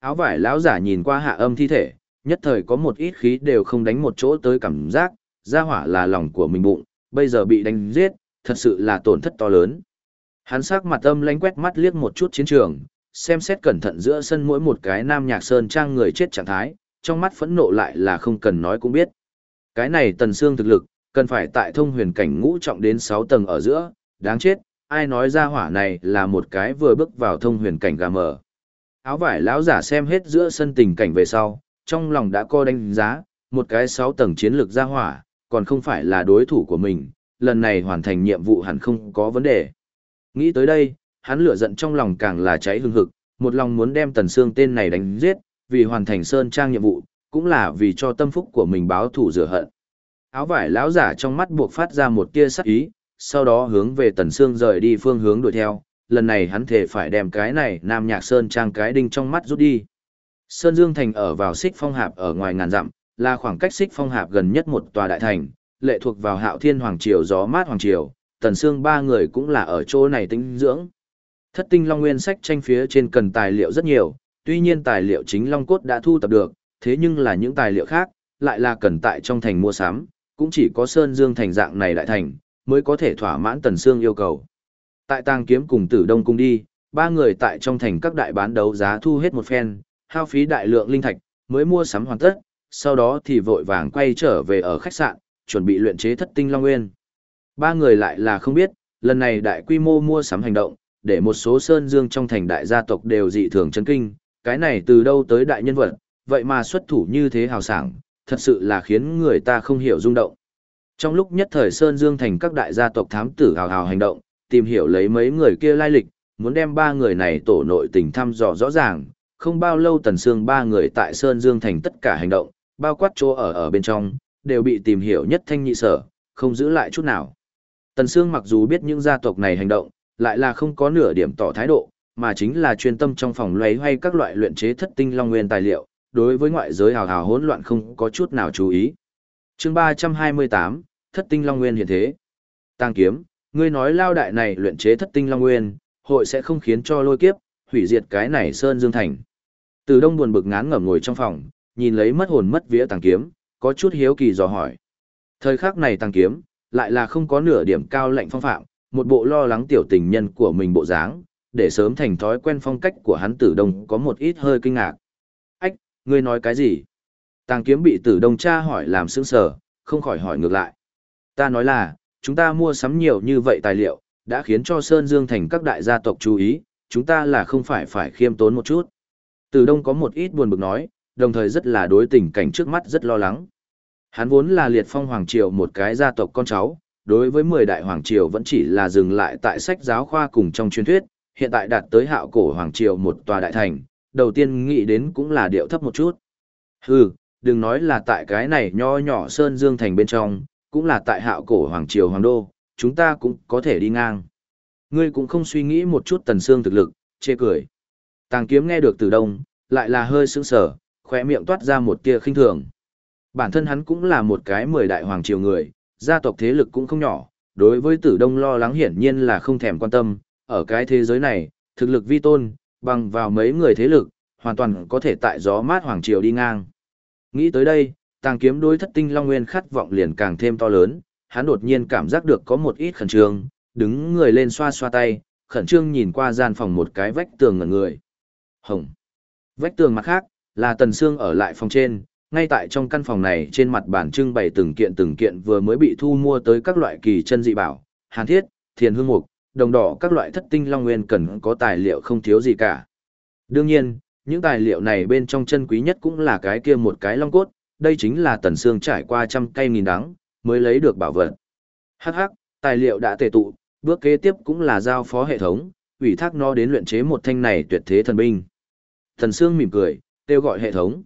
Áo vải lão giả nhìn qua hạ âm thi thể, nhất thời có một ít khí đều không đánh một chỗ tới cảm giác, ra hỏa là lòng của mình bụng, bây giờ bị đánh giết, thật sự là tổn thất to lớn. Hắn sắc mặt âm lánh quét mắt liếc một chút chiến trường, xem xét cẩn thận giữa sân mỗi một cái nam nhạc sơn trang người chết trạng thái, trong mắt phẫn nộ lại là không cần nói cũng biết. Cái này tần xương thực lực, cần phải tại thông huyền cảnh ngũ trọng đến 6 tầng ở giữa, đáng chết, ai nói ra hỏa này là một cái vừa bước vào thông huyền cảnh gà mờ. Áo vải lão giả xem hết giữa sân tình cảnh về sau, trong lòng đã co đánh giá, một cái 6 tầng chiến lược ra hỏa, còn không phải là đối thủ của mình, lần này hoàn thành nhiệm vụ hẳn không có vấn đề. Nghĩ tới đây, hắn lửa giận trong lòng càng là cháy hừng hực, một lòng muốn đem Tần Sương tên này đánh giết, vì hoàn thành sơn trang nhiệm vụ, cũng là vì cho tâm phúc của mình báo thù rửa hận. Áo vải lão giả trong mắt buộc phát ra một tia sắc ý, sau đó hướng về Tần Sương rời đi phương hướng đuổi theo, lần này hắn thể phải đem cái này Nam Nhạc Sơn trang cái đinh trong mắt rút đi. Sơn Dương Thành ở vào xích phong hạp ở ngoài ngàn dặm, là khoảng cách xích phong hạp gần nhất một tòa đại thành, lệ thuộc vào hạo thiên hoàng triều gió mát hoàng triều, Tần Sương ba người cũng là ở chỗ này tính dưỡng. Thất tinh long nguyên sách tranh phía trên cần tài liệu rất nhiều, tuy nhiên tài liệu chính long cốt đã thu tập được, thế nhưng là những tài liệu khác, lại là cần tại trong thành mua sắm, cũng chỉ có Sơn Dương thành dạng này đại thành, mới có thể thỏa mãn Tần Sương yêu cầu. Tại tàng kiếm cùng tử đông cung đi, ba người tại trong thành các đại bán đấu giá thu hết một phen, hao phí đại lượng linh thạch, mới mua sắm hoàn tất, sau đó thì vội vàng quay trở về ở khách sạn, chuẩn bị luyện chế thất tinh long nguyên. Ba người lại là không biết, lần này đại quy mô mua sắm hành động, để một số sơn dương trong thành đại gia tộc đều dị thường chấn kinh, cái này từ đâu tới đại nhân vật, vậy mà xuất thủ như thế hào sảng, thật sự là khiến người ta không hiểu rung động. Trong lúc nhất thời Sơn Dương thành các đại gia tộc thám tử hào hào hành động, tìm hiểu lấy mấy người kia lai lịch, muốn đem ba người này tổ nội tình thăm dò rõ ràng, không bao lâu Tần Sương ba người tại Sơn Dương thành tất cả hành động, bao quát chỗ ở ở bên trong, đều bị tìm hiểu nhất thanh nhị sở, không giữ lại chút nào. Tần Sương mặc dù biết những gia tộc này hành động, lại là không có nửa điểm tỏ thái độ, mà chính là chuyên tâm trong phòng loay hoay các loại luyện chế thất tinh long nguyên tài liệu, đối với ngoại giới hào hào hỗn loạn không có chút nào chú ý. Chương 328, Thất tinh long nguyên hiện thế. tang kiếm, ngươi nói lao đại này luyện chế thất tinh long nguyên, hội sẽ không khiến cho lôi kiếp, hủy diệt cái này sơn dương thành. Từ Đông buồn bực ngán ngẩm ngồi trong phòng, nhìn lấy mất hồn mất vía tàng kiếm, có chút hiếu kỳ dò hỏi. Thời khắc này tàng kiếm, lại là không có nửa điểm cao lạnh phong phạm, một bộ lo lắng tiểu tình nhân của mình bộ dáng, để sớm thành thói quen phong cách của hắn tử đông có một ít hơi kinh ngạc. Ách, ngươi nói cái gì? Tàng kiếm bị tử đông cha hỏi làm sững sờ, không khỏi hỏi ngược lại. Ta nói là, chúng ta mua sắm nhiều như vậy tài liệu, đã khiến cho Sơn Dương thành các đại gia tộc chú ý, chúng ta là không phải phải khiêm tốn một chút. Tử đông có một ít buồn bực nói, đồng thời rất là đối tình cảnh trước mắt rất lo lắng. Hắn vốn là liệt phong hoàng triều một cái gia tộc con cháu, đối với 10 đại hoàng triều vẫn chỉ là dừng lại tại sách giáo khoa cùng trong truyền thuyết, hiện tại đạt tới hạo cổ hoàng triều một tòa đại thành, đầu tiên nghĩ đến cũng là điệu thấp một chút. Hừ, đừng nói là tại cái này nho nhỏ sơn dương thành bên trong, cũng là tại hạo cổ hoàng triều hoàng đô, chúng ta cũng có thể đi ngang. Ngươi cũng không suy nghĩ một chút tần xương thực lực, chê cười. Tàng kiếm nghe được từ đông, lại là hơi sững sờ, khóe miệng toát ra một tia khinh thường. Bản thân hắn cũng là một cái mười đại hoàng triều người, gia tộc thế lực cũng không nhỏ, đối với tử đông lo lắng hiển nhiên là không thèm quan tâm, ở cái thế giới này, thực lực vi tôn, bằng vào mấy người thế lực, hoàn toàn có thể tại gió mát hoàng triều đi ngang. Nghĩ tới đây, tàng kiếm đối thất tinh long nguyên khát vọng liền càng thêm to lớn, hắn đột nhiên cảm giác được có một ít khẩn trương, đứng người lên xoa xoa tay, khẩn trương nhìn qua gian phòng một cái vách tường ngẩn người. Hồng. Vách tường mặt khác, là tần xương ở lại phòng trên, ngay tại trong căn phòng này trên mặt bàn trưng bày từng kiện từng kiện vừa mới bị thu mua tới các loại kỳ chân dị bảo, hàn thiết, thiền hương mục, đồng đỏ các loại thất tinh long nguyên cần có tài liệu không thiếu gì cả. Đương nhiên, những tài liệu này bên trong chân quý nhất cũng là cái kia một cái long cốt, đây chính là tần xương trải qua trăm cây nghìn đắng, mới lấy được bảo vật. Hắc hắc, tài liệu đã tề tụ, bước kế tiếp cũng là giao phó hệ thống, ủy thác nó đến luyện chế một thanh này tuyệt thế thần binh. Tần xương mỉm cười, kêu gọi hệ thống.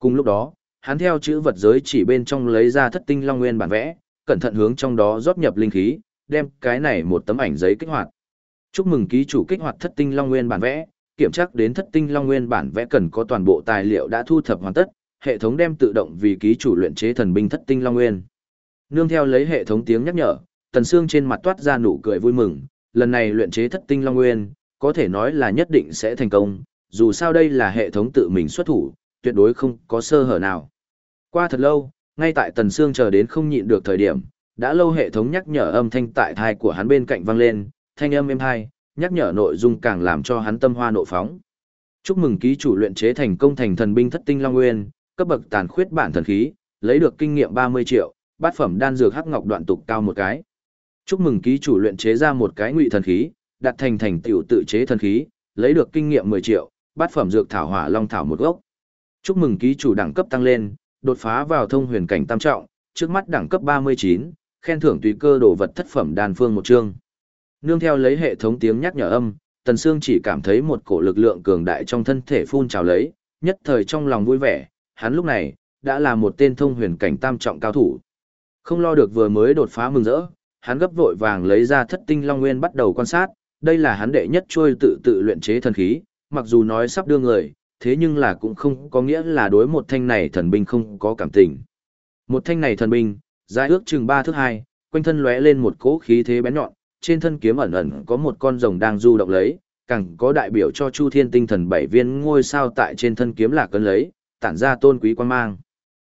Cùng lúc đó, hắn theo chữ vật giới chỉ bên trong lấy ra thất tinh long nguyên bản vẽ, cẩn thận hướng trong đó rót nhập linh khí, đem cái này một tấm ảnh giấy kích hoạt. Chúc mừng ký chủ kích hoạt thất tinh long nguyên bản vẽ, kiểm tra đến thất tinh long nguyên bản vẽ cần có toàn bộ tài liệu đã thu thập hoàn tất, hệ thống đem tự động vì ký chủ luyện chế thần binh thất tinh long nguyên. Nương theo lấy hệ thống tiếng nhắc nhở, Tần Sương trên mặt toát ra nụ cười vui mừng, lần này luyện chế thất tinh long nguyên, có thể nói là nhất định sẽ thành công, dù sao đây là hệ thống tự mình xuất thủ, tuyệt đối không có sơ hở nào. Qua thật lâu, ngay tại Tần Sương chờ đến không nhịn được thời điểm, đã lâu hệ thống nhắc nhở âm thanh tại thai của hắn bên cạnh vang lên, thanh âm êm tai nhắc nhở nội dung càng làm cho hắn tâm hoa nộ phóng. Chúc mừng ký chủ luyện chế thành công thành thần binh thất tinh long nguyên, cấp bậc tàn khuyết bản thần khí, lấy được kinh nghiệm 30 triệu, bát phẩm đan dược hắc ngọc đoạn tục cao một cái. Chúc mừng ký chủ luyện chế ra một cái ngụy thần khí, đặt thành thành tiểu tự chế thần khí, lấy được kinh nghiệm 10 triệu, bát phẩm dược thảo hỏa long thảo một gốc. Chúc mừng ký chủ đẳng cấp tăng lên, đột phá vào thông huyền cảnh tam trọng, trước mắt đẳng cấp 39, khen thưởng tùy cơ đồ vật thất phẩm đan phương một chương. Nương theo lấy hệ thống tiếng nhắc nhở âm, Tần Sương chỉ cảm thấy một cổ lực lượng cường đại trong thân thể phun trào lấy, nhất thời trong lòng vui vẻ, hắn lúc này đã là một tên thông huyền cảnh tam trọng cao thủ. Không lo được vừa mới đột phá mừng rỡ, hắn gấp vội vàng lấy ra Thất Tinh Long Nguyên bắt đầu quan sát, đây là hắn đệ nhất trôi tự tự luyện chế thần khí, mặc dù nói sắp đưa người, thế nhưng là cũng không có nghĩa là đối một thanh này thần binh không có cảm tình. Một thanh này thần binh, dài ước chừng 3 thước 2, quanh thân lóe lên một cỗ khí thế bén nhọn, trên thân kiếm ẩn ẩn có một con rồng đang du động lấy, càng có đại biểu cho Chu Thiên tinh thần bảy viên ngôi sao tại trên thân kiếm là cấn lấy, tản ra tôn quý quan mang.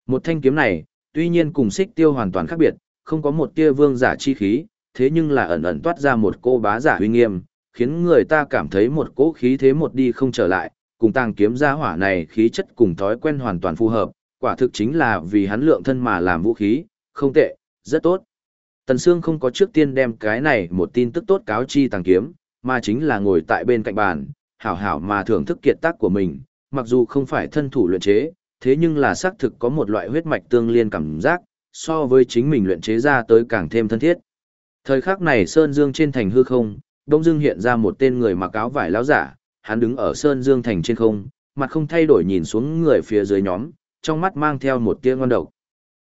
Một thanh kiếm này, tuy nhiên cùng xích tiêu hoàn toàn khác biệt, không có một tia vương giả chi khí, thế nhưng là ẩn ẩn toát ra một cô bá giả uy nghiêm, khiến người ta cảm thấy một cỗ khí thế một đi không trở lại, cùng tàng kiếm gia hỏa này khí chất cùng thói quen hoàn toàn phù hợp, quả thực chính là vì hắn lượng thân mà làm vũ khí, không tệ, rất tốt. Tần Sương không có trước tiên đem cái này một tin tức tốt cáo chi tàng kiếm, mà chính là ngồi tại bên cạnh bàn, hảo hảo mà thưởng thức kiệt tác của mình, mặc dù không phải thân thủ luyện chế, thế nhưng là xác thực có một loại huyết mạch tương liên cảm giác, so với chính mình luyện chế ra tới càng thêm thân thiết. Thời khắc này Sơn Dương trên thành hư không, đông Dương hiện ra một tên người mặc áo vải láo giả, hắn đứng ở Sơn Dương thành trên không, mặt không thay đổi nhìn xuống người phía dưới nhóm, trong mắt mang theo một tia ngon độc.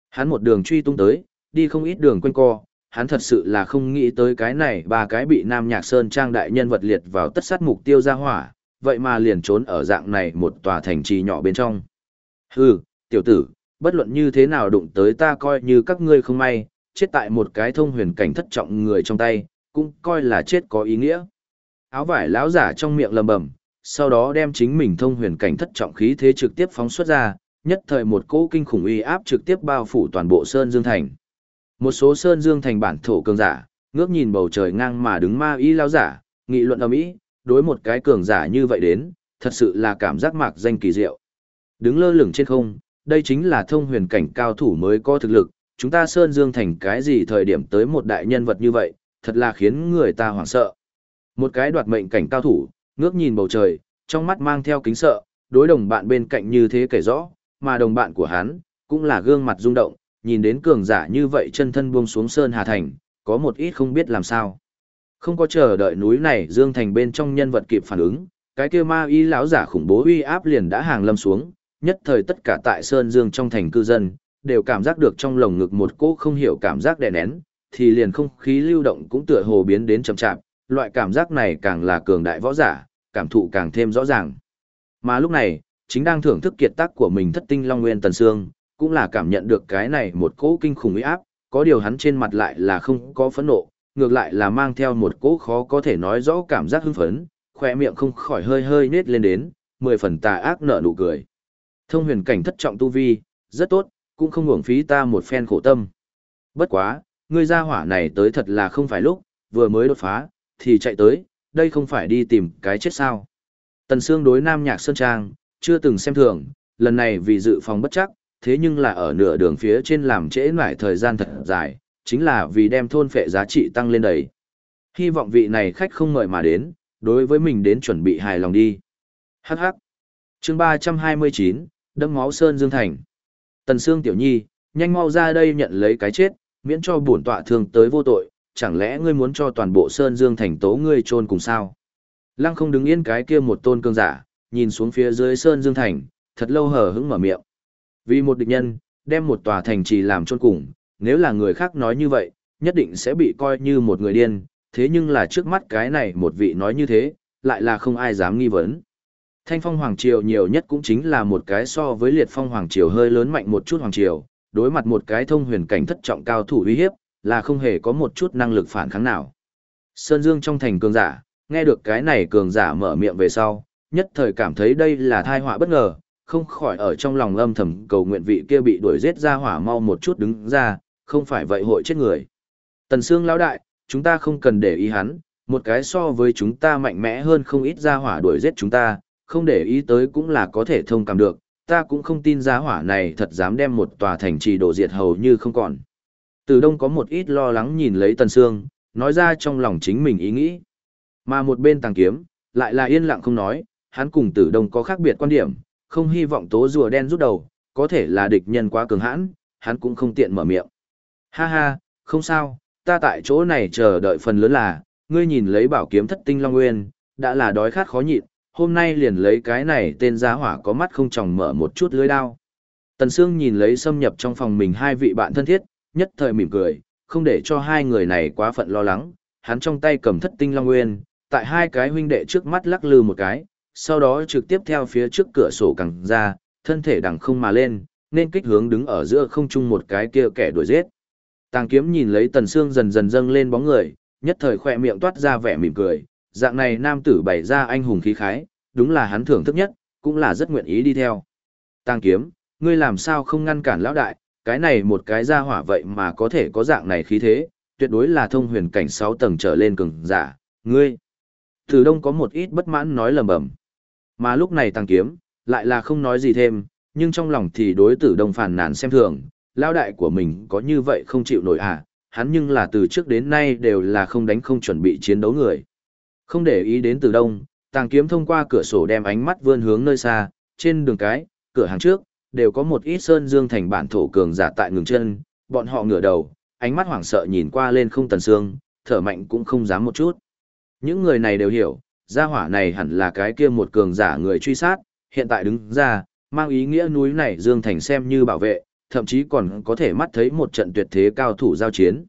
Hắn một đường truy tung tới, đi không ít đường quanh co, hắn thật sự là không nghĩ tới cái này ba cái bị Nam Nhạc Sơn trang đại nhân vật liệt vào tất sát mục tiêu ra hỏa, vậy mà liền trốn ở dạng này một tòa thành trì nhỏ bên trong. Hừ, tiểu tử, bất luận như thế nào đụng tới ta coi như các ngươi không may, chết tại một cái thông huyền cảnh thất trọng người trong tay, cũng coi là chết có ý nghĩa. Áo vải lão giả trong miệng lầm bầm, sau đó đem chính mình thông huyền cảnh thất trọng khí thế trực tiếp phóng xuất ra, nhất thời một cỗ kinh khủng uy áp trực tiếp bao phủ toàn bộ Sơn Dương Thành. Một số Sơn Dương Thành bản thổ cường giả, ngước nhìn bầu trời ngang mà đứng ma y lão giả, nghị luận ầm ĩ, đối một cái cường giả như vậy đến, thật sự là cảm giác mạc danh kỳ diệu. Đứng lơ lửng trên không, đây chính là thông huyền cảnh cao thủ mới có thực lực, chúng ta Sơn Dương thành cái gì thời điểm tới một đại nhân vật như vậy, thật là khiến người ta hoảng sợ. Một cái đoạt mệnh cảnh cao thủ, ngước nhìn bầu trời, trong mắt mang theo kính sợ, đối đồng bạn bên cạnh như thế kể rõ, mà đồng bạn của hắn, cũng là gương mặt rung động, nhìn đến cường giả như vậy chân thân buông xuống Sơn Hà Thành, có một ít không biết làm sao. Không có chờ đợi núi này Dương Thành bên trong nhân vật kịp phản ứng, cái kia ma y lão giả khủng bố uy áp liền đã hàng lâm xuống, nhất thời tất cả tại Sơn Dương trong thành cư dân, đều cảm giác được trong lồng ngực một cỗ không hiểu cảm giác đè nén, thì liền không khí lưu động cũng tựa hồ biến đến chậm chạp, loại cảm giác này càng là cường đại võ giả, cảm thụ càng thêm rõ ràng. Mà lúc này, chính đang thưởng thức kiệt tác của mình thất tinh Long Nguyên Tần Sương, cũng là cảm nhận được cái này một cỗ kinh khủng uy áp, có điều hắn trên mặt lại là không có phẫn nộ, ngược lại là mang theo một cỗ khó có thể nói rõ cảm giác hưng phấn, khỏe miệng không khỏi hơi hơi nết lên đến, mười phần tà ác nở nụ cười. Thông huyền cảnh thất trọng tu vi, rất tốt, cũng không hưởng phí ta một phen khổ tâm. Bất quá, ngươi gia hỏa này tới thật là không phải lúc, vừa mới đột phá, thì chạy tới, đây không phải đi tìm cái chết sao. Tần Sương đối Nam Nhạc Sơn Trang, chưa từng xem thường, lần này vì dự phòng bất chắc, thế nhưng là ở nửa đường phía trên làm trễ nải thời gian thật dài, chính là vì đem thôn phệ giá trị tăng lên đầy. Hy vọng vị này khách không mời mà đến, đối với mình đến chuẩn bị hài lòng đi. Hắc hắc. Chương 329, đâm máu Sơn Dương Thành. Tần Sương Tiểu Nhi, nhanh mau ra đây nhận lấy cái chết, miễn cho bổn tọa thương tới vô tội, chẳng lẽ ngươi muốn cho toàn bộ Sơn Dương Thành tố ngươi chôn cùng sao? Lăng không đứng yên cái kia một tôn cương giả, nhìn xuống phía dưới Sơn Dương Thành, thật lâu hờ hững mở miệng. Vì một địch nhân, đem một tòa thành trì làm chôn cùng, nếu là người khác nói như vậy, nhất định sẽ bị coi như một người điên, thế nhưng là trước mắt cái này một vị nói như thế, lại là không ai dám nghi vấn. Thanh phong hoàng triều nhiều nhất cũng chính là một cái so với liệt phong hoàng triều hơi lớn mạnh một chút hoàng triều, đối mặt một cái thông huyền cảnh thất trọng cao thủ uy hiếp, là không hề có một chút năng lực phản kháng nào. Sơn Dương trong thành cường giả, nghe được cái này cường giả mở miệng về sau, nhất thời cảm thấy đây là thai họa bất ngờ, không khỏi ở trong lòng âm thầm cầu nguyện vị kia bị đuổi giết ra hỏa mau một chút đứng ra, không phải vậy hội chết người. Tần Sương lão đại, chúng ta không cần để ý hắn, một cái so với chúng ta mạnh mẽ hơn không ít ra hỏa đuổi giết chúng ta, không để ý tới cũng là có thể thông cảm được, ta cũng không tin ra hỏa này thật dám đem một tòa thành trì đổ diệt hầu như không còn. Từ đông có một ít lo lắng nhìn lấy Tần Sương, nói ra trong lòng chính mình ý nghĩ. Mà một bên tàng kiếm, lại là yên lặng không nói, hắn cùng tử đông có khác biệt quan điểm, không hy vọng tố rùa đen rút đầu, có thể là địch nhân quá cường hãn, hắn cũng không tiện mở miệng. Ha ha, không sao, ta tại chỗ này chờ đợi phần lớn là, ngươi nhìn lấy bảo kiếm thất tinh long nguyên, đã là đói khát khó nhịn, hôm nay liền lấy cái này tên giá hỏa có mắt không tròng mở một chút lưới đao. Tần Sương nhìn lấy xâm nhập trong phòng mình hai vị bạn thân thiết, nhất thời mỉm cười, không để cho hai người này quá phận lo lắng, hắn trong tay cầm thất tinh long nguyên, tại hai cái huynh đệ trước mắt lắc lư một cái, sau đó trực tiếp theo phía trước cửa sổ cẳng ra, thân thể đằng không mà lên, nên kích hướng đứng ở giữa không trung một cái kia kẻ đuổi giết. Tàng kiếm nhìn lấy tần xương dần dần dâng lên bóng người, nhất thời khỏe miệng toát ra vẻ mỉm cười, dạng này nam tử bày ra anh hùng khí khái, đúng là hắn thưởng thức nhất, cũng là rất nguyện ý đi theo. Tàng kiếm, ngươi làm sao không ngăn cản lão đại, cái này một cái ra hỏa vậy mà có thể có dạng này khí thế, tuyệt đối là thông huyền cảnh 6 tầng trở lên cường giả, ngươi. Từ đông có một ít bất mãn nói lầm bầm. Mà lúc này tăng kiếm, lại là không nói gì thêm, nhưng trong lòng thì đối tử đông phản nàn xem thường, lao đại của mình có như vậy không chịu nổi à, hắn nhưng là từ trước đến nay đều là không đánh không chuẩn bị chiến đấu người. Không để ý đến từ đông, tàng kiếm thông qua cửa sổ đem ánh mắt vươn hướng nơi xa, trên đường cái, cửa hàng trước, đều có một ít sơn dương thành bản thổ cường giả tại ngừng chân, Bọn họ ngửa đầu, ánh mắt hoảng sợ nhìn qua lên không tần xương, thở mạnh cũng không dám một chút. Những người này đều hiểu, gia hỏa này hẳn là cái kia một cường giả người truy sát, hiện tại đứng ra, mang ý nghĩa núi này Dương Thành xem như bảo vệ, thậm chí còn có thể mắt thấy một trận tuyệt thế cao thủ giao chiến.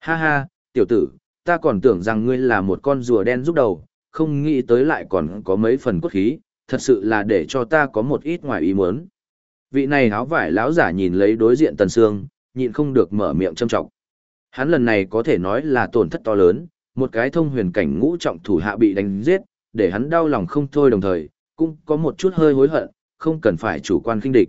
Ha ha, tiểu tử, ta còn tưởng rằng ngươi là một con rùa đen giúp đầu, không nghĩ tới lại còn có mấy phần cốt khí, thật sự là để cho ta có một ít ngoài ý muốn. Vị này áo vải lão giả nhìn lấy đối diện Tần Sương, nhịn không được mở miệng châm trọng. Hắn lần này có thể nói là tổn thất to lớn, một cái thông huyền cảnh ngũ trọng thủ hạ bị đánh giết, để hắn đau lòng không thôi đồng thời, cũng có một chút hơi hối hận, không cần phải chủ quan kinh địch.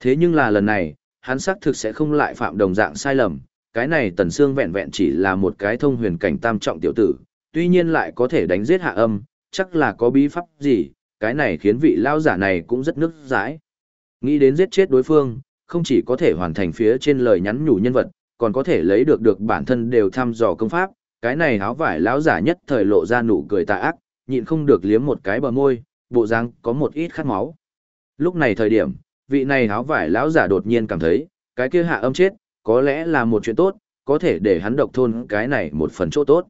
Thế nhưng là lần này, hắn xác thực sẽ không lại phạm đồng dạng sai lầm, cái này Tần Sương vẹn vẹn chỉ là một cái thông huyền cảnh tam trọng tiểu tử, tuy nhiên lại có thể đánh giết hạ âm, chắc là có bí pháp gì, cái này khiến vị lao giả này cũng rất nức dãi. Nghĩ đến giết chết đối phương, không chỉ có thể hoàn thành phía trên lời nhắn nhủ nhân vật, còn có thể lấy được được bản thân đều thăm dò công pháp, cái này áo vải lão giả nhất thời lộ ra nụ cười tà ác, nhịn không được liếm một cái bờ môi, bộ dáng có một ít khát máu. Lúc này thời điểm, vị này áo vải lão giả đột nhiên cảm thấy, cái kia hạ âm chết, có lẽ là một chuyện tốt, có thể để hắn độc thôn cái này một phần chỗ tốt.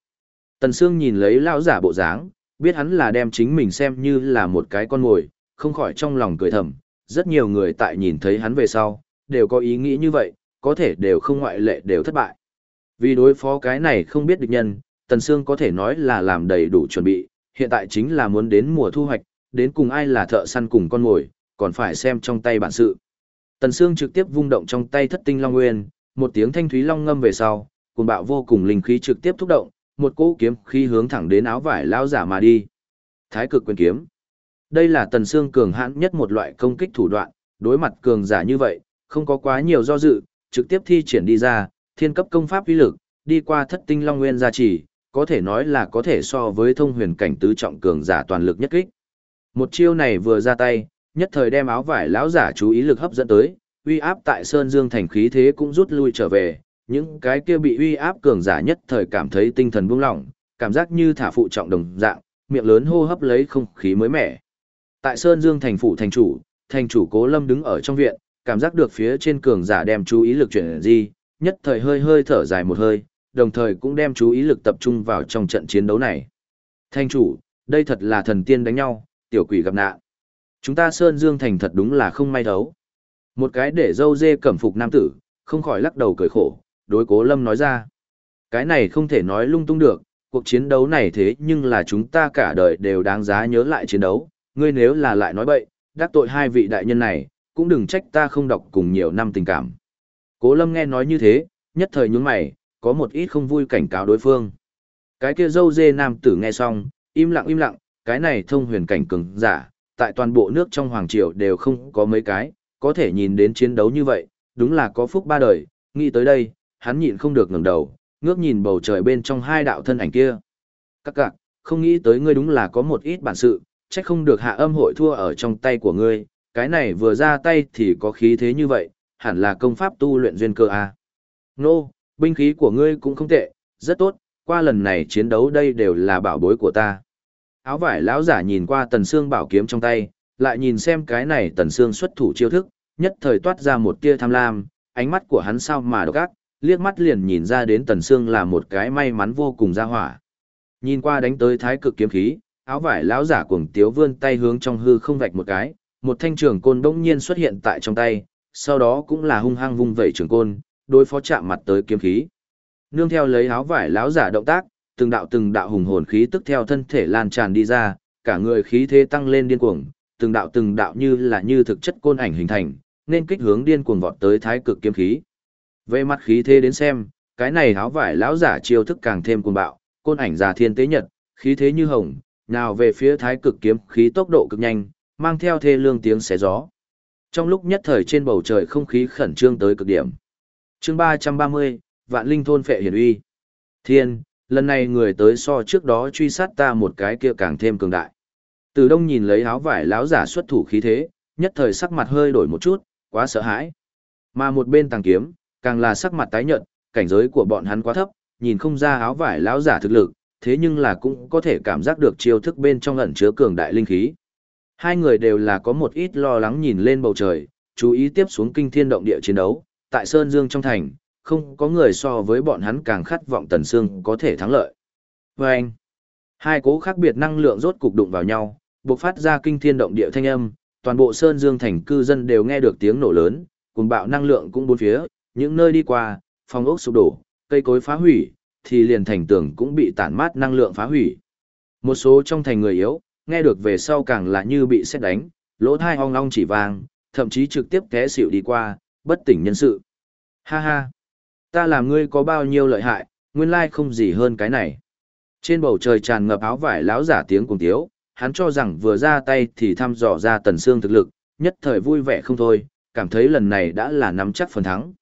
Tần Sương nhìn lấy lão giả bộ dáng, biết hắn là đem chính mình xem như là một cái con mồi, không khỏi trong lòng cười thầm, rất nhiều người tại nhìn thấy hắn về sau, đều có ý nghĩ như vậy, có thể đều không ngoại lệ đều thất bại. Vì đối phó cái này không biết địch nhân, Tần Sương có thể nói là làm đầy đủ chuẩn bị, hiện tại chính là muốn đến mùa thu hoạch, đến cùng ai là thợ săn cùng con mồi, còn phải xem trong tay bản sự. Tần Sương trực tiếp vung động trong tay thất tinh long nguyên, một tiếng thanh thúy long ngâm về sau, cuồng bạo vô cùng linh khí trực tiếp thúc động, một cỗ kiếm khí hướng thẳng đến áo vải lao giả mà đi. Thái cực quyền kiếm. Đây là Tần Sương cường hãn nhất một loại công kích thủ đoạn, đối mặt cường giả như vậy, không có quá nhiều do dự, trực tiếp thi triển đi ra, thiên cấp công pháp uy lực, đi qua thất tinh long nguyên gia trì, có thể nói là có thể so với thông huyền cảnh tứ trọng cường giả toàn lực nhất kích. Một chiêu này vừa ra tay, nhất thời đem áo vải lão giả chú ý lực hấp dẫn tới, uy áp tại Sơn Dương thành khí thế cũng rút lui trở về, những cái kia bị uy áp cường giả nhất thời cảm thấy tinh thần buông lỏng, cảm giác như thả phụ trọng đồng dạng, miệng lớn hô hấp lấy không khí mới mẻ. Tại Sơn Dương thành phủ thành chủ, thành chủ Cố Lâm đứng ở trong viện, cảm giác được phía trên cường giả đem chú ý lực chuyển di, nhất thời hơi hơi thở dài một hơi, đồng thời cũng đem chú ý lực tập trung vào trong trận chiến đấu này. Thành chủ, đây thật là thần tiên đánh nhau, tiểu quỷ gặp nạn. Chúng ta Sơn Dương thành thật đúng là không may đấu. Một cái để dâu dê cẩm phục nam tử, không khỏi lắc đầu cười khổ, đối cố lâm nói ra. Cái này không thể nói lung tung được, cuộc chiến đấu này thế nhưng là chúng ta cả đời đều đáng giá nhớ lại chiến đấu, ngươi nếu là lại nói bậy, đắc tội hai vị đại nhân này, cũng đừng trách ta không đọc cùng nhiều năm tình cảm. Cố lâm nghe nói như thế, nhất thời nhún mày, có một ít không vui cảnh cáo đối phương. Cái kia dâu dê nam tử nghe xong, im lặng im lặng, cái này thông huyền cảnh cường giả, tại toàn bộ nước trong hoàng triều đều không có mấy cái, có thể nhìn đến chiến đấu như vậy, đúng là có phúc ba đời, nghĩ tới đây, hắn nhịn không được ngẩng đầu, ngước nhìn bầu trời bên trong hai đạo thân ảnh kia. Các cạc, không nghĩ tới ngươi đúng là có một ít bản sự, chắc không được hạ âm hội thua ở trong tay của ngươi, cái này vừa ra tay thì có khí thế như vậy, hẳn là công pháp tu luyện duyên cơ a. Nô, binh khí của ngươi cũng không tệ, rất tốt, qua lần này chiến đấu đây đều là bảo bối của ta. Áo vải lão giả nhìn qua tần xương bảo kiếm trong tay, lại nhìn xem cái này tần xương xuất thủ chiêu thức, nhất thời toát ra một tia tham lam, ánh mắt của hắn sao mà độc ác, liếc mắt liền nhìn ra đến tần xương là một cái may mắn vô cùng ra hỏa. Nhìn qua đánh tới thái cực kiếm khí, áo vải lão giả cuồng tiếu vươn tay hướng trong hư không vạch một cái, một thanh trường côn bỗng nhiên xuất hiện tại trong tay, sau đó cũng là hung hăng vung vẩy trường côn, đối phó chạm mặt tới kiếm khí. Nương theo lấy áo vải lão giả động tác, từng đạo từng đạo hùng hồn khí tức theo thân thể lan tràn đi ra, cả người khí thế tăng lên điên cuồng, từng đạo từng đạo như là như thực chất côn ảnh hình thành, nên kích hướng điên cuồng vọt tới thái cực kiếm khí. Về mặt khí thế đến xem, cái này áo vải lão giả chiêu thức càng thêm cuồng bạo, côn ảnh già thiên tế nhật, khí thế như hồng, nào về phía thái cực kiếm khí tốc độ cực nhanh, mang theo thê lương tiếng xé gió. Trong lúc nhất thời trên bầu trời không khí khẩn trương tới cực điểm. Chương 330, Vạn Linh thôn phệ hiển uy. Thiên, lần này người tới so trước đó truy sát ta một cái kia càng thêm cường đại. Từ Đông nhìn lấy áo vải lão giả xuất thủ khí thế, nhất thời sắc mặt hơi đổi một chút, quá sợ hãi. Mà một bên tàng kiếm, càng là sắc mặt tái nhợt, cảnh giới của bọn hắn quá thấp, nhìn không ra áo vải lão giả thực lực, thế nhưng là cũng có thể cảm giác được chiêu thức bên trong ẩn chứa cường đại linh khí. Hai người đều là có một ít lo lắng nhìn lên bầu trời, chú ý tiếp xuống kinh thiên động địa chiến đấu, tại Sơn Dương trong thành, không có người so với bọn hắn càng khát vọng Tần Sương có thể thắng lợi. Và anh, hai cố khác biệt năng lượng rốt cục đụng vào nhau, bộc phát ra kinh thiên động địa thanh âm, toàn bộ Sơn Dương thành cư dân đều nghe được tiếng nổ lớn, cùng bạo năng lượng cũng bốn phía, những nơi đi qua, phòng ốc sụp đổ, cây cối phá hủy, thì liền thành tường cũng bị tản mát năng lượng phá hủy. Một số trong thành người yếu, nghe được về sau càng là như bị xét đánh, lỗ thai ong ong chỉ vàng, thậm chí trực tiếp té xỉu đi qua, bất tỉnh nhân sự. Ha ha! Ta làm ngươi có bao nhiêu lợi hại, nguyên lai không gì hơn cái này. Trên bầu trời tràn ngập áo vải láo giả tiếng cùng tiếu, hắn cho rằng vừa ra tay thì thăm dò ra tần xương thực lực, nhất thời vui vẻ không thôi, cảm thấy lần này đã là nắm chắc phần thắng.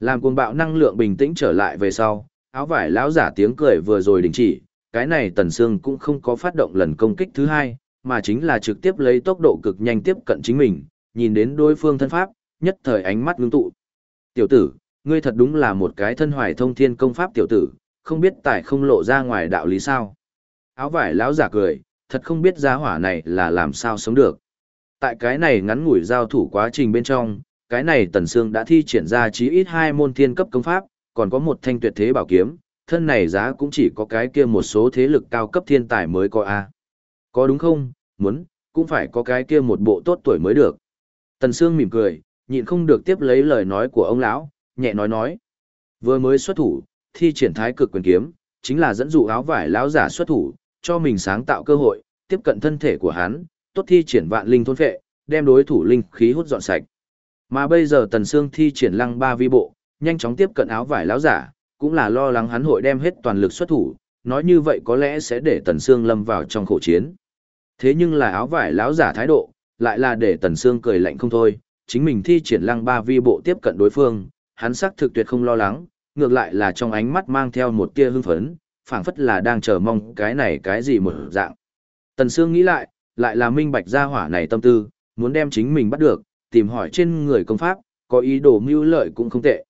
Làm cuồng bạo năng lượng bình tĩnh trở lại về sau, áo vải lão giả tiếng cười vừa rồi đình chỉ, cái này tần Sương cũng không có phát động lần công kích thứ hai, mà chính là trực tiếp lấy tốc độ cực nhanh tiếp cận chính mình, nhìn đến đối phương thân pháp, nhất thời ánh mắt ngưng tụ. Tiểu tử, ngươi thật đúng là một cái thân hoài thông thiên công pháp tiểu tử, không biết tại không lộ ra ngoài đạo lý sao. Áo vải lão giả cười, thật không biết giá hỏa này là làm sao sống được. Tại cái này ngắn ngủi giao thủ quá trình bên trong, cái này Tần Sương đã thi triển ra chí ít hai môn thiên cấp công pháp, còn có một thanh tuyệt thế bảo kiếm, thân này giá cũng chỉ có cái kia một số thế lực cao cấp thiên tài mới có a. Có đúng không? Muốn, cũng phải có cái kia một bộ tốt tuổi mới được. Tần Sương mỉm cười, nhịn không được tiếp lấy lời nói của ông lão, nhẹ nói nói. Vừa mới xuất thủ, thi triển thái cực quyền kiếm, chính là dẫn dụ áo vải lão giả xuất thủ, cho mình sáng tạo cơ hội, tiếp cận thân thể của hắn, tốt thi triển vạn linh thôn phệ, đem đối thủ linh khí hút dọn sạch. Mà bây giờ Tần Sương thi triển lăng ba vi bộ, nhanh chóng tiếp cận áo vải lão giả, cũng là lo lắng hắn hội đem hết toàn lực xuất thủ, nói như vậy có lẽ sẽ để Tần Sương lâm vào trong khổ chiến. Thế nhưng là áo vải lão giả thái độ, lại là để Tần Sương cười lạnh không thôi, chính mình thi triển lăng ba vi bộ tiếp cận đối phương, hắn sắc thực tuyệt không lo lắng, ngược lại là trong ánh mắt mang theo một tia hưng phấn, phảng phất là đang chờ mong cái này cái gì một dạng. Tần Sương nghĩ lại, lại là minh bạch gia hỏa này tâm tư, muốn đem chính mình bắt được, tìm hỏi trên người công pháp, có ý đồ mưu lợi cũng không tệ.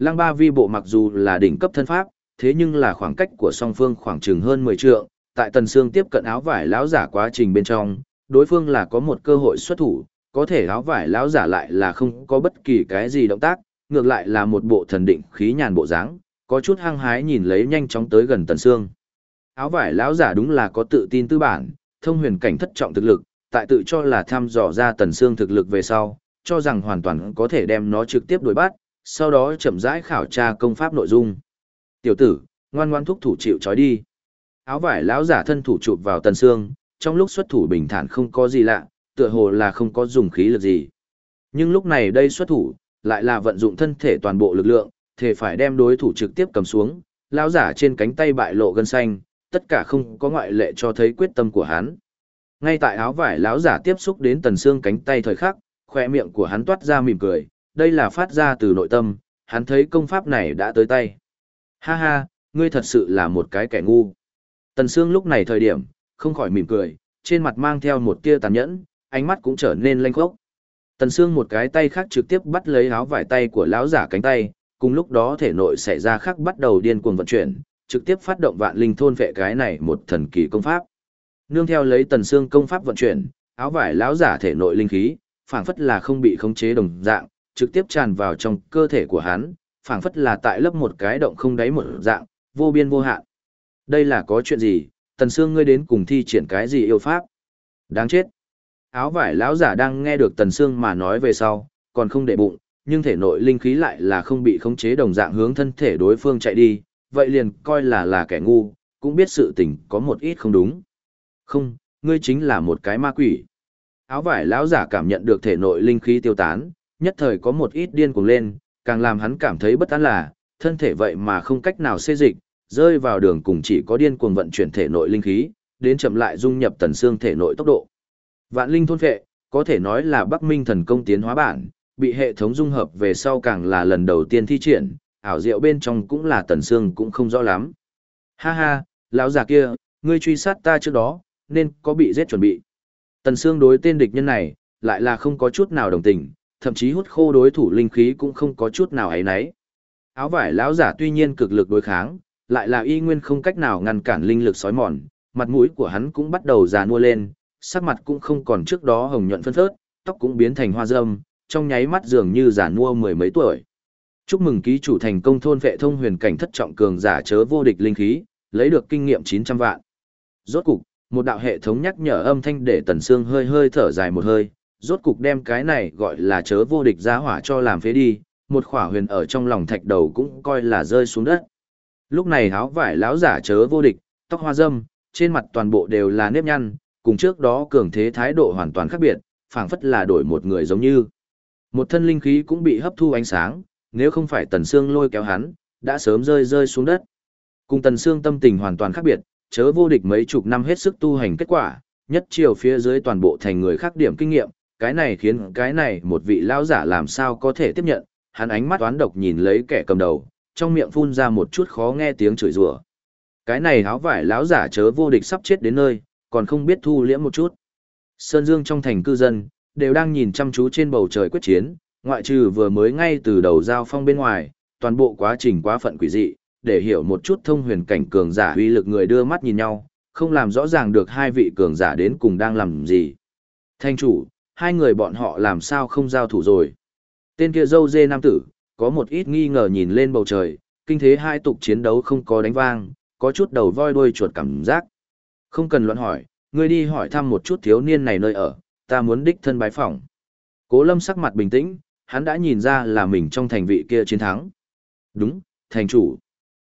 Lăng ba vi bộ mặc dù là đỉnh cấp thân pháp, thế nhưng là khoảng cách của song phương khoảng chừng hơn 10 trượng, tại Tần Sương tiếp cận áo vải lão giả quá trình bên trong, đối phương là có một cơ hội xuất thủ, có thể áo vải lão giả lại là không có bất kỳ cái gì động tác, ngược lại là một bộ thần định khí nhàn bộ dáng, có chút hăng hái nhìn lấy nhanh chóng tới gần Tần Sương. Áo vải lão giả đúng là có tự tin tư bản, thông huyền cảnh thất trọng thực lực, tại tự cho là thăm dò ra Tần Sương thực lực về sau, cho rằng hoàn toàn có thể đem nó trực tiếp đuổi bắt, sau đó chậm rãi khảo tra công pháp nội dung. Tiểu tử, ngoan ngoan thúc thủ chịu trói đi. Áo vải lão giả thân thủ chụp vào Tần xương trong lúc xuất thủ bình thản không có gì lạ, tựa hồ là không có dùng khí lực gì. Nhưng lúc này đây xuất thủ, lại là vận dụng thân thể toàn bộ lực lượng, thể phải đem đối thủ trực tiếp cầm xuống, lão giả trên cánh tay bại lộ gân xanh, tất cả không có ngoại lệ cho thấy quyết tâm của hắn. Ngay tại áo vải lão giả tiếp xúc đến tần xương cánh tay thời khắc, khóe miệng của hắn toát ra mỉm cười, đây là phát ra từ nội tâm, hắn thấy công pháp này đã tới tay. Ha ha, ngươi thật sự là một cái kẻ ngu. Tần xương lúc này thời điểm, không khỏi mỉm cười, trên mặt mang theo một tia tàn nhẫn, ánh mắt cũng trở nên lanh khốc. Tần xương một cái tay khác trực tiếp bắt lấy áo vải tay của lão giả cánh tay, cùng lúc đó thể nội xảy ra khắc bắt đầu điên cuồng vận chuyển, trực tiếp phát động vạn linh thôn vệ cái này một thần kỳ công pháp. Nương theo lấy tần xương công pháp vận chuyển, áo vải lão giả thể nội linh khí, phảng phất là không bị khống chế đồng dạng, trực tiếp tràn vào trong cơ thể của hắn, phảng phất là tại lấp một cái động không đáy một dạng, vô biên vô hạn. Đây là có chuyện gì? Tần xương ngươi đến cùng thi triển cái gì yêu pháp? Đáng chết. Áo vải lão giả đang nghe được tần xương mà nói về sau, còn không để bụng, nhưng thể nội linh khí lại là không bị khống chế đồng dạng hướng thân thể đối phương chạy đi, vậy liền coi là là kẻ ngu, cũng biết sự tình có một ít không đúng. Không, ngươi chính là một cái ma quỷ. Áo vải lão giả cảm nhận được thể nội linh khí tiêu tán, nhất thời có một ít điên cuồng lên, càng làm hắn cảm thấy bất an là, thân thể vậy mà không cách nào xê dịch, rơi vào đường cùng chỉ có điên cuồng vận chuyển thể nội linh khí, đến chậm lại dung nhập tần xương thể nội tốc độ. Vạn linh thôn phệ, có thể nói là Bắc Minh thần công tiến hóa bản, bị hệ thống dung hợp về sau càng là lần đầu tiên thi triển, ảo diệu bên trong cũng là tần xương cũng không rõ lắm. Ha ha, lão già kia, ngươi truy sát ta trước đó, nên có bị giết chuẩn bị. Tần xương đối tên địch nhân này, lại là không có chút nào đồng tình, thậm chí hút khô đối thủ linh khí cũng không có chút nào ấy nấy. Áo vải lão giả tuy nhiên cực lực đối kháng, lại là y nguyên không cách nào ngăn cản linh lực sói mòn, mặt mũi của hắn cũng bắt đầu già nua lên, sắc mặt cũng không còn trước đó hồng nhuận phân phớt, tóc cũng biến thành hoa râm, trong nháy mắt dường như già nua mười mấy tuổi. Chúc mừng ký chủ thành công thôn vệ thông huyền cảnh thất trọng cường giả chớ vô địch linh khí, lấy được kinh nghiệm 900 vạn. Rốt cục, một đạo hệ thống nhắc nhở âm thanh để Tần Sương hơi hơi thở dài một hơi, rốt cục đem cái này gọi là chớ vô địch giá hỏa cho làm phế đi, một khỏa huyền ở trong lòng thạch đầu cũng coi là rơi xuống đất. Lúc này áo vải lão giả chớ vô địch, tóc hoa râm, trên mặt toàn bộ đều là nếp nhăn, cùng trước đó cường thế thái độ hoàn toàn khác biệt, phảng phất là đổi một người giống như. Một thân linh khí cũng bị hấp thu ánh sáng, nếu không phải Tần xương lôi kéo hắn, đã sớm rơi rơi xuống đất. Cùng Tần xương tâm tình hoàn toàn khác biệt, chớ vô địch mấy chục năm hết sức tu hành kết quả, nhất chiều phía dưới toàn bộ thành người khác điểm kinh nghiệm, cái này khiến cái này một vị lão giả làm sao có thể tiếp nhận, hắn ánh mắt toán độc nhìn lấy kẻ cầm đầu, trong miệng phun ra một chút khó nghe tiếng chửi rủa. Cái này áo vải lão giả chớ vô địch sắp chết đến nơi, còn không biết thu liễm một chút. Sơn Dương trong thành cư dân, đều đang nhìn chăm chú trên bầu trời quyết chiến, ngoại trừ vừa mới ngay từ đầu giao phong bên ngoài, toàn bộ quá trình quá phận quỷ dị, để hiểu một chút thông huyền cảnh cường giả uy lực người đưa mắt nhìn nhau, không làm rõ ràng được hai vị cường giả đến cùng đang làm gì. Thanh chủ, hai người bọn họ làm sao không giao thủ rồi. Tên kia dâu dê nam tử, có một ít nghi ngờ nhìn lên bầu trời, kinh thế hai tục chiến đấu không có đánh vang, có chút đầu voi đuôi chuột cảm giác. Không cần luận hỏi, ngươi đi hỏi thăm một chút thiếu niên này nơi ở, ta muốn đích thân bái phỏng. Cố lâm sắc mặt bình tĩnh, hắn đã nhìn ra là mình trong thành vị kia chiến thắng. Đúng, thành chủ.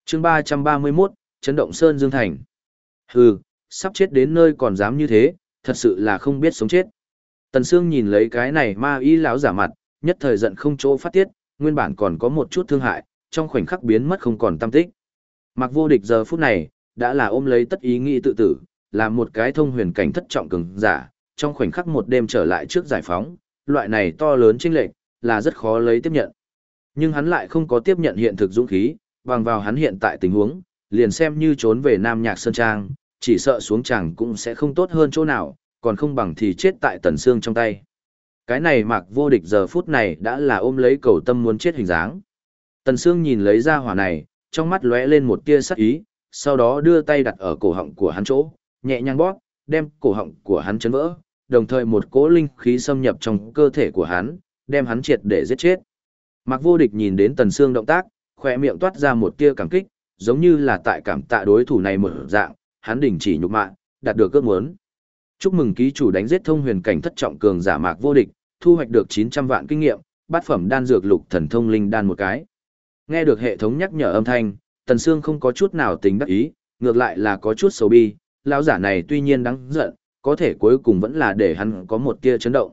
chương 331, chấn động Sơn Dương Thành. Hừ, sắp chết đến nơi còn dám như thế, thật sự là không biết sống chết. Tần Sương nhìn lấy cái này ma y lão giả mặt, nhất thời giận không chỗ phát tiết, nguyên bản còn có một chút thương hại, trong khoảnh khắc biến mất không còn tâm tích. Mặc vô địch giờ phút này, đã là ôm lấy tất ý nghĩ tự tử, làm một cái thông huyền cảnh thất trọng cường giả, trong khoảnh khắc một đêm trở lại trước giải phóng, loại này to lớn chênh lệch, là rất khó lấy tiếp nhận. Nhưng hắn lại không có tiếp nhận hiện thực dũng khí, bằng vào hắn hiện tại tình huống, liền xem như trốn về Nam Nhạc Sơn Trang, chỉ sợ xuống chẳng cũng sẽ không tốt hơn chỗ nào, còn không bằng thì chết tại tần xương trong tay. Cái này mạc vô địch giờ phút này đã là ôm lấy cầu tâm muốn chết hình dáng. Tần xương nhìn lấy ra hỏa này, trong mắt lóe lên một tia sắc ý, sau đó đưa tay đặt ở cổ họng của hắn chỗ, nhẹ nhàng bóp, đem cổ họng của hắn chấn vỡ, đồng thời một cỗ linh khí xâm nhập trong cơ thể của hắn, đem hắn triệt để giết chết. Mạc Vô Địch nhìn đến Tần Sương động tác, khỏe miệng toát ra một tia cảm kích, giống như là tại cảm tạ đối thủ này một dạng, hắn đình chỉ nhục mạ, đạt được ước muốn. Chúc mừng ký chủ đánh giết thông huyền cảnh thất trọng cường giả Mạc Vô Địch, thu hoạch được 900 vạn kinh nghiệm, bát phẩm đan dược lục thần thông linh đan một cái. Nghe được hệ thống nhắc nhở âm thanh, Tần Sương không có chút nào tính đắc ý, ngược lại là có chút xấu bi, lão giả này tuy nhiên đáng giận, có thể cuối cùng vẫn là để hắn có một tia chấn động.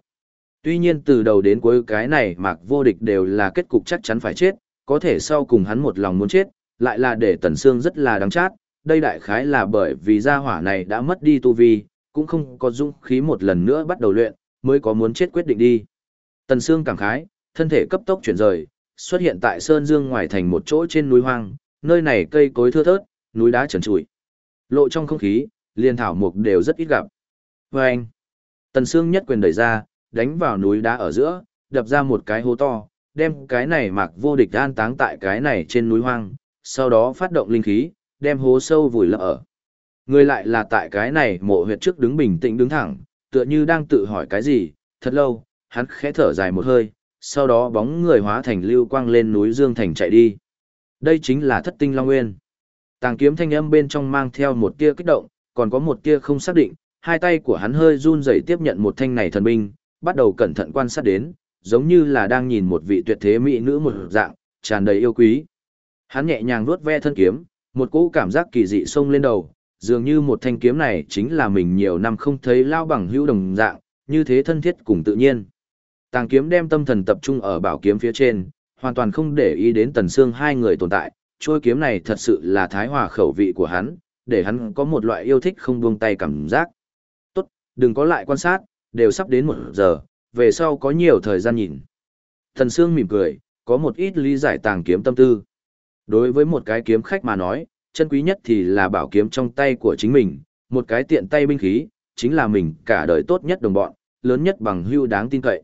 Tuy nhiên từ đầu đến cuối cái này Mạc Vô Địch đều là kết cục chắc chắn phải chết, có thể sau cùng hắn một lòng muốn chết, lại là để Tần Sương rất là đáng chát, đây đại khái là bởi vì gia hỏa này đã mất đi tu vi, cũng không có dũng khí một lần nữa bắt đầu luyện, mới có muốn chết quyết định đi. Tần Sương cảm khái, thân thể cấp tốc chuyển rời, xuất hiện tại Sơn Dương ngoài thành một chỗ trên núi hoang, nơi này cây cối thưa thớt, núi đá trần trụi. Lộ trong không khí, liên thảo mục đều rất ít gặp. Vâng! anh, Tần Sương nhất quyền đẩy ra, đánh vào núi đá ở giữa, đập ra một cái hố to, đem cái này mặc vô địch an táng tại cái này trên núi hoang, sau đó phát động linh khí, đem hố sâu vùi lấp ở. Người lại là tại cái này mộ huyệt trước đứng bình tĩnh đứng thẳng, tựa như đang tự hỏi cái gì, thật lâu, hắn khẽ thở dài một hơi, sau đó bóng người hóa thành lưu quang lên núi Dương Thành chạy đi. Đây chính là thất tinh Long Nguyên. Tàng kiếm thanh âm bên trong mang theo một tia kích động, còn có một tia không xác định, hai tay của hắn hơi run rẩy tiếp nhận một thanh này thần binh, bắt đầu cẩn thận quan sát đến, giống như là đang nhìn một vị tuyệt thế mỹ nữ một dạng, tràn đầy yêu quý. Hắn nhẹ nhàng vuốt ve thân kiếm, một cỗ cảm giác kỳ dị xông lên đầu, dường như một thanh kiếm này chính là mình nhiều năm không thấy lao bằng hữu đồng dạng, như thế thân thiết cùng tự nhiên. Tàng kiếm đem tâm thần tập trung ở bảo kiếm phía trên, hoàn toàn không để ý đến tần xương hai người tồn tại, trôi kiếm này thật sự là thái hòa khẩu vị của hắn, để hắn có một loại yêu thích không buông tay cảm giác. Tốt, đừng có lại quan sát, đều sắp đến một giờ, về sau có nhiều thời gian nhìn. tần xương mỉm cười, có một ít lý giải tàng kiếm tâm tư. Đối với một cái kiếm khách mà nói, chân quý nhất thì là bảo kiếm trong tay của chính mình, một cái tiện tay binh khí, chính là mình cả đời tốt nhất đồng bọn, lớn nhất bằng hưu đáng tin cậy.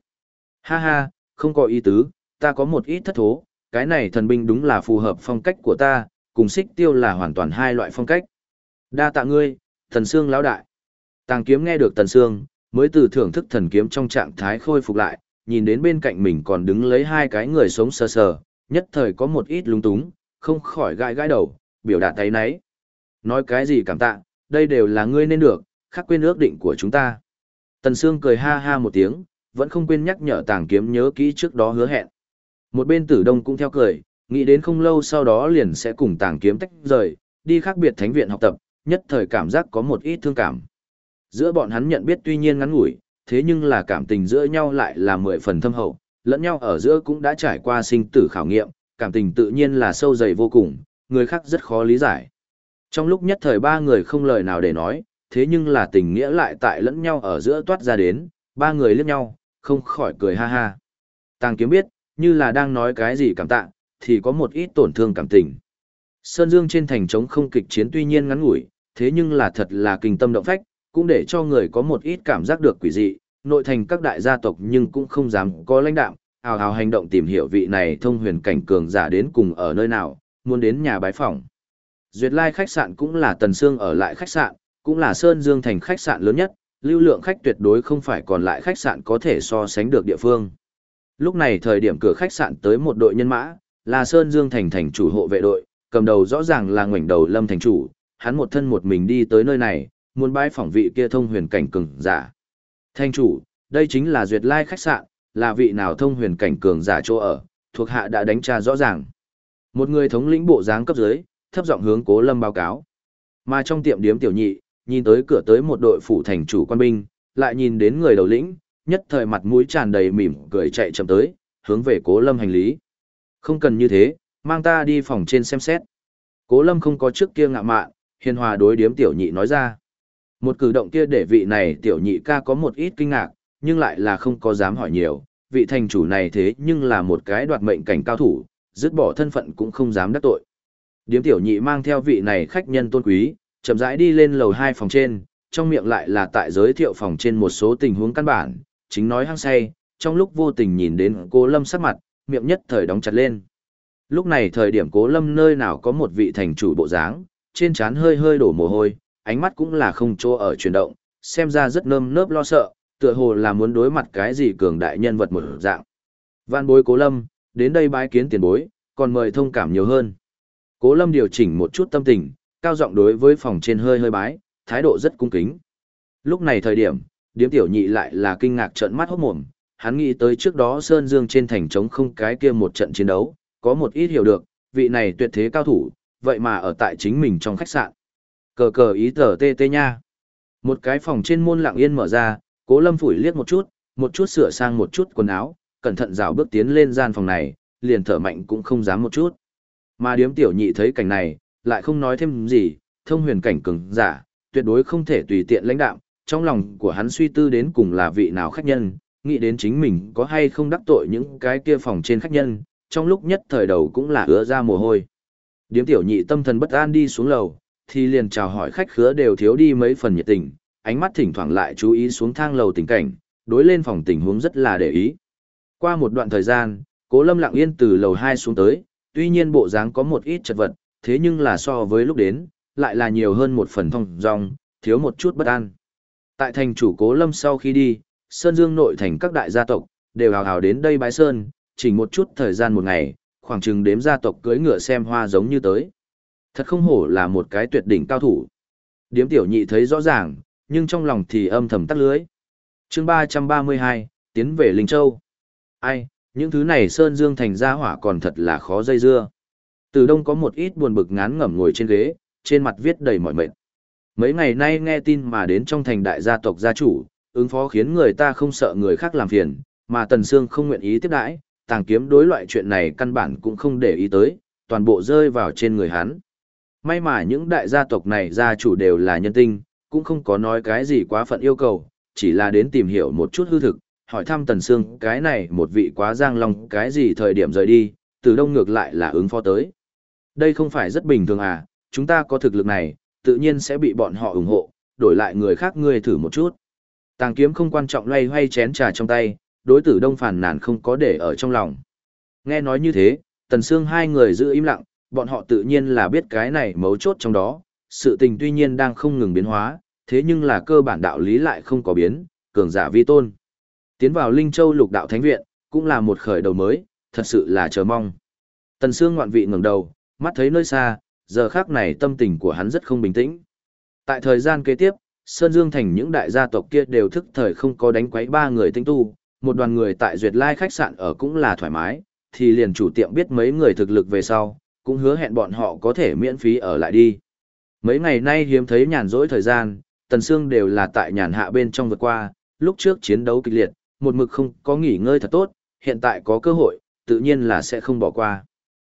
Ha ha, không có ý tứ, ta có một ít thất thố, cái này thần binh đúng là phù hợp phong cách của ta, cùng xích tiêu là hoàn toàn hai loại phong cách. Đa tạ ngươi, thần sương lão đại. Tàng kiếm nghe được tần sương, mới từ thưởng thức thần kiếm trong trạng thái khôi phục lại, nhìn đến bên cạnh mình còn đứng lấy hai cái người sống sờ sờ, nhất thời có một ít lung túng, không khỏi gãi gãi đầu, biểu đạt thấy nấy. Nói cái gì cảm tạ, đây đều là ngươi nên được, khắc quên ước định của chúng ta. Tần Sương cười ha ha một tiếng, vẫn không quên nhắc nhở tàng kiếm nhớ kỹ trước đó hứa hẹn. Một bên tử đông cũng theo cười, nghĩ đến không lâu sau đó liền sẽ cùng tàng kiếm tách rời, đi khác biệt thánh viện học tập, nhất thời cảm giác có một ít thương cảm. Giữa bọn hắn nhận biết tuy nhiên ngắn ngủi, thế nhưng là cảm tình giữa nhau lại là mười phần thâm hậu, lẫn nhau ở giữa cũng đã trải qua sinh tử khảo nghiệm, cảm tình tự nhiên là sâu dày vô cùng, người khác rất khó lý giải. Trong lúc nhất thời ba người không lời nào để nói, thế nhưng là tình nghĩa lại tại lẫn nhau ở giữa toát ra đến, ba người liếc nhau, không khỏi cười ha ha. Tàng kiếm biết, như là đang nói cái gì cảm tạ, thì có một ít tổn thương cảm tình. Sơn Dương trên thành trống không kịch chiến tuy nhiên ngắn ngủi, thế nhưng là thật là kinh tâm động phách, cũng để cho người có một ít cảm giác được quỷ dị, nội thành các đại gia tộc nhưng cũng không dám có lãnh đạo, hào hào hành động tìm hiểu vị này thông huyền cảnh cường giả đến cùng ở nơi nào, muốn đến nhà bái phỏng. Duyệt Lai khách sạn cũng là Tần Sương ở lại khách sạn, cũng là Sơn Dương thành khách sạn lớn nhất, lưu lượng khách tuyệt đối không phải còn lại khách sạn có thể so sánh được địa phương. Lúc này thời điểm cửa khách sạn tới một đội nhân mã, là Sơn Dương thành thành chủ hộ vệ đội, cầm đầu rõ ràng là ngoảnh đầu Lâm thành chủ, hắn một thân một mình đi tới nơi này, muốn bái phỏng vị kia thông huyền cảnh cường giả. Thành chủ, đây chính là Duyệt Lai khách sạn, là vị nào thông huyền cảnh cường giả chỗ ở, thuộc hạ đã đánh tra rõ ràng. Một người thống lĩnh bộ dáng cấp dưới, thấp giọng hướng Cố Lâm báo cáo. Mà trong tiệm điếm tiểu nhị, nhìn tới cửa tới một đội phủ thành chủ quan binh, lại nhìn đến người đầu lĩnh, nhất thời mặt mũi tràn đầy mỉm cười chạy chậm tới, hướng về Cố Lâm hành lý. Không cần như thế, mang ta đi phòng trên xem xét. Cố Lâm không có trước kia ngạ mạn, hiền hòa đối điếm tiểu nhị nói ra. Một cử động kia để vị này tiểu nhị ca có một ít kinh ngạc, nhưng lại là không có dám hỏi nhiều, vị thành chủ này thế nhưng là một cái đoạt mệnh cảnh cao thủ, dứt bỏ thân phận cũng không dám đắc tội. Điếm tiểu nhị mang theo vị này khách nhân tôn quý, chậm rãi đi lên lầu hai phòng trên, trong miệng lại là tại giới thiệu phòng trên một số tình huống căn bản, chính nói hăng say, trong lúc vô tình nhìn đến cố lâm sắc mặt, miệng nhất thời đóng chặt lên. Lúc này thời điểm cố lâm nơi nào có một vị thành chủ bộ dáng, trên trán hơi hơi đổ mồ hôi, ánh mắt cũng là không chỗ ở chuyển động, xem ra rất nơm nớp lo sợ, tựa hồ là muốn đối mặt cái gì cường đại nhân vật một dạng. Vạn bối cố lâm, đến đây bái kiến tiền bối, còn mời thông cảm nhiều hơn. Cố lâm điều chỉnh một chút tâm tình, cao giọng đối với phòng trên hơi hơi bái, thái độ rất cung kính. Lúc này thời điểm, điếm tiểu nhị lại là kinh ngạc trợn mắt hốt mồm, hắn nghĩ tới trước đó Sơn Dương trên thành trống không cái kia một trận chiến đấu, có một ít hiểu được, vị này tuyệt thế cao thủ, vậy mà ở tại chính mình trong khách sạn. Cờ cờ ý tờ tê tê nha. Một cái phòng trên môn lặng yên mở ra, cố lâm phủi liếc một chút, một chút sửa sang một chút quần áo, cẩn thận rào bước tiến lên gian phòng này, liền thở mạnh cũng không dám một chút. Mà điếm tiểu nhị thấy cảnh này, lại không nói thêm gì, thông huyền cảnh cường giả, tuyệt đối không thể tùy tiện lãnh đạo, trong lòng của hắn suy tư đến cùng là vị nào khách nhân, nghĩ đến chính mình có hay không đắc tội những cái kia phòng trên khách nhân, trong lúc nhất thời đầu cũng là ứa ra mồ hôi. Điếm tiểu nhị tâm thần bất an đi xuống lầu, thì liền chào hỏi khách khứa đều thiếu đi mấy phần nhiệt tình, ánh mắt thỉnh thoảng lại chú ý xuống thang lầu tình cảnh, đối lên phòng tình huống rất là để ý. Qua một đoạn thời gian, Cố Lâm lặng yên từ lầu 2 xuống tới, tuy nhiên bộ dáng có một ít chật vật, thế nhưng là so với lúc đến, lại là nhiều hơn một phần thông dong, thiếu một chút bất an. Tại thành chủ Cố Lâm sau khi đi, Sơn Dương nội thành các đại gia tộc, đều hào hào đến đây bái sơn, chỉ một chút thời gian một ngày, khoảng chừng đếm gia tộc cưới ngựa xem hoa giống như tới. Thật không hổ là một cái tuyệt đỉnh cao thủ. Điếm tiểu nhị thấy rõ ràng, nhưng trong lòng thì âm thầm tắt lưới. chương 332, tiến về Linh Châu. Ai, những thứ này Sơn Dương thành gia hỏa còn thật là khó dây dưa. Từ đông có một ít buồn bực ngán ngẩm ngồi trên ghế, trên mặt viết đầy mỏi mệt. Mấy ngày nay nghe tin mà đến trong thành đại gia tộc gia chủ, ứng phó khiến người ta không sợ người khác làm phiền, mà Tần Sương không nguyện ý tiếp đãi, tàng kiếm đối loại chuyện này căn bản cũng không để ý tới, toàn bộ rơi vào trên người hắn. May mà những đại gia tộc này gia chủ đều là nhân tinh, cũng không có nói cái gì quá phận yêu cầu, chỉ là đến tìm hiểu một chút hư thực, hỏi thăm Tần Sương cái này một vị quá giang long cái gì thời điểm rời đi, từ đông ngược lại là ứng phó tới. Đây không phải rất bình thường à, chúng ta có thực lực này, tự nhiên sẽ bị bọn họ ủng hộ, đổi lại người khác ngươi thử một chút. Tàng kiếm không quan trọng loay hoay chén trà trong tay, đối tử đông phản nàn không có để ở trong lòng. Nghe nói như thế, Tần Sương hai người giữ im lặng, bọn họ tự nhiên là biết cái này mấu chốt trong đó, sự tình tuy nhiên đang không ngừng biến hóa, thế nhưng là cơ bản đạo lý lại không có biến, cường giả vi tôn. Tiến vào Linh Châu lục đạo thánh viện, cũng là một khởi đầu mới, thật sự là chờ mong. Tần Sương ngoạn vị ngẩng đầu, mắt thấy nơi xa, giờ khác này tâm tình của hắn rất không bình tĩnh. Tại thời gian kế tiếp, Sơn Dương thành những đại gia tộc kia đều thức thời không có đánh quấy ba người tinh tu, một đoàn người tại Duyệt Lai khách sạn ở cũng là thoải mái, thì liền chủ tiệm biết mấy người thực lực về sau, cũng hứa hẹn bọn họ có thể miễn phí ở lại đi. Mấy ngày nay hiếm thấy nhàn rỗi thời gian, Tần Sương đều là tại nhàn hạ bên trong vượt qua, lúc trước chiến đấu kịch liệt, một mực không có nghỉ ngơi thật tốt, hiện tại có cơ hội, tự nhiên là sẽ không bỏ qua.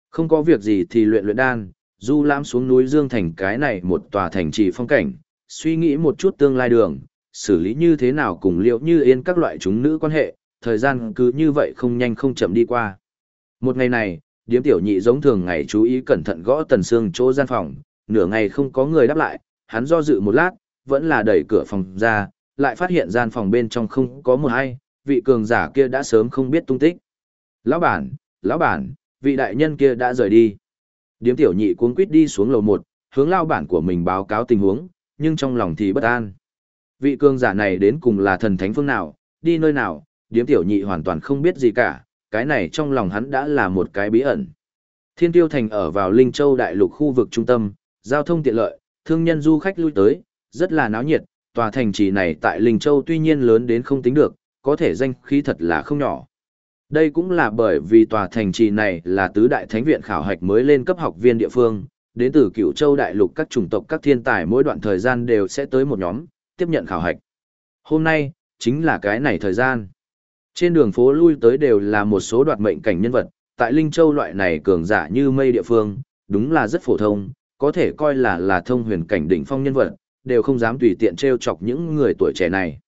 Không có việc gì thì luyện luyện đan, du lãm xuống núi Dương Thành cái này một tòa thành trì phong cảnh, suy nghĩ một chút tương lai đường, xử lý như thế nào cùng liệu như yên các loại chúng nữ quan hệ, thời gian cứ như vậy không nhanh không chậm đi qua. Một ngày này, điếm tiểu nhị giống thường ngày chú ý cẩn thận gõ tần xương chỗ gian phòng, nửa ngày không có người đáp lại, hắn do dự một lát, vẫn là đẩy cửa phòng ra, lại phát hiện gian phòng bên trong không có một ai, vị cường giả kia đã sớm không biết tung tích. Lão bản, lão bản, vị đại nhân kia đã rời đi. Điếm tiểu nhị cuống quýt đi xuống lầu một, hướng lao bản của mình báo cáo tình huống, nhưng trong lòng thì bất an. Vị cường giả này đến cùng là thần thánh phương nào, đi nơi nào, điếm tiểu nhị hoàn toàn không biết gì cả, cái này trong lòng hắn đã là một cái bí ẩn. Thiên tiêu thành ở vào Linh Châu đại lục khu vực trung tâm, giao thông tiện lợi, thương nhân du khách lui tới, rất là náo nhiệt, tòa thành trì này tại Linh Châu tuy nhiên lớn đến không tính được, có thể danh khí thật là không nhỏ. Đây cũng là bởi vì tòa thành trì này là tứ đại thánh viện khảo hạch mới lên cấp học viên địa phương, đến từ cửu châu đại lục các chủng tộc các thiên tài mỗi đoạn thời gian đều sẽ tới một nhóm, tiếp nhận khảo hạch. Hôm nay, chính là cái này thời gian. Trên đường phố lui tới đều là một số đoạt mệnh cảnh nhân vật, tại Linh Châu loại này cường giả như mây địa phương, đúng là rất phổ thông, có thể coi là là thông huyền cảnh đỉnh phong nhân vật, đều không dám tùy tiện trêu chọc những người tuổi trẻ này.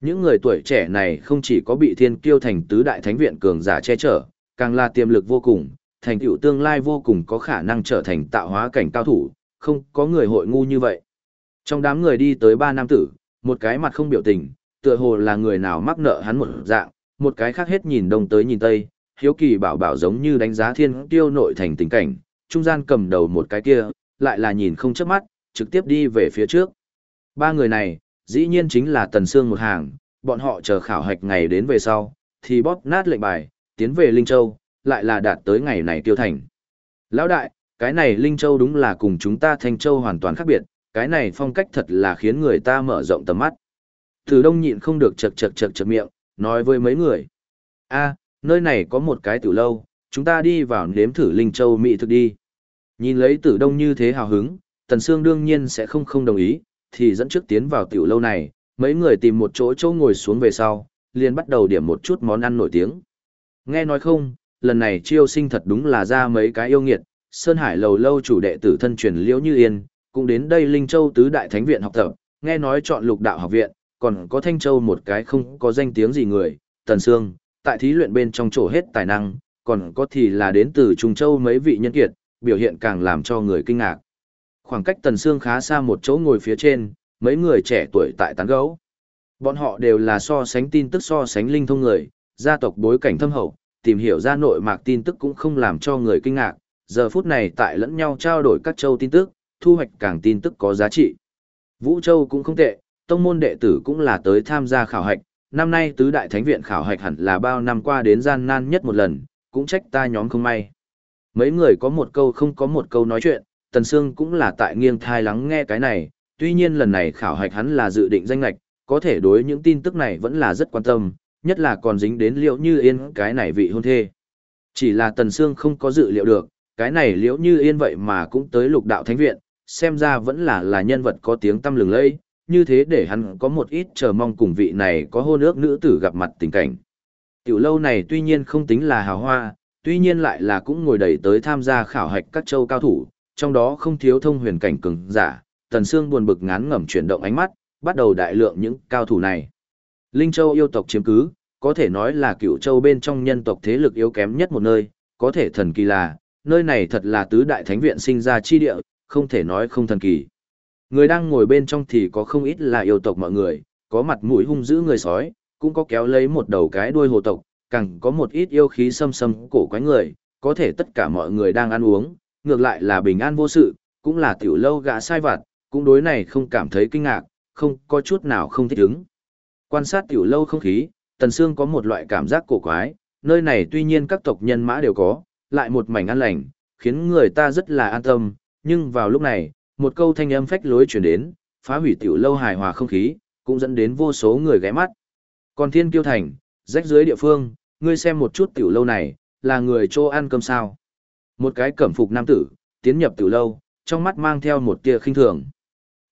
Những người tuổi trẻ này không chỉ có bị thiên kiêu thành tứ đại thánh viện cường giả che chở, càng là tiềm lực vô cùng, thành tựu tương lai vô cùng có khả năng trở thành tạo hóa cảnh cao thủ, không có người hội ngu như vậy. Trong đám người đi tới ba nam tử, một cái mặt không biểu tình, tựa hồ là người nào mắc nợ hắn một dạng, một cái khác hết nhìn đông tới nhìn tây, hiếu kỳ bảo bảo giống như đánh giá thiên tiêu nội thành tình cảnh, trung gian cầm đầu một cái kia, lại là nhìn không chớp mắt, trực tiếp đi về phía trước. Ba người này, dĩ nhiên chính là Tần Sương một hàng, bọn họ chờ khảo hạch ngày đến về sau, thì bóp nát lệnh bài, tiến về Linh Châu, lại là đạt tới ngày này tiêu thành. Lão đại, cái này Linh Châu đúng là cùng chúng ta Thanh Châu hoàn toàn khác biệt, cái này phong cách thật là khiến người ta mở rộng tầm mắt. Từ đông nhịn không được chật chật chật chật miệng, nói với mấy người. a nơi này có một cái tiểu lâu, chúng ta đi vào nếm thử Linh Châu mỹ thực đi. Nhìn lấy tử đông như thế hào hứng, Tần Sương đương nhiên sẽ không không đồng ý, thì dẫn trước tiến vào tiểu lâu này, mấy người tìm một chỗ chỗ ngồi xuống về sau, liền bắt đầu điểm một chút món ăn nổi tiếng. Nghe nói không, lần này chiêu sinh thật đúng là ra mấy cái yêu nghiệt, Sơn Hải lầu lâu chủ đệ tử thân truyền Liễu Như Yên, cũng đến đây Linh Châu tứ đại thánh viện học tập, nghe nói chọn lục đạo học viện, còn có Thanh Châu một cái không có danh tiếng gì người, Tần Sương, tại thí luyện bên trong chỗ hết tài năng, còn có thì là đến từ Trung Châu mấy vị nhân kiệt, biểu hiện càng làm cho người kinh ngạc. Khoảng cách Tần Sương khá xa một chỗ ngồi phía trên, mấy người trẻ tuổi tại tán gẫu, Bọn họ đều là so sánh tin tức so sánh linh thông người, gia tộc bối cảnh thâm hậu, tìm hiểu ra nội mạc tin tức cũng không làm cho người kinh ngạc, giờ phút này tại lẫn nhau trao đổi các châu tin tức, thu hoạch càng tin tức có giá trị. Vũ Châu cũng không tệ, tông môn đệ tử cũng là tới tham gia khảo hạch, năm nay tứ đại thánh viện khảo hạch hẳn là bao năm qua đến gian nan nhất một lần, cũng trách ta nhóm không may. Mấy người có một câu không có một câu nói chuyện, Tần Sương cũng là tại nghiêng thai lắng nghe cái này, tuy nhiên lần này khảo hạch hắn là dự định danh lạch, có thể đối những tin tức này vẫn là rất quan tâm, nhất là còn dính đến liệu như yên cái này vị hôn thê. Chỉ là Tần Sương không có dự liệu được, cái này liễu như yên vậy mà cũng tới lục đạo thánh viện, xem ra vẫn là là nhân vật có tiếng tâm lừng lẫy, như thế để hắn có một ít chờ mong cùng vị này có hôn ước nữ tử gặp mặt tình cảnh. Tiểu lâu này tuy nhiên không tính là hào hoa, tuy nhiên lại là cũng ngồi đầy tới tham gia khảo hạch các châu cao thủ, trong đó không thiếu thông huyền cảnh cường giả, Tần Sương buồn bực ngán ngẩm chuyển động ánh mắt, bắt đầu đại lượng những cao thủ này. Linh Châu yêu tộc chiếm cứ, có thể nói là cựu châu bên trong nhân tộc thế lực yếu kém nhất một nơi, có thể thần kỳ là, nơi này thật là tứ đại thánh viện sinh ra chi địa, không thể nói không thần kỳ. Người đang ngồi bên trong thì có không ít là yêu tộc mọi người, có mặt mũi hung dữ người sói, cũng có kéo lấy một đầu cái đuôi hồ tộc, càng có một ít yêu khí xâm xâm cổ quái người, có thể tất cả mọi người đang ăn uống, ngược lại là bình an vô sự, cũng là tiểu lâu gã sai vặt, cũng đối này không cảm thấy kinh ngạc, không có chút nào không thích ứng. Quan sát tiểu lâu không khí, Tần Sương có một loại cảm giác cổ quái, nơi này tuy nhiên các tộc nhân mã đều có, lại một mảnh an lành, khiến người ta rất là an tâm, nhưng vào lúc này, một câu thanh âm phách lối truyền đến, phá hủy tiểu lâu hài hòa không khí, cũng dẫn đến vô số người ghé mắt. Còn thiên kiêu thành, rách dưới địa phương, ngươi xem một chút tiểu lâu này, là người chỗ ăn cơm sao. Một cái cẩm phục nam tử, tiến nhập tiểu lâu, trong mắt mang theo một tia khinh thường.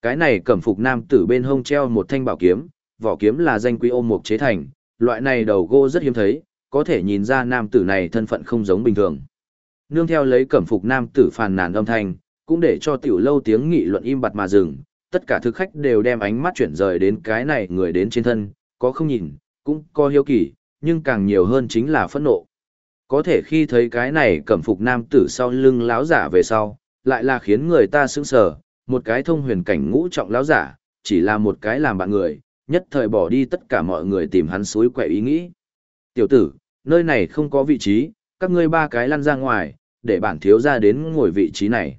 Cái này cẩm phục nam tử bên hông treo một thanh bảo kiếm, vỏ kiếm là danh quý ôm mục chế thành, loại này đầu gỗ rất hiếm thấy, có thể nhìn ra nam tử này thân phận không giống bình thường. Nương theo lấy cẩm phục nam tử phàn nàn âm thanh, cũng để cho tiểu lâu tiếng nghị luận im bặt mà dừng, tất cả thực khách đều đem ánh mắt chuyển rời đến cái này người đến trên thân, có không nhìn, cũng có hiếu kỳ, nhưng càng nhiều hơn chính là phẫn nộ. Có thể khi thấy cái này cẩm phục nam tử sau lưng láo giả về sau, lại là khiến người ta sững sờ, một cái thông huyền cảnh ngũ trọng láo giả, chỉ là một cái làm bạn người, nhất thời bỏ đi tất cả mọi người tìm hắn suối quẻ ý nghĩ. Tiểu tử, nơi này không có vị trí, các ngươi ba cái lăn ra ngoài, để bản thiếu ra đến ngồi vị trí này.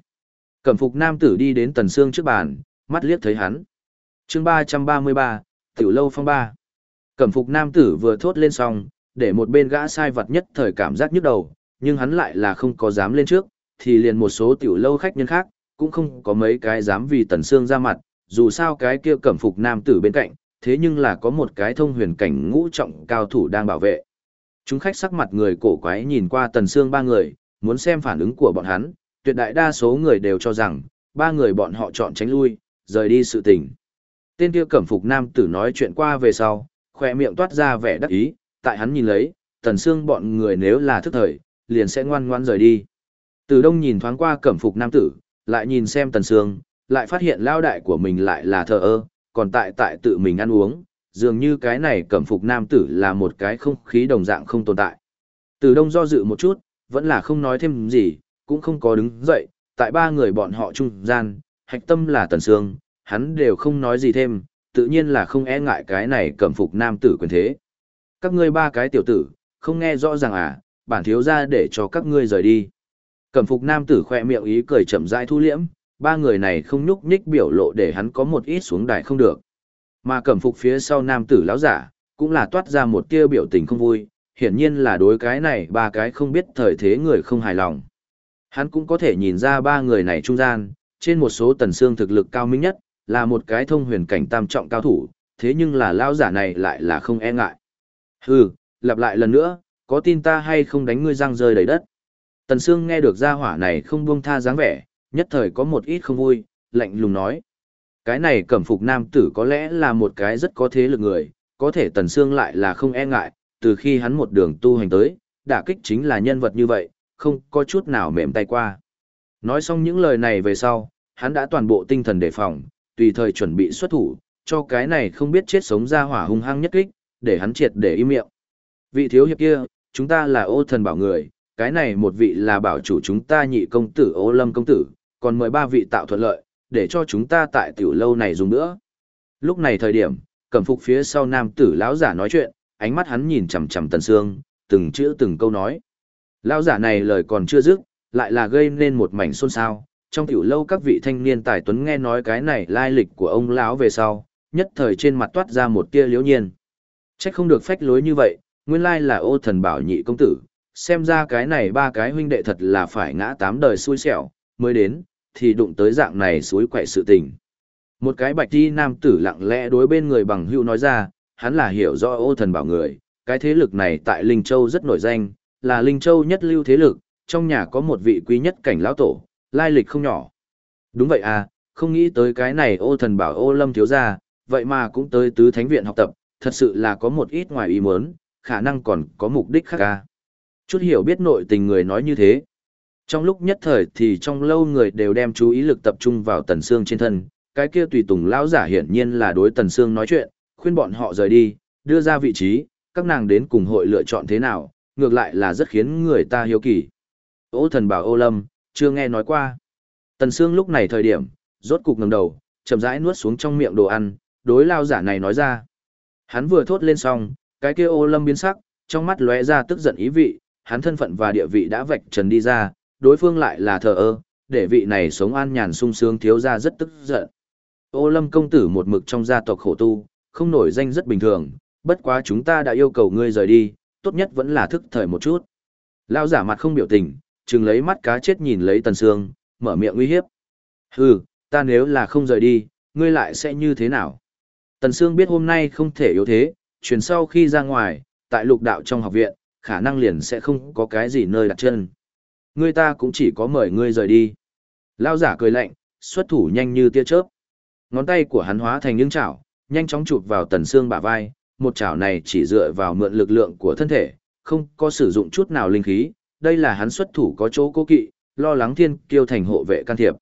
Cẩm phục nam tử đi đến tần xương trước bàn, mắt liếc thấy hắn. chương 333, tiểu lâu phong ba. Cẩm phục nam tử vừa thốt lên xong, để một bên gã sai vật nhất thời cảm giác nhức đầu, nhưng hắn lại là không có dám lên trước, thì liền một số tiểu lâu khách nhân khác, cũng không có mấy cái dám vì tần xương ra mặt, dù sao cái kia cẩm phục nam tử bên cạnh, thế nhưng là có một cái thông huyền cảnh ngũ trọng cao thủ đang bảo vệ. Chúng khách sắc mặt người cổ quái nhìn qua tần xương ba người, muốn xem phản ứng của bọn hắn, tuyệt đại đa số người đều cho rằng, ba người bọn họ chọn tránh lui, rời đi sự tình. Tên kia cẩm phục nam tử nói chuyện qua về sau, khỏe miệng toát ra vẻ đắc ý, tại hắn nhìn lấy, tần xương bọn người nếu là thức thời, liền sẽ ngoan ngoan rời đi. Từ đông nhìn thoáng qua cẩm phục nam tử, lại nhìn xem tần xương, lại phát hiện lao đại của mình lại là thờ ơ, còn tại tại tự mình ăn uống, dường như cái này cẩm phục nam tử là một cái không khí đồng dạng không tồn tại. Từ đông do dự một chút, vẫn là không nói thêm gì, cũng không có đứng dậy, tại ba người bọn họ trung gian, hạch tâm là tần sương, hắn đều không nói gì thêm, tự nhiên là không e ngại cái này cẩm phục nam tử quyền thế. Các ngươi ba cái tiểu tử, không nghe rõ ràng à, bản thiếu ra để cho các ngươi rời đi. Cẩm phục nam tử khoe miệng ý cười chậm rãi thu liễm, ba người này không nhúc nhích biểu lộ để hắn có một ít xuống đài không được. Mà cẩm phục phía sau nam tử lão giả, cũng là toát ra một tia biểu tình không vui, hiển nhiên là đối cái này ba cái không biết thời thế người không hài lòng. Hắn cũng có thể nhìn ra ba người này trung gian, trên một số tần xương thực lực cao minh nhất, là một cái thông huyền cảnh tam trọng cao thủ, thế nhưng là lão giả này lại là không e ngại. Hừ, lặp lại lần nữa, có tin ta hay không đánh ngươi răng rơi đầy đất. Tần Sương nghe được gia hỏa này không buông tha dáng vẻ, nhất thời có một ít không vui, lạnh lùng nói. Cái này cẩm phục nam tử có lẽ là một cái rất có thế lực người, có thể Tần Sương lại là không e ngại, từ khi hắn một đường tu hành tới, đả kích chính là nhân vật như vậy, không có chút nào mềm tay qua. Nói xong những lời này về sau, hắn đã toàn bộ tinh thần đề phòng, tùy thời chuẩn bị xuất thủ, cho cái này không biết chết sống ra hỏa hung hăng nhất kích, để hắn triệt để im miệng. Vị thiếu hiệp kia, chúng ta là ô thần bảo người, cái này một vị là bảo chủ chúng ta nhị công tử ô lâm công tử, còn mời ba vị tạo thuận lợi, để cho chúng ta tại tiểu lâu này dùng nữa. Lúc này thời điểm, cẩm phục phía sau nam tử lão giả nói chuyện, ánh mắt hắn nhìn chằm chằm tần sương, từng chữ từng câu nói. Lão giả này lời còn chưa dứt, lại là gây nên một mảnh xôn xao. Trong tiểu lâu các vị thanh niên tài tuấn nghe nói cái này lai lịch của ông lão về sau, nhất thời trên mặt toát ra một tia liếu nhiên. Trách không được phách lối như vậy, nguyên lai là ô thần bảo nhị công tử, xem ra cái này ba cái huynh đệ thật là phải ngã tám đời xui xẻo, mới đến, thì đụng tới dạng này suối quậy sự tình. Một cái bạch đi nam tử lặng lẽ đối bên người bằng hữu nói ra, hắn là hiểu rõ ô thần bảo người, cái thế lực này tại Linh Châu rất nổi danh, là Linh Châu nhất lưu thế lực, trong nhà có một vị quý nhất cảnh lão tổ, lai lịch không nhỏ. Đúng vậy à, không nghĩ tới cái này ô thần bảo ô lâm thiếu gia, vậy mà cũng tới tứ thánh viện học tập, thật sự là có một ít ngoài ý muốn, khả năng còn có mục đích khác ca. Chút hiểu biết nội tình người nói như thế. Trong lúc nhất thời thì trong lâu người đều đem chú ý lực tập trung vào tần xương trên thân, cái kia tùy tùng lão giả hiển nhiên là đối tần xương nói chuyện, khuyên bọn họ rời đi, đưa ra vị trí, các nàng đến cùng hội lựa chọn thế nào, ngược lại là rất khiến người ta hiếu kỳ. Ô thần bảo ô lâm, chưa nghe nói qua. Tần Sương lúc này thời điểm, rốt cục ngẩng đầu, chậm rãi nuốt xuống trong miệng đồ ăn, đối lao giả này nói ra. Hắn vừa thốt lên xong, cái kia ô lâm biến sắc, trong mắt lóe ra tức giận ý vị, hắn thân phận và địa vị đã vạch trần đi ra, đối phương lại là thờ ơ, để vị này sống an nhàn sung sướng thiếu ra rất tức giận. Ô lâm công tử một mực trong gia tộc khổ tu, không nổi danh rất bình thường, bất quá chúng ta đã yêu cầu ngươi rời đi, tốt nhất vẫn là thức thời một chút. Lao giả mặt không biểu tình, chừng lấy mắt cá chết nhìn lấy Tần Sương, mở miệng uy hiếp. Hừ, ta nếu là không rời đi, ngươi lại sẽ như thế nào? Tần Sương biết hôm nay không thể yếu thế, chuyển sau khi ra ngoài, tại lục đạo trong học viện, khả năng liền sẽ không có cái gì nơi đặt chân. Người ta cũng chỉ có mời ngươi rời đi. Lao giả cười lạnh, xuất thủ nhanh như tia chớp. Ngón tay của hắn hóa thành những chảo, nhanh chóng chụp vào tần Sương bả vai, một chảo này chỉ dựa vào mượn lực lượng của thân thể, không có sử dụng chút nào linh khí, đây là hắn xuất thủ có chỗ cố kỵ, lo lắng thiên kiêu thành hộ vệ can thiệp.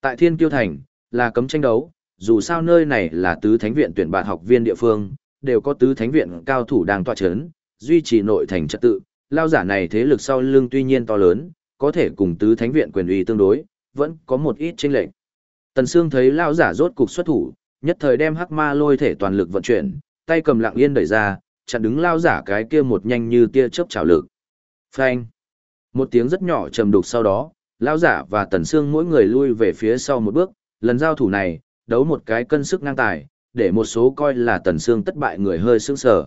Tại thiên kiêu thành, là cấm tranh đấu, dù sao nơi này là tứ thánh viện tuyển bạn học viên địa phương, đều có tứ thánh viện cao thủ đang tọa chấn, duy trì nội thành trật tự, lao giả này thế lực sau lưng tuy nhiên to lớn, có thể cùng tứ thánh viện quyền uy tương đối, vẫn có một ít chênh lệch. Tần Sương thấy lao giả rốt cục xuất thủ, nhất thời đem hắc ma lôi thể toàn lực vận chuyển, tay cầm lặng yên đẩy ra, chặn đứng lao giả cái kia một nhanh như tia chớp chảo lực. Phanh! Một tiếng rất nhỏ trầm đục sau đó, lao giả và Tần Sương mỗi người lui về phía sau một bước, lần giao thủ này, đấu một cái cân sức ngang tài, để một số coi là Tần xương tất bại người hơi sững sờ.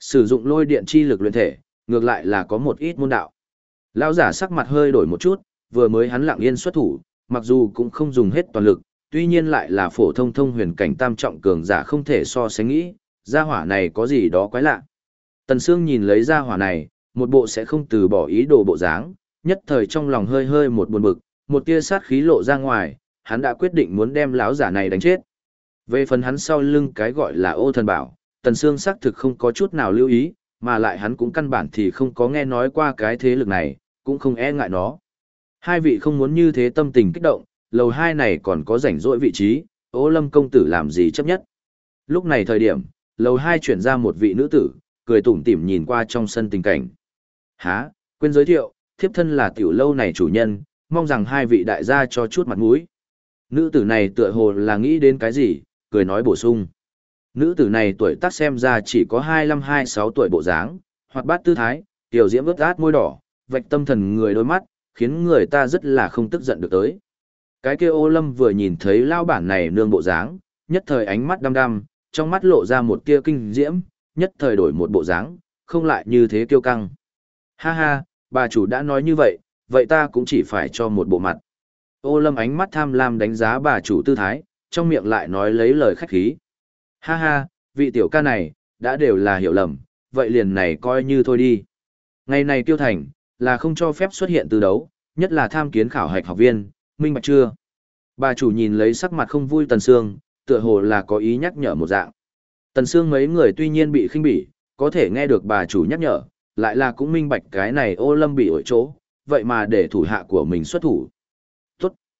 Sử dụng lôi điện chi lực luyện thể, ngược lại là có một ít môn đạo. Lão giả sắc mặt hơi đổi một chút, vừa mới hắn lặng yên xuất thủ, mặc dù cũng không dùng hết toàn lực, tuy nhiên lại là phổ thông thông huyền cảnh tam trọng cường giả không thể so sánh nghĩ, gia hỏa này có gì đó quái lạ. Tần Sương nhìn lấy gia hỏa này, một bộ sẽ không từ bỏ ý đồ bộ dáng, nhất thời trong lòng hơi hơi một buồn bực, một tia sát khí lộ ra ngoài, hắn đã quyết định muốn đem lão giả này đánh chết. Về phần hắn sau lưng cái gọi là ô thần bảo, Tần Sương xác thực không có chút nào lưu ý, mà lại hắn cũng căn bản thì không có nghe nói qua cái thế lực này, cũng không e ngại nó. Hai vị không muốn như thế tâm tình kích động, lầu hai này còn có rảnh rỗi vị trí, ô lâm công tử làm gì chấp nhất. Lúc này thời điểm, lầu hai chuyển ra một vị nữ tử, cười tủm tỉm nhìn qua trong sân tình cảnh. Há, quên giới thiệu, thiếp thân là tiểu lâu này chủ nhân, mong rằng hai vị đại gia cho chút mặt mũi. Nữ tử này tựa hồ là nghĩ đến cái gì, cười nói bổ sung. Nữ tử này tuổi tác xem ra chỉ có 25-26 tuổi bộ dáng, hoặc bát tư thái, tiểu diễm ướt át môi đỏ, vạch tâm thần người đôi mắt, khiến người ta rất là không tức giận được tới. Cái kia ô lâm vừa nhìn thấy lao bản này nương bộ dáng, nhất thời ánh mắt đăm đăm, trong mắt lộ ra một tia kinh diễm, nhất thời đổi một bộ dáng, không lại như thế kiêu căng. Ha ha, bà chủ đã nói như vậy, vậy ta cũng chỉ phải cho một bộ mặt. Ô lâm ánh mắt tham lam đánh giá bà chủ tư thái, trong miệng lại nói lấy lời khách khí. Ha ha, vị tiểu ca này, đã đều là hiểu lầm, vậy liền này coi như thôi đi. Ngày này tiêu thành, là không cho phép xuất hiện từ đấu, nhất là tham kiến khảo hạch học viên, minh bạch chưa? Bà chủ nhìn lấy sắc mặt không vui Tần Sương, tựa hồ là có ý nhắc nhở một dạng. Tần Sương mấy người tuy nhiên bị khinh bỉ, có thể nghe được bà chủ nhắc nhở, lại là cũng minh bạch cái này ô lâm bị ổi chỗ, vậy mà để thủ hạ của mình xuất thủ.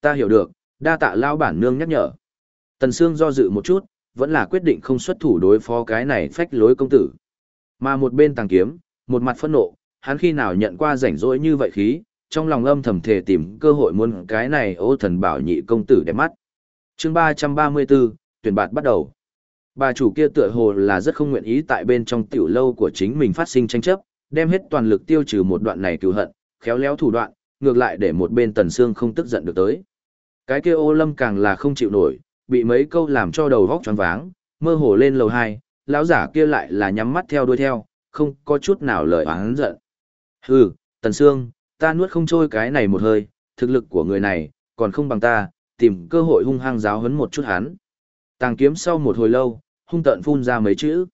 Ta hiểu được, đa tạ lao bản nương nhắc nhở. Tần Sương do dự một chút, vẫn là quyết định không xuất thủ đối phó cái này phách lối công tử. Mà một bên tàng kiếm, một mặt phẫn nộ, hắn khi nào nhận qua rảnh rỗi như vậy khí, trong lòng âm thầm thể tìm cơ hội muốn cái này ô thần bảo nhị công tử đẹp mắt. chương 334, tuyển bạt bắt đầu. Bà chủ kia tựa hồ là rất không nguyện ý tại bên trong tiểu lâu của chính mình phát sinh tranh chấp, đem hết toàn lực tiêu trừ một đoạn này cứu hận, khéo léo thủ đoạn, ngược lại để một bên tần xương không tức giận được tới. Cái kia ô lâm càng là không chịu nổi, bị mấy câu làm cho đầu vóc choáng váng, mơ hồ lên lầu hai, lão giả kia lại là nhắm mắt theo đuôi theo, không có chút nào lời oán giận. Hừ, Tần Sương, ta nuốt không trôi cái này một hơi, thực lực của người này, còn không bằng ta, tìm cơ hội hung hăng giáo hấn một chút hắn. Tàng kiếm sau một hồi lâu, hung tợn phun ra mấy chữ.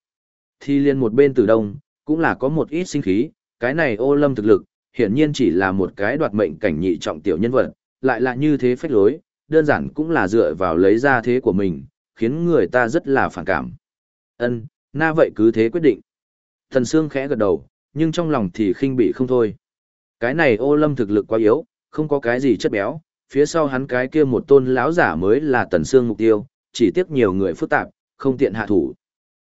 Thi liên một bên từ đông, cũng là có một ít sinh khí, cái này ô lâm thực lực, hiển nhiên chỉ là một cái đoạt mệnh cảnh nhị trọng tiểu nhân vật, lại là như thế phách lối, đơn giản cũng là dựa vào lấy ra thế của mình, khiến người ta rất là phản cảm. Ân, na vậy cứ thế quyết định. Thần Sương khẽ gật đầu, nhưng trong lòng thì khinh bị không thôi. Cái này ô lâm thực lực quá yếu, không có cái gì chất béo, phía sau hắn cái kia một tôn lão giả mới là tần xương mục tiêu, chỉ tiếc nhiều người phức tạp, không tiện hạ thủ.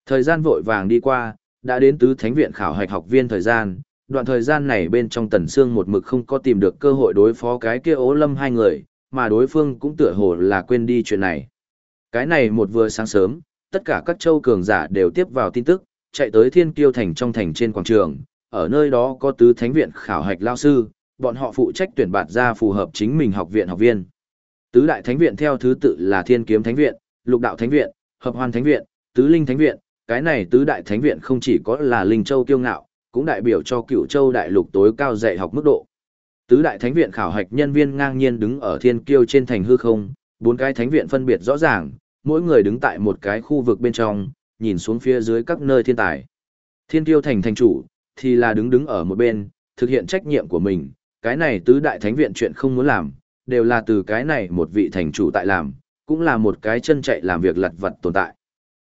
Thời gian vội vàng đi qua, đã đến tứ thánh viện khảo hạch học viên thời gian, đoạn thời gian này bên trong tần xương một mực không có tìm được cơ hội đối phó cái kia ố lâm hai người, mà đối phương cũng tựa hồ là quên đi chuyện này. Cái này một vừa sáng sớm, tất cả các châu cường giả đều tiếp vào tin tức, chạy tới thiên kiêu thành trong thành trên quảng trường, ở nơi đó có tứ thánh viện khảo hạch lao sư, bọn họ phụ trách tuyển bạt ra phù hợp chính mình học viện học viên. Tứ đại thánh viện theo thứ tự là Thiên Kiếm Thánh viện, Lục Đạo Thánh viện, Hợp Hoan Thánh viện, Tứ Linh Thánh viện, cái này tứ đại thánh viện không chỉ có là linh châu kiêu ngạo, cũng đại biểu cho Cửu Châu đại lục tối cao dạy học mức độ. Tứ đại thánh viện khảo hạch nhân viên ngang nhiên đứng ở thiên kiêu trên thành hư không, bốn cái thánh viện phân biệt rõ ràng, mỗi người đứng tại một cái khu vực bên trong, nhìn xuống phía dưới các nơi thiên tài. Thiên kiêu thành thành chủ, thì là đứng đứng ở một bên, thực hiện trách nhiệm của mình, cái này tứ đại thánh viện chuyện không muốn làm, đều là từ cái này một vị thành chủ tại làm, cũng là một cái chân chạy làm việc lặt vật tồn tại.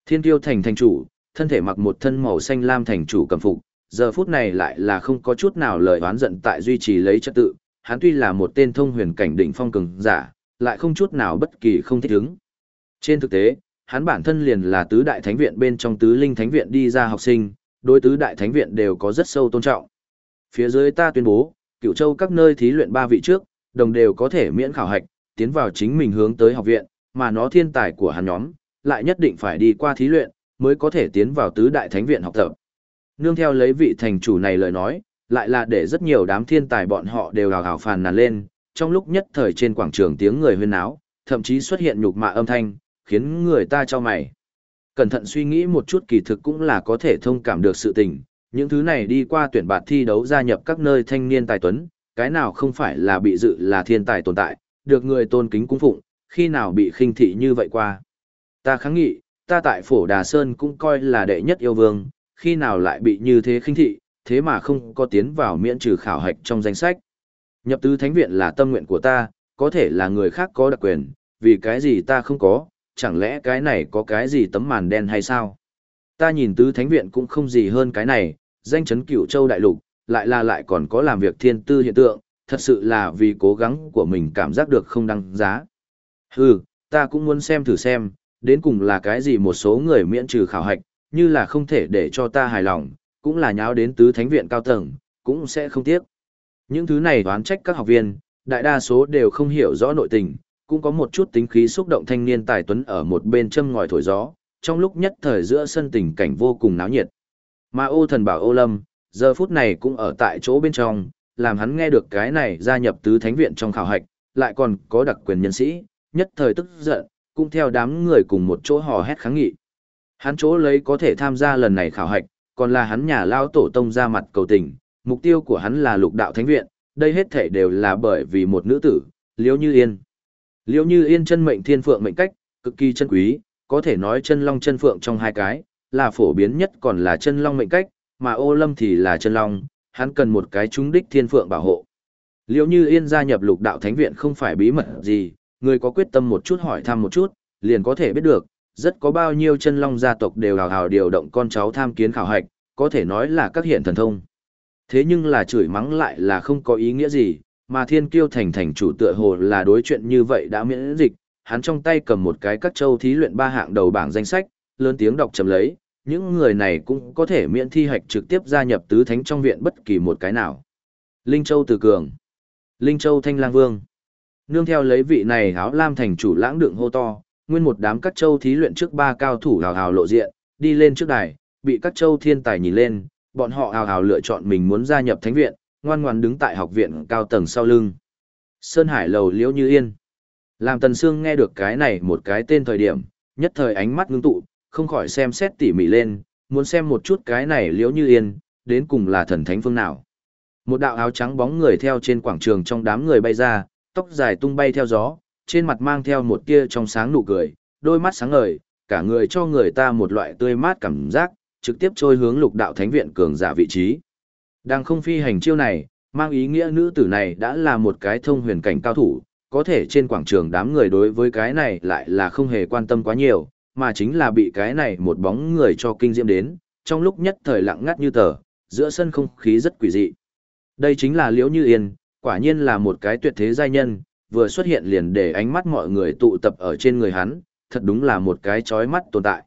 Thiên kiêu thành thành chủ, thân thể mặc một thân màu xanh lam thành chủ cầm phục, giờ phút này lại là không có chút nào lời oán giận tại duy trì lấy trật tự, hắn tuy là một tên thông huyền cảnh đỉnh phong cường giả, lại không chút nào bất kỳ không thích ứng. Trên thực tế, hắn bản thân liền là tứ đại thánh viện bên trong tứ linh thánh viện đi ra học sinh, đối tứ đại thánh viện đều có rất sâu tôn trọng. Phía dưới ta tuyên bố, cựu châu các nơi thí luyện ba vị trước, đồng đều có thể miễn khảo hạch, tiến vào chính mình hướng tới học viện, mà nó thiên tài của hắn nhóm, lại nhất định phải đi qua thí luyện, mới có thể tiến vào tứ đại thánh viện học tập. Nương theo lấy vị thành chủ này lời nói, lại là để rất nhiều đám thiên tài bọn họ đều hào hào phàn nàn lên, trong lúc nhất thời trên quảng trường tiếng người huyên náo, thậm chí xuất hiện nhục mạ âm thanh, khiến người ta cho mày. Cẩn thận suy nghĩ một chút kỳ thực cũng là có thể thông cảm được sự tình, những thứ này đi qua tuyển bạt thi đấu gia nhập các nơi thanh niên tài tuấn, cái nào không phải là bị dự là thiên tài tồn tại, được người tôn kính cung phụng, khi nào bị khinh thị như vậy qua. Ta kháng nghị, ta tại phổ Đà Sơn cũng coi là đệ nhất yêu vương, khi nào lại bị như thế khinh thị, thế mà không có tiến vào miễn trừ khảo hạch trong danh sách. Nhập tứ thánh viện là tâm nguyện của ta, có thể là người khác có đặc quyền, vì cái gì ta không có, chẳng lẽ cái này có cái gì tấm màn đen hay sao? Ta nhìn tứ thánh viện cũng không gì hơn cái này, danh chấn cửu châu đại lục, lại là lại còn có làm việc thiên tư hiện tượng, thật sự là vì cố gắng của mình cảm giác được không đăng giá. Hừ, ta cũng muốn xem thử xem, đến cùng là cái gì một số người miễn trừ khảo hạch, như là không thể để cho ta hài lòng, cũng là nháo đến tứ thánh viện cao tầng, cũng sẽ không tiếc. Những thứ này đoán trách các học viên, đại đa số đều không hiểu rõ nội tình, cũng có một chút tính khí xúc động thanh niên tài tuấn ở một bên châm ngòi thổi gió, trong lúc nhất thời giữa sân tình cảnh vô cùng náo nhiệt. Mà ô thần bảo ô lâm, giờ phút này cũng ở tại chỗ bên trong, làm hắn nghe được cái này gia nhập tứ thánh viện trong khảo hạch, lại còn có đặc quyền nhân sĩ, nhất thời tức giận, cũng theo đám người cùng một chỗ hò hét kháng nghị. Hắn chỗ lấy có thể tham gia lần này khảo hạch, còn là hắn nhà lao tổ tông ra mặt cầu tình, mục tiêu của hắn là lục đạo thánh viện, đây hết thể đều là bởi vì một nữ tử, Liễu Như Yên. Liễu Như Yên chân mệnh thiên phượng mệnh cách, cực kỳ chân quý, có thể nói chân long chân phượng trong hai cái, là phổ biến nhất còn là chân long mệnh cách, mà ô lâm thì là chân long, hắn cần một cái trúng đích thiên phượng bảo hộ. Liễu Như Yên gia nhập lục đạo thánh viện không phải bí mật gì, người có quyết tâm một chút hỏi thăm một chút, liền có thể biết được, rất có bao nhiêu chân long gia tộc đều hào hào điều động con cháu tham kiến khảo hạch, có thể nói là các hiện thần thông. Thế nhưng là chửi mắng lại là không có ý nghĩa gì, mà thiên kiêu thành thành chủ tựa hồ là đối chuyện như vậy đã miễn dịch, hắn trong tay cầm một cái các châu thí luyện ba hạng đầu bảng danh sách, lớn tiếng đọc chấm lấy, những người này cũng có thể miễn thi hạch trực tiếp gia nhập tứ thánh trong viện bất kỳ một cái nào. Linh Châu Từ Cường Linh Châu Thanh Lang Vương Nương theo lấy vị này áo lam thành chủ lãng đường hô to, nguyên một đám các châu thí luyện trước ba cao thủ hào hào lộ diện, đi lên trước đài, bị các châu thiên tài nhìn lên, bọn họ hào hào lựa chọn mình muốn gia nhập thánh viện, ngoan ngoan đứng tại học viện cao tầng sau lưng. Sơn Hải lầu liễu như yên. Làm Tần Sương nghe được cái này một cái tên thời điểm, nhất thời ánh mắt ngưng tụ, không khỏi xem xét tỉ mỉ lên, muốn xem một chút cái này liễu như yên, đến cùng là thần thánh phương nào. Một đạo áo trắng bóng người theo trên quảng trường trong đám người bay ra, tóc dài tung bay theo gió, trên mặt mang theo một tia trong sáng nụ cười, đôi mắt sáng ngời, cả người cho người ta một loại tươi mát cảm giác, trực tiếp trôi hướng lục đạo thánh viện cường giả vị trí. Đang không phi hành chiêu này, mang ý nghĩa nữ tử này đã là một cái thông huyền cảnh cao thủ, có thể trên quảng trường đám người đối với cái này lại là không hề quan tâm quá nhiều, mà chính là bị cái này một bóng người cho kinh diễm đến, trong lúc nhất thời lặng ngắt như tờ, giữa sân không khí rất quỷ dị. Đây chính là Liễu Như Yên, quả nhiên là một cái tuyệt thế giai nhân, vừa xuất hiện liền để ánh mắt mọi người tụ tập ở trên người hắn, thật đúng là một cái chói mắt tồn tại.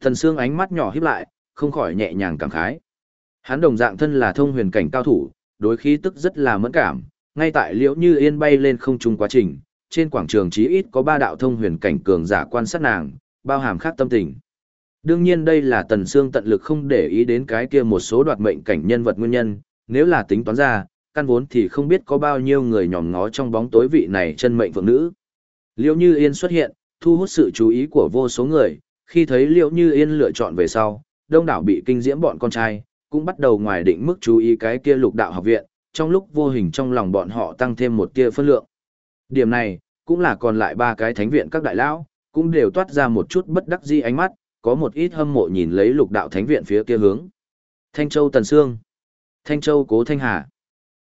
Thần Sương ánh mắt nhỏ híp lại, không khỏi nhẹ nhàng cảm khái. Hắn đồng dạng thân là thông huyền cảnh cao thủ, đối khí tức rất là mẫn cảm, ngay tại liễu như yên bay lên không trung quá trình, trên quảng trường chí ít có ba đạo thông huyền cảnh cường giả quan sát nàng, bao hàm khác tâm tình. Đương nhiên đây là Tần Sương tận lực không để ý đến cái kia một số đoạt mệnh cảnh nhân vật nguyên nhân, nếu là tính toán ra, căn vốn thì không biết có bao nhiêu người nhòm ngó trong bóng tối vị này chân mệnh phượng nữ. Liễu Như Yên xuất hiện, thu hút sự chú ý của vô số người, khi thấy Liễu Như Yên lựa chọn về sau, đông đảo bị kinh diễm bọn con trai, cũng bắt đầu ngoài định mức chú ý cái kia lục đạo học viện, trong lúc vô hình trong lòng bọn họ tăng thêm một tia phân lượng. Điểm này, cũng là còn lại ba cái thánh viện các đại lão, cũng đều toát ra một chút bất đắc dĩ ánh mắt, có một ít hâm mộ nhìn lấy lục đạo thánh viện phía kia hướng. Thanh Châu Tần Sương, Thanh Châu Cố Thanh Hà.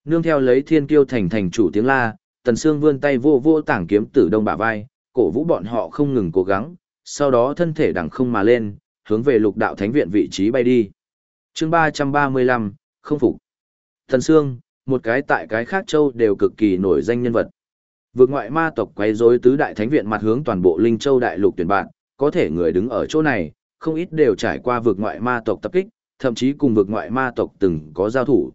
Nương theo lấy thiên kiêu thành thành chủ tiếng la, Tần Sương vươn tay vô vô tảng kiếm tử đông bả vai, cổ vũ bọn họ không ngừng cố gắng, sau đó thân thể đằng không mà lên, hướng về lục đạo thánh viện vị trí bay đi. chương 335, không phục. Tần Sương, một cái tại cái khác châu đều cực kỳ nổi danh nhân vật. Vượt ngoại ma tộc quay rối tứ đại thánh viện mặt hướng toàn bộ Linh Châu đại lục tuyển bạn, có thể người đứng ở chỗ này, không ít đều trải qua vượt ngoại ma tộc tập kích, thậm chí cùng vượt ngoại ma tộc từng có giao thủ.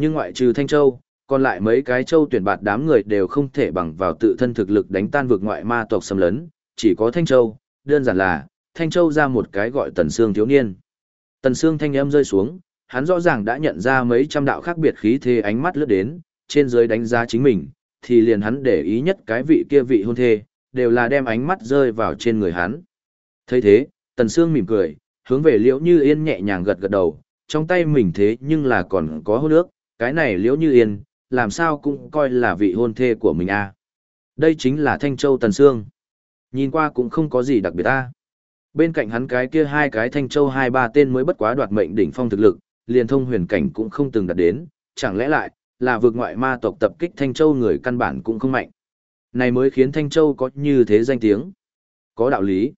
Nhưng ngoại trừ Thanh Châu, còn lại mấy cái châu tuyển bạt đám người đều không thể bằng vào tự thân thực lực đánh tan vượt ngoại ma tộc xâm lấn, chỉ có Thanh Châu, đơn giản là, Thanh Châu ra một cái gọi Tần Sương thiếu niên. Tần Sương thanh âm rơi xuống, hắn rõ ràng đã nhận ra mấy trăm đạo khác biệt khí thế ánh mắt lướt đến, trên dưới đánh giá chính mình, thì liền hắn để ý nhất cái vị kia vị hôn thê, đều là đem ánh mắt rơi vào trên người hắn. thấy thế, Tần Sương mỉm cười, hướng về Liễu Như Yên nhẹ nhàng gật gật đầu, trong tay mình thế nhưng là còn có hôn nước, cái này Liễu Như Yên, làm sao cũng coi là vị hôn thê của mình a. À. Đây chính là Thanh Châu Tần Sương. Nhìn qua cũng không có gì đặc biệt ta. Bên cạnh hắn cái kia hai cái Thanh Châu hai ba tên mới bất quá đoạt mệnh đỉnh phong thực lực, liền thông huyền cảnh cũng không từng đạt đến, chẳng lẽ lại, là vượt ngoại ma tộc tập kích Thanh Châu người căn bản cũng không mạnh. Này mới khiến Thanh Châu có như thế danh tiếng. Có đạo lý.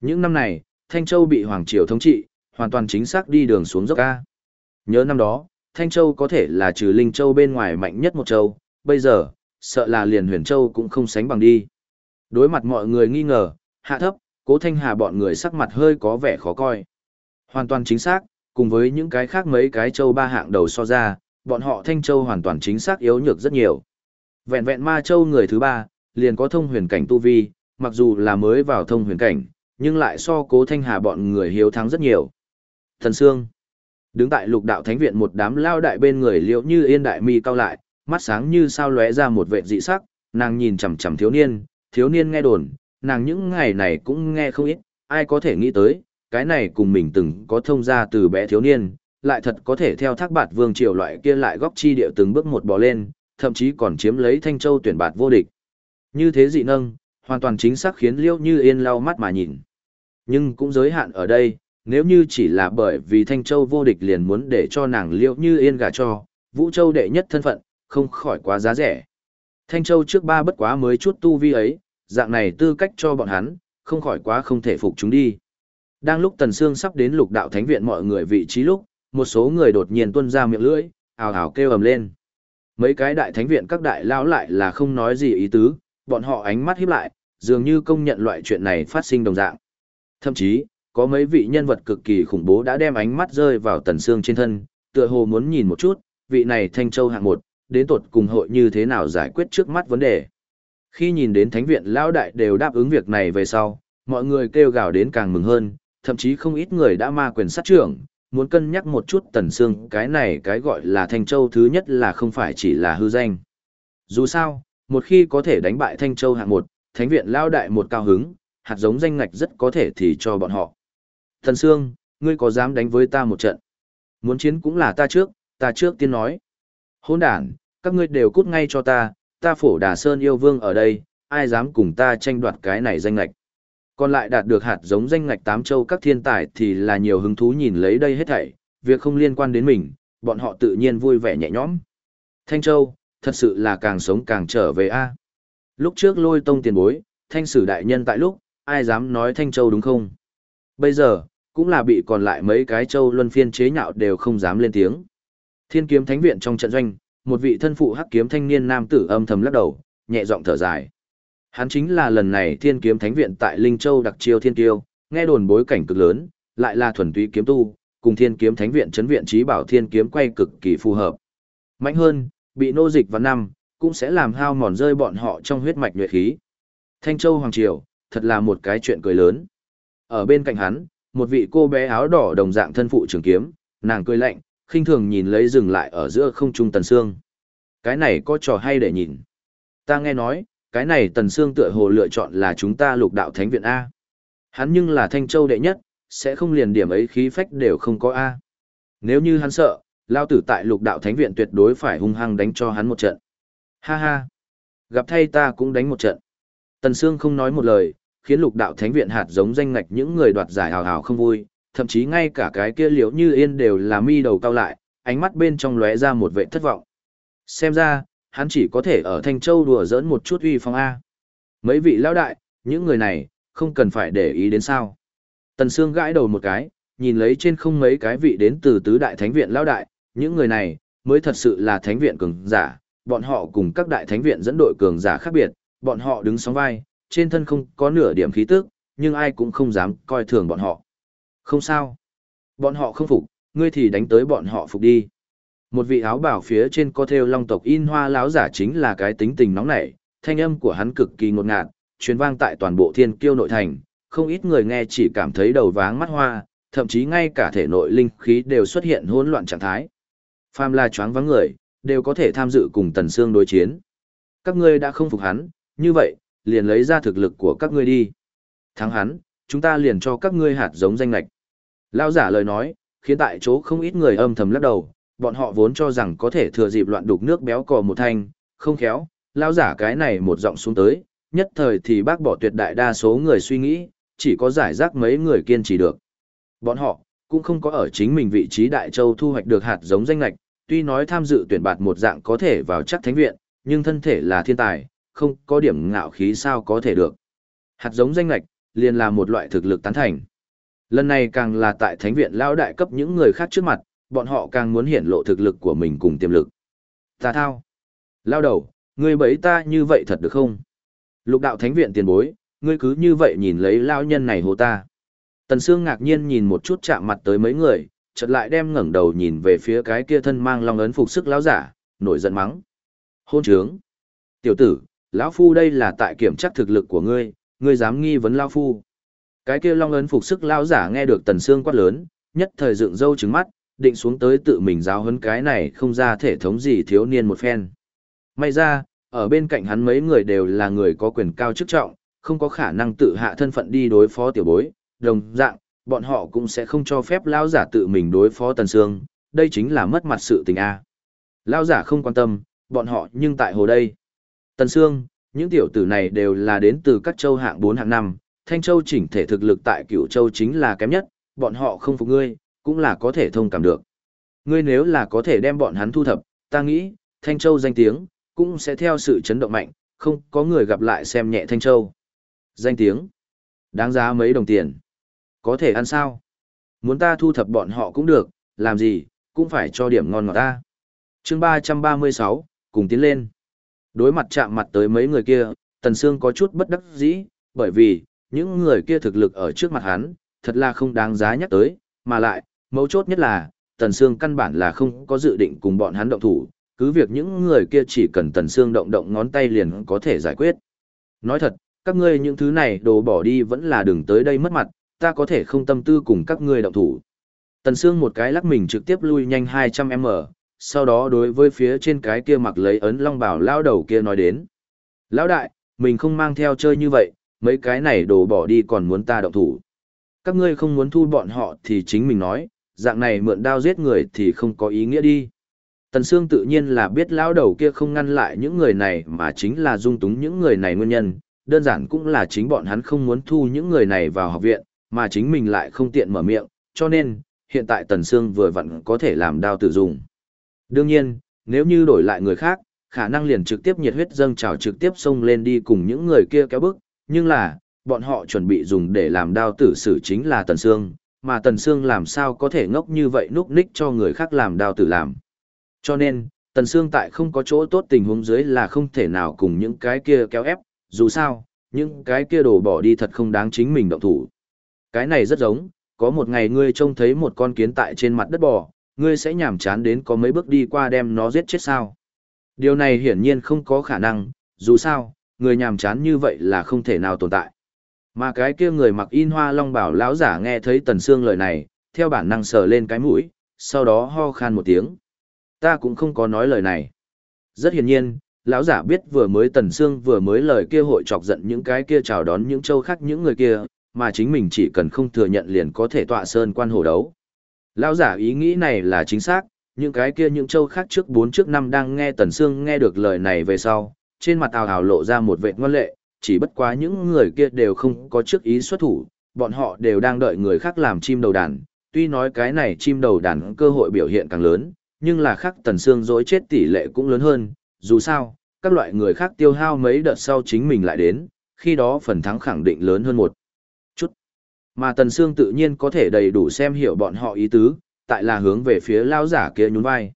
Những năm này, Thanh Châu bị Hoàng Triều thống trị, hoàn toàn chính xác đi đường xuống dốc ca. Nhớ năm đó, Thanh Châu có thể là trừ Linh Châu bên ngoài mạnh nhất một châu, bây giờ, sợ là liền huyền châu cũng không sánh bằng đi. Đối mặt mọi người nghi ngờ, hạ thấp, cố Thanh Hà bọn người sắc mặt hơi có vẻ khó coi. Hoàn toàn chính xác, cùng với những cái khác mấy cái châu ba hạng đầu so ra, bọn họ Thanh Châu hoàn toàn chính xác yếu nhược rất nhiều. Vẹn vẹn ma châu người thứ ba, liền có thông huyền cảnh tu vi, mặc dù là mới vào thông huyền cảnh, nhưng lại so cố Thanh Hà bọn người hiếu thắng rất nhiều. Thần Sương Đứng tại lục đạo thánh viện một đám lao đại bên người liễu như yên đại mi cao lại, mắt sáng như sao lóe ra một vệ dị sắc, nàng nhìn chằm chằm thiếu niên, thiếu niên nghe đồn, nàng những ngày này cũng nghe không ít, ai có thể nghĩ tới, cái này cùng mình từng có thông ra từ bé thiếu niên, lại thật có thể theo thác bạt vương triều loại kia lại góc chi địa từng bước một bò lên, thậm chí còn chiếm lấy thanh châu tuyển bạt vô địch. Như thế dị nâng, hoàn toàn chính xác khiến liễu như yên lau mắt mà nhìn. Nhưng cũng giới hạn ở đây, nếu như chỉ là bởi vì Thanh Châu vô địch liền muốn để cho nàng liễu như yên gà cho, Vũ Châu đệ nhất thân phận, không khỏi quá giá rẻ. Thanh Châu trước ba bất quá mới chút tu vi ấy, dạng này tư cách cho bọn hắn, không khỏi quá không thể phục chúng đi. Đang lúc Tần Sương sắp đến lục đạo thánh viện mọi người vị trí lúc, một số người đột nhiên tuôn ra miệng lưỡi, ào ào kêu ầm lên. Mấy cái đại thánh viện các đại lão lại là không nói gì ý tứ, bọn họ ánh mắt híp lại, dường như công nhận loại chuyện này phát sinh đồng dạng. Thậm chí, có mấy vị nhân vật cực kỳ khủng bố đã đem ánh mắt rơi vào tần xương trên thân, tựa hồ muốn nhìn một chút, vị này Thanh Châu hạng một, đến tột cùng hội như thế nào giải quyết trước mắt vấn đề. Khi nhìn đến thánh viện lão đại đều đáp ứng việc này về sau, mọi người kêu gào đến càng mừng hơn, thậm chí không ít người đã ma quyền sát trưởng, muốn cân nhắc một chút tần xương cái này cái gọi là Thanh Châu thứ nhất là không phải chỉ là hư danh. Dù sao, một khi có thể đánh bại Thanh Châu hạng một, thánh viện lão đại một cao hứng, hạt giống danh ngạch rất có thể thì cho bọn họ. Thần Sương, ngươi có dám đánh với ta một trận? Muốn chiến cũng là ta trước, ta trước tiên nói. Hôn đản, các ngươi đều cút ngay cho ta, ta phổ đà sơn yêu vương ở đây, ai dám cùng ta tranh đoạt cái này danh ngạch. Còn lại đạt được hạt giống danh ngạch tám châu các thiên tài thì là nhiều hứng thú nhìn lấy đây hết thảy, việc không liên quan đến mình, bọn họ tự nhiên vui vẻ nhẹ nhõm. Thanh Châu, thật sự là càng sống càng trở về a. Lúc trước lôi tông tiền bối, thanh sử đại nhân tại lúc, ai dám nói Thanh Châu đúng không? Bây giờ, cũng là bị còn lại mấy cái châu luân phiên chế nhạo đều không dám lên tiếng. Thiên kiếm thánh viện trong trận doanh, một vị thân phụ hắc kiếm thanh niên nam tử âm thầm lắc đầu, nhẹ giọng thở dài. Hắn chính là lần này thiên kiếm thánh viện tại Linh Châu đặc chiêu thiên tiêu, nghe đồn bối cảnh cực lớn, lại là thuần túy kiếm tu, cùng thiên kiếm thánh viện chấn viện trí bảo thiên kiếm quay cực kỳ phù hợp. Mạnh hơn, bị nô dịch vào năm, cũng sẽ làm hao mòn rơi bọn họ trong huyết mạch nhuệ khí. Thanh Châu Hoàng Triều, thật là một cái chuyện cười lớn. Ở bên cạnh hắn, một vị cô bé áo đỏ đồng dạng thân phụ trường kiếm, nàng cười lạnh, khinh thường nhìn lấy dừng lại ở giữa không trung tần xương. Cái này có trò hay để nhìn. Ta nghe nói, cái này tần xương tựa hồ lựa chọn là chúng ta lục đạo thánh viện A. Hắn nhưng là thanh châu đệ nhất, sẽ không liền điểm ấy khí phách đều không có A. Nếu như hắn sợ, Lao tử tại lục đạo thánh viện tuyệt đối phải hung hăng đánh cho hắn một trận. Ha ha. Gặp thay ta cũng đánh một trận. Tần Sương không nói một lời, khiến lục đạo thánh viện hạt giống danh ngạch những người đoạt giải hào hào không vui, thậm chí ngay cả cái kia liễu như yên đều là mi đầu cao lại, ánh mắt bên trong lóe ra một vẻ thất vọng. Xem ra, hắn chỉ có thể ở Thanh Châu đùa giỡn một chút uy phong A. Mấy vị lão đại, những người này, không cần phải để ý đến sao. Tần Sương gãi đầu một cái, nhìn lấy trên không mấy cái vị đến từ tứ đại thánh viện lão đại, những người này, mới thật sự là thánh viện cường giả, bọn họ cùng các đại thánh viện dẫn đội cường giả khác biệt, bọn họ đứng sóng vai, trên thân không có nửa điểm khí tức, nhưng ai cũng không dám coi thường bọn họ. Không sao. Bọn họ không phục, ngươi thì đánh tới bọn họ phục đi. Một vị áo bảo phía trên có theo long tộc in hoa láo giả chính là cái tính tình nóng nảy, thanh âm của hắn cực kỳ ngột ngạt, truyền vang tại toàn bộ thiên kiêu nội thành, không ít người nghe chỉ cảm thấy đầu váng mắt hoa, thậm chí ngay cả thể nội linh khí đều xuất hiện hỗn loạn trạng thái. Phàm là choáng vắng người, đều có thể tham dự cùng Tần Sương đối chiến. Các ngươi đã không phục hắn, như vậy, liền lấy ra thực lực của các ngươi đi. Thắng hắn, chúng ta liền cho các ngươi hạt giống danh lạch. Lao giả lời nói, khiến tại chỗ không ít người âm thầm lắc đầu, bọn họ vốn cho rằng có thể thừa dịp loạn đục nước béo cò một thanh, không khéo, lao giả cái này một giọng xuống tới, nhất thời thì bác bỏ tuyệt đại đa số người suy nghĩ, chỉ có giải rác mấy người kiên trì được. Bọn họ, cũng không có ở chính mình vị trí Đại Châu thu hoạch được hạt giống danh lạch, tuy nói tham dự tuyển bạt một dạng có thể vào chắc thánh viện, nhưng thân thể là thiên tài, không có điểm ngạo khí sao có thể được. Hạt giống danh lạch, liền là một loại thực lực tán thành. Lần này càng là tại thánh viện lao đại cấp những người khác trước mặt, bọn họ càng muốn hiển lộ thực lực của mình cùng tiềm lực. Ta thao. Lao đầu, ngươi bẫy ta như vậy thật được không? Lục đạo thánh viện tiền bối, ngươi cứ như vậy nhìn lấy lao nhân này hồ ta. Tần Sương ngạc nhiên nhìn một chút chạm mặt tới mấy người, chợt lại đem ngẩng đầu nhìn về phía cái kia thân mang long ấn phục sức lão giả, nổi giận mắng. Hôn trướng. Tiểu tử, lão phu đây là tại kiểm tra thực lực của ngươi, ngươi dám nghi vấn lão phu. Cái kia long ấn phục sức lão giả nghe được Tần xương quát lớn, nhất thời dựng râu trừng mắt, định xuống tới tự mình giáo huấn cái này không ra thể thống gì thiếu niên một phen. May ra, ở bên cạnh hắn mấy người đều là người có quyền cao chức trọng, không có khả năng tự hạ thân phận đi đối phó tiểu bối, đồng dạng, bọn họ cũng sẽ không cho phép lão giả tự mình đối phó Tần Sương, đây chính là mất mặt sự tình a. Lão giả không quan tâm, bọn họ nhưng tại hồ đây. Tần Sương, những tiểu tử này đều là đến từ các châu hạng 4 hạng 5, Thanh Châu chỉnh thể thực lực tại Cửu Châu chính là kém nhất, bọn họ không phục ngươi, cũng là có thể thông cảm được. Ngươi nếu là có thể đem bọn hắn thu thập, ta nghĩ, Thanh Châu danh tiếng, cũng sẽ theo sự chấn động mạnh, không có người gặp lại xem nhẹ Thanh Châu. Danh tiếng, đáng giá mấy đồng tiền. Có thể ăn sao? Muốn ta thu thập bọn họ cũng được, làm gì, cũng phải cho điểm ngon ngọt ta. chương ba ba mươi sáu cùng tiến lên. Đối mặt chạm mặt tới mấy người kia, Tần Sương có chút bất đắc dĩ, bởi vì, những người kia thực lực ở trước mặt hắn, thật là không đáng giá nhắc tới, mà lại, mấu chốt nhất là, Tần Sương căn bản là không có dự định cùng bọn hắn động thủ, cứ việc những người kia chỉ cần Tần Sương động động ngón tay liền có thể giải quyết. Nói thật, các ngươi những thứ này đồ bỏ đi vẫn là đừng tới đây mất mặt, ta có thể không tâm tư cùng các ngươi động thủ. Tần Sương một cái lắc mình trực tiếp lui nhanh 200m, sau đó đối với phía trên cái kia mặc lấy ấn long bảo lao đầu kia nói đến. Lão đại, mình không mang theo chơi như vậy, mấy cái này đồ bỏ đi còn muốn ta động thủ. Các ngươi không muốn thu bọn họ thì chính mình nói, dạng này mượn đao giết người thì không có ý nghĩa đi. Tần Sương tự nhiên là biết lão đầu kia không ngăn lại những người này mà chính là dung túng những người này nguyên nhân, đơn giản cũng là chính bọn hắn không muốn thu những người này vào học viện, mà chính mình lại không tiện mở miệng, cho nên, hiện tại Tần Sương vừa vặn có thể làm đao tự dùng. Đương nhiên, nếu như đổi lại người khác, khả năng liền trực tiếp nhiệt huyết dâng trào trực tiếp xông lên đi cùng những người kia kéo bức, nhưng là, bọn họ chuẩn bị dùng để làm đao tử xử chính là Tần Sương, mà Tần Sương làm sao có thể ngốc như vậy núp ních cho người khác làm đao tử làm. Cho nên, Tần Sương tại không có chỗ tốt tình huống dưới là không thể nào cùng những cái kia kéo ép, dù sao, những cái kia đổ bỏ đi thật không đáng chính mình động thủ. Cái này rất giống, có một ngày ngươi trông thấy một con kiến tại trên mặt đất bò, ngươi sẽ nhảm chán đến có mấy bước đi qua đem nó giết chết sao. Điều này hiển nhiên không có khả năng, dù sao, người nhàm chán như vậy là không thể nào tồn tại. Mà cái kia người mặc in hoa long bảo lão giả nghe thấy Tần Sương lời này, theo bản năng sờ lên cái mũi, sau đó ho khan một tiếng. Ta cũng không có nói lời này. Rất hiển nhiên, lão giả biết vừa mới Tần Sương vừa mới lời kia hội chọc giận những cái kia chào đón những châu khác những người kia, mà chính mình chỉ cần không thừa nhận liền có thể tọa sơn quan hồ đấu. Lão giả ý nghĩ này là chính xác, những cái kia những châu khác trước bốn trước năm đang nghe Tần Sương nghe được lời này về sau, trên mặt ào ào lộ ra một vệt ngoan lệ, chỉ bất quá những người kia đều không có trước ý xuất thủ, bọn họ đều đang đợi người khác làm chim đầu đàn, tuy nói cái này chim đầu đàn cơ hội biểu hiện càng lớn, nhưng là khác Tần Sương dối chết tỷ lệ cũng lớn hơn, dù sao, các loại người khác tiêu hao mấy đợt sau chính mình lại đến, khi đó phần thắng khẳng định lớn hơn một. Mà Tần Sương tự nhiên có thể đầy đủ xem hiểu bọn họ ý tứ, tại là hướng về phía lao giả kia nhún vai.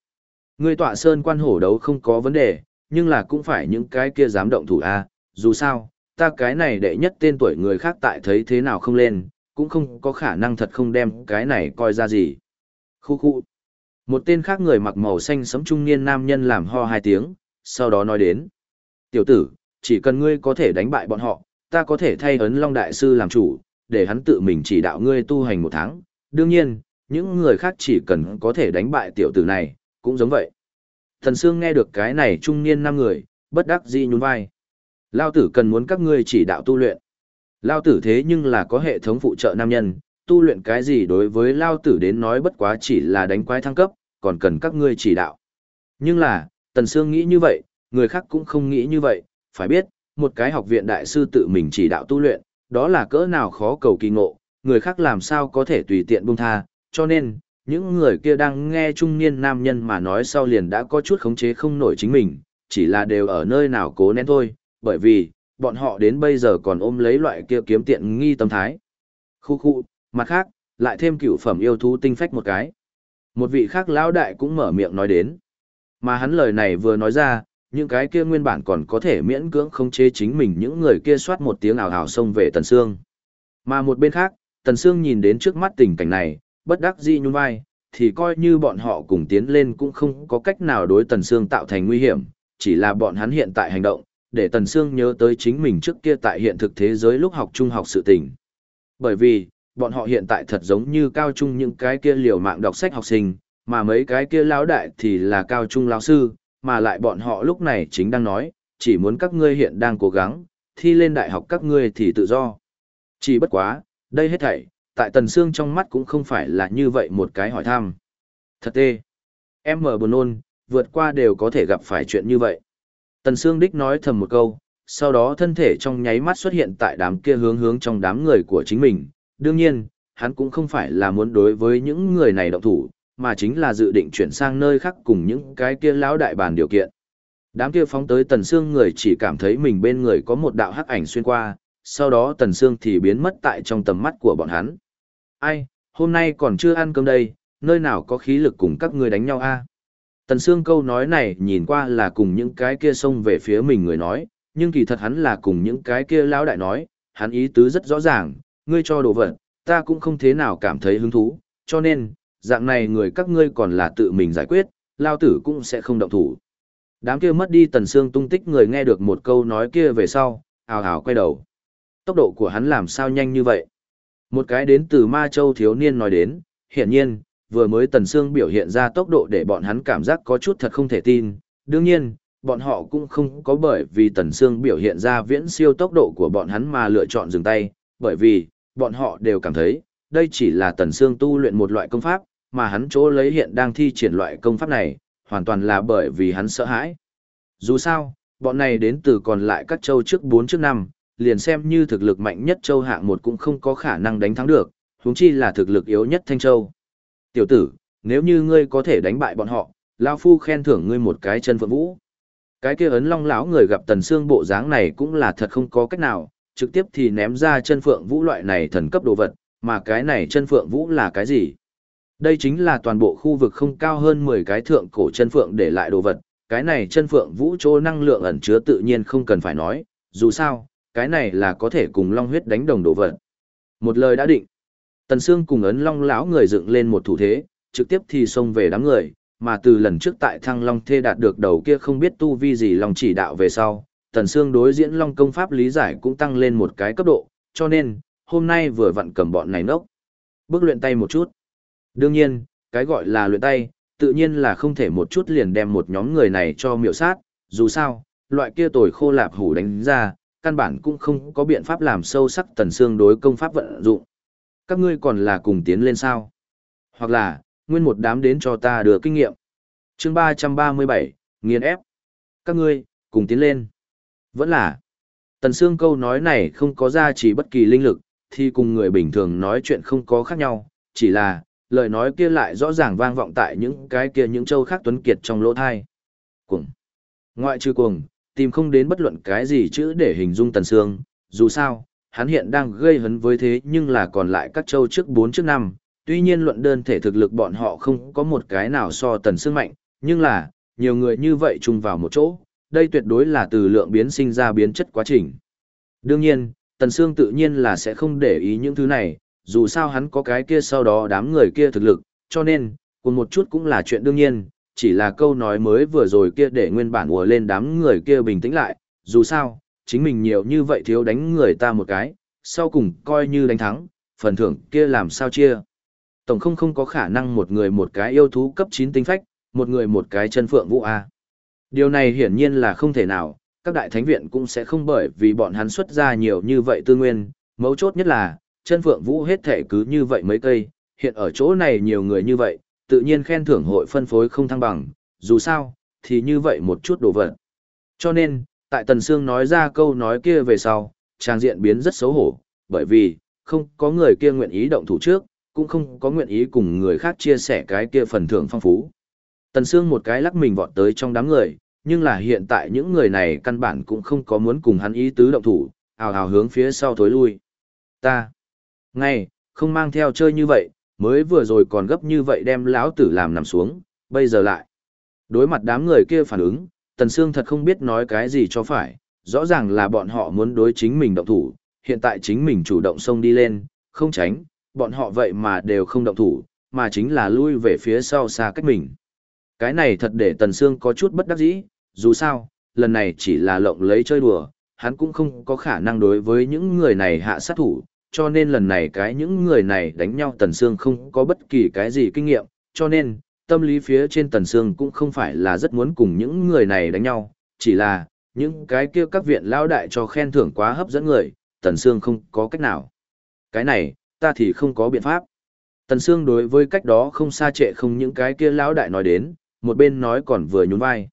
Ngươi tọa sơn quan hổ đấu không có vấn đề, nhưng là cũng phải những cái kia dám động thủ a, dù sao, ta cái này đệ nhất tên tuổi người khác tại thấy thế nào không lên, cũng không có khả năng thật không đem cái này coi ra gì. Khu khu. Một tên khác người mặc màu xanh sẫm trung niên nam nhân làm ho hai tiếng, sau đó nói đến. Tiểu tử, chỉ cần ngươi có thể đánh bại bọn họ, ta có thể thay ấn Long Đại Sư làm chủ, để hắn tự mình chỉ đạo ngươi tu hành một tháng. Đương nhiên, những người khác chỉ cần có thể đánh bại tiểu tử này, cũng giống vậy. Thần Sương nghe được cái này trung niên năm người, bất đắc dĩ nhún vai. Lao tử cần muốn các ngươi chỉ đạo tu luyện. Lao tử thế nhưng là có hệ thống phụ trợ nam nhân, tu luyện cái gì đối với Lao tử đến nói bất quá chỉ là đánh quái thăng cấp, còn cần các ngươi chỉ đạo. Nhưng là, Tần Sương nghĩ như vậy, người khác cũng không nghĩ như vậy, phải biết, một cái học viện đại sư tự mình chỉ đạo tu luyện, đó là cỡ nào khó cầu kỳ ngộ, người khác làm sao có thể tùy tiện buông tha, cho nên, những người kia đang nghe trung niên nam nhân mà nói sau liền đã có chút khống chế không nổi chính mình, chỉ là đều ở nơi nào cố nén thôi, bởi vì, bọn họ đến bây giờ còn ôm lấy loại kia kiếm tiện nghi tâm thái. Khu khu, mặt khác, lại thêm cửu phẩm yêu thú tinh phách một cái. Một vị khác lão đại cũng mở miệng nói đến. Mà hắn lời này vừa nói ra, những cái kia nguyên bản còn có thể miễn cưỡng khống chế chính mình những người kia soát một tiếng ảo ảo xông về Tần Sương. Mà một bên khác, Tần Sương nhìn đến trước mắt tình cảnh này, bất đắc dĩ nhún vai, thì coi như bọn họ cùng tiến lên cũng không có cách nào đối Tần Sương tạo thành nguy hiểm, chỉ là bọn hắn hiện tại hành động, để Tần Sương nhớ tới chính mình trước kia tại hiện thực thế giới lúc học trung học sự tình. Bởi vì, bọn họ hiện tại thật giống như cao trung những cái kia liều mạng đọc sách học sinh, mà mấy cái kia lão đại thì là cao trung lão sư, mà lại bọn họ lúc này chính đang nói, chỉ muốn các ngươi hiện đang cố gắng, thi lên đại học các ngươi thì tự do. Chỉ bất quá, đây hết thảy, tại Tần Sương trong mắt cũng không phải là như vậy một cái hỏi thăm. Thật tê. Em mở buồn ôn, vượt qua đều có thể gặp phải chuyện như vậy. Tần Sương đích nói thầm một câu, sau đó thân thể trong nháy mắt xuất hiện tại đám kia hướng hướng trong đám người của chính mình. Đương nhiên, hắn cũng không phải là muốn đối với những người này động thủ, mà chính là dự định chuyển sang nơi khác cùng những cái kia lão đại bàn điều kiện. Đám kia phóng tới Tần Sương người chỉ cảm thấy mình bên người có một đạo hắc ảnh xuyên qua, sau đó Tần Sương thì biến mất tại trong tầm mắt của bọn hắn. Ai, hôm nay còn chưa ăn cơm đây, nơi nào có khí lực cùng các ngươi đánh nhau a? Tần Sương câu nói này nhìn qua là cùng những cái kia xông về phía mình người nói, nhưng kỳ thật hắn là cùng những cái kia lão đại nói, hắn ý tứ rất rõ ràng, ngươi cho đồ vật, ta cũng không thế nào cảm thấy hứng thú, cho nên, dạng này người các ngươi còn là tự mình giải quyết, lao tử cũng sẽ không động thủ. Đám kia mất đi Tần xương tung tích người nghe được một câu nói kia về sau, ào ào quay đầu. Tốc độ của hắn làm sao nhanh như vậy? Một cái đến từ Ma Châu thiếu niên nói đến, hiện nhiên, vừa mới Tần xương biểu hiện ra tốc độ để bọn hắn cảm giác có chút thật không thể tin. Đương nhiên, bọn họ cũng không có bởi vì Tần xương biểu hiện ra viễn siêu tốc độ của bọn hắn mà lựa chọn dừng tay, bởi vì, bọn họ đều cảm thấy, đây chỉ là Tần Sương tu luyện một loại công pháp, mà hắn chỗ lấy hiện đang thi triển loại công pháp này, hoàn toàn là bởi vì hắn sợ hãi. Dù sao, bọn này đến từ còn lại các châu trước 4 trước 5, liền xem như thực lực mạnh nhất châu hạng một cũng không có khả năng đánh thắng được, huống chi là thực lực yếu nhất Thanh Châu. Tiểu tử, nếu như ngươi có thể đánh bại bọn họ, lão Phu khen thưởng ngươi một cái chân phượng vũ. Cái kia ấn long lão người gặp tần xương bộ dáng này cũng là thật không có cách nào, trực tiếp thì ném ra chân phượng vũ loại này thần cấp đồ vật, mà cái này chân phượng vũ là cái gì? Đây chính là toàn bộ khu vực không cao hơn 10 cái thượng cổ chân phượng để lại đồ vật, cái này chân phượng vũ chỗ năng lượng ẩn chứa tự nhiên không cần phải nói, dù sao, cái này là có thể cùng long huyết đánh đồng đồ vật. Một lời đã định. Tần Sương cùng ấn long lão người dựng lên một thủ thế, trực tiếp thì xông về đám người, mà từ lần trước tại Thăng Long Thê đạt được đầu kia không biết tu vi gì long chỉ đạo về sau, Tần Sương đối diễn long công pháp lý giải cũng tăng lên một cái cấp độ, cho nên, hôm nay vừa vặn cầm bọn này nốc. Bước luyện tay một chút. Đương nhiên, cái gọi là luyện tay, tự nhiên là không thể một chút liền đem một nhóm người này cho miểu sát, dù sao, loại kia tồi khô lạp hủ đánh ra, căn bản cũng không có biện pháp làm sâu sắc tần xương đối công pháp vận dụng. Các ngươi còn là cùng tiến lên sao? Hoặc là, nguyên một đám đến cho ta đưa kinh nghiệm. chương ba trăm ba mươi bảy nghiền ép các ngươi cùng tiến lên vẫn là tần xương câu nói này không có ra chỉ bất kỳ linh lực thì cùng người bình thường nói chuyện không có khác nhau chỉ là lời nói kia lại rõ ràng vang vọng tại những cái kia những châu khác tuấn kiệt trong lỗ thai cuồng ngoại trừ cuồng tìm không đến bất luận cái gì chữ để hình dung tần sương. dù sao hắn hiện đang gây hấn với thế nhưng là còn lại các châu trước 4 trước 5, tuy nhiên luận đơn thể thực lực bọn họ không có một cái nào so tần sương mạnh, nhưng là, nhiều người như vậy chung vào một chỗ, đây tuyệt đối là từ lượng biến sinh ra biến chất quá trình. Đương nhiên, tần Sương tự nhiên là sẽ không để ý những thứ này, dù sao hắn có cái kia sau đó đám người kia thực lực, cho nên, cùng một chút cũng là chuyện đương nhiên, chỉ là câu nói mới vừa rồi kia để nguyên bản ùa lên đám người kia bình tĩnh lại, dù sao, chính mình nhiều như vậy thiếu đánh người ta một cái, sau cùng coi như đánh thắng, phần thưởng kia làm sao chia. Tổng không không có khả năng một người một cái yêu thú cấp 9 tinh phách, một người một cái chân phượng vũ A. Điều này hiển nhiên là không thể nào, các đại thánh viện cũng sẽ không bởi vì bọn hắn xuất ra nhiều như vậy tư nguyên, mấu chốt nhất là, chân phượng vũ hết thể cứ như vậy mấy cây, hiện ở chỗ này nhiều người như vậy, tự nhiên khen thưởng hội phân phối không thăng bằng, dù sao, thì như vậy một chút đồ vật. Cho nên, tại Tần Sương nói ra câu nói kia về sau, trang diện biến rất xấu hổ, bởi vì, không có người kia nguyện ý động thủ trước, cũng không có nguyện ý cùng người khác chia sẻ cái kia phần thưởng phong phú. Tần Sương một cái lắc mình vọt tới trong đám người, nhưng là hiện tại những người này căn bản cũng không có muốn cùng hắn ý tứ động thủ, ào ào hướng phía sau thối lui. Ta, ngay, không mang theo chơi như vậy, mới vừa rồi còn gấp như vậy đem lão tử làm nằm xuống, bây giờ lại. Đối mặt đám người kia phản ứng, Tần Sương thật không biết nói cái gì cho phải, rõ ràng là bọn họ muốn đối chính mình động thủ, hiện tại chính mình chủ động xông đi lên, không tránh, bọn họ vậy mà đều không động thủ, mà chính là lui về phía sau xa cách mình. Cái này thật để Tần Sương có chút bất đắc dĩ, dù sao, lần này chỉ là lộng lấy chơi đùa, hắn cũng không có khả năng đối với những người này hạ sát thủ, cho nên lần này cái những người này đánh nhau Tần Sương không có bất kỳ cái gì kinh nghiệm, cho nên, tâm lý phía trên Tần Sương cũng không phải là rất muốn cùng những người này đánh nhau, chỉ là, những cái kia các viện lao đại cho khen thưởng quá hấp dẫn người, Tần Sương không có cách nào. Cái này, ta thì không có biện pháp. Tần Sương đối với cách đó không xa trệ không những cái kia lão đại nói đến, một bên nói còn vừa nhún vai.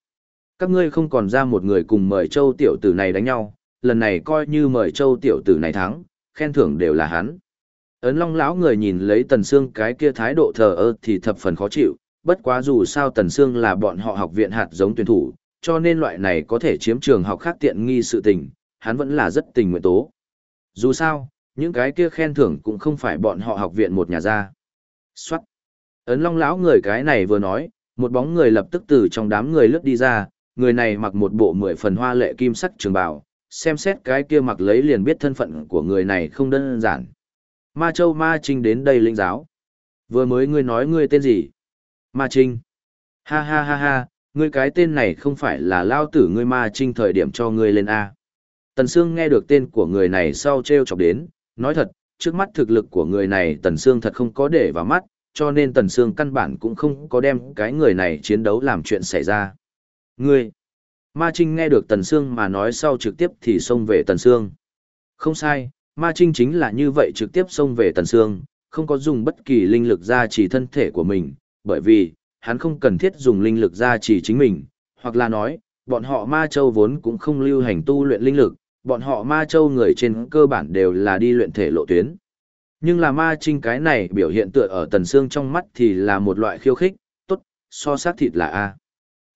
Các ngươi không còn ra một người cùng mời châu tiểu tử này đánh nhau, lần này coi như mời châu tiểu tử này thắng, khen thưởng đều là hắn. Ấn Long lão người nhìn lấy Tần Sương cái kia thái độ thờ ơ thì thập phần khó chịu, bất quá dù sao Tần Sương là bọn họ học viện hạt giống tuyển thủ, cho nên loại này có thể chiếm trường học khác tiện nghi sự tình, hắn vẫn là rất tình nguyện tố. Dù sao, những cái kia khen thưởng cũng không phải bọn họ học viện một nhà ra. Xoát. Ấn long lão người cái này vừa nói, một bóng người lập tức từ trong đám người lướt đi ra, người này mặc một bộ mười phần hoa lệ kim sắc trường bào, xem xét cái kia mặc lấy liền biết thân phận của người này không đơn giản. Ma Châu Ma Trinh đến đây linh giáo. Vừa mới ngươi nói ngươi tên gì? Ma Trinh. Ha ha ha ha, ngươi cái tên này không phải là lao tử ngươi Ma Trinh thời điểm cho ngươi lên A. Tần Sương nghe được tên của người này sau treo chọc đến, nói thật, trước mắt thực lực của người này Tần Sương thật không có để vào mắt, cho nên Tần Sương căn bản cũng không có đem cái người này chiến đấu làm chuyện xảy ra. Ngươi! Ma Trinh nghe được Tần Sương mà nói sau trực tiếp thì xông về Tần Sương. Không sai, Ma Trinh chính là như vậy trực tiếp xông về Tần Sương, không có dùng bất kỳ linh lực ra chỉ thân thể của mình, bởi vì, hắn không cần thiết dùng linh lực ra chỉ chính mình, hoặc là nói, bọn họ Ma Châu vốn cũng không lưu hành tu luyện linh lực, bọn họ Ma Châu người trên cơ bản đều là đi luyện thể lộ tuyến. Nhưng là Ma Trinh cái này biểu hiện tựa ở Tần Sương trong mắt thì là một loại khiêu khích, tốt, so sát thịt là A.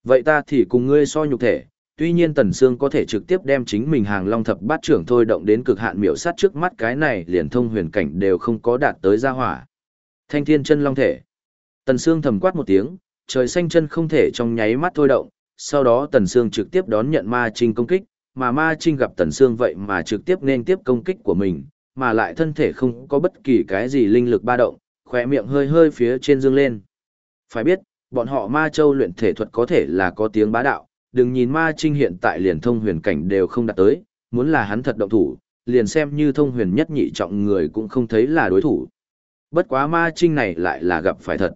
Vậy ta thì cùng ngươi so nhục thể, tuy nhiên Tần Sương có thể trực tiếp đem chính mình hàng long thập bát trưởng thôi động đến cực hạn miểu sát trước mắt cái này liền thông huyền cảnh đều không có đạt tới gia hỏa. Thanh thiên chân long thể. Tần Sương thầm quát một tiếng, trời xanh chân không thể trong nháy mắt thôi động, sau đó Tần Sương trực tiếp đón nhận ma trinh công kích, mà ma trinh gặp Tần Sương vậy mà trực tiếp nên tiếp công kích của mình, mà lại thân thể không có bất kỳ cái gì linh lực ba động, khỏe miệng hơi hơi phía trên dương lên. Phải biết, bọn họ ma châu luyện thể thuật có thể là có tiếng bá đạo, đừng nhìn ma trinh hiện tại liền thông huyền cảnh đều không đạt tới, muốn là hắn thật động thủ, liền xem như thông huyền nhất nhị trọng người cũng không thấy là đối thủ. Bất quá ma trinh này lại là gặp phải thật.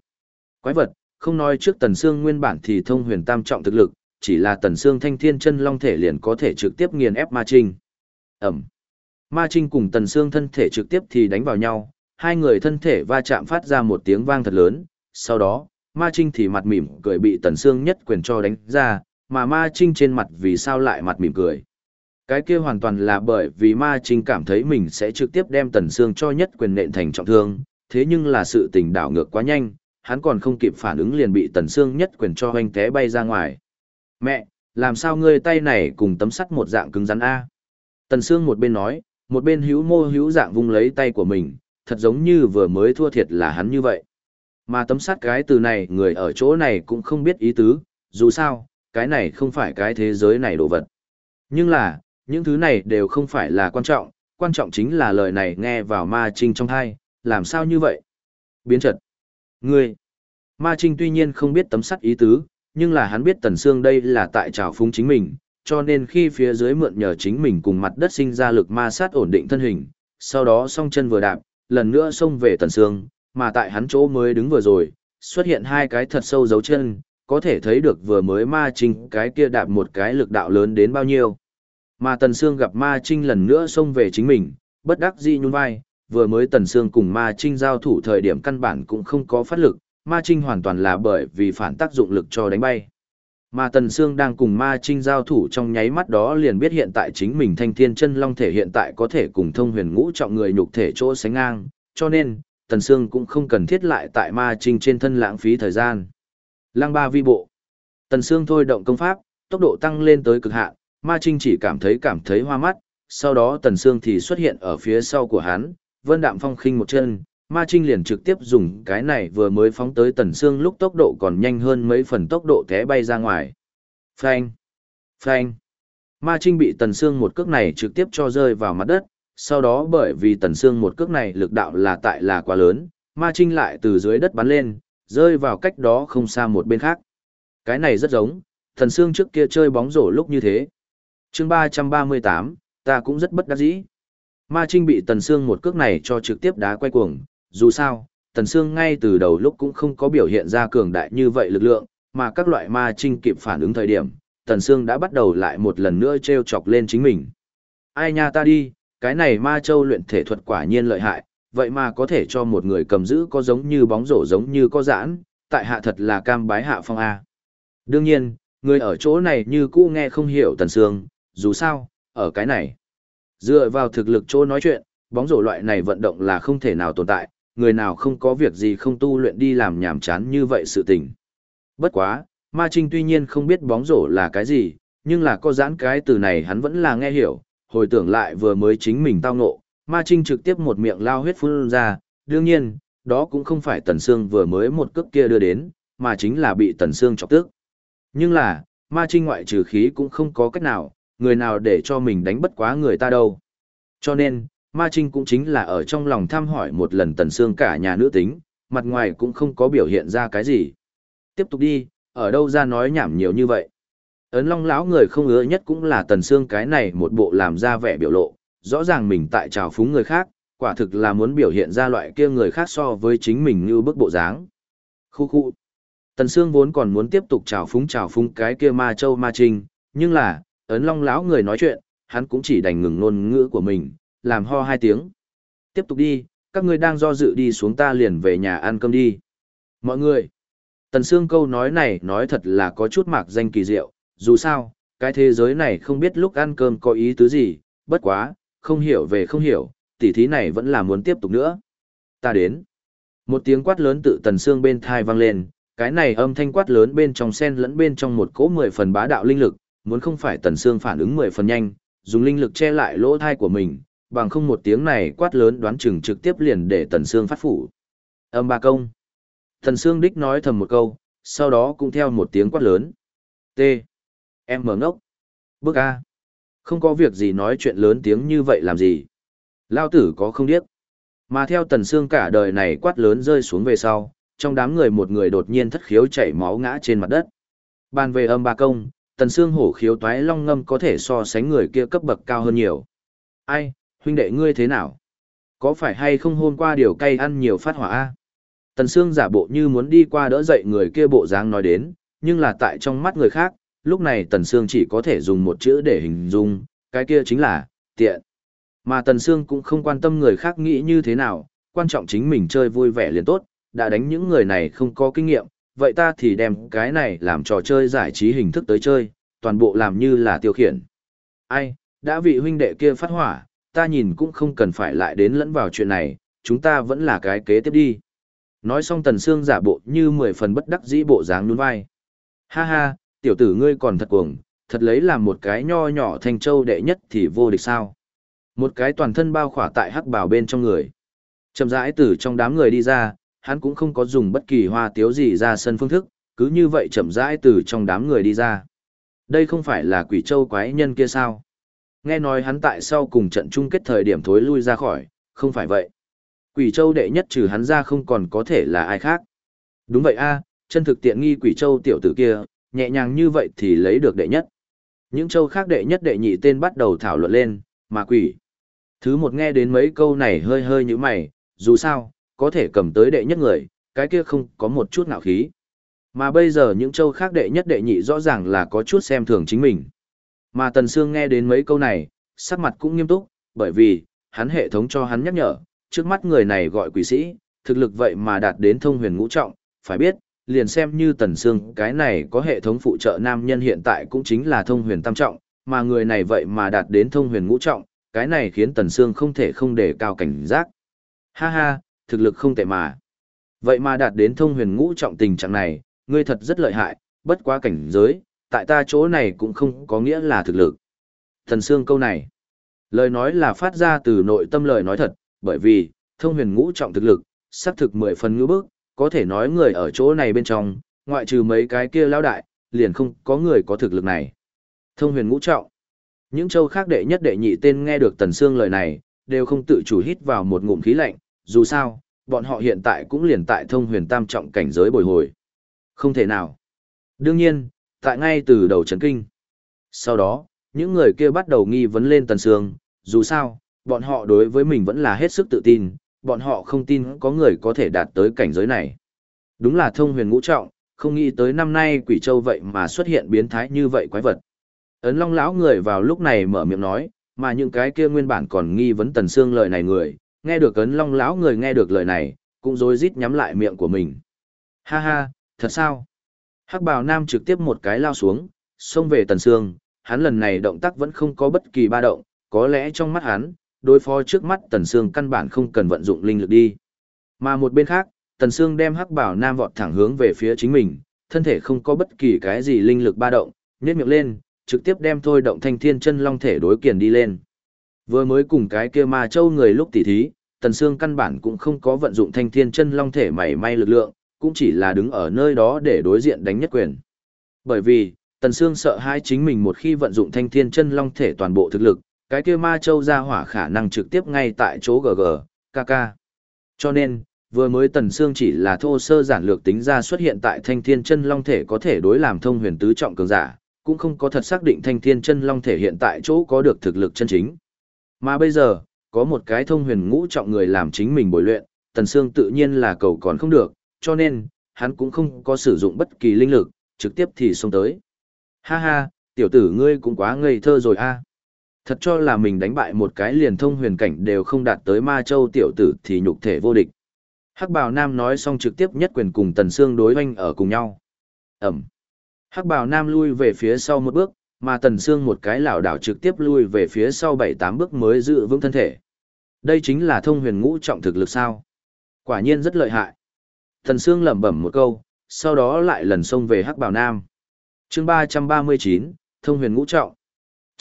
Quái vật, không nói trước tần xương nguyên bản thì thông huyền tam trọng thực lực, chỉ là tần xương thanh thiên chân long thể liền có thể trực tiếp nghiền ép ma trinh. Ẩm. Ma trinh cùng tần xương thân thể trực tiếp thì đánh vào nhau, hai người thân thể va chạm phát ra một tiếng vang thật lớn, sau đó, Ma Trinh thì mặt mỉm cười bị Tần Sương nhất quyền cho đánh ra, mà Ma Trinh trên mặt vì sao lại mặt mỉm cười. Cái kia hoàn toàn là bởi vì Ma Trinh cảm thấy mình sẽ trực tiếp đem Tần Sương cho nhất quyền nện thành trọng thương, thế nhưng là sự tình đảo ngược quá nhanh, hắn còn không kịp phản ứng liền bị Tần Sương nhất quyền cho hoanh té bay ra ngoài. Mẹ, làm sao ngươi tay này cùng tấm sắt một dạng cứng rắn A? Tần Sương một bên nói, một bên hữu mô hữu dạng vung lấy tay của mình, thật giống như vừa mới thua thiệt là hắn như vậy. Mà tấm sắt cái từ này người ở chỗ này cũng không biết ý tứ, dù sao, cái này không phải cái thế giới này đồ vật. Nhưng là, những thứ này đều không phải là quan trọng, quan trọng chính là lời này nghe vào ma trinh trong thai, làm sao như vậy? Biến trật. Ngươi. Ma trinh tuy nhiên không biết tấm sắt ý tứ, nhưng là hắn biết tần xương đây là tại trào phúng chính mình, cho nên khi phía dưới mượn nhờ chính mình cùng mặt đất sinh ra lực ma sát ổn định thân hình, sau đó song chân vừa đạp, lần nữa xông về tần xương, mà tại hắn chỗ mới đứng vừa rồi, xuất hiện hai cái thật sâu dấu chân, có thể thấy được vừa mới ma trinh cái kia đạp một cái lực đạo lớn đến bao nhiêu. Mà tần Sương gặp ma trinh lần nữa xông về chính mình, bất đắc dĩ nhún vai, vừa mới tần Sương cùng ma trinh giao thủ thời điểm căn bản cũng không có phát lực, ma trinh hoàn toàn là bởi vì phản tác dụng lực cho đánh bay. Mà Tần Sương đang cùng Ma Trinh giao thủ trong nháy mắt đó liền biết hiện tại chính mình thanh thiên chân long thể hiện tại có thể cùng thông huyền ngũ trọng người nhục thể chỗ sánh ngang, cho nên, Tần Sương cũng không cần thiết lại tại Ma Trinh trên thân lãng phí thời gian. Lăng ba vi bộ. Tần Sương thôi động công pháp, tốc độ tăng lên tới cực hạn, Ma Trinh chỉ cảm thấy cảm thấy hoa mắt, sau đó Tần Sương thì xuất hiện ở phía sau của hắn, Vân Đạm Phong khinh một chân, Ma Trinh liền trực tiếp dùng cái này vừa mới phóng tới Tần Sương lúc tốc độ còn nhanh hơn mấy phần tốc độ té bay ra ngoài. Phanh! Phanh! Ma Trinh bị Tần Sương một cước này trực tiếp cho rơi vào mặt đất, sau đó bởi vì Tần xương một cước này lực đạo là tại là quá lớn, Ma Trinh lại từ dưới đất bắn lên, rơi vào cách đó không xa một bên khác. Cái này rất giống, Tần xương trước kia chơi bóng rổ lúc như thế. chương 338, ta cũng rất bất đắc dĩ. Ma Trinh bị Tần xương một cước này cho trực tiếp đá quay cuồng, dù sao, Tần xương ngay từ đầu lúc cũng không có biểu hiện ra cường đại như vậy lực lượng, mà các loại ma trinh kịp phản ứng thời điểm, Tần Sương đã bắt đầu lại một lần nữa treo chọc lên chính mình. Ai nha ta đi, cái này ma châu luyện thể thuật quả nhiên lợi hại, vậy mà có thể cho một người cầm giữ có giống như bóng rổ giống như có giãn, tại hạ thật là cam bái hạ phong A. Đương nhiên, người ở chỗ này như cũ nghe không hiểu Tần Sương, dù sao, ở cái này. Dựa vào thực lực chỗ nói chuyện, bóng rổ loại này vận động là không thể nào tồn tại, người nào không có việc gì không tu luyện đi làm nhảm chán như vậy sự tình. Bất quá, Ma Trinh tuy nhiên không biết bóng rổ là cái gì, nhưng là có giãn cái từ này hắn vẫn là nghe hiểu, hồi tưởng lại vừa mới chính mình tao ngộ, Ma Trinh trực tiếp một miệng lao huyết phun ra, đương nhiên, đó cũng không phải Tần Sương vừa mới một cước kia đưa đến, mà chính là bị Tần Sương chọc tức. Nhưng là, Ma Trinh ngoại trừ khí cũng không có cách nào, người nào để cho mình đánh bất quá người ta đâu. Cho nên, Ma Trinh cũng chính là ở trong lòng thăm hỏi một lần Tần Sương cả nhà nữ tính, mặt ngoài cũng không có biểu hiện ra cái gì. Tiếp tục đi, ở đâu ra nói nhảm nhiều như vậy. Ấn long lão người không ứa nhất cũng là Tần Sương cái này một bộ làm ra vẻ biểu lộ, rõ ràng mình tại trào phúng người khác, quả thực là muốn biểu hiện ra loại kia người khác so với chính mình như bức bộ dáng. Khu khu. Tần Sương vốn còn muốn tiếp tục trào phúng trào phúng cái kia ma châu ma trinh, nhưng là, ấn long lão người nói chuyện, hắn cũng chỉ đành ngừng ngôn ngữ của mình, làm ho hai tiếng. Tiếp tục đi, các ngươi đang do dự đi xuống ta liền về nhà ăn cơm đi. Mọi người, Tần Sương câu nói này nói thật là có chút mạc danh kỳ diệu, dù sao, cái thế giới này không biết lúc ăn cơm có ý tứ gì, bất quá, không hiểu về không hiểu, tỉ thí này vẫn là muốn tiếp tục nữa. Ta đến. Một tiếng quát lớn tự Tần xương bên thai vang lên, cái này âm thanh quát lớn bên trong sen lẫn bên trong một cỗ mười phần bá đạo linh lực, muốn không phải Tần xương phản ứng mười phần nhanh, dùng linh lực che lại lỗ thai của mình, bằng không một tiếng này quát lớn đoán chừng trực tiếp liền để Tần xương phát phủ. Âm ba công. Tần xương đích nói thầm một câu, sau đó cũng theo một tiếng quát lớn. T. Em mở ngốc. Bước A. Không có việc gì nói chuyện lớn tiếng như vậy làm gì. Lao tử có không điếc. Mà theo Tần xương cả đời này quát lớn rơi xuống về sau, trong đám người một người đột nhiên thất khiếu chảy máu ngã trên mặt đất. Bàn về âm ba công, Tần xương hổ khiếu toái long ngâm có thể so sánh người kia cấp bậc cao hơn nhiều. Ai, huynh đệ ngươi thế nào? Có phải hay không hôm qua điều cay ăn nhiều phát hỏa a? Tần xương giả bộ như muốn đi qua đỡ dậy người kia bộ dáng nói đến, nhưng là tại trong mắt người khác, lúc này Tần Sương chỉ có thể dùng một chữ để hình dung, cái kia chính là, tiện. Mà Tần Sương cũng không quan tâm người khác nghĩ như thế nào, quan trọng chính mình chơi vui vẻ liền tốt, đã đánh những người này không có kinh nghiệm, vậy ta thì đem cái này làm trò chơi giải trí hình thức tới chơi, toàn bộ làm như là tiêu khiển. Ai, đã vị huynh đệ kia phát hỏa, ta nhìn cũng không cần phải lại đến lẫn vào chuyện này, chúng ta vẫn là cái kế tiếp đi. Nói xong Tần Sương giả bộ như mười phần bất đắc dĩ bộ dáng nhún vai. Ha ha, tiểu tử ngươi còn thật cuồng, thật lấy làm một cái nho nhỏ thành châu đệ nhất thì vô địch sao. Một cái toàn thân bao khỏa tại hắc bào bên trong người. Chậm rãi từ trong đám người đi ra, hắn cũng không có dùng bất kỳ hoa tiếu gì ra sân phương thức, cứ như vậy chậm rãi từ trong đám người đi ra. Đây không phải là quỷ châu quái nhân kia sao? Nghe nói hắn tại sau cùng trận chung kết thời điểm thối lui ra khỏi, không phải vậy. Quỷ châu đệ nhất trừ hắn ra không còn có thể là ai khác. Đúng vậy a, chân thực tiện nghi quỷ châu tiểu tử kia, nhẹ nhàng như vậy thì lấy được đệ nhất. Những châu khác đệ nhất đệ nhị tên bắt đầu thảo luận lên, mà quỷ. Thứ một nghe đến mấy câu này hơi hơi như mày, dù sao, có thể cầm tới đệ nhất người, cái kia không có một chút ngạo khí. Mà bây giờ những châu khác đệ nhất đệ nhị rõ ràng là có chút xem thường chính mình. Mà Tần Sương nghe đến mấy câu này, sắc mặt cũng nghiêm túc, bởi vì, hắn hệ thống cho hắn nhắc nhở, trước mắt người này gọi quỷ sĩ, thực lực vậy mà đạt đến thông huyền ngũ trọng, phải biết, liền xem như Tần Sương cái này có hệ thống phụ trợ nam nhân hiện tại cũng chính là thông huyền tam trọng, mà người này vậy mà đạt đến thông huyền ngũ trọng, cái này khiến Tần Sương không thể không để cao cảnh giác. Ha ha, thực lực không tệ mà. Vậy mà đạt đến thông huyền ngũ trọng tình trạng này, ngươi thật rất lợi hại, bất quá cảnh giới, tại ta chỗ này cũng không có nghĩa là thực lực. Thần Sương câu này, lời nói là phát ra từ nội tâm lời nói thật, bởi vì, thông huyền ngũ trọng thực lực, xác thực mười phần ngữ bức, có thể nói người ở chỗ này bên trong, ngoại trừ mấy cái kia lão đại, liền không có người có thực lực này. Thông huyền ngũ trọng. Những châu khác đệ nhất đệ nhị tên nghe được Tần Sương lời này, đều không tự chủ hít vào một ngụm khí lạnh, dù sao, bọn họ hiện tại cũng liền tại thông huyền tam trọng cảnh giới bồi hồi. Không thể nào. Đương nhiên, tại ngay từ đầu chấn kinh. Sau đó, những người kia bắt đầu nghi vấn lên Tần Sương, dù sao, bọn họ đối với mình vẫn là hết sức tự tin, bọn họ không tin có người có thể đạt tới cảnh giới này. Đúng là thông huyền ngũ trọng, không nghĩ tới năm nay quỷ châu vậy mà xuất hiện biến thái như vậy quái vật. Ấn Long lão người vào lúc này mở miệng nói, mà những cái kia nguyên bản còn nghi vấn Tần xương lời này người, nghe được Ấn Long lão người nghe được lời này, cũng rối rít nhắm lại miệng của mình. Ha ha, thật sao? Hắc bào nam trực tiếp một cái lao xuống, xông về Tần xương hắn lần này động tác vẫn không có bất kỳ ba động, có lẽ trong mắt hắn, đối phó trước mắt Tần Sương căn bản không cần vận dụng linh lực đi. Mà một bên khác, Tần Sương đem Hắc bảo nam vọt thẳng hướng về phía chính mình, thân thể không có bất kỳ cái gì linh lực ba động, nhếch miệng lên, trực tiếp đem thôi động thanh thiên chân long thể đối kiền đi lên. Vừa mới cùng cái kia ma châu người lúc tỉ thí, Tần Sương căn bản cũng không có vận dụng thanh thiên chân long thể mảy may lực lượng, cũng chỉ là đứng ở nơi đó để đối diện đánh nhất quyền. Bởi vì, Tần Sương sợ hai chính mình một khi vận dụng thanh thiên chân long thể toàn bộ thực lực, cái kia ma châu ra hỏa khả năng trực tiếp ngay tại chỗ GG, KK. Cho nên, vừa mới Tần Sương chỉ là thô sơ giản lược tính ra xuất hiện tại thanh thiên chân long thể có thể đối làm thông huyền tứ trọng cường giả, cũng không có thật xác định thanh thiên chân long thể hiện tại chỗ có được thực lực chân chính. Mà bây giờ, có một cái thông huyền ngũ trọng người làm chính mình bồi luyện, Tần Sương tự nhiên là cầu còn không được, cho nên, hắn cũng không có sử dụng bất kỳ linh lực, trực tiếp thì xông tới. Ha ha, tiểu tử ngươi cũng quá ngây thơ rồi a. Thật cho là mình đánh bại một cái liền thông huyền cảnh đều không đạt tới ma châu tiểu tử thì nhục thể vô địch. Hắc bào nam nói xong trực tiếp nhất quyền cùng tần xương đối hoanh ở cùng nhau. Ẩm. Hắc bào nam lui về phía sau một bước, mà tần xương một cái lảo đảo trực tiếp lui về phía sau bảy tám bước mới giữ vững thân thể. Đây chính là thông huyền ngũ trọng thực lực sao. Quả nhiên rất lợi hại. Tần xương lẩm bẩm một câu, sau đó lại lần xông về Hắc bào Nam. Chương ba ba mươi chín, Thông Huyền Ngũ Trọng.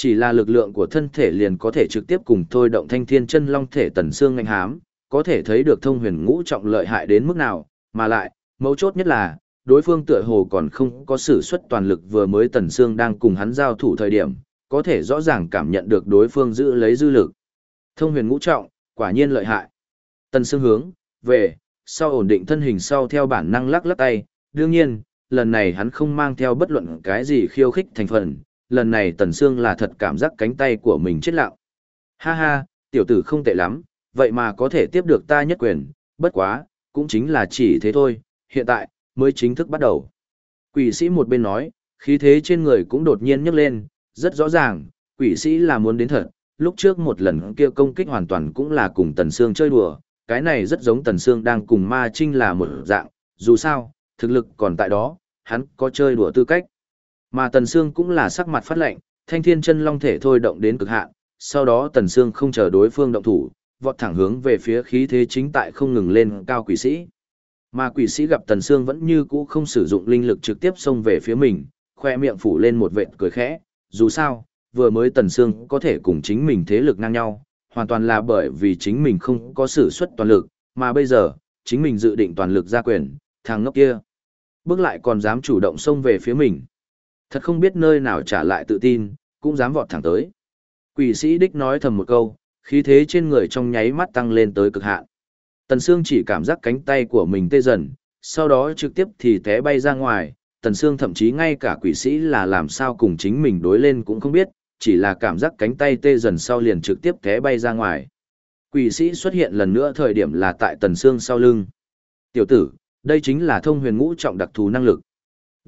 Chỉ là lực lượng của thân thể liền có thể trực tiếp cùng thôi động thanh thiên chân long thể tần xương ngạnh hám, có thể thấy được thông huyền ngũ trọng lợi hại đến mức nào, mà lại, mấu chốt nhất là, đối phương tựa hồ còn không có sử xuất toàn lực vừa mới tần xương đang cùng hắn giao thủ thời điểm, có thể rõ ràng cảm nhận được đối phương giữ lấy dư lực. Thông huyền ngũ trọng, quả nhiên lợi hại. Tần xương hướng, về, sau ổn định thân hình sau theo bản năng lắc lắc tay, đương nhiên, lần này hắn không mang theo bất luận cái gì khiêu khích thành phần, lần này Tần Sương là thật cảm giác cánh tay của mình chết lặng. Ha ha, tiểu tử không tệ lắm, vậy mà có thể tiếp được ta nhất quyền, bất quá, cũng chính là chỉ thế thôi, hiện tại, mới chính thức bắt đầu. Quỷ sĩ một bên nói, khí thế trên người cũng đột nhiên nhấc lên, rất rõ ràng, quỷ sĩ là muốn đến thật, lúc trước một lần kia công kích hoàn toàn cũng là cùng Tần Sương chơi đùa, cái này rất giống Tần Sương đang cùng Ma Trinh là một dạng, dù sao, thực lực còn tại đó, hắn có chơi đùa tư cách. Mà Tần Sương cũng là sắc mặt phát lạnh, thanh thiên chân long thể thôi động đến cực hạn, sau đó Tần Sương không chờ đối phương động thủ, vọt thẳng hướng về phía khí thế chính tại không ngừng lên cao quỷ sĩ. Mà quỷ sĩ gặp Tần Sương vẫn như cũ không sử dụng linh lực trực tiếp xông về phía mình, khoe miệng phủ lên một vệt cười khẽ, dù sao, vừa mới Tần Sương có thể cùng chính mình thế lực ngang nhau, hoàn toàn là bởi vì chính mình không có sử xuất toàn lực, mà bây giờ, chính mình dự định toàn lực ra quyền, thằng ngốc kia. Bước lại còn dám chủ động xông về phía mình. Thật không biết nơi nào trả lại tự tin, cũng dám vọt thẳng tới. Quỷ sĩ đích nói thầm một câu, khí thế trên người trong nháy mắt tăng lên tới cực hạn. Tần Sương chỉ cảm giác cánh tay của mình tê dần, sau đó trực tiếp thì té bay ra ngoài, Tần Sương thậm chí ngay cả quỷ sĩ là làm sao cùng chính mình đối lên cũng không biết, chỉ là cảm giác cánh tay tê dần sau liền trực tiếp té bay ra ngoài. Quỷ sĩ xuất hiện lần nữa thời điểm là tại Tần Sương sau lưng. Tiểu tử, đây chính là thông huyền ngũ trọng đặc thù năng lực.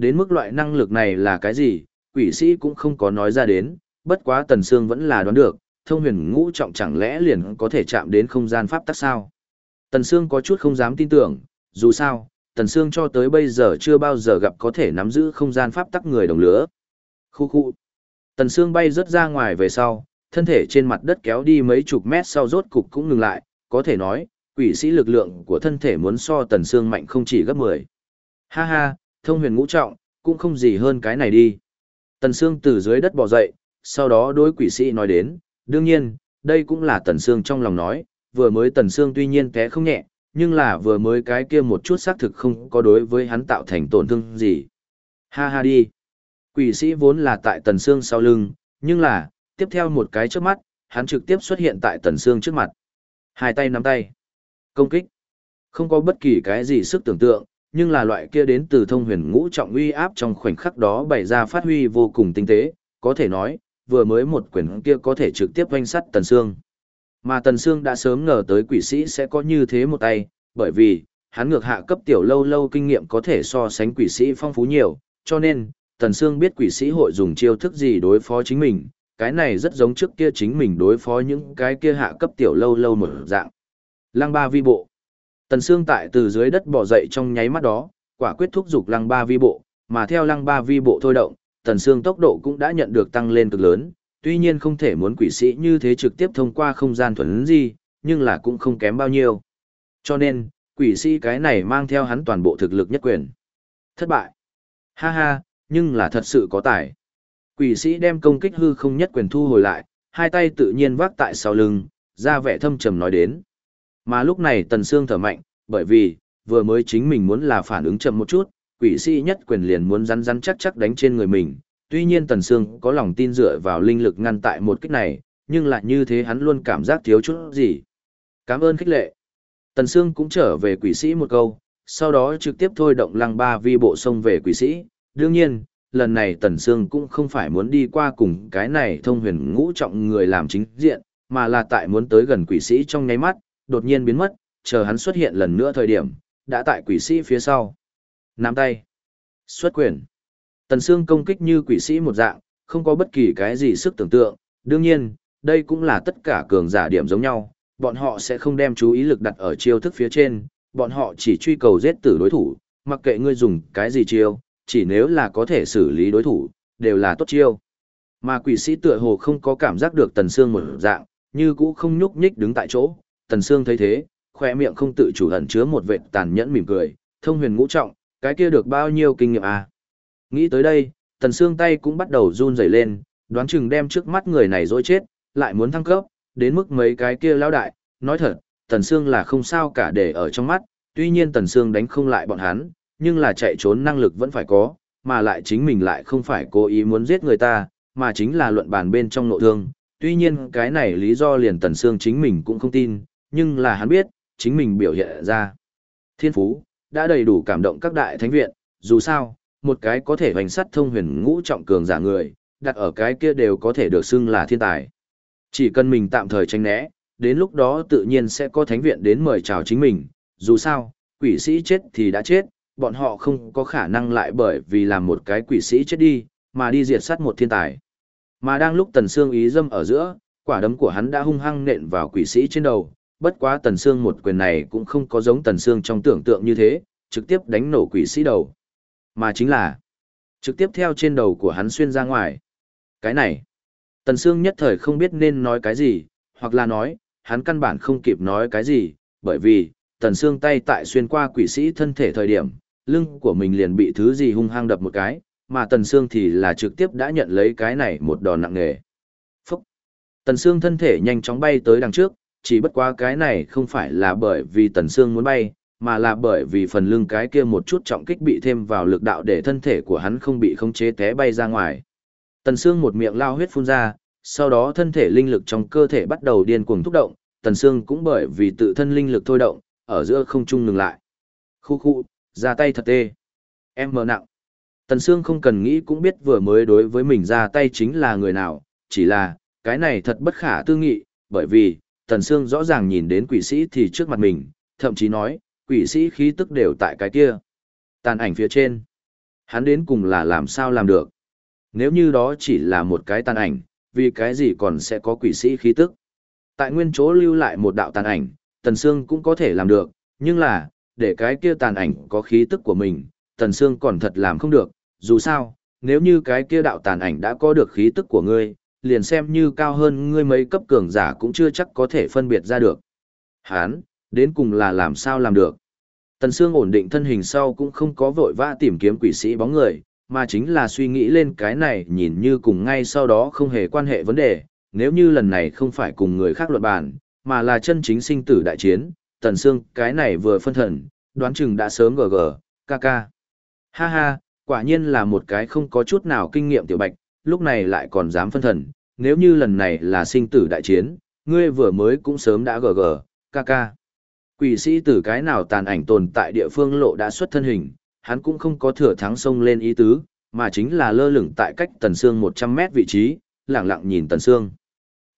Đến mức loại năng lực này là cái gì, quỷ sĩ cũng không có nói ra đến, bất quá Tần Sương vẫn là đoán được, thông huyền ngũ trọng chẳng lẽ liền có thể chạm đến không gian pháp tắc sao. Tần Sương có chút không dám tin tưởng, dù sao, Tần Sương cho tới bây giờ chưa bao giờ gặp có thể nắm giữ không gian pháp tắc người đồng lửa. Khu khu. Tần Sương bay rất ra ngoài về sau, thân thể trên mặt đất kéo đi mấy chục mét sau rốt cục cũng ngừng lại, có thể nói, quỷ sĩ lực lượng của thân thể muốn so Tần Sương mạnh không chỉ gấp 10. Ha ha, thông huyền ngũ trọng, cũng không gì hơn cái này đi. Tần Sương từ dưới đất bò dậy, sau đó đối quỷ sĩ nói đến, đương nhiên, đây cũng là Tần Sương trong lòng nói, vừa mới Tần Sương tuy nhiên té không nhẹ, nhưng là vừa mới cái kia một chút xác thực không có đối với hắn tạo thành tổn thương gì. Ha ha đi. Quỷ sĩ vốn là tại Tần Sương sau lưng, nhưng là, tiếp theo một cái trước mắt, hắn trực tiếp xuất hiện tại Tần Sương trước mặt. Hai tay nắm tay. Công kích. Không có bất kỳ cái gì sức tưởng tượng, nhưng là loại kia đến từ thông huyền ngũ trọng uy áp trong khoảnh khắc đó bày ra phát huy vô cùng tinh tế, có thể nói, vừa mới một quyền kia có thể trực tiếp oanh sắt Tần Sương. Mà Tần Sương đã sớm ngờ tới quỷ sĩ sẽ có như thế một tay, bởi vì, hắn ngược hạ cấp tiểu lâu lâu kinh nghiệm có thể so sánh quỷ sĩ phong phú nhiều, cho nên, Tần Sương biết quỷ sĩ hội dùng chiêu thức gì đối phó chính mình, cái này rất giống trước kia chính mình đối phó những cái kia hạ cấp tiểu lâu lâu một dạng. Lăng ba vi bộ. Tần Sương tại từ dưới đất bò dậy trong nháy mắt đó, quả quyết thúc giục lăng ba vi bộ, mà theo lăng ba vi bộ thôi động, Tần Sương tốc độ cũng đã nhận được tăng lên cực lớn, tuy nhiên không thể muốn quỷ sĩ như thế trực tiếp thông qua không gian thuần gì, nhưng là cũng không kém bao nhiêu. Cho nên, quỷ sĩ cái này mang theo hắn toàn bộ thực lực nhất quyền. Thất bại. Ha ha, nhưng là thật sự có tài. Quỷ sĩ đem công kích hư không nhất quyền thu hồi lại, hai tay tự nhiên vác tại sau lưng, ra vẻ thâm trầm nói đến. Mà lúc này Tần Sương thở mạnh, bởi vì, vừa mới chính mình muốn là phản ứng chậm một chút, quỷ sĩ nhất quyền liền muốn rắn rắn chắc chắc đánh trên người mình. Tuy nhiên Tần Sương có lòng tin dựa vào linh lực ngăn tại một kích này, nhưng lại như thế hắn luôn cảm giác thiếu chút gì. Cảm ơn khích lệ. Tần Sương cũng trở về quỷ sĩ một câu, sau đó trực tiếp thôi động lăng ba vi bộ sông về quỷ sĩ. Đương nhiên, lần này Tần Sương cũng không phải muốn đi qua cùng cái này thông huyền ngũ trọng người làm chính diện, mà là tại muốn tới gần quỷ sĩ trong nháy mắt, đột nhiên biến mất, chờ hắn xuất hiện lần nữa thời điểm, đã tại quỷ sĩ phía sau. Nắm tay. Xuất quyền. Tần Sương công kích như quỷ sĩ một dạng, không có bất kỳ cái gì sức tưởng tượng, đương nhiên, đây cũng là tất cả cường giả điểm giống nhau, bọn họ sẽ không đem chú ý lực đặt ở chiêu thức phía trên, bọn họ chỉ truy cầu giết tử đối thủ, mặc kệ ngươi dùng cái gì chiêu, chỉ nếu là có thể xử lý đối thủ, đều là tốt chiêu. Mà quỷ sĩ tựa hồ không có cảm giác được Tần Sương một dạng, như cũ không nhúc nhích đứng tại chỗ, Tần Sương thấy thế, khoe miệng không tự chủ hận chứa một vệt tàn nhẫn mỉm cười, thông huyền ngũ trọng, cái kia được bao nhiêu kinh nghiệm à? Nghĩ tới đây, Tần Sương tay cũng bắt đầu run rẩy lên, đoán chừng đem trước mắt người này dối chết, lại muốn thăng cấp, đến mức mấy cái kia lão đại, nói thật, Tần Sương là không sao cả để ở trong mắt, tuy nhiên Tần Sương đánh không lại bọn hắn, nhưng là chạy trốn năng lực vẫn phải có, mà lại chính mình lại không phải cố ý muốn giết người ta, mà chính là luận bàn bên trong nội thương. Tuy nhiên cái này lý do liền Tần Sương chính mình cũng không tin, nhưng là hắn biết, chính mình biểu hiện ra. Thiên phú, đã đầy đủ cảm động các đại thánh viện, dù sao, một cái có thể hoành sắt thông huyền ngũ trọng cường giả người, đặt ở cái kia đều có thể được xưng là thiên tài. Chỉ cần mình tạm thời tránh né, đến lúc đó tự nhiên sẽ có thánh viện đến mời chào chính mình, dù sao, quỷ sĩ chết thì đã chết, bọn họ không có khả năng lại bởi vì làm một cái quỷ sĩ chết đi, mà đi diệt sát một thiên tài. Mà đang lúc Tần xương ý dâm ở giữa, quả đấm của hắn đã hung hăng nện vào quỷ sĩ trên đầu, bất quá Tần Sương một quyền này cũng không có giống Tần Sương trong tưởng tượng như thế, trực tiếp đánh nổ quỷ sĩ đầu. Mà chính là, trực tiếp theo trên đầu của hắn xuyên ra ngoài. Cái này, Tần Sương nhất thời không biết nên nói cái gì, hoặc là nói, hắn căn bản không kịp nói cái gì, bởi vì, Tần Sương tay tại xuyên qua quỷ sĩ thân thể thời điểm, lưng của mình liền bị thứ gì hung hăng đập một cái, mà Tần Sương thì là trực tiếp đã nhận lấy cái này một đòn nặng nề. Phúc! Tần Sương thân thể nhanh chóng bay tới đằng trước, chỉ bất quá cái này không phải là bởi vì Tần Sương muốn bay, mà là bởi vì phần lưng cái kia một chút trọng kích bị thêm vào lực đạo để thân thể của hắn không bị khống chế té bay ra ngoài. Tần Sương một miệng lao huyết phun ra, sau đó thân thể linh lực trong cơ thể bắt đầu điên cuồng thúc động, Tần Sương cũng bởi vì tự thân linh lực thôi động, ở giữa không trung ngừng lại. Khu khu, ra tay thật tê. Em mờ nặng. Tần Sương không cần nghĩ cũng biết vừa mới đối với mình ra tay chính là người nào, chỉ là, cái này thật bất khả tư nghị, bởi vì, Tần Sương rõ ràng nhìn đến quỷ sĩ thì trước mặt mình, thậm chí nói, quỷ sĩ khí tức đều tại cái kia. Tàn ảnh phía trên. Hắn đến cùng là làm sao làm được. Nếu như đó chỉ là một cái tàn ảnh, vì cái gì còn sẽ có quỷ sĩ khí tức. Tại nguyên chỗ lưu lại một đạo tàn ảnh, Tần Sương cũng có thể làm được, nhưng là, để cái kia tàn ảnh có khí tức của mình, Tần Sương còn thật làm không được, dù sao, nếu như cái kia đạo tàn ảnh đã có được khí tức của ngươi, liền xem như cao hơn ngươi mấy cấp cường giả cũng chưa chắc có thể phân biệt ra được. Hán, đến cùng là làm sao làm được. Tần Sương ổn định thân hình sau cũng không có vội vã tìm kiếm quỷ sĩ bóng người, mà chính là suy nghĩ lên cái này nhìn như cùng ngay sau đó không hề quan hệ vấn đề, nếu như lần này không phải cùng người khác luận bàn, mà là chân chính sinh tử đại chiến, Tần Sương cái này vừa phân thần, đoán chừng đã sớm gờ gờ, ca ca. Ha ha, quả nhiên là một cái không có chút nào kinh nghiệm tiểu bạch, lúc này lại còn dám phân thần, nếu như lần này là sinh tử đại chiến, ngươi vừa mới cũng sớm đã gờ gờ, ca ca. Quỷ sĩ tử cái nào tàn ảnh tồn tại địa phương lộ đã xuất thân hình, hắn cũng không có thừa thắng sông lên ý tứ, mà chính là lơ lửng tại cách Tần Sương 100 mét vị trí, lặng lặng nhìn Tần Sương.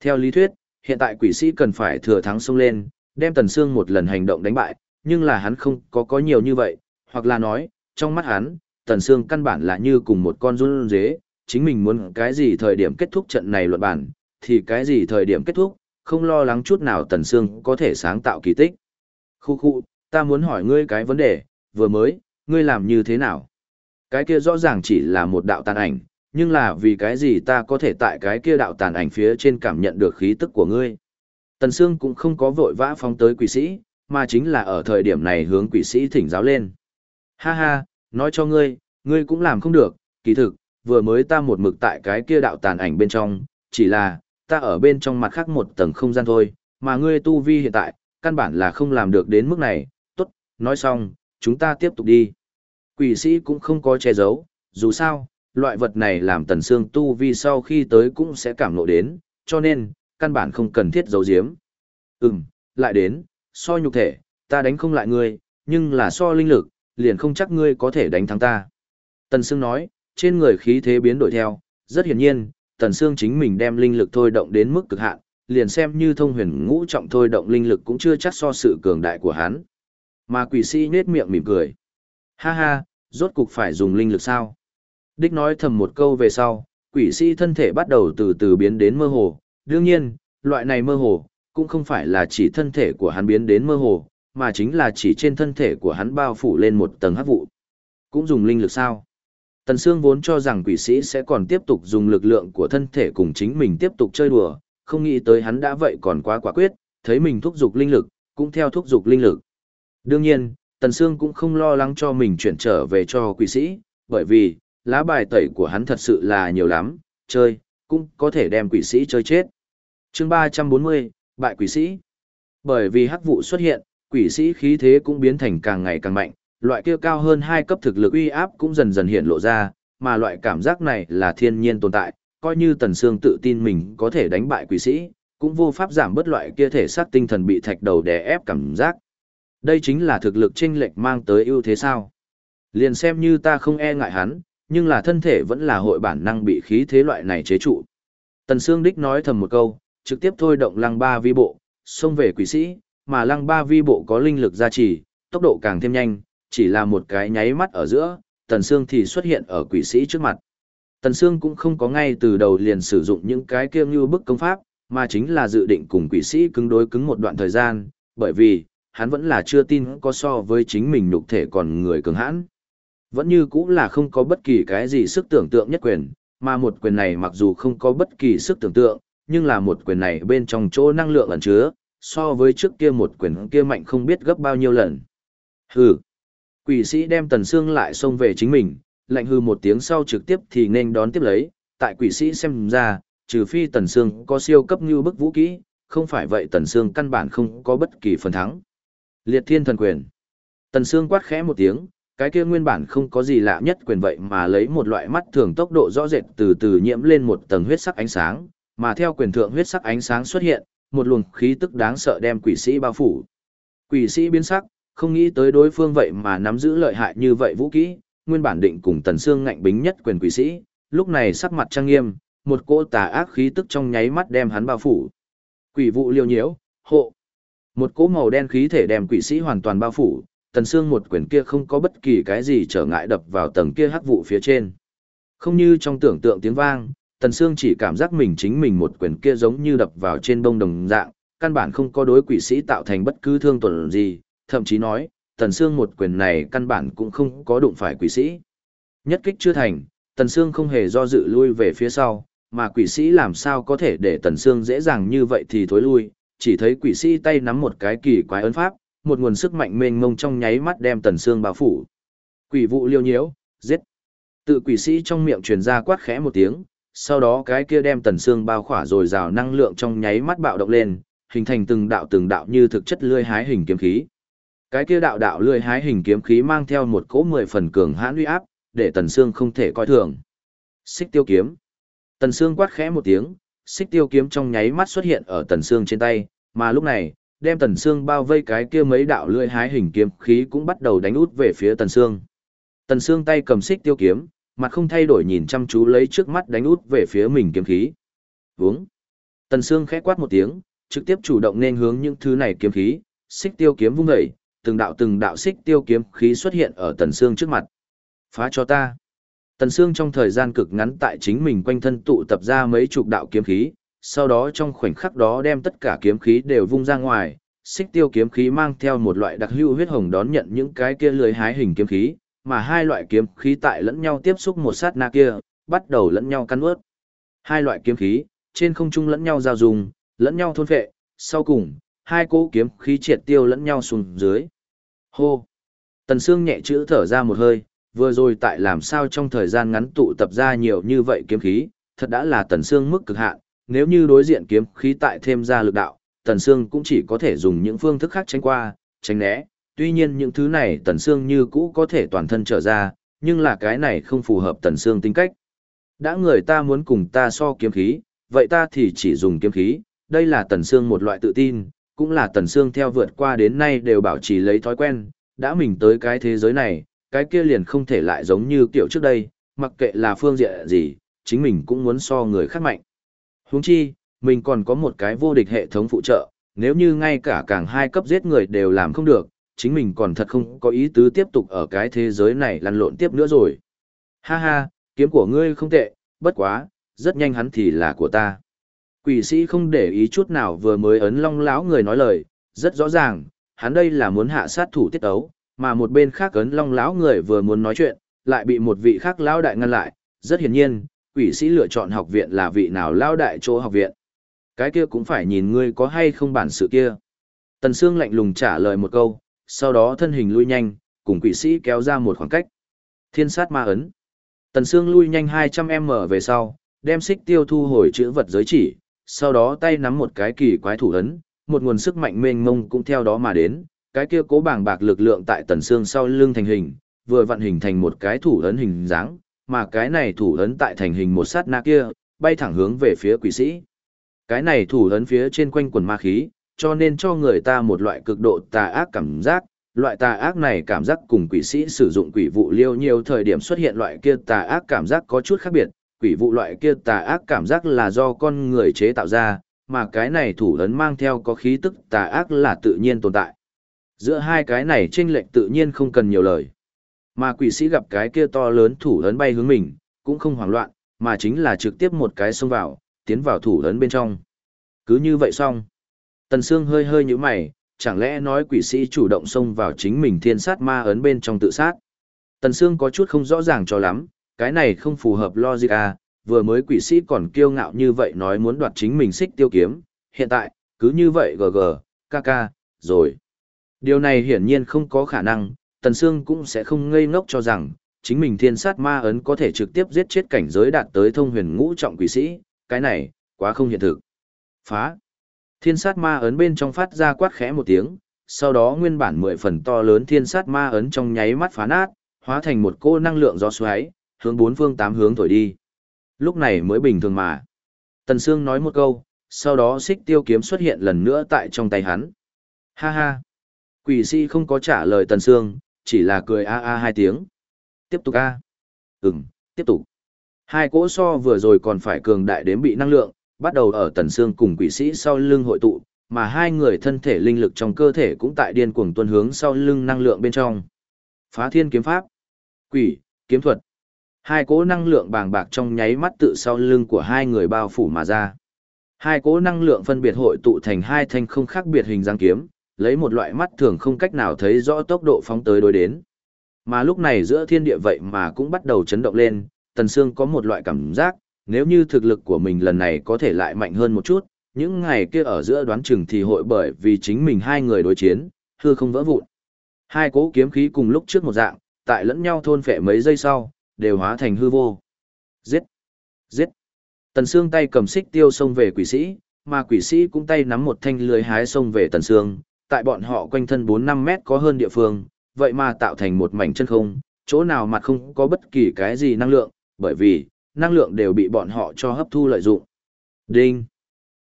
Theo lý thuyết, hiện tại quỷ sĩ cần phải thừa thắng sông lên, đem Tần Sương một lần hành động đánh bại, nhưng là hắn không có có nhiều như vậy, hoặc là nói, trong mắt hắn, Tần Sương căn bản là như cùng một con run dế, chính mình muốn cái gì thời điểm kết thúc trận này luận bản, thì cái gì thời điểm kết thúc, không lo lắng chút nào Tần Sương có thể sáng tạo kỳ tích. Khu khu, ta muốn hỏi ngươi cái vấn đề, vừa mới, ngươi làm như thế nào? Cái kia rõ ràng chỉ là một đạo tàn ảnh, nhưng là vì cái gì ta có thể tại cái kia đạo tàn ảnh phía trên cảm nhận được khí tức của ngươi? Tần Sương cũng không có vội vã phóng tới quỷ sĩ, mà chính là ở thời điểm này hướng quỷ sĩ thỉnh giáo lên. Ha ha, nói cho ngươi, ngươi cũng làm không được, kỳ thực, vừa mới ta một mực tại cái kia đạo tàn ảnh bên trong, chỉ là, ta ở bên trong mặt khác một tầng không gian thôi, mà ngươi tu vi hiện tại, căn bản là không làm được đến mức này, tốt, nói xong, chúng ta tiếp tục đi. Quỷ sĩ cũng không có che giấu, dù sao, loại vật này làm tần xương tu vi sau khi tới cũng sẽ cảm nộ đến, cho nên, căn bản không cần thiết giấu giếm. Ừm, lại đến, so nhục thể, ta đánh không lại ngươi, nhưng là so linh lực, liền không chắc ngươi có thể đánh thắng ta. Tần Sương nói, trên người khí thế biến đổi theo, rất hiển nhiên, Tần Sương chính mình đem linh lực thôi động đến mức cực hạn, liền xem như thông huyền ngũ trọng thôi động linh lực cũng chưa chắc so sự cường đại của hắn. Mà quỷ sĩ nết miệng mỉm cười. Ha ha, rốt cục phải dùng linh lực sao? Đích nói thầm một câu về sau, quỷ sĩ thân thể bắt đầu từ từ biến đến mơ hồ. Đương nhiên, loại này mơ hồ, cũng không phải là chỉ thân thể của hắn biến đến mơ hồ, mà chính là chỉ trên thân thể của hắn bao phủ lên một tầng hắc vụ. Cũng dùng linh lực sao? Tần Sương vốn cho rằng quỷ sĩ sẽ còn tiếp tục dùng lực lượng của thân thể cùng chính mình tiếp tục chơi đùa, không nghĩ tới hắn đã vậy còn quá quả quyết, thấy mình thúc giục linh lực, cũng theo thúc giục linh lực. Đương nhiên, Tần Sương cũng không lo lắng cho mình chuyển trở về cho quỷ sĩ, bởi vì, lá bài tẩy của hắn thật sự là nhiều lắm, chơi, cũng có thể đem quỷ sĩ chơi chết. chương 340, bại quỷ sĩ. Bởi vì hắc vụ xuất hiện, quỷ sĩ khí thế cũng biến thành càng ngày càng mạnh, loại kia cao hơn hai cấp thực lực uy áp cũng dần dần hiện lộ ra, mà loại cảm giác này là thiên nhiên tồn tại, coi như Tần Sương tự tin mình có thể đánh bại quỷ sĩ, cũng vô pháp giảm bớt loại kia thể xác tinh thần bị thạch đầu đè ép cảm giác. Đây chính là thực lực chênh lệch mang tới ưu thế sao? Liền xem như ta không e ngại hắn, nhưng là thân thể vẫn là hội bản năng bị khí thế loại này chế trụ. Tần Sương Đích nói thầm một câu, trực tiếp thôi động lăng ba vi bộ, xông về quỷ sĩ, mà lăng ba vi bộ có linh lực gia trì, tốc độ càng thêm nhanh, chỉ là một cái nháy mắt ở giữa, Tần Sương thì xuất hiện ở quỷ sĩ trước mặt. Tần Sương cũng không có ngay từ đầu liền sử dụng những cái kiêm như bức công pháp, mà chính là dự định cùng quỷ sĩ cứng đối cứng một đoạn thời gian, bởi vì, hắn vẫn là chưa tin có so với chính mình nhục thể còn người cường hãn. Vẫn như cũng là không có bất kỳ cái gì sức tưởng tượng nhất quyền, mà một quyền này mặc dù không có bất kỳ sức tưởng tượng, nhưng là một quyền này bên trong chỗ năng lượng ẩn chứa, so với trước kia một quyền kia mạnh không biết gấp bao nhiêu lần. Hừ. Quỷ sĩ đem tần xương lại xông về chính mình, lạnh hư một tiếng sau trực tiếp thì nên đón tiếp lấy, tại quỷ sĩ xem ra, trừ phi tần xương có siêu cấp như bức vũ kỹ, không phải vậy tần xương căn bản không có bất kỳ phần thắng. Liệt thiên thần quyền. Tần xương quát khẽ một tiếng, cái kia nguyên bản không có gì lạ nhất quyền vậy mà lấy một loại mắt thường tốc độ rõ rệt từ từ nhiễm lên một tầng huyết sắc ánh sáng, mà theo quyền thượng huyết sắc ánh sáng xuất hiện, một luồng khí tức đáng sợ đem quỷ sĩ bao phủ. Quỷ sĩ biến sắc, không nghĩ tới đối phương vậy mà nắm giữ lợi hại như vậy vũ kỹ, nguyên bản định cùng tần xương ngạnh bính nhất quyền quỷ sĩ, lúc này sắc mặt trang nghiêm, một cỗ tà ác khí tức trong nháy mắt đem hắn bao phủ. Quỷ vụ liêu nhiễu, hộ. Một cỗ màu đen khí thể đem quỷ sĩ hoàn toàn bao phủ, tần xương một quyền kia không có bất kỳ cái gì trở ngại đập vào tầng kia hắc vụ phía trên. Không như trong tưởng tượng tiếng vang, tần xương chỉ cảm giác mình chính mình một quyền kia giống như đập vào trên bông đồng dạng, căn bản không có đối quỷ sĩ tạo thành bất cứ thương tổn gì, thậm chí nói, tần sương một quyền này căn bản cũng không có đụng phải quỷ sĩ. Nhất kích chưa thành, tần sương không hề do dự lui về phía sau, mà quỷ sĩ làm sao có thể để tần sương dễ dàng như vậy thì thối lui, chỉ thấy quỷ sĩ tay nắm một cái kỳ quái ấn pháp, một nguồn sức mạnh mênh mông trong nháy mắt đem tần sương bao phủ. Quỷ vụ liêu nhiễu, giết. Tự quỷ sĩ trong miệng truyền ra quát khẽ một tiếng, sau đó cái kia đem tần sương bao khỏa rồi rào năng lượng trong nháy mắt bạo động lên, hình thành từng đạo từng đạo như thực chất lươi hái hình kiếm khí. Cái kia đạo đạo lười hái hình kiếm khí mang theo một cỗ mười phần cường hãn uy áp, để tần xương không thể coi thường. Xích tiêu kiếm. Tần xương quát khẽ một tiếng, xích tiêu kiếm trong nháy mắt xuất hiện ở tần xương trên tay, mà lúc này, đem tần xương bao vây cái kia mấy đạo lưỡi hái hình kiếm khí cũng bắt đầu đánh út về phía tần xương. Tần xương tay cầm xích tiêu kiếm, mặt không thay đổi nhìn chăm chú lấy trước mắt đánh út về phía mình kiếm khí. Vướng. Tần xương khẽ quát một tiếng, trực tiếp chủ động nên hướng những thứ này kiếm khí, xích tiêu kiếm vung dậy, từng đạo từng đạo xích tiêu kiếm khí xuất hiện ở tần xương trước mặt. Phá cho ta. Tần xương trong thời gian cực ngắn tại chính mình quanh thân tụ tập ra mấy chục đạo kiếm khí, sau đó trong khoảnh khắc đó đem tất cả kiếm khí đều vung ra ngoài, xích tiêu kiếm khí mang theo một loại đặc hữu huyết hồng đón nhận những cái kia lưới hái hình kiếm khí, mà hai loại kiếm khí tại lẫn nhau tiếp xúc một sát na kia, bắt đầu lẫn nhau cắn ướt. Hai loại kiếm khí, trên không trung lẫn nhau giao dùng, lẫn nhau thôn phệ, sau cùng, hai cỗ kiếm khí triệt tiêu lẫn nhau xuống dưới. Hô! Tần Sương nhẹ chữ thở ra một hơi, vừa rồi tại làm sao trong thời gian ngắn tụ tập ra nhiều như vậy kiếm khí, thật đã là Tần Sương mức cực hạn, nếu như đối diện kiếm khí tại thêm ra lực đạo, Tần Sương cũng chỉ có thể dùng những phương thức khác tránh qua, tránh né. Tuy nhiên những thứ này Tần Sương như cũ có thể toàn thân trở ra, nhưng là cái này không phù hợp Tần Sương tính cách. Đã người ta muốn cùng ta so kiếm khí, vậy ta thì chỉ dùng kiếm khí, đây là Tần Sương một loại tự tin, cũng là Tần Sương theo vượt qua đến nay đều bảo trì lấy thói quen, đã mình tới cái thế giới này, cái kia liền không thể lại giống như kiểu trước đây, mặc kệ là phương diện gì, chính mình cũng muốn so người khác mạnh. Huống chi, mình còn có một cái vô địch hệ thống phụ trợ, nếu như ngay cả càng hai cấp giết người đều làm không được, chính mình còn thật không có ý tứ tiếp tục ở cái thế giới này lăn lộn tiếp nữa rồi. Ha ha, kiếm của ngươi không tệ, bất quá, rất nhanh hắn thì là của ta. Quỷ sĩ không để ý chút nào vừa mới ấn long lão người nói lời, rất rõ ràng, hắn đây là muốn hạ sát thủ tiết ấu, mà một bên khác ấn long lão người vừa muốn nói chuyện, lại bị một vị khác lão đại ngăn lại, rất hiển nhiên, quỷ sĩ lựa chọn học viện là vị nào lão đại chỗ học viện. Cái kia cũng phải nhìn ngươi có hay không bản sự kia. Tần Sương lạnh lùng trả lời một câu, sau đó thân hình lui nhanh, cùng quỷ sĩ kéo ra một khoảng cách. Thiên sát ma ấn. Tần Sương lui nhanh 200m về sau, đem xích tiêu thu hồi chữ vật giới chỉ, sau đó tay nắm một cái kỳ quái thủ ấn, một nguồn sức mạnh mênh mông cũng theo đó mà đến, cái kia cố bảng bạc lực lượng tại Tần xương sau lưng thành hình, vừa vận hình thành một cái thủ ấn hình dáng, mà cái này thủ ấn tại thành hình một sát na kia, bay thẳng hướng về phía quỷ sĩ. Cái này thủ ấn phía trên quanh quần ma khí, cho nên cho người ta một loại cực độ tà ác cảm giác, loại tà ác này cảm giác cùng quỷ sĩ sử dụng quỷ vụ liêu nhiều thời điểm xuất hiện loại kia tà ác cảm giác có chút khác biệt, quỷ vụ loại kia tà ác cảm giác là do con người chế tạo ra, mà cái này thủ ấn mang theo có khí tức tà ác là tự nhiên tồn tại. Giữa hai cái này chênh lệch tự nhiên không cần nhiều lời. Mà quỷ sĩ gặp cái kia to lớn thủ ấn bay hướng mình, cũng không hoảng loạn, mà chính là trực tiếp một cái xông vào, tiến vào thủ ấn bên trong. Cứ như vậy xong. Tần Sương hơi hơi nhíu mày, chẳng lẽ nói quỷ sĩ chủ động xông vào chính mình thiên sát ma ấn bên trong tự sát. Tần Sương có chút không rõ ràng cho lắm, cái này không phù hợp logic à, vừa mới quỷ sĩ còn kiêu ngạo như vậy nói muốn đoạt chính mình xích tiêu kiếm, hiện tại, cứ như vậy gg, kk, rồi. Điều này hiển nhiên không có khả năng, Tần Sương cũng sẽ không ngây ngốc cho rằng, chính mình thiên sát ma ấn có thể trực tiếp giết chết cảnh giới đạt tới thông huyền ngũ trọng quỷ sĩ, cái này, quá không hiện thực. Phá. Thiên sát ma ấn bên trong phát ra quát khẽ một tiếng, sau đó nguyên bản mười phần to lớn thiên sát ma ấn trong nháy mắt phá nát, hóa thành một cô năng lượng gió xoáy, hướng bốn phương tám hướng thổi đi. Lúc này mới bình thường mà. Tần Sương nói một câu, sau đó xích tiêu kiếm xuất hiện lần nữa tại trong tay hắn. Ha ha. Quỷ sĩ không có trả lời Tần Sương, chỉ là cười a a hai tiếng. Tiếp tục a. Ừm, tiếp tục. Hai cỗ so vừa rồi còn phải cường đại đến bị năng lượng, bắt đầu ở Tần Sương cùng quỷ sĩ sau lưng hội tụ, mà hai người thân thể linh lực trong cơ thể cũng tại điên cuồng tuân hướng sau lưng năng lượng bên trong. Phá thiên kiếm pháp, quỷ, kiếm thuật. Hai cỗ năng lượng bàng bạc trong nháy mắt tự sau lưng của hai người bao phủ mà ra. Hai cỗ năng lượng phân biệt hội tụ thành hai thanh không khác biệt hình dáng kiếm, lấy một loại mắt thường không cách nào thấy rõ tốc độ phóng tới đối đến. Mà lúc này giữa thiên địa vậy mà cũng bắt đầu chấn động lên, Tần Sương có một loại cảm giác, nếu như thực lực của mình lần này có thể lại mạnh hơn một chút, những ngày kia ở giữa đoán chừng thì hội bởi vì chính mình hai người đối chiến, hư không vỡ vụn. Hai cỗ kiếm khí cùng lúc trước một dạng, tại lẫn nhau thôn phệ mấy giây sau, đều hóa thành hư vô. Giết! Giết! Tần Sương tay cầm xích tiêu xông về quỷ sĩ, mà quỷ sĩ cũng tay nắm một thanh lưới hái xông về Tần Sương, tại bọn họ quanh thân 4-5 mét có hơn địa phương, vậy mà tạo thành một mảnh chân không, chỗ nào mặt không có bất kỳ cái gì năng lượng, bởi vì, năng lượng đều bị bọn họ cho hấp thu lợi dụng. Đinh!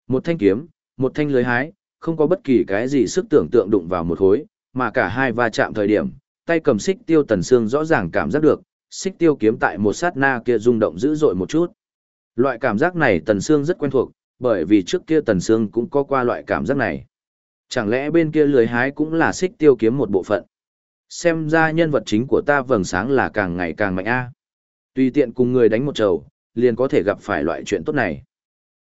Một thanh kiếm, một thanh lưới hái, không có bất kỳ cái gì sức tưởng tượng đụng vào một khối, mà cả hai va chạm thời điểm, tay cầm xích tiêu tần Sương rõ ràng cảm giác được, xích tiêu kiếm tại một sát na kia rung động dữ dội một chút. Loại cảm giác này tần xương rất quen thuộc, bởi vì trước kia tần xương cũng có qua loại cảm giác này. Chẳng lẽ bên kia lưới hái cũng là xích tiêu kiếm một bộ phận? Xem ra nhân vật chính của ta vầng sáng là càng ngày càng mạnh a. Tùy tiện cùng người đánh một trầu, liền có thể gặp phải loại chuyện tốt này.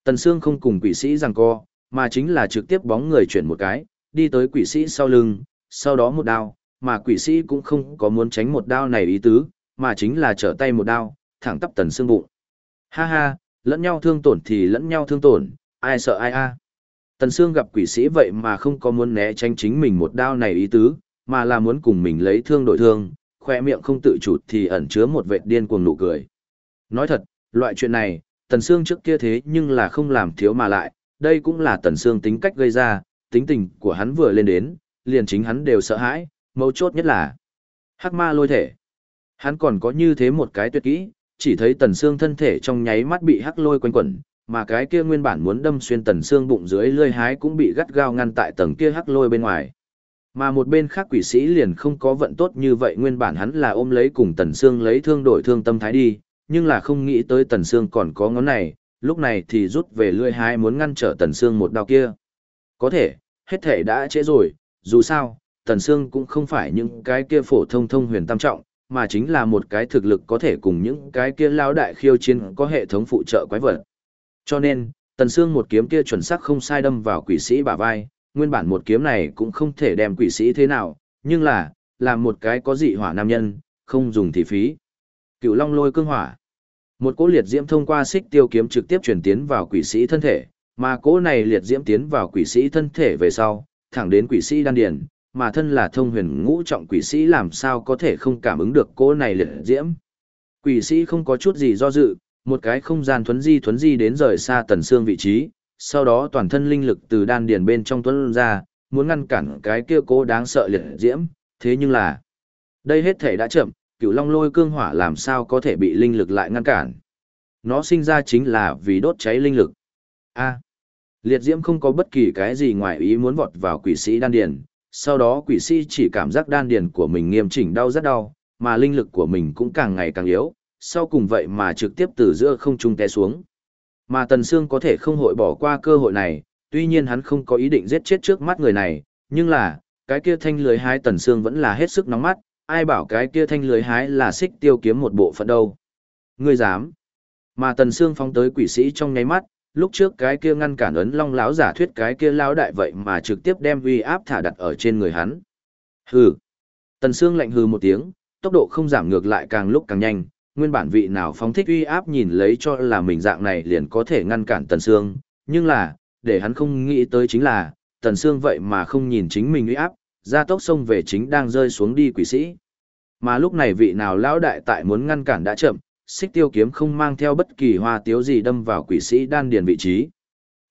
Tần Sương không cùng quỷ sĩ giằng co, mà chính là trực tiếp bóng người chuyển một cái, đi tới quỷ sĩ sau lưng, sau đó một đao, mà quỷ sĩ cũng không có muốn tránh một đao này ý tứ, mà chính là trở tay một đao, thẳng tắp Tần xương bụng. Ha ha, lẫn nhau thương tổn thì lẫn nhau thương tổn, ai sợ ai a. Tần Sương gặp quỷ sĩ vậy mà không có muốn né tránh chính mình một đao này ý tứ, mà là muốn cùng mình lấy thương đổi thương, khoe miệng không tự chủ thì ẩn chứa một vệt điên cuồng nụ cười. Nói thật, loại chuyện này, Tần Sương trước kia thế nhưng là không làm thiếu mà lại, đây cũng là Tần Sương tính cách gây ra, tính tình của hắn vừa lên đến, liền chính hắn đều sợ hãi, mấu chốt nhất là hắc ma lôi thể. Hắn còn có như thế một cái tuyệt kỹ, chỉ thấy Tần xương thân thể trong nháy mắt bị hắc lôi quanh quẩn, mà cái kia nguyên bản muốn đâm xuyên Tần xương bụng dưới lưỡi hái cũng bị gắt gao ngăn tại tầng kia hắc lôi bên ngoài. Mà một bên khác quỷ sĩ liền không có vận tốt như vậy nguyên bản hắn là ôm lấy cùng Tần xương lấy thương đổi thương tâm thái đi, nhưng là không nghĩ tới Tần xương còn có ngón này, lúc này thì rút về lưỡi hái muốn ngăn trở Tần xương một đao kia. Có thể, hết thể đã trễ rồi, dù sao, Tần xương cũng không phải những cái kia phổ thông thông huyền tam trọng, mà chính là một cái thực lực có thể cùng những cái kia lao đại khiêu chiến có hệ thống phụ trợ quái vật. Cho nên, Tần Sương một kiếm kia chuẩn xác không sai đâm vào quỷ sĩ bả vai, nguyên bản một kiếm này cũng không thể đem quỷ sĩ thế nào, nhưng là, làm một cái có dị hỏa nam nhân, không dùng thì phí. Cựu Long lôi cương hỏa. Một cỗ liệt diễm thông qua xích tiêu kiếm trực tiếp truyền tiến vào quỷ sĩ thân thể, mà cỗ này liệt diễm tiến vào quỷ sĩ thân thể về sau, thẳng đến quỷ sĩ đan điền, mà thân là thông huyền ngũ trọng quỷ sĩ làm sao có thể không cảm ứng được cỗ này liệt diễm. Quỷ sĩ không có chút gì do dự, một cái không gian thuấn di thuấn di đến rời xa tần xương vị trí, sau đó toàn thân linh lực từ đan điền bên trong tuấn ra, muốn ngăn cản cái kia cố đáng sợ liệt diễm, thế nhưng là, đây hết thể đã chậm, cửu long lôi cương hỏa làm sao có thể bị linh lực lại ngăn cản. Nó sinh ra chính là vì đốt cháy linh lực. A. liệt diễm không có bất kỳ cái gì ngoài ý muốn vọt vào quỷ sĩ đan điền, sau đó quỷ sĩ chỉ cảm giác đan điền của mình nghiêm chỉnh đau rất đau, mà linh lực của mình cũng càng ngày càng yếu, sau cùng vậy mà trực tiếp từ giữa không trung té xuống. Mà Tần Sương có thể không hội bỏ qua cơ hội này, tuy nhiên hắn không có ý định giết chết trước mắt người này, nhưng là, cái kia thanh lưới hái Tần Sương vẫn là hết sức nóng mắt, ai bảo cái kia thanh lưới hái là xích tiêu kiếm một bộ phận đâu. Ngươi dám. Mà Tần Sương phóng tới quỷ sĩ trong nháy mắt, lúc trước cái kia ngăn cản ấn long lão giả thuyết cái kia lão đại vậy mà trực tiếp đem uy áp thả đặt ở trên người hắn. Hừ. Tần Sương lạnh hừ một tiếng, tốc độ không giảm ngược lại càng lúc càng nhanh, nguyên bản vị nào phóng thích uy áp nhìn lấy cho là mình dạng này liền có thể ngăn cản Tần Sương, nhưng là, để hắn không nghĩ tới chính là, Tần Sương vậy mà không nhìn chính mình uy áp, ra tốc xông về chính đang rơi xuống đi quỷ sĩ. Mà lúc này vị nào lão đại tại muốn ngăn cản đã chậm, xích tiêu kiếm không mang theo bất kỳ hoa tiếu gì đâm vào quỷ sĩ đan điền vị trí.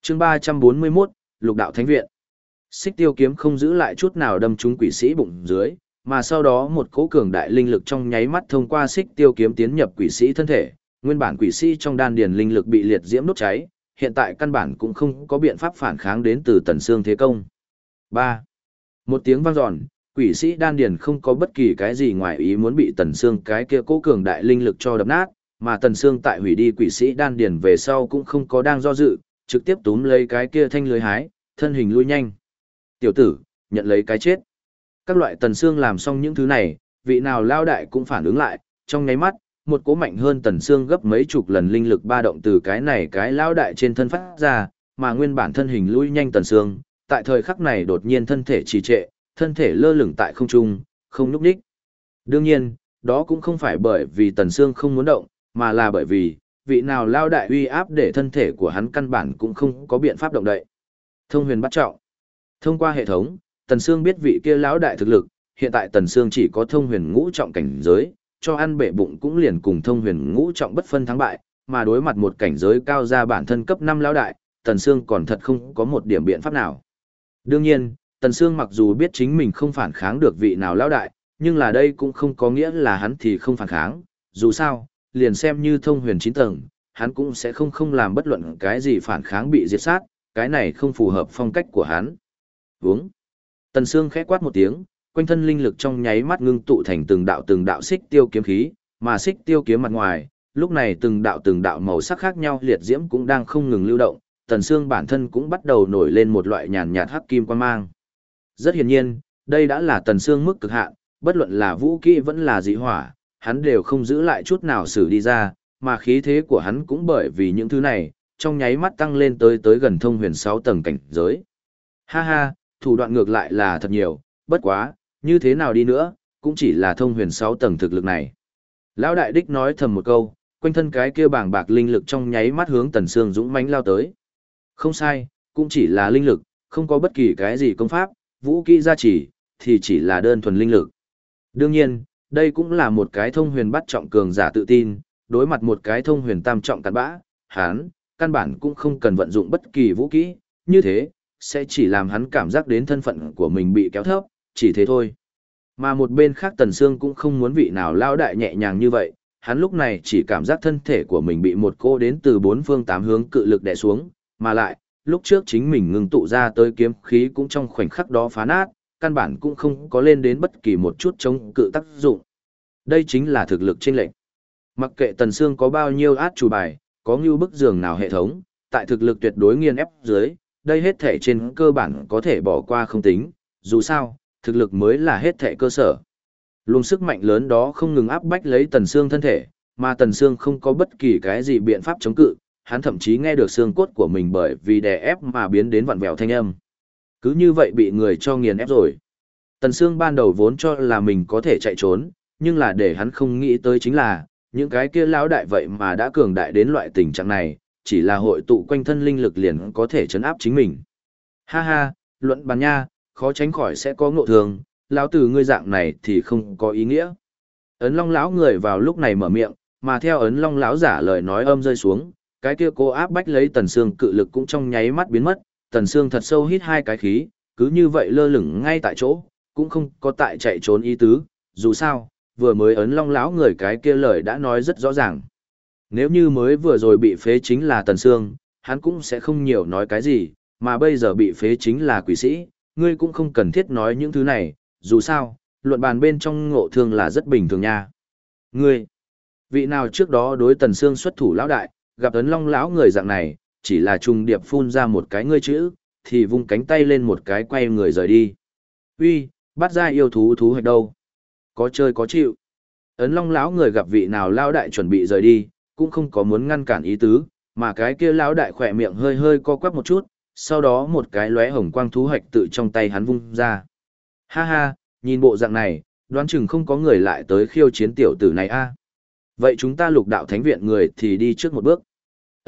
chương 341, Lục đạo thánh viện. Xích tiêu kiếm không giữ lại chút nào đâm trúng quỷ sĩ bụng dưới, mà sau đó một cỗ cường đại linh lực trong nháy mắt thông qua xích tiêu kiếm tiến nhập quỷ sĩ thân thể, nguyên bản quỷ sĩ trong đan điền linh lực bị liệt diễm đốt cháy, hiện tại căn bản cũng không có biện pháp phản kháng đến từ tần xương thế công. 3. Một tiếng vang dọn, quỷ sĩ đan điền không có bất kỳ cái gì ngoài ý muốn bị tần xương cái kia cố cường đại linh lực cho đập nát, mà tần xương tại hủy đi quỷ sĩ đan điền về sau cũng không có đang do dự, trực tiếp túm lấy cái kia thanh lưới hái, thân hình lui nhanh. Tiểu tử, nhận lấy cái chết. Các loại tần xương làm xong những thứ này, vị nào lao đại cũng phản ứng lại, trong nháy mắt, một cỗ mạnh hơn tần xương gấp mấy chục lần linh lực ba động từ cái này cái lao đại trên thân phát ra, mà nguyên bản thân hình lui nhanh tần xương, tại thời khắc này đột nhiên thân thể trì trệ, thân thể lơ lửng tại không trung, không núp đích. Đương nhiên, đó cũng không phải bởi vì Tần Sương không muốn động, mà là bởi vì, vị nào lao đại uy áp để thân thể của hắn căn bản cũng không có biện pháp động đậy. Thông huyền bắt trọng. Thông qua hệ thống, Tần Sương biết vị kia lão đại thực lực, hiện tại Tần Sương chỉ có thông huyền ngũ trọng cảnh giới, cho ăn bể bụng cũng liền cùng thông huyền ngũ trọng bất phân thắng bại, mà đối mặt một cảnh giới cao ra bản thân cấp 5 lão đại, Tần Sương còn thật không có một điểm biện pháp nào. Đương nhiên, Tần Sương mặc dù biết chính mình không phản kháng được vị nào lão đại, nhưng là đây cũng không có nghĩa là hắn thì không phản kháng, dù sao, liền xem như thông huyền Chín tầng, hắn cũng sẽ không không làm bất luận cái gì phản kháng bị diệt sát, cái này không phù hợp phong cách của hắn. Vúng. Tần Sương khẽ quát một tiếng, quanh thân linh lực trong nháy mắt ngưng tụ thành từng đạo từng đạo xích tiêu kiếm khí, mà xích tiêu kiếm mặt ngoài, lúc này từng đạo từng đạo màu sắc khác nhau liệt diễm cũng đang không ngừng lưu động, Tần Sương bản thân cũng bắt đầu nổi lên một loại nhàn nhạt hắc kim quang mang. Rất hiển nhiên, đây đã là tần xương mức cực hạn, bất luận là vũ kỹ vẫn là dị hỏa, hắn đều không giữ lại chút nào xử đi ra, mà khí thế của hắn cũng bởi vì những thứ này, trong nháy mắt tăng lên tới tới gần thông huyền 6 tầng cảnh giới. Ha ha, thủ đoạn ngược lại là thật nhiều, bất quá, như thế nào đi nữa, cũng chỉ là thông huyền 6 tầng thực lực này. Lão đại đích nói thầm một câu, quanh thân cái kia bảng bạc linh lực trong nháy mắt hướng tần xương dũng mãnh lao tới. Không sai, cũng chỉ là linh lực, không có bất kỳ cái gì công pháp, vũ kỹ gia trì, thì chỉ là đơn thuần linh lực. Đương nhiên, đây cũng là một cái thông huyền bắt trọng cường giả tự tin, đối mặt một cái thông huyền tam trọng cặn bã, hắn, căn bản cũng không cần vận dụng bất kỳ vũ kỹ, như thế, sẽ chỉ làm hắn cảm giác đến thân phận của mình bị kéo thấp, chỉ thế thôi. Mà một bên khác Tần Sương cũng không muốn vị nào lao đại nhẹ nhàng như vậy, hắn lúc này chỉ cảm giác thân thể của mình bị một cô đến từ bốn phương tám hướng cự lực đè xuống, mà lại, lúc trước chính mình ngừng tụ ra tới kiếm khí cũng trong khoảnh khắc đó phá nát, căn bản cũng không có lên đến bất kỳ một chút chống cự tác dụng. Đây chính là thực lực trên lệnh. Mặc kệ Tần Sương có bao nhiêu át chủ bài, có như bức giường nào hệ thống, tại thực lực tuyệt đối nghiền ép dưới, đây hết thể trên cơ bản có thể bỏ qua không tính, dù sao, thực lực mới là hết thể cơ sở. Luồng sức mạnh lớn đó không ngừng áp bách lấy Tần Sương thân thể, mà Tần Sương không có bất kỳ cái gì biện pháp chống cự, hắn thậm chí nghe được xương cốt của mình bởi vì đè ép mà biến đến vặn vẹo thanh âm. Cứ như vậy bị người cho nghiền ép rồi. Tần Sương ban đầu vốn cho là mình có thể chạy trốn, nhưng là để hắn không nghĩ tới chính là, những cái kia lão đại vậy mà đã cường đại đến loại tình trạng này, chỉ là hội tụ quanh thân linh lực liền có thể chấn áp chính mình. Ha ha, luận bàn nha, khó tránh khỏi sẽ có ngộ thường, lão tử ngươi dạng này thì không có ý nghĩa. Ấn Long lão người vào lúc này mở miệng, mà theo Ấn Long lão giả lời nói âm rơi xuống, cái kia cô áp bách lấy tần xương cự lực cũng trong nháy mắt biến mất, tần xương thật sâu hít hai cái khí, cứ như vậy lơ lửng ngay tại chỗ, cũng không có tại chạy trốn ý tứ, dù sao, vừa mới ấn long lão người cái kia lời đã nói rất rõ ràng. Nếu như mới vừa rồi bị phế chính là tần xương, hắn cũng sẽ không nhiều nói cái gì, mà bây giờ bị phế chính là quỷ sĩ, ngươi cũng không cần thiết nói những thứ này, dù sao, luận bàn bên trong ngộ thương là rất bình thường nha. Ngươi, vị nào trước đó đối tần xương xuất thủ lão đại, gặp ấn long lão người dạng này, chỉ là trùng điệp phun ra một cái ngươi chữ, thì vung cánh tay lên một cái quay người rời đi. Uy, bắt ra yêu thú thú hạch đâu? Có chơi có chịu. Ấn long lão người gặp vị nào lao đại chuẩn bị rời đi, cũng không có muốn ngăn cản ý tứ, Mà cái kia lão đại khỏe miệng hơi hơi co quắp một chút, sau đó một cái lóe hồng quang thú hạch tự trong tay hắn vung ra. Ha ha, nhìn bộ dạng này, đoán chừng không có người lại tới khiêu chiến tiểu tử này a. Vậy chúng ta lục đạo thánh viện người thì đi trước một bước.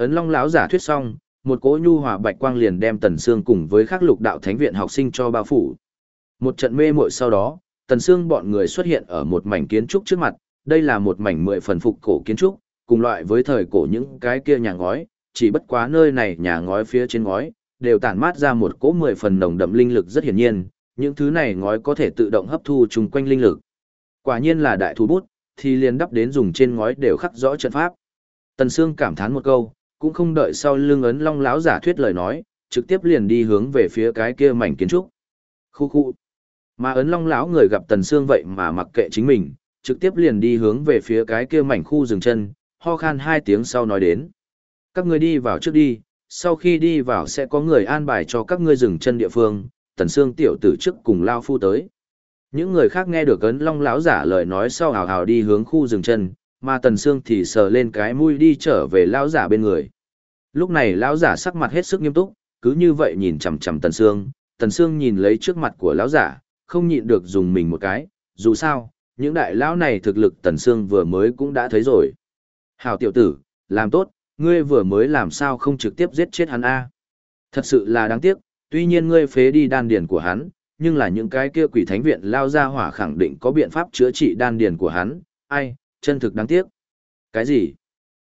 Ấn Long lão giả thuyết xong, một cỗ nhu hòa bạch quang liền đem Tần Sương cùng với các lục đạo thánh viện học sinh cho bao phủ. Một trận mê muội sau đó, Tần Sương bọn người xuất hiện ở một mảnh kiến trúc trước mặt, đây là một mảnh mười phần phục cổ kiến trúc, cùng loại với thời cổ những cái kia nhà ngói, chỉ bất quá nơi này nhà ngói phía trên ngói, đều tản mát ra một cỗ mười phần nồng đậm linh lực rất hiển nhiên, những thứ này ngói có thể tự động hấp thu chung quanh linh lực. Quả nhiên là đại thú bút, thì liền đắp đến dùng trên ngói đều khắc rõ trận pháp. Tần Sương cảm thán một câu, cũng không đợi sau lưng ấn long lão giả thuyết lời nói, trực tiếp liền đi hướng về phía cái kia mảnh kiến trúc. Khu khu. Mà ấn long lão người gặp Tần Sương vậy mà mặc kệ chính mình, trực tiếp liền đi hướng về phía cái kia mảnh khu rừng chân, ho khan hai tiếng sau nói đến. Các ngươi đi vào trước đi, sau khi đi vào sẽ có người an bài cho các ngươi dừng chân địa phương, Tần Sương tiểu tử trước cùng lao phu tới. Những người khác nghe được ấn long lão giả lời nói sau hào hào đi hướng khu rừng chân, mà Tần Sương thì sờ lên cái mũi đi trở về lão giả bên người. Lúc này lão giả sắc mặt hết sức nghiêm túc, cứ như vậy nhìn chằm chằm Tần Sương, Tần Sương nhìn lấy trước mặt của lão giả, không nhịn được dùng mình một cái, dù sao, những đại lão này thực lực Tần Sương vừa mới cũng đã thấy rồi. Hảo tiểu tử, làm tốt, ngươi vừa mới làm sao không trực tiếp giết chết hắn a? Thật sự là đáng tiếc, tuy nhiên ngươi phế đi đan điền của hắn, nhưng là những cái kia quỷ thánh viện lao ra hỏa khẳng định có biện pháp chữa trị đan điền của hắn, ai, chân thực đáng tiếc. Cái gì?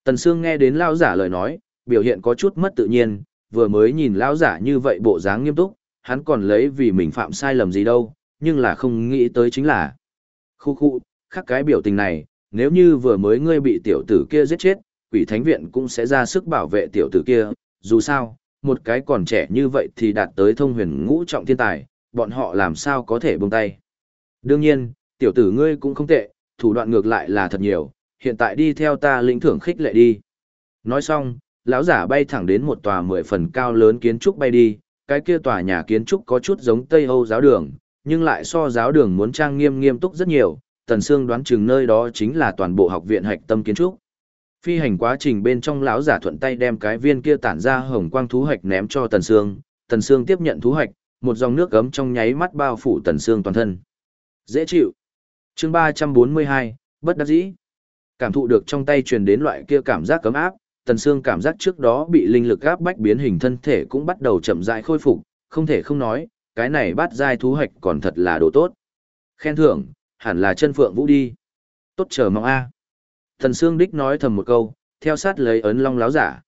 Tần Sương nghe đến Lão giả lời nói, biểu hiện có chút mất tự nhiên, vừa mới nhìn Lão giả như vậy bộ dáng nghiêm túc, hắn còn lấy vì mình phạm sai lầm gì đâu, nhưng là không nghĩ tới chính là. Khu khu, khắc cái biểu tình này, nếu như vừa mới ngươi bị tiểu tử kia giết chết, quỷ thánh viện cũng sẽ ra sức bảo vệ tiểu tử kia, dù sao, một cái còn trẻ như vậy thì đạt tới thông huyền ngũ trọng thiên tài, bọn họ làm sao có thể buông tay. Đương nhiên, tiểu tử ngươi cũng không tệ, thủ đoạn ngược lại là thật nhiều, hiện tại đi theo ta lĩnh thưởng khích lệ đi. Nói xong, lão giả bay thẳng đến một tòa mười phần cao lớn kiến trúc bay đi, cái kia tòa nhà kiến trúc có chút giống Tây Âu giáo đường, nhưng lại so giáo đường muốn trang nghiêm nghiêm túc rất nhiều, Tần Sương đoán chừng nơi đó chính là toàn bộ học viện hạch tâm kiến trúc. Phi hành quá trình bên trong lão giả thuận tay đem cái viên kia tản ra hồng quang thú hạch ném cho Tần Sương, Tần Sương tiếp nhận thú hạch, một dòng nước gấm trong nháy mắt bao phủ Tần Sương toàn thân. Dễ chịu. Chương ba trăm bốn mươi hai, bất đắc dĩ. Cảm thụ được trong tay truyền đến loại kia cảm giác cấm áp, Tần xương cảm giác trước đó bị linh lực áp bách biến hình thân thể cũng bắt đầu chậm rãi khôi phục, không thể không nói, cái này bắt giai thú hạch còn thật là đồ tốt. Khen thưởng, hẳn là chân phượng vũ đi. Tốt chờ mong a. Thần Sương Đích nói thầm một câu, theo sát lấy ấn long láo giả.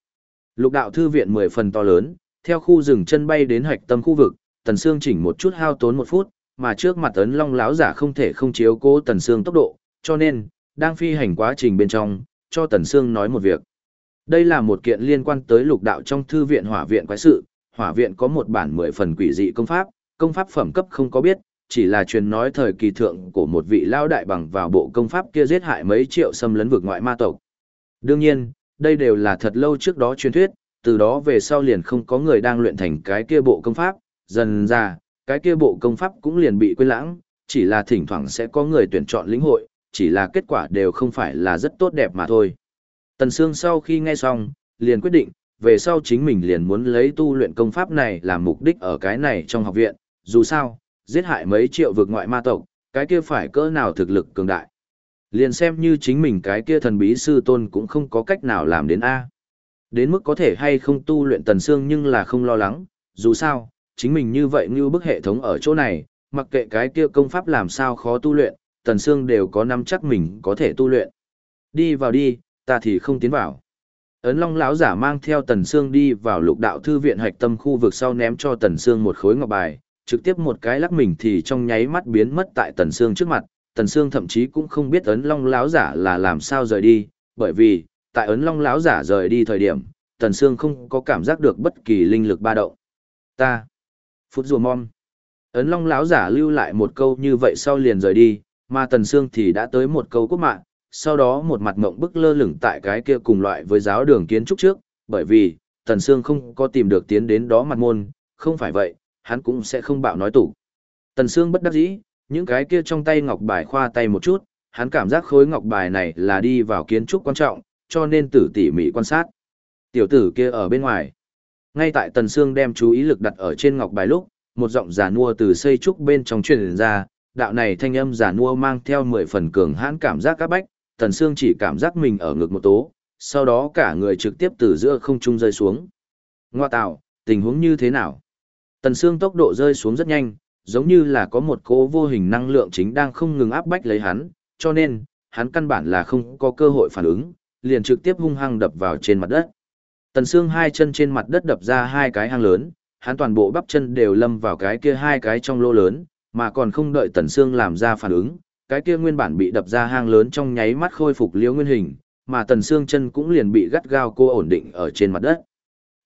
Lục đạo thư viện mười phần to lớn, theo khu rừng chân bay đến hạch tâm khu vực, Tần Sương chỉnh một chút hao tốn một phút, mà trước mặt ấn long láo giả không thể không chiếu cố Tần Sương tốc độ, cho nên, đang phi hành quá trình bên trong, cho Tần Sương nói một việc. Đây là một kiện liên quan tới lục đạo trong thư viện hỏa viện quái sự, hỏa viện có một bản mười phần quỷ dị công pháp, công pháp phẩm cấp không có biết, chỉ là truyền nói thời kỳ thượng của một vị lao đại bằng vào bộ công pháp kia giết hại mấy triệu xâm lấn vực ngoại ma tộc. Đương nhiên, đây đều là thật lâu trước đó truyền thuyết, từ đó về sau liền không có người đang luyện thành cái kia bộ công pháp, dần ra, cái kia bộ công pháp cũng liền bị quên lãng, chỉ là thỉnh thoảng sẽ có người tuyển chọn lĩnh hội, chỉ là kết quả đều không phải là rất tốt đẹp mà thôi. Tần Sương sau khi nghe xong, liền quyết định, về sau chính mình liền muốn lấy tu luyện công pháp này làm mục đích ở cái này trong học viện, dù sao, giết hại mấy triệu vực ngoại ma tộc, cái kia phải cỡ nào thực lực cường đại. Liền xem như chính mình cái kia thần bí sư tôn cũng không có cách nào làm đến A. Đến mức có thể hay không tu luyện tần xương nhưng là không lo lắng, dù sao, chính mình như vậy như bức hệ thống ở chỗ này, mặc kệ cái kia công pháp làm sao khó tu luyện, tần sương đều có nắm chắc mình có thể tu luyện. Đi vào đi, ta thì không tiến vào. Ấn Long lão giả mang theo Tần Sương đi vào Lục Đạo thư viện hạch tâm khu vực sau ném cho Tần Sương một khối ngọc bài, trực tiếp một cái lắc mình thì trong nháy mắt biến mất tại Tần Sương trước mặt, Tần Sương thậm chí cũng không biết Ấn Long lão giả là làm sao rời đi, bởi vì, tại Ấn Long lão giả rời đi thời điểm, Tần Sương không có cảm giác được bất kỳ linh lực ba động. Ta, phút rùa mom. Ấn Long lão giả lưu lại một câu như vậy sau liền rời đi, mà Tần Sương thì đã tới một câu quốc mạng, sau đó một mặt mộng bức lơ lửng tại cái kia cùng loại với giáo đường kiến trúc trước, bởi vì, Tần Sương không có tìm được tiến đến đó mặt môn, không phải vậy, hắn cũng sẽ không bạo nói tủ. Tần Sương bất đắc dĩ, những cái kia trong tay ngọc bài khoa tay một chút, hắn cảm giác khối ngọc bài này là đi vào kiến trúc quan trọng, cho nên tử tỉ mỉ quan sát. Tiểu tử kia ở bên ngoài. Ngay tại Tần Sương đem chú ý lực đặt ở trên ngọc bài lúc, một giọng giả nua từ xây trúc bên trong truyền ra, đạo này thanh âm giả nua mang theo mười phần cường hãn cảm giác các bách, Tần Sương chỉ cảm giác mình ở ngực một tố, sau đó cả người trực tiếp từ giữa không trung rơi xuống. Ngoa tạo, tình huống như thế nào? Tần Sương tốc độ rơi xuống rất nhanh, giống như là có một cỗ vô hình năng lượng chính đang không ngừng áp bách lấy hắn, cho nên, hắn căn bản là không có cơ hội phản ứng, liền trực tiếp hung hăng đập vào trên mặt đất. Tần Sương hai chân trên mặt đất đập ra hai cái hang lớn, hắn toàn bộ bắp chân đều lâm vào cái kia hai cái trong lỗ lớn, mà còn không đợi Tần Sương làm ra phản ứng, cái kia nguyên bản bị đập ra hang lớn trong nháy mắt khôi phục liễu nguyên hình, mà Tần Sương chân cũng liền bị gắt gao cô ổn định ở trên mặt đất.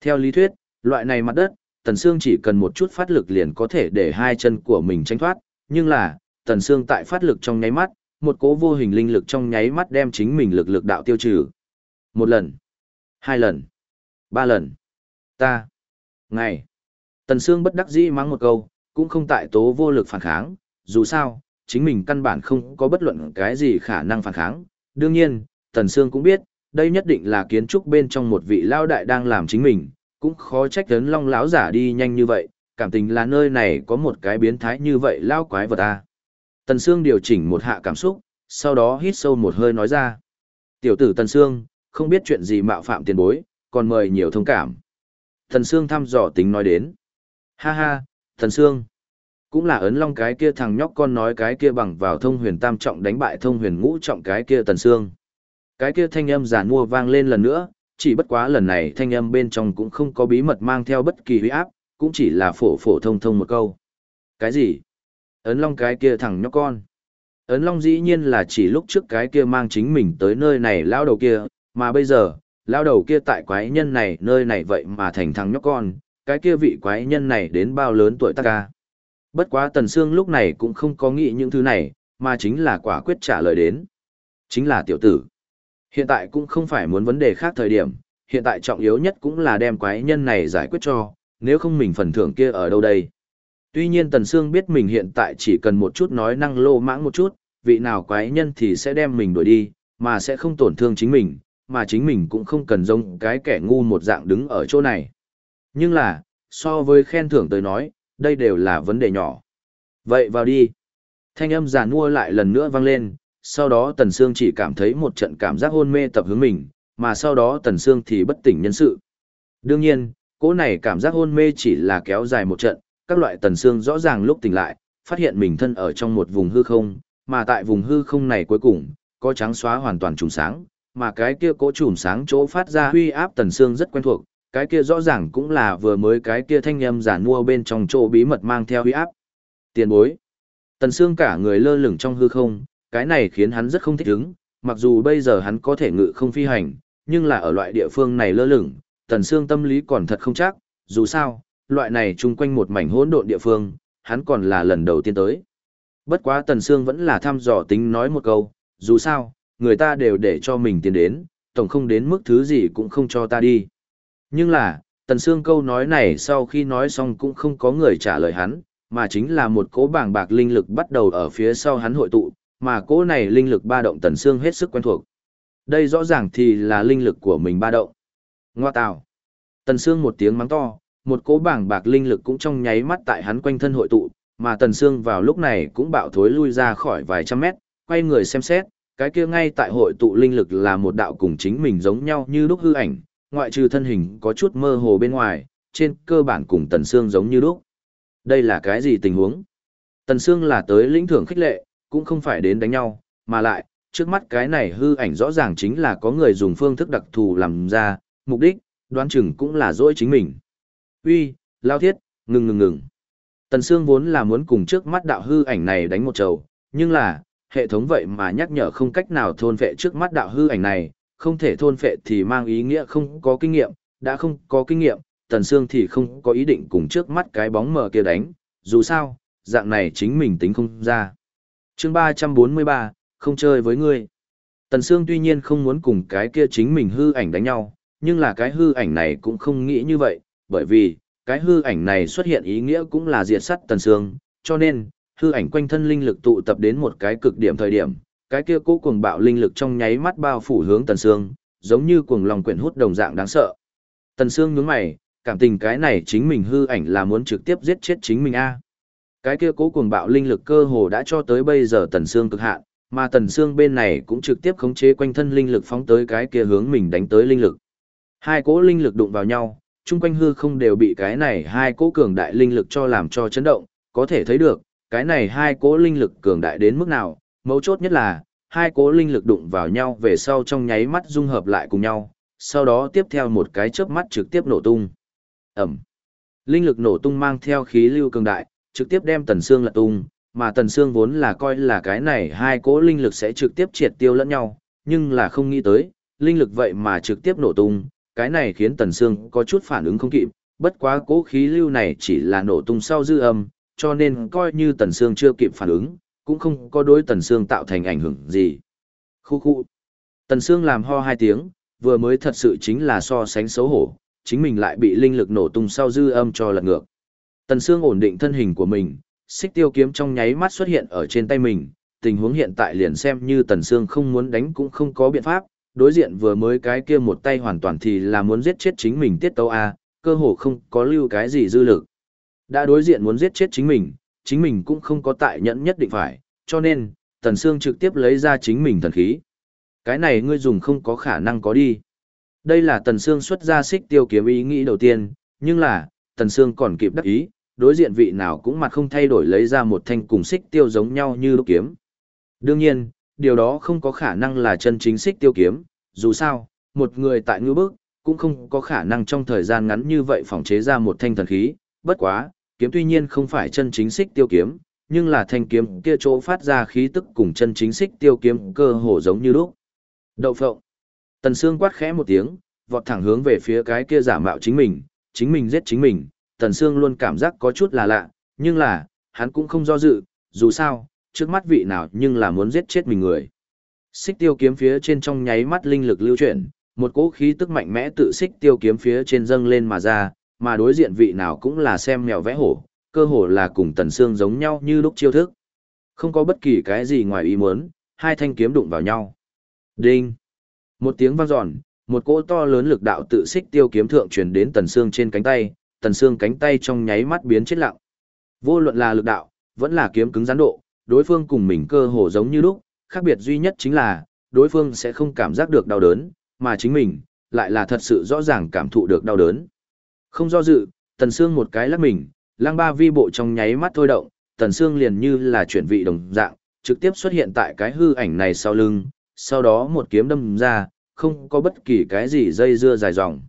Theo lý thuyết, loại này mặt đất, Tần Sương chỉ cần một chút phát lực liền có thể để hai chân của mình tránh thoát, nhưng là, Tần Sương tại phát lực trong nháy mắt, một cỗ vô hình linh lực trong nháy mắt đem chính mình lực lực đạo tiêu trừ. Một lần, hai lần, ba lần, ta, ngày. Tần Sương bất đắc dĩ mắng một câu, cũng không tại tố vô lực phản kháng, dù sao, chính mình căn bản không có bất luận cái gì khả năng phản kháng. Đương nhiên, Tần Sương cũng biết, đây nhất định là kiến trúc bên trong một vị lao đại đang làm chính mình, cũng khó trách lớn long lão giả đi nhanh như vậy, cảm tình là nơi này có một cái biến thái như vậy lao quái vật ta. Tần Sương điều chỉnh một hạ cảm xúc, sau đó hít sâu một hơi nói ra. Tiểu tử Tần Sương, không biết chuyện gì mạo phạm tiền bối, còn mời nhiều thông cảm. Thần Sương thăm dò tính nói đến. Ha ha, thần Sương. Cũng là ấn long cái kia thằng nhóc con nói cái kia bằng vào thông huyền tam trọng đánh bại thông huyền ngũ trọng cái kia thần Sương. Cái kia thanh âm giả mua vang lên lần nữa, chỉ bất quá lần này thanh âm bên trong cũng không có bí mật mang theo bất kỳ huy áp, cũng chỉ là phổ phổ thông thông một câu. Cái gì? Ấn Long cái kia thằng nhóc con. Ấn Long dĩ nhiên là chỉ lúc trước cái kia mang chính mình tới nơi này lao đầu kia, mà bây giờ, lao đầu kia tại quái nhân này nơi này vậy mà thành thằng nhóc con, cái kia vị quái nhân này đến bao lớn tuổi ta ca. Bất quá Tần Sương lúc này cũng không có nghĩ những thứ này, mà chính là quả quyết trả lời đến. Chính là tiểu tử. Hiện tại cũng không phải muốn vấn đề khác thời điểm, hiện tại trọng yếu nhất cũng là đem quái nhân này giải quyết cho, nếu không mình phần thưởng kia ở đâu đây. Tuy nhiên Tần Sương biết mình hiện tại chỉ cần một chút nói năng lô mãng một chút, vị nào quái nhân thì sẽ đem mình đuổi đi, mà sẽ không tổn thương chính mình, mà chính mình cũng không cần giống cái kẻ ngu một dạng đứng ở chỗ này. Nhưng là, so với khen thưởng tới nói, đây đều là vấn đề nhỏ. Vậy vào đi. Thanh âm giàn mua lại lần nữa vang lên, sau đó Tần Sương chỉ cảm thấy một trận cảm giác hôn mê tập hướng mình, mà sau đó Tần Sương thì bất tỉnh nhân sự. Đương nhiên, cỗ này cảm giác hôn mê chỉ là kéo dài một trận, các loại Tần Sương rõ ràng lúc tỉnh lại, phát hiện mình thân ở trong một vùng hư không, mà tại vùng hư không này cuối cùng, có trắng xóa hoàn toàn trùng sáng, mà cái kia cố chùm sáng chỗ phát ra huy áp Tần xương rất quen thuộc, cái kia rõ ràng cũng là vừa mới cái kia thanh âm giản mua bên trong chỗ bí mật mang theo huy áp. Tiền bối. Tần xương cả người lơ lửng trong hư không, cái này khiến hắn rất không thích ứng, mặc dù bây giờ hắn có thể ngự không phi hành, nhưng là ở loại địa phương này lơ lửng, tần xương tâm lý còn thật không chắc, dù sao, loại này chung quanh một mảnh hỗn độn địa phương, hắn còn là lần đầu tiên tới. Bất quá tần xương vẫn là thăm dò tính nói một câu, dù sao, người ta đều để cho mình tiến đến, tổng không đến mức thứ gì cũng không cho ta đi. Nhưng là, tần Sương câu nói này sau khi nói xong cũng không có người trả lời hắn, mà chính là một cỗ bảng bạc linh lực bắt đầu ở phía sau hắn hội tụ, mà cỗ này linh lực ba động tần Sương hết sức quen thuộc. Đây rõ ràng thì là linh lực của mình ba động. Ngoa tạo. Tần Sương một tiếng mắng to, một cỗ bảng bạc linh lực cũng trong nháy mắt tại hắn quanh thân hội tụ, mà tần Sương vào lúc này cũng bạo thối lui ra khỏi vài trăm mét, quay người xem xét, cái kia ngay tại hội tụ linh lực là một đạo cùng chính mình giống nhau như lúc hư ảnh, ngoại trừ thân hình có chút mơ hồ bên ngoài, trên cơ bản cùng tần xương giống như lúc. Đây là cái gì tình huống? Tần xương là tới lĩnh thưởng khích lệ, cũng không phải đến đánh nhau, mà lại, trước mắt cái này hư ảnh rõ ràng chính là có người dùng phương thức đặc thù làm ra, mục đích, đoán chừng cũng là dỗi chính mình. Uy, lao thiết, ngừng ngừng ngừng. Tần Sương vốn là muốn cùng trước mắt đạo hư ảnh này đánh một trầu, nhưng là, hệ thống vậy mà nhắc nhở không cách nào thôn phệ trước mắt đạo hư ảnh này, không thể thôn phệ thì mang ý nghĩa không có kinh nghiệm, đã không có kinh nghiệm, Tần Sương thì không có ý định cùng trước mắt cái bóng mờ kia đánh, dù sao, dạng này chính mình tính không ra. Chương ba trăm bốn mươi ba không chơi với ngươi. Tần sương tuy nhiên không muốn cùng cái kia chính mình hư ảnh đánh nhau nhưng là cái hư ảnh này cũng không nghĩ như vậy bởi vì cái hư ảnh này xuất hiện ý nghĩa cũng là diệt sắt tần sương cho nên hư ảnh quanh thân linh lực tụ tập đến một cái cực điểm thời điểm cái kia cố cuồng bạo linh lực trong nháy mắt bao phủ hướng tần sương giống như cuồng lòng quyển hút đồng dạng đáng sợ Tần Sương nhướng mày, cảm tình cái này chính mình hư ảnh là muốn trực tiếp giết chết chính mình a. Cái kia cố cuồng bạo linh lực cơ hồ đã cho tới bây giờ Tần Sương cực hạn, mà Tần Sương bên này cũng trực tiếp khống chế quanh thân linh lực phóng tới cái kia hướng mình đánh tới linh lực. Hai cỗ linh lực đụng vào nhau, chung quanh hư không đều bị cái này hai cỗ cường đại linh lực cho làm cho chấn động, có thể thấy được, cái này hai cỗ linh lực cường đại đến mức nào, mấu chốt nhất là, hai cỗ linh lực đụng vào nhau về sau trong nháy mắt dung hợp lại cùng nhau, sau đó tiếp theo một cái chớp mắt trực tiếp nổ tung. Ẩm. Linh lực nổ tung mang theo khí lưu cường đại, trực tiếp đem Tần xương lật tung, mà Tần xương vốn là coi là cái này hai cỗ linh lực sẽ trực tiếp triệt tiêu lẫn nhau, nhưng là không nghĩ tới, linh lực vậy mà trực tiếp nổ tung, cái này khiến Tần xương có chút phản ứng không kịp, bất quá cỗ khí lưu này chỉ là nổ tung sau dư âm, cho nên coi như Tần Sương chưa kịp phản ứng, cũng không có đối Tần Sương tạo thành ảnh hưởng gì. Khu khu. Tần Sương làm ho hai tiếng, vừa mới thật sự chính là so sánh xấu hổ, chính mình lại bị linh lực nổ tung sau dư âm cho lật ngược. Tần Sương ổn định thân hình của mình, xích tiêu kiếm trong nháy mắt xuất hiện ở trên tay mình, tình huống hiện tại liền xem như Tần Sương không muốn đánh cũng không có biện pháp, đối diện vừa mới cái kia một tay hoàn toàn thì là muốn giết chết chính mình tiết tấu A, cơ hồ không có lưu cái gì dư lực. Đã đối diện muốn giết chết chính mình, chính mình cũng không có tại nhẫn nhất định phải, cho nên, Tần Sương trực tiếp lấy ra chính mình thần khí. Cái này ngươi dùng không có khả năng có đi. Đây là Tần Sương xuất ra xích tiêu kiếm ý nghĩ đầu tiên, nhưng là, Tần Sương còn kịp đắc ý, đối diện vị nào cũng mặt không thay đổi lấy ra một thanh cùng xích tiêu giống nhau như lúc kiếm. Đương nhiên, điều đó không có khả năng là chân chính xích tiêu kiếm, dù sao, một người tại ngư bức, cũng không có khả năng trong thời gian ngắn như vậy phòng chế ra một thanh thần khí, bất quá, kiếm tuy nhiên không phải chân chính xích tiêu kiếm, nhưng là thanh kiếm kia chỗ phát ra khí tức cùng chân chính xích tiêu kiếm cơ hồ giống như lúc. Đậu phộng. Tần Sương quát khẽ một tiếng, vọt thẳng hướng về phía cái kia giả mạo chính mình, chính mình giết chính mình, Tần Sương luôn cảm giác có chút là lạ, nhưng là, hắn cũng không do dự, dù sao, trước mắt vị nào nhưng là muốn giết chết mình người. Xích tiêu kiếm phía trên trong nháy mắt linh lực lưu chuyển, một cỗ khí tức mạnh mẽ tự xích tiêu kiếm phía trên dâng lên mà ra, mà đối diện vị nào cũng là xem mèo vẽ hổ, cơ hồ là cùng Tần xương giống nhau như lúc chiêu thức. Không có bất kỳ cái gì ngoài ý muốn, hai thanh kiếm đụng vào nhau. Đinh! Một tiếng vang dọn, một cỗ to lớn lực đạo tự xích tiêu kiếm thượng truyền đến Tần xương trên cánh tay, Tần xương cánh tay trong nháy mắt biến chết lặng. Vô luận là lực đạo, vẫn là kiếm cứng rắn độ, đối phương cùng mình cơ hồ giống như lúc, khác biệt duy nhất chính là, đối phương sẽ không cảm giác được đau đớn, mà chính mình, lại là thật sự rõ ràng cảm thụ được đau đớn. Không do dự, Tần Sương một cái lắc mình, lang ba vi bộ trong nháy mắt thôi động, Tần Sương liền như là chuyển vị đồng dạng, trực tiếp xuất hiện tại cái hư ảnh này sau lưng, sau đó một kiếm đâm ra, không có bất kỳ cái gì dây dưa dài dòng.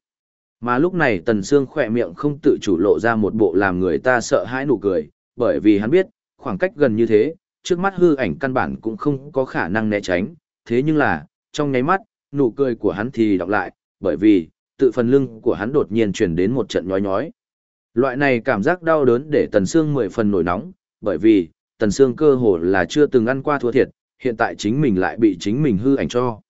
Mà lúc này Tần Sương khỏe miệng không tự chủ lộ ra một bộ làm người ta sợ hãi nụ cười, bởi vì hắn biết, khoảng cách gần như thế, trước mắt hư ảnh căn bản cũng không có khả năng né tránh, thế nhưng là, trong nháy mắt, nụ cười của hắn thì đọc lại, bởi vì, tự phần lưng của hắn đột nhiên chuyển đến một trận nhói nhói. Loại này cảm giác đau đớn để Tần Sương mười phần nổi nóng, bởi vì, Tần Sương cơ hồ là chưa từng ăn qua thua thiệt, hiện tại chính mình lại bị chính mình hư ảnh cho.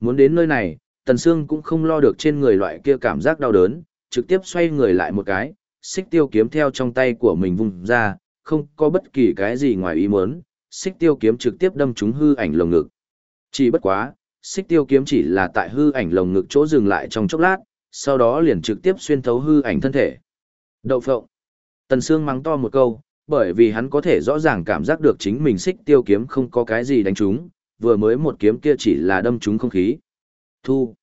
Muốn đến nơi này, Tần Sương cũng không lo được trên người loại kia cảm giác đau đớn, trực tiếp xoay người lại một cái, xích tiêu kiếm theo trong tay của mình vùng ra, không có bất kỳ cái gì ngoài ý muốn, xích tiêu kiếm trực tiếp đâm trúng hư ảnh lồng ngực. Chỉ bất quá, xích tiêu kiếm chỉ là tại hư ảnh lồng ngực chỗ dừng lại trong chốc lát, sau đó liền trực tiếp xuyên thấu hư ảnh thân thể. Đậu phộng. Tần Sương mắng to một câu, bởi vì hắn có thể rõ ràng cảm giác được chính mình xích tiêu kiếm không có cái gì đánh trúng, vừa mới một kiếm kia chỉ là đâm trúng không khí. Thu.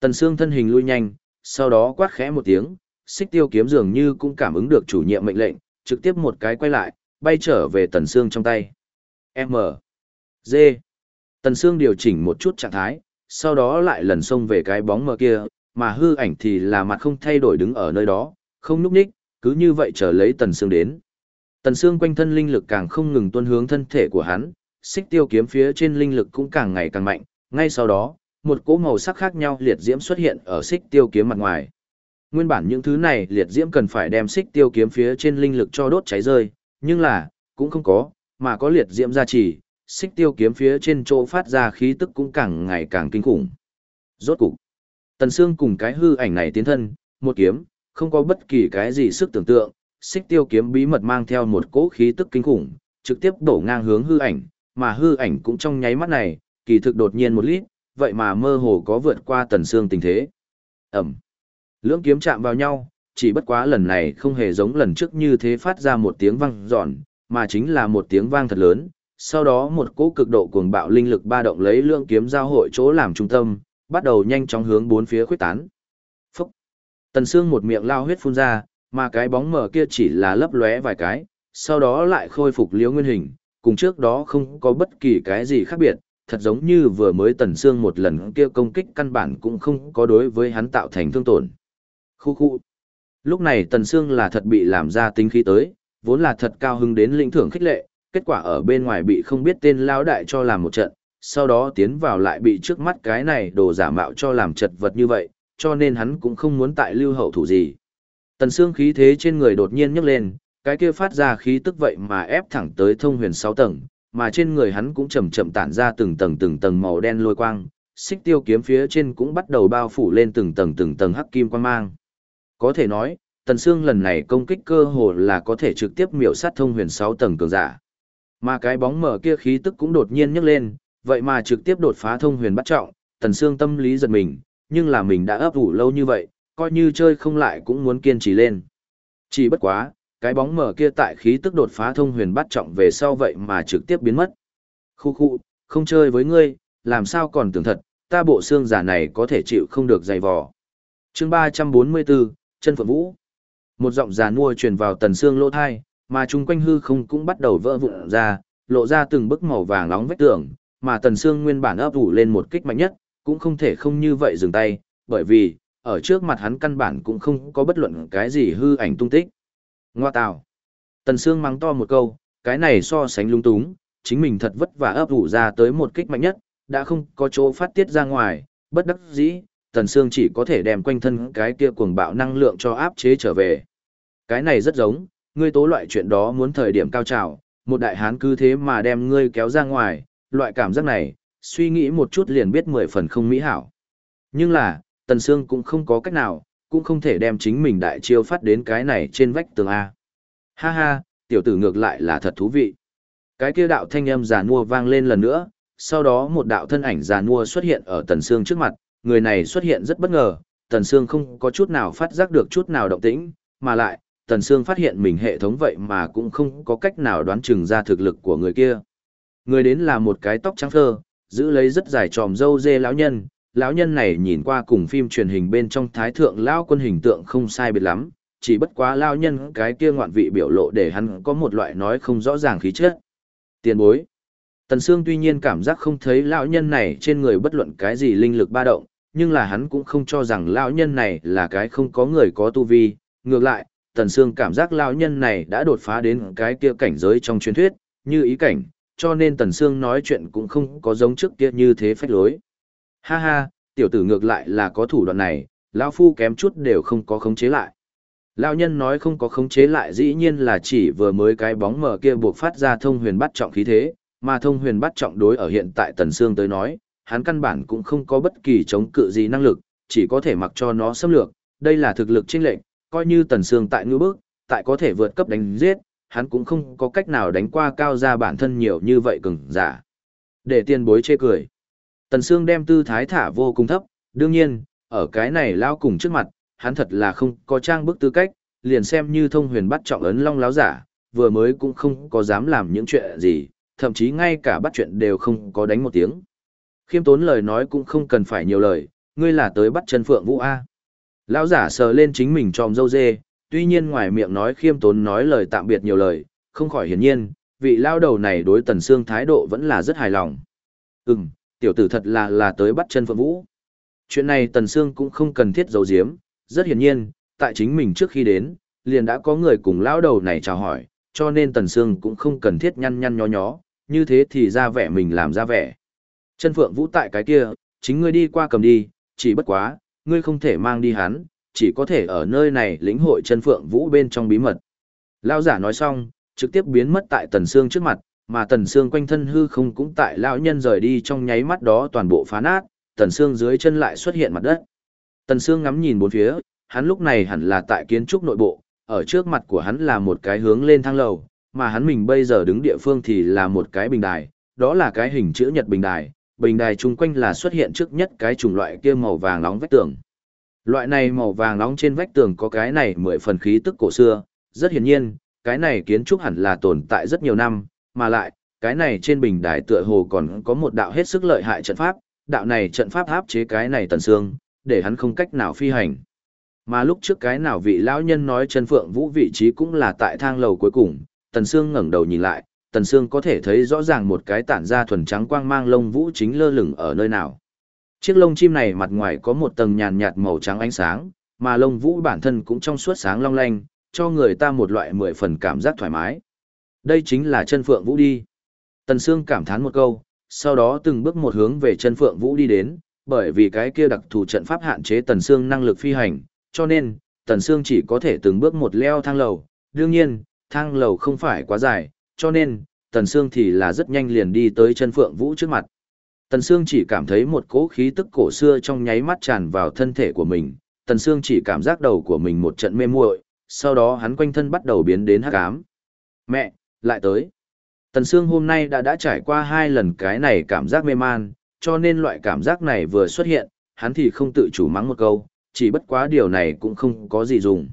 Tần Sương thân hình lui nhanh, sau đó quát khẽ một tiếng, xích tiêu kiếm dường như cũng cảm ứng được chủ nhiệm mệnh lệnh, trực tiếp một cái quay lại, bay trở về Tần Sương trong tay. M. D. Tần Sương điều chỉnh một chút trạng thái, sau đó lại lần xông về cái bóng mờ kia, mà hư ảnh thì là mặt không thay đổi đứng ở nơi đó, không núp ních, cứ như vậy chờ lấy Tần Sương đến. Tần Sương quanh thân linh lực càng không ngừng tuôn hướng thân thể của hắn, xích tiêu kiếm phía trên linh lực cũng càng ngày càng mạnh, ngay sau đó, một cỗ màu sắc khác nhau liệt diễm xuất hiện ở xích tiêu kiếm mặt ngoài. Nguyên bản những thứ này liệt diễm cần phải đem xích tiêu kiếm phía trên linh lực cho đốt cháy rơi, nhưng là, cũng không có, mà có liệt diễm gia trì, xích tiêu kiếm phía trên chỗ phát ra khí tức cũng càng ngày càng kinh khủng. Rốt cục, Tần Sương cùng cái hư ảnh này tiến thân, một kiếm, không có bất kỳ cái gì sức tưởng tượng, xích tiêu kiếm bí mật mang theo một cỗ khí tức kinh khủng, trực tiếp đổ ngang hướng hư ảnh, mà hư ảnh cũng trong nháy mắt này, kỳ thực đột nhiên một lít, vậy mà mơ hồ có vượt qua Tần Sương tình thế. ầm, Lưỡng kiếm chạm vào nhau, chỉ bất quá lần này không hề giống lần trước như thế phát ra một tiếng vang giòn, mà chính là một tiếng vang thật lớn. Sau đó một cỗ cực độ cuồng bạo linh lực ba động lấy lưỡng kiếm giao hội chỗ làm trung tâm, bắt đầu nhanh chóng hướng bốn phía khuếch tán. Phúc! Tần Sương một miệng lao huyết phun ra, mà cái bóng mở kia chỉ là lấp lóe vài cái, sau đó lại khôi phục liễu nguyên hình, cùng trước đó không có bất kỳ cái gì khác biệt, thật giống như vừa mới Tần Sương một lần kia công kích căn bản cũng không có đối với hắn tạo thành thương tổn. Khu khu! Lúc này Tần Sương là thật bị làm ra tính khí tới, vốn là thật cao hứng đến lĩnh thưởng khích lệ, kết quả ở bên ngoài bị không biết tên lão đại cho làm một trận, sau đó tiến vào lại bị trước mắt cái này đồ giả mạo cho làm chật vật như vậy, cho nên hắn cũng không muốn tại lưu hậu thủ gì. Tần xương khí thế trên người đột nhiên nhấc lên, cái kia phát ra khí tức vậy mà ép thẳng tới thông huyền 6 tầng, mà trên người hắn cũng chậm chậm tản ra từng tầng từng tầng màu đen lôi quang, xích tiêu kiếm phía trên cũng bắt đầu bao phủ lên từng tầng từng tầng hắc kim quang mang. Có thể nói, Tần Sương lần này công kích cơ hồ là có thể trực tiếp miểu sát thông huyền 6 tầng cường giả. Mà cái bóng mở kia khí tức cũng đột nhiên nhấc lên, vậy mà trực tiếp đột phá thông huyền bắt trọng, Tần Sương tâm lý giật mình, nhưng là mình đã ấp ủ lâu như vậy, coi như chơi không lại cũng muốn kiên trì lên. Chỉ bất quá, cái bóng mở kia tại khí tức đột phá thông huyền bắt trọng về sau vậy mà trực tiếp biến mất. Khu khu, không chơi với ngươi, làm sao còn tưởng thật, ta bộ xương giả này có thể chịu không được dày vò. chương 344, chân phượng vũ. Một giọng già nua truyền vào tần xương lỗ thai, mà chung quanh hư không cũng bắt đầu vỡ vụn ra, lộ ra từng bức màu vàng nóng vách tường, mà tần xương nguyên bản ấp ủ lên một kích mạnh nhất, cũng không thể không như vậy dừng tay, bởi vì, ở trước mặt hắn căn bản cũng không có bất luận cái gì hư ảnh tung tích. Ngoa tào. Tần xương mắng to một câu, cái này so sánh lung túng, chính mình thật vất vả ấp ủ ra tới một kích mạnh nhất, đã không có chỗ phát tiết ra ngoài, bất đắc dĩ, Tần Sương chỉ có thể đem quanh thân cái kia cuồng bạo năng lượng cho áp chế trở về. Cái này rất giống, ngươi tố loại chuyện đó muốn thời điểm cao trào, một đại hán cứ thế mà đem ngươi kéo ra ngoài, loại cảm giác này, suy nghĩ một chút liền biết mười phần không mỹ hảo. Nhưng là, Tần Sương cũng không có cách nào, cũng không thể đem chính mình đại chiêu phát đến cái này trên vách tường A. Ha ha, tiểu tử ngược lại là thật thú vị. Cái kia đạo thanh âm giàn nua vang lên lần nữa, sau đó một đạo thân ảnh giàn nua xuất hiện ở Tần Sương trước mặt, người này xuất hiện rất bất ngờ, Tần Sương không có chút nào phát giác được chút nào động tĩnh, mà lại, Tần Sương phát hiện mình hệ thống vậy mà cũng không có cách nào đoán chừng ra thực lực của người kia. Người đến là một cái tóc trắng phơ, giữ lấy rất dài tròm râu dê lão nhân, lão nhân này nhìn qua cùng phim truyền hình bên trong thái thượng lão quân hình tượng không sai biệt lắm, chỉ bất quá lão nhân cái kia ngoạn vị biểu lộ để hắn có một loại nói không rõ ràng khí chất. Tiền bối. Tần Sương tuy nhiên cảm giác không thấy lão nhân này trên người bất luận cái gì linh lực ba động, nhưng là hắn cũng không cho rằng lão nhân này là cái không có người có tu vi, ngược lại, Tần Sương cảm giác lão nhân này đã đột phá đến cái kia cảnh giới trong truyền thuyết, như ý cảnh, cho nên Tần Sương nói chuyện cũng không có giống trước kia như thế phách lối. Ha ha, tiểu tử ngược lại là có thủ đoạn này, lão phu kém chút đều không có khống chế lại. Lão nhân nói không có khống chế lại dĩ nhiên là chỉ vừa mới cái bóng mờ kia buộc phát ra thông huyền bắt trọng khí thế, mà thông huyền bắt trọng đối ở hiện tại Tần Sương tới nói, hắn căn bản cũng không có bất kỳ chống cự gì năng lực, chỉ có thể mặc cho nó xâm lược, đây là thực lực chênh lệnh, coi như Tần Sương tại ngưỡng bước, tại có thể vượt cấp đánh giết, hắn cũng không có cách nào đánh qua cao ra bản thân nhiều như vậy cứng, giả. Để tiền bối chê cười. Tần Sương đem tư thái thả vô cùng thấp, đương nhiên, ở cái này lao cùng trước mặt, hắn thật là không có trang bức tư cách, liền xem như thông huyền bắt trọng ấn long láo giả, vừa mới cũng không có dám làm những chuyện gì, thậm chí ngay cả bắt chuyện đều không có đánh một tiếng. Khiêm tốn lời nói cũng không cần phải nhiều lời, ngươi là tới bắt chân phượng vũ A. Lão giả sờ lên chính mình tròm dâu dê, tuy nhiên ngoài miệng nói khiêm tốn nói lời tạm biệt nhiều lời, không khỏi hiển nhiên, vị lao đầu này đối tần xương thái độ vẫn là rất hài lòng. Ừm, tiểu tử thật là là tới bắt chân phượng vũ. Chuyện này tần xương cũng không cần thiết giấu giếm, rất hiển nhiên, tại chính mình trước khi đến, liền đã có người cùng lao đầu này chào hỏi, cho nên tần xương cũng không cần thiết nhăn nhăn nhó nhó, như thế thì ra vẻ mình làm ra vẻ. Chân phượng vũ tại cái kia, chính ngươi đi qua cầm đi, chỉ bất quá, ngươi không thể mang đi hắn, chỉ có thể ở nơi này lĩnh hội chân phượng vũ bên trong bí mật. Lão giả nói xong, trực tiếp biến mất tại tần xương trước mặt, mà tần xương quanh thân hư không cũng tại lão nhân rời đi trong nháy mắt đó toàn bộ phá nát, tần xương dưới chân lại xuất hiện mặt đất. Tần xương ngắm nhìn bốn phía, hắn lúc này hẳn là tại kiến trúc nội bộ, ở trước mặt của hắn là một cái hướng lên thang lầu, mà hắn mình bây giờ đứng địa phương thì là một cái bình đài, đó là cái hình chữ nhật bình đài, bình đài chung quanh là xuất hiện trước nhất cái chủng loại kia màu vàng nóng vách tường. Loại này màu vàng nóng trên vách tường có cái này mười phần khí tức cổ xưa, rất hiển nhiên, cái này kiến trúc hẳn là tồn tại rất nhiều năm, mà lại, cái này trên bình đài tựa hồ còn có một đạo hết sức lợi hại trận pháp, đạo này trận pháp áp chế cái này tần xương, để hắn không cách nào phi hành. Mà lúc trước cái nào vị lão nhân nói chân phượng vũ vị trí cũng là tại thang lầu cuối cùng, tần xương ngẩng đầu nhìn lại, tần Sương có thể thấy rõ ràng một cái tản ra thuần trắng quang mang lông vũ chính lơ lửng ở nơi nào. Chiếc lông chim này mặt ngoài có một tầng nhàn nhạt màu trắng ánh sáng, mà lông vũ bản thân cũng trong suốt sáng long lanh, cho người ta một loại mười phần cảm giác thoải mái. Đây chính là chân phượng vũ đi. Tần Sương cảm thán một câu, sau đó từng bước một hướng về chân phượng vũ đi đến, bởi vì cái kia đặc thù trận pháp hạn chế Tần Sương năng lực phi hành, cho nên, Tần Sương chỉ có thể từng bước một leo thang lầu. Đương nhiên, thang lầu không phải quá dài, cho nên, Tần Sương thì là rất nhanh liền đi tới chân phượng vũ trước mặt. Tần Sương chỉ cảm thấy một cỗ khí tức cổ xưa trong nháy mắt tràn vào thân thể của mình, Tần Sương chỉ cảm giác đầu của mình một trận mê muội, sau đó hắn quanh thân bắt đầu biến đến hắc ám. Mẹ, lại tới. Tần Sương hôm nay đã đã trải qua hai lần cái này cảm giác mê man, cho nên loại cảm giác này vừa xuất hiện, hắn thì không tự chủ mắng một câu, chỉ bất quá điều này cũng không có gì dùng.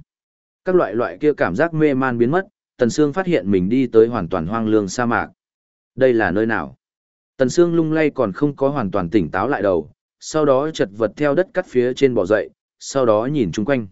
Các loại loại kia cảm giác mê man biến mất, Tần Sương phát hiện mình đi tới hoàn toàn hoang lương sa mạc. Đây là nơi nào? Tần Sương lung lay còn không có hoàn toàn tỉnh táo lại đầu, sau đó chật vật theo đất cắt phía trên bò dậy, sau đó nhìn chung quanh.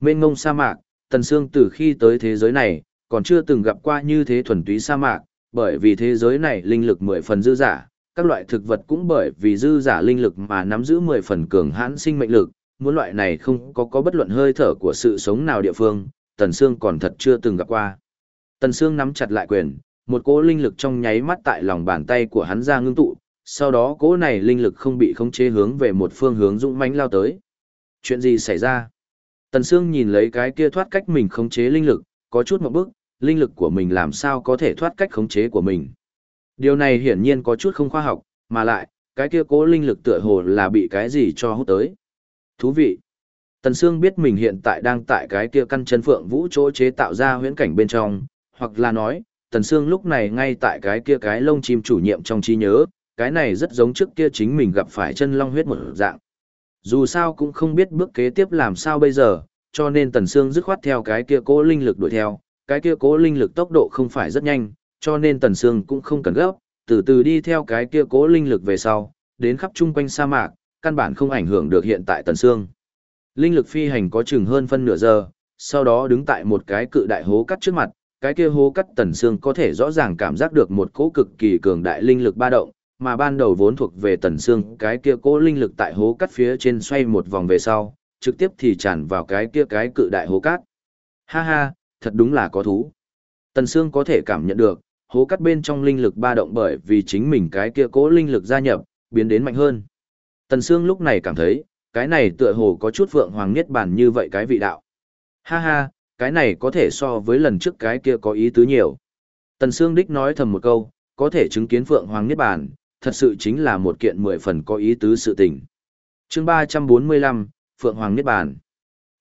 Mênh ngông sa mạc, Tần Sương từ khi tới thế giới này, còn chưa từng gặp qua như thế thuần túy sa mạc, bởi vì thế giới này linh lực mười phần dư giả, các loại thực vật cũng bởi vì dư giả linh lực mà nắm giữ mười phần cường hãn sinh mệnh lực, muốn loại này không có có bất luận hơi thở của sự sống nào địa phương, Tần Sương còn thật chưa từng gặp qua. Tần Sương nắm chặt lại quyền, một cỗ linh lực trong nháy mắt tại lòng bàn tay của hắn ra ngưng tụ, sau đó cỗ này linh lực không bị khống chế hướng về một phương hướng dũng mãnh lao tới. Chuyện gì xảy ra? Tần Sương nhìn lấy cái kia thoát cách mình khống chế linh lực, có chút một bước, linh lực của mình làm sao có thể thoát cách khống chế của mình. Điều này hiển nhiên có chút không khoa học, mà lại, cái kia cố linh lực tựa hồ là bị cái gì cho hút tới. Thú vị. Tần Sương biết mình hiện tại đang tại cái kia căn chân phượng vũ chỗ chế tạo ra huyễn cảnh bên trong, hoặc là nói, Tần Sương lúc này ngay tại cái kia cái lông chim chủ nhiệm trong trí nhớ, cái này rất giống trước kia chính mình gặp phải chân long huyết một dạng. Dù sao cũng không biết bước kế tiếp làm sao bây giờ, cho nên Tần Sương dứt khoát theo cái kia cố linh lực đuổi theo, cái kia cố linh lực tốc độ không phải rất nhanh, cho nên Tần Sương cũng không cần gấp, từ từ đi theo cái kia cố linh lực về sau, đến khắp chung quanh sa mạc, căn bản không ảnh hưởng được hiện tại Tần Sương. Linh lực phi hành có chừng hơn phân nửa giờ, sau đó đứng tại một cái cự đại hố cắt trước mặt, cái kia hố cắt Tần xương có thể rõ ràng cảm giác được một cỗ cực kỳ cường đại linh lực ba động, mà ban đầu vốn thuộc về Tần xương. cái kia cỗ linh lực tại hố cắt phía trên xoay một vòng về sau, trực tiếp thì tràn vào cái kia cái cự đại hố cát. Ha ha, thật đúng là có thú. Tần xương có thể cảm nhận được, hố cắt bên trong linh lực ba động bởi vì chính mình cái kia cố linh lực gia nhập, biến đến mạnh hơn. Tần xương lúc này cảm thấy, cái này tựa hồ có chút vượng hoàng niết bàn như vậy cái vị đạo. Ha ha, cái này có thể so với lần trước cái kia có ý tứ nhiều. Tần Sương đích nói thầm một câu, có thể chứng kiến Phượng hoàng niết bàn, thật sự chính là một kiện mười phần có ý tứ sự tình. Chương 345, Phượng Hoàng Niết Bàn.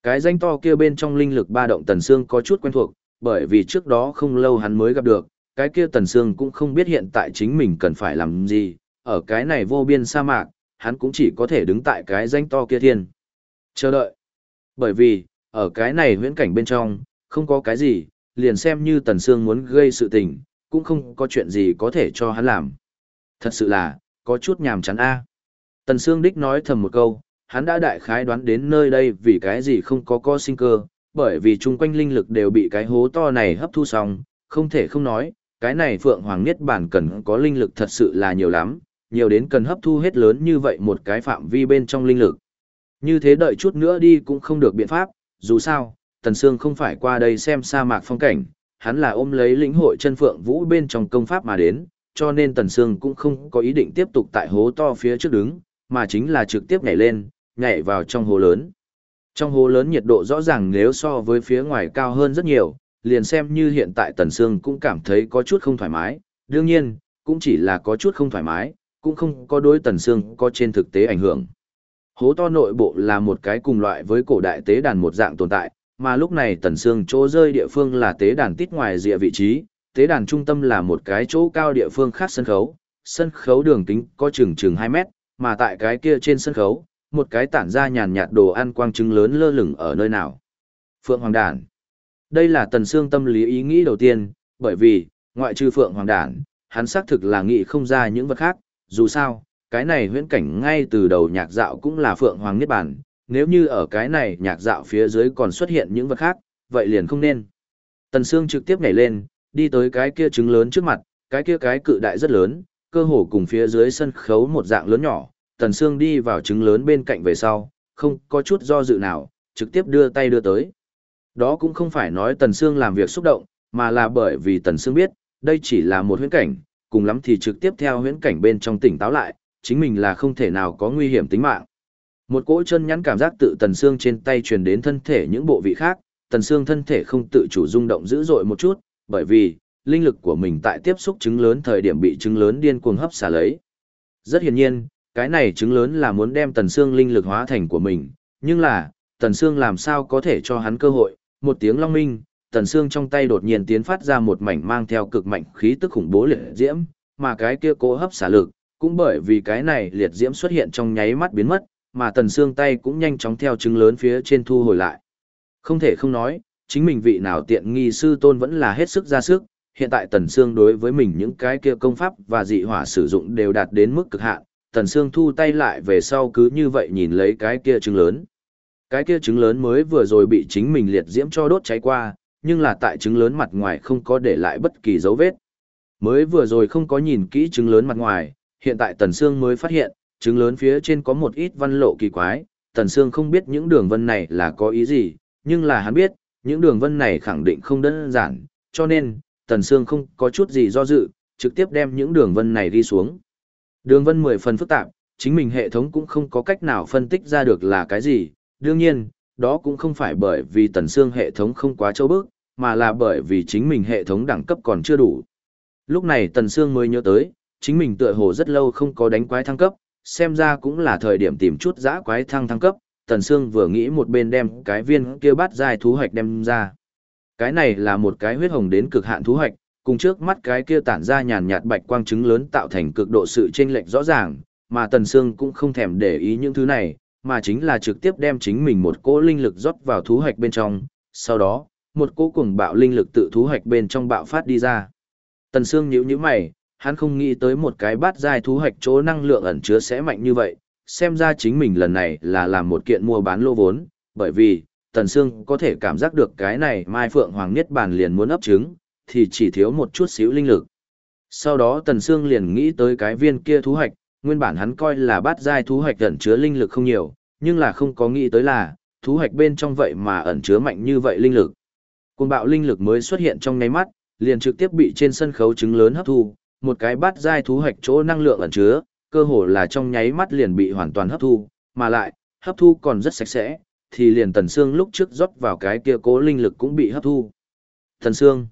Cái danh to kia bên trong linh lực ba động Tần Sương có chút quen thuộc, bởi vì trước đó không lâu hắn mới gặp được, cái kia Tần Sương cũng không biết hiện tại chính mình cần phải làm gì, ở cái này vô biên sa mạc, hắn cũng chỉ có thể đứng tại cái danh to kia thiên. Chờ đợi. Bởi vì, ở cái này huyễn cảnh bên trong, không có cái gì, liền xem như Tần Sương muốn gây sự tình, cũng không có chuyện gì có thể cho hắn làm. Thật sự là, có chút nhàm chán a. Tần Sương đích nói thầm một câu, hắn đã đại khái đoán đến nơi đây vì cái gì không có co sinh cơ, bởi vì chung quanh linh lực đều bị cái hố to này hấp thu xong, không thể không nói, cái này Phượng Hoàng Niết Bản cần có linh lực thật sự là nhiều lắm, nhiều đến cần hấp thu hết lớn như vậy một cái phạm vi bên trong linh lực. Như thế đợi chút nữa đi cũng không được biện pháp, dù sao, Tần Sương không phải qua đây xem sa mạc phong cảnh, hắn là ôm lấy lĩnh hội chân Phượng Vũ bên trong công pháp mà đến, cho nên Tần Sương cũng không có ý định tiếp tục tại hố to phía trước đứng, mà chính là trực tiếp nhảy lên, nhảy vào trong hồ lớn. Trong hồ lớn nhiệt độ rõ ràng nếu so với phía ngoài cao hơn rất nhiều, liền xem như hiện tại Tần Sương cũng cảm thấy có chút không thoải mái, đương nhiên, cũng chỉ là có chút không thoải mái, cũng không có đối Tần Sương có trên thực tế ảnh hưởng. Hố to nội bộ là một cái cùng loại với cổ đại tế đàn một dạng tồn tại, mà lúc này Tần xương chỗ rơi địa phương là tế đàn tít ngoài rìa vị trí, tế đàn trung tâm là một cái chỗ cao địa phương khác sân khấu, sân khấu đường kính có chừng chừng 2 mét, mà tại cái kia trên sân khấu, một cái tản ra nhàn nhạt đồ ăn quang trứng lớn lơ lửng ở nơi nào. Phượng Hoàng Đản. Đây là Tần xương tâm lý ý nghĩ đầu tiên, bởi vì, ngoại trừ Phượng Hoàng Đản, hắn xác thực là nghĩ không ra những vật khác, dù sao, cái này huyễn cảnh ngay từ đầu nhạc dạo cũng là Phượng Hoàng Niết Bản, nếu như ở cái này nhạc dạo phía dưới còn xuất hiện những vật khác, vậy liền không nên. Tần Sương trực tiếp nhảy lên, đi tới cái kia trứng lớn trước mặt, cái kia cái cự đại rất lớn, cơ hồ cùng phía dưới sân khấu một dạng lớn nhỏ, Tần Sương đi vào trứng lớn bên cạnh về sau, không có chút do dự nào, trực tiếp đưa tay đưa tới. Đó cũng không phải nói Tần Sương làm việc xúc động, mà là bởi vì Tần Sương biết, đây chỉ là một huyễn cảnh, cùng lắm thì trực tiếp theo huyễn cảnh bên trong tỉnh táo lại, chính mình là không thể nào có nguy hiểm tính mạng. Một cỗ chân nhắn cảm giác tự Tần xương trên tay truyền đến thân thể những bộ vị khác, Tần xương thân thể không tự chủ rung động dữ dội một chút, bởi vì, linh lực của mình tại tiếp xúc trứng lớn thời điểm bị trứng lớn điên cuồng hấp xả lấy. Rất hiển nhiên, cái này trứng lớn là muốn đem Tần xương linh lực hóa thành của mình, nhưng là, Tần xương làm sao có thể cho hắn cơ hội, một tiếng long minh, Tần Sương trong tay đột nhiên tiến phát ra một mảnh mang theo cực mạnh khí tức khủng bố liệt diễm, mà cái kia cố hấp xả lực, cũng bởi vì cái này liệt diễm xuất hiện trong nháy mắt biến mất, mà Tần xương tay cũng nhanh chóng theo trứng lớn phía trên thu hồi lại. Không thể không nói, chính mình vị nào tiện nghi sư tôn vẫn là hết sức ra sức, hiện tại Tần xương đối với mình những cái kia công pháp và dị hỏa sử dụng đều đạt đến mức cực hạn, Tần xương thu tay lại về sau cứ như vậy nhìn lấy cái kia trứng lớn. Cái kia trứng lớn mới vừa rồi bị chính mình liệt diễm cho đốt cháy qua, nhưng là tại trứng lớn mặt ngoài không có để lại bất kỳ dấu vết. Mới vừa rồi không có nhìn kỹ trứng lớn mặt ngoài, hiện tại Tần Sương mới phát hiện, trứng lớn phía trên có một ít văn lộ kỳ quái, Tần Sương không biết những đường vân này là có ý gì, nhưng là hắn biết, những đường vân này khẳng định không đơn giản, cho nên, Tần Sương không có chút gì do dự, trực tiếp đem những đường vân này đi xuống. Đường vân mười phần phức tạp, chính mình hệ thống cũng không có cách nào phân tích ra được là cái gì, đương nhiên, đó cũng không phải bởi vì Tần Sương hệ thống không quá châu bước, mà là bởi vì chính mình hệ thống đẳng cấp còn chưa đủ. Lúc này Tần Sương mới nhớ tới, chính mình tựa hồ rất lâu không có đánh quái thăng cấp, xem ra cũng là thời điểm tìm chút giã quái thăng thăng cấp, Tần Sương vừa nghĩ một bên đem cái viên kia bát dài thú hoạch đem ra. Cái này là một cái huyết hồng đến cực hạn thú hoạch, cùng trước mắt cái kia tản ra nhàn nhạt bạch quang trứng lớn tạo thành cực độ sự chênh lệch rõ ràng, mà Tần Sương cũng không thèm để ý những thứ này, mà chính là trực tiếp đem chính mình một cỗ linh lực rót vào thú hoạch bên trong, sau đó, một cỗ cuồng bạo linh lực tự thú hoạch bên trong bạo phát đi ra. Tần Sương nhíu nhíu mày, hắn không nghĩ tới một cái bát giai thú hoạch chỗ năng lượng ẩn chứa sẽ mạnh như vậy, xem ra chính mình lần này là làm một kiện mua bán lô vốn, bởi vì, Tần Sương có thể cảm giác được cái này Mai Phượng Hoàng Niết Bàn liền muốn ấp trứng, thì chỉ thiếu một chút xíu linh lực. Sau đó Tần Sương liền nghĩ tới cái viên kia thú hoạch, nguyên bản hắn coi là bát giai thú hoạch ẩn chứa linh lực không nhiều, nhưng là không có nghĩ tới là, thú hoạch bên trong vậy mà ẩn chứa mạnh như vậy linh lực. Cuồng bạo linh lực mới xuất hiện trong ngay mắt, liền trực tiếp bị trên sân khấu trứng lớn hấp thu, một cái bát giai thú hạch chỗ năng lượng ẩn chứa, cơ hồ là trong nháy mắt liền bị hoàn toàn hấp thu, mà lại, hấp thu còn rất sạch sẽ, thì liền Tần Sương lúc trước rót vào cái kia cố linh lực cũng bị hấp thu. Tần Sương.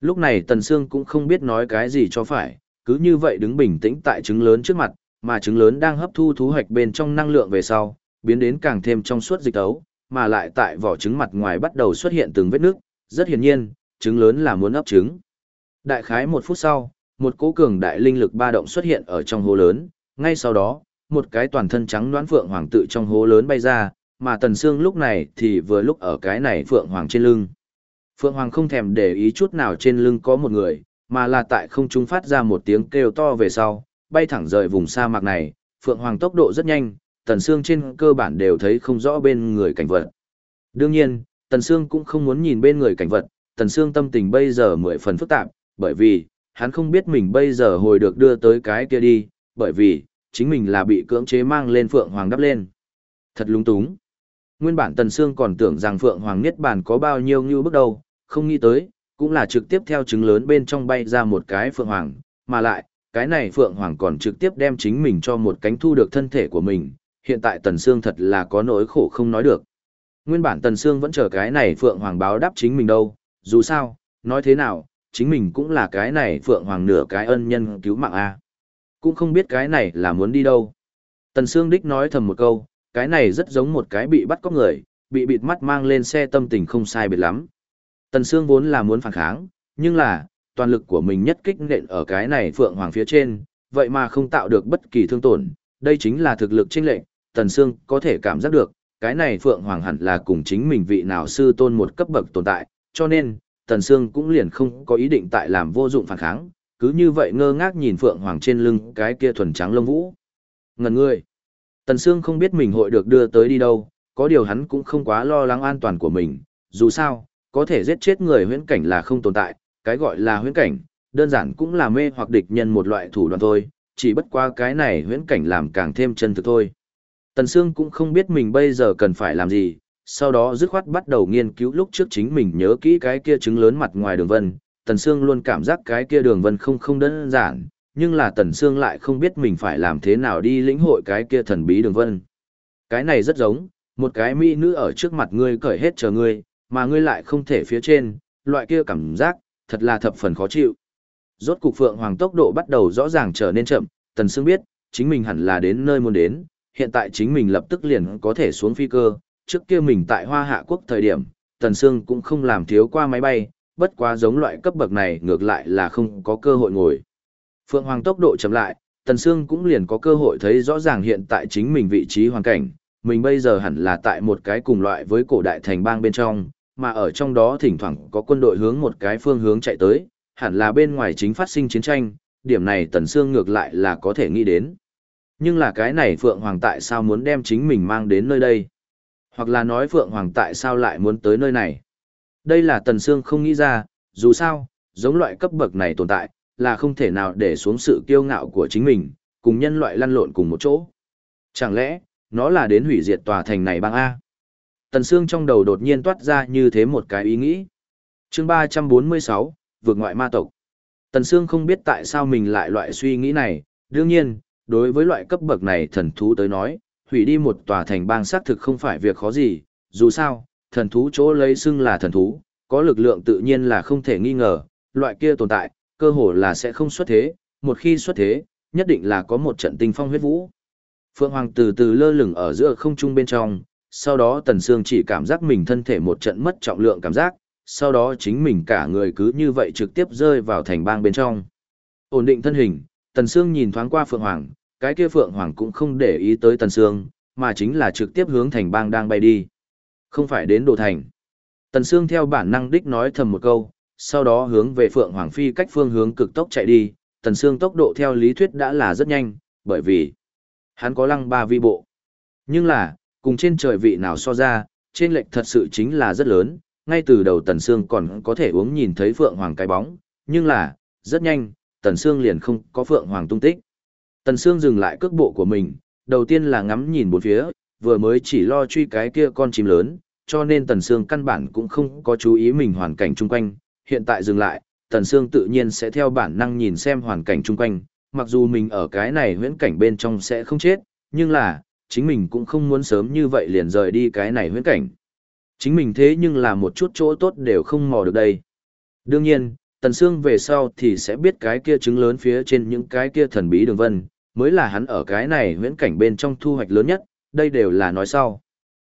Lúc này Tần Sương cũng không biết nói cái gì cho phải, cứ như vậy đứng bình tĩnh tại trứng lớn trước mặt, mà trứng lớn đang hấp thu thú hạch bên trong năng lượng về sau, biến đến càng thêm trong suốt dịch ấu, mà lại tại vỏ trứng mặt ngoài bắt đầu xuất hiện từng vết nước, rất hiển nhiên, trứng lớn là muốn ấp trứng. Đại khái một phút sau, một cỗ cường đại linh lực ba động xuất hiện ở trong hố lớn, ngay sau đó, một cái toàn thân trắng đoán phượng hoàng tự trong hố lớn bay ra, mà Tần Sương lúc này thì vừa lúc ở cái này phượng hoàng trên lưng. Phượng hoàng không thèm để ý chút nào trên lưng có một người, mà là tại không trung phát ra một tiếng kêu to về sau, bay thẳng rời vùng sa mạc này, phượng hoàng tốc độ rất nhanh, Tần Sương trên cơ bản đều thấy không rõ bên người cảnh vật. Đương nhiên, Tần Sương cũng không muốn nhìn bên người cảnh vật, Tần Sương tâm tình bây giờ mười phần phức tạp, bởi vì, hắn không biết mình bây giờ hồi được đưa tới cái kia đi, bởi vì, chính mình là bị cưỡng chế mang lên Phượng Hoàng đắp lên. Thật lung túng. Nguyên bản Tần Sương còn tưởng rằng Phượng Hoàng Niết Bàn có bao nhiêu như bước đầu, không nghĩ tới, cũng là trực tiếp theo trứng lớn bên trong bay ra một cái Phượng Hoàng, mà lại, cái này Phượng Hoàng còn trực tiếp đem chính mình cho một cánh thu được thân thể của mình, hiện tại Tần Sương thật là có nỗi khổ không nói được. Nguyên bản Tần Sương vẫn chờ cái này Phượng Hoàng báo đáp chính mình đâu, dù sao, nói thế nào, chính mình cũng là cái này Phượng Hoàng nửa cái ân nhân cứu mạng A. Cũng không biết cái này là muốn đi đâu. Tần Sương Đích nói thầm một câu, cái này rất giống một cái bị bắt cóc người, bị bịt mắt mang lên xe tâm tình không sai biệt lắm. Tần Sương vốn là muốn phản kháng, nhưng là, toàn lực của mình nhất kích nện ở cái này Phượng Hoàng phía trên, vậy mà không tạo được bất kỳ thương tổn, đây chính là thực lực chênh lệch Tần Sương có thể cảm giác được, cái này Phượng Hoàng hẳn là cùng chính mình vị nào sư tôn một cấp bậc tồn tại, cho nên, Tần Sương cũng liền không có ý định tại làm vô dụng phản kháng, cứ như vậy ngơ ngác nhìn Phượng Hoàng trên lưng cái kia thuần trắng lông vũ. Ngần ngươi! Tần Sương không biết mình hội được đưa tới đi đâu, có điều hắn cũng không quá lo lắng an toàn của mình, dù sao, có thể giết chết người huyễn cảnh là không tồn tại, cái gọi là huyễn cảnh, đơn giản cũng là mê hoặc địch nhân một loại thủ đoạn thôi, chỉ bất qua cái này huyễn cảnh làm càng thêm chân thực thôi. Tần Sương cũng không biết mình bây giờ cần phải làm gì, sau đó dứt khoát bắt đầu nghiên cứu lúc trước chính mình nhớ kỹ cái kia trứng lớn mặt ngoài đường vân. Tần Sương luôn cảm giác cái kia đường vân không không đơn giản, nhưng là Tần Sương lại không biết mình phải làm thế nào đi lĩnh hội cái kia thần bí đường vân. Cái này rất giống, một cái mỹ nữ ở trước mặt ngươi cởi hết chờ ngươi, mà ngươi lại không thể phía trên, loại kia cảm giác, thật là thập phần khó chịu. Rốt cục Phượng Hoàng tốc độ bắt đầu rõ ràng trở nên chậm, Tần Sương biết, chính mình hẳn là đến nơi muốn đến, hiện tại chính mình lập tức liền có thể xuống phi cơ, trước kia mình tại Hoa Hạ Quốc thời điểm, Tần Sương cũng không làm thiếu qua máy bay, bất quá giống loại cấp bậc này ngược lại là không có cơ hội ngồi. Phượng Hoàng tốc độ chậm lại, Tần Sương cũng liền có cơ hội thấy rõ ràng hiện tại chính mình vị trí hoàn cảnh, mình bây giờ hẳn là tại một cái cùng loại với cổ đại thành bang bên trong, mà ở trong đó thỉnh thoảng có quân đội hướng một cái phương hướng chạy tới, hẳn là bên ngoài chính phát sinh chiến tranh, điểm này Tần Sương ngược lại là có thể nghĩ đến. Nhưng là cái này Phượng Hoàng tại sao muốn đem chính mình mang đến nơi đây? Hoặc là nói Phượng Hoàng tại sao lại muốn tới nơi này? Đây là Tần Sương không nghĩ ra, dù sao, giống loại cấp bậc này tồn tại, là không thể nào để xuống sự kiêu ngạo của chính mình, cùng nhân loại lăn lộn cùng một chỗ. Chẳng lẽ, nó là đến hủy diệt tòa thành này bang A? Tần Sương trong đầu đột nhiên toát ra như thế một cái ý nghĩ. chương 346, vượt ngoại ma tộc. Tần Sương không biết tại sao mình lại loại suy nghĩ này, đương nhiên, đối với loại cấp bậc này thần thú tới nói, hủy đi một tòa thành bang xác thực không phải việc khó gì, dù sao, thần thú chỗ lấy xưng là thần thú, có lực lượng tự nhiên là không thể nghi ngờ, loại kia tồn tại, cơ hồ là sẽ không xuất thế, một khi xuất thế, nhất định là có một trận tinh phong huyết vũ. Phượng Hoàng từ từ lơ lửng ở giữa không trung bên trong, sau đó Tần Sương chỉ cảm giác mình thân thể một trận mất trọng lượng cảm giác, sau đó chính mình cả người cứ như vậy trực tiếp rơi vào thành bang bên trong. Ổn định thân hình, Tần Sương nhìn thoáng qua Phượng Hoàng, cái kia Phượng Hoàng cũng không để ý tới Tần Sương, mà chính là trực tiếp hướng thành bang đang bay đi. Không phải đến đồ thành. Tần Sương theo bản năng đích nói thầm một câu, sau đó hướng về Phượng Hoàng phi cách phương hướng cực tốc chạy đi, Tần Sương tốc độ theo lý thuyết đã là rất nhanh, bởi vì hắn có lăng ba vi bộ. Nhưng là, cùng trên trời vị nào so ra, trên lệch thật sự chính là rất lớn, ngay từ đầu Tần Sương còn có thể uống nhìn thấy Phượng Hoàng cái bóng, nhưng là, rất nhanh, Tần Sương liền không có Phượng Hoàng tung tích. Tần Sương dừng lại cước bộ của mình, đầu tiên là ngắm nhìn bốn phía, vừa mới chỉ lo truy cái kia con chim lớn, cho nên Tần Sương căn bản cũng không có chú ý mình hoàn cảnh chung quanh, hiện tại dừng lại, Tần Sương tự nhiên sẽ theo bản năng nhìn xem hoàn cảnh chung quanh, mặc dù mình ở cái này huyễn cảnh bên trong sẽ không chết, nhưng là, chính mình cũng không muốn sớm như vậy liền rời đi cái này huyễn cảnh. Chính mình thế nhưng là một chút chỗ tốt đều không mò được đây. Đương nhiên, Tần Sương về sau thì sẽ biết cái kia trứng lớn phía trên những cái kia thần bí đường vân, mới là hắn ở cái này huyễn cảnh bên trong thu hoạch lớn nhất, đây đều là nói sau.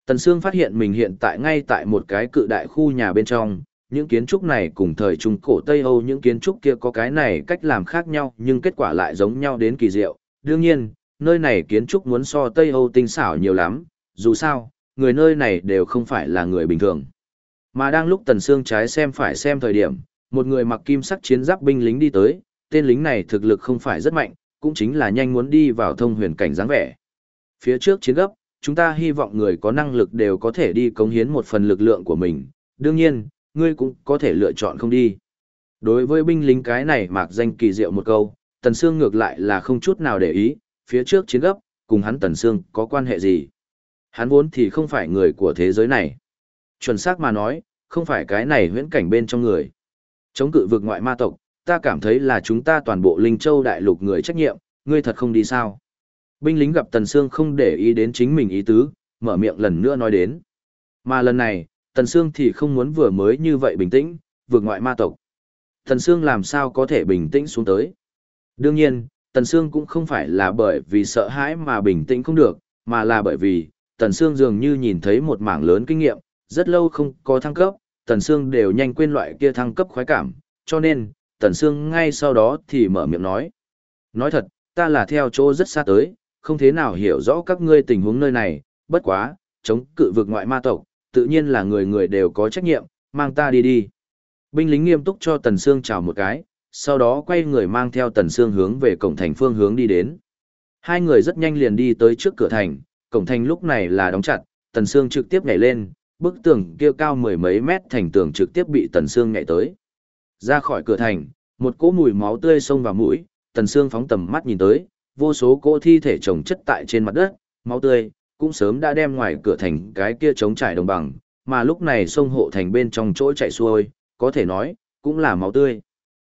Tần Sương phát hiện mình hiện tại ngay tại một cái cự đại khu nhà bên trong, những kiến trúc này cùng thời Trung Cổ Tây Âu những kiến trúc kia có cái này cách làm khác nhau nhưng kết quả lại giống nhau đến kỳ diệu. Đương nhiên, nơi này kiến trúc muốn so Tây Âu tinh xảo nhiều lắm, dù sao, người nơi này đều không phải là người bình thường. Mà đang lúc Tần Sương trái xem phải xem thời điểm, một người mặc kim sắc chiến giáp binh lính đi tới, tên lính này thực lực không phải rất mạnh, cũng chính là nhanh muốn đi vào thông huyền cảnh dáng vẻ. Phía trước chiến gấp, chúng ta hy vọng người có năng lực đều có thể đi cống hiến một phần lực lượng của mình, đương nhiên, ngươi cũng có thể lựa chọn không đi. Đối với binh lính cái này mạc danh kỳ diệu một câu, Tần Sương ngược lại là không chút nào để ý, phía trước chiến gấp, cùng hắn Tần Sương có quan hệ gì. Hắn vốn thì không phải người của thế giới này. Chuẩn xác mà nói, không phải cái này huyễn cảnh bên trong người. Chống cự vực ngoại ma tộc, ta cảm thấy là chúng ta toàn bộ Linh Châu đại lục người trách nhiệm, ngươi thật không đi sao. Binh lính gặp Tần Sương không để ý đến chính mình ý tứ, mở miệng lần nữa nói đến. Mà lần này, Tần Sương thì không muốn vừa mới như vậy bình tĩnh, vượt ngoại ma tộc. Tần Sương làm sao có thể bình tĩnh xuống tới. Đương nhiên, Tần Sương cũng không phải là bởi vì sợ hãi mà bình tĩnh không được, mà là bởi vì, Tần Sương dường như nhìn thấy một mảng lớn kinh nghiệm, rất lâu không có thăng cấp, Tần Sương đều nhanh quên loại kia thăng cấp khoái cảm, cho nên, Tần Sương ngay sau đó thì mở miệng nói. Nói thật, ta là theo chỗ rất xa tới, không thế nào hiểu rõ các ngươi tình huống nơi này, bất quá, chống cự vực ngoại ma tộc, tự nhiên là người người đều có trách nhiệm, mang ta đi đi. Binh lính nghiêm túc cho Tần Sương chào một cái, sau đó quay người mang theo Tần Sương hướng về cổng thành phương hướng đi đến. Hai người rất nhanh liền đi tới trước cửa thành, cổng thành lúc này là đóng chặt, Tần Sương trực tiếp nhảy lên, bức tường kia cao mười mấy mét thành tường trực tiếp bị Tần Sương nhảy tới. Ra khỏi cửa thành, một cỗ mùi máu tươi xông vào mũi, Tần Sương phóng tầm mắt nhìn tới, vô số cỗ thi thể chồng chất tại trên mặt đất, máu tươi cũng sớm đã đem ngoài cửa thành cái kia chống trải đồng bằng, mà lúc này sông hộ thành bên trong chỗ chạy xuôi, có thể nói, cũng là máu tươi.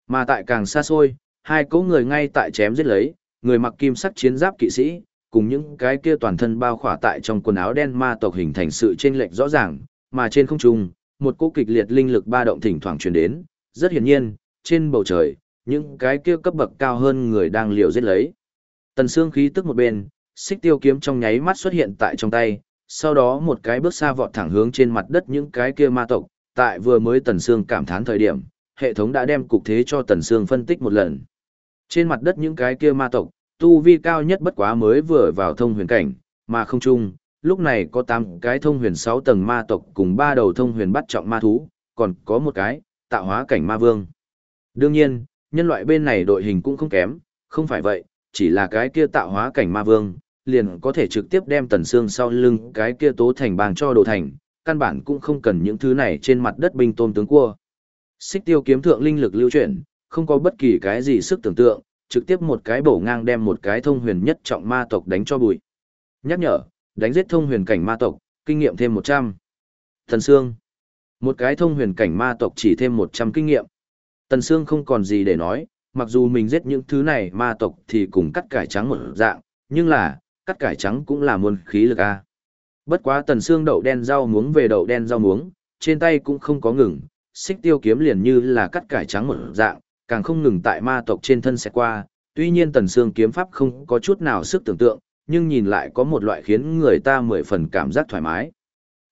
Mà tại càng xa xôi, hai cỗ người ngay tại chém giết lấy, người mặc kim sắc chiến giáp kỵ sĩ, cùng những cái kia toàn thân bao khỏa tại trong quần áo đen ma tộc hình thành sự chênh lệch rõ ràng, mà trên không trung, một cỗ kịch liệt linh lực ba động thỉnh thoảng truyền đến, rất hiển nhiên, trên bầu trời, những cái kia cấp bậc cao hơn người đang liều giết lấy. Tần xương khí tức một bên, xích tiêu kiếm trong nháy mắt xuất hiện tại trong tay, sau đó một cái bước xa vọt thẳng hướng trên mặt đất những cái kia ma tộc, tại vừa mới Tần xương cảm thán thời điểm, hệ thống đã đem cục thế cho Tần xương phân tích một lần. Trên mặt đất những cái kia ma tộc, tu vi cao nhất bất quá mới vừa vào thông huyền cảnh, mà không chung, lúc này có 8 cái thông huyền 6 tầng ma tộc cùng 3 đầu thông huyền bắt trọng ma thú, còn có một cái, tạo hóa cảnh ma vương. Đương nhiên, nhân loại bên này đội hình cũng không kém, không phải vậy, chỉ là cái kia tạo hóa cảnh ma vương, liền có thể trực tiếp đem tần xương sau lưng cái kia tố thành bàng cho đồ thành, căn bản cũng không cần những thứ này trên mặt đất binh tôm tướng cua. Xích tiêu kiếm thượng linh lực lưu chuyển, không có bất kỳ cái gì sức tưởng tượng, trực tiếp một cái bổ ngang đem một cái thông huyền nhất trọng ma tộc đánh cho bụi. Nhắc nhở, đánh giết thông huyền cảnh ma tộc, kinh nghiệm thêm 100. thần Sương. Một cái thông huyền cảnh ma tộc chỉ thêm 100 kinh nghiệm. Tần Sương không còn gì để nói, mặc dù mình giết những thứ này ma tộc thì cùng cắt cải trắng một dạng, nhưng là, cắt cải trắng cũng là muôn khí lực a. Bất quá Tần Sương đậu đen rau muống về đậu đen rau muống, trên tay cũng không có ngừng, xích tiêu kiếm liền như là cắt cải trắng một dạng, càng không ngừng tại ma tộc trên thân sẽ qua, tuy nhiên tần xương kiếm pháp không có chút nào sức tưởng tượng, nhưng nhìn lại có một loại khiến người ta mười phần cảm giác thoải mái.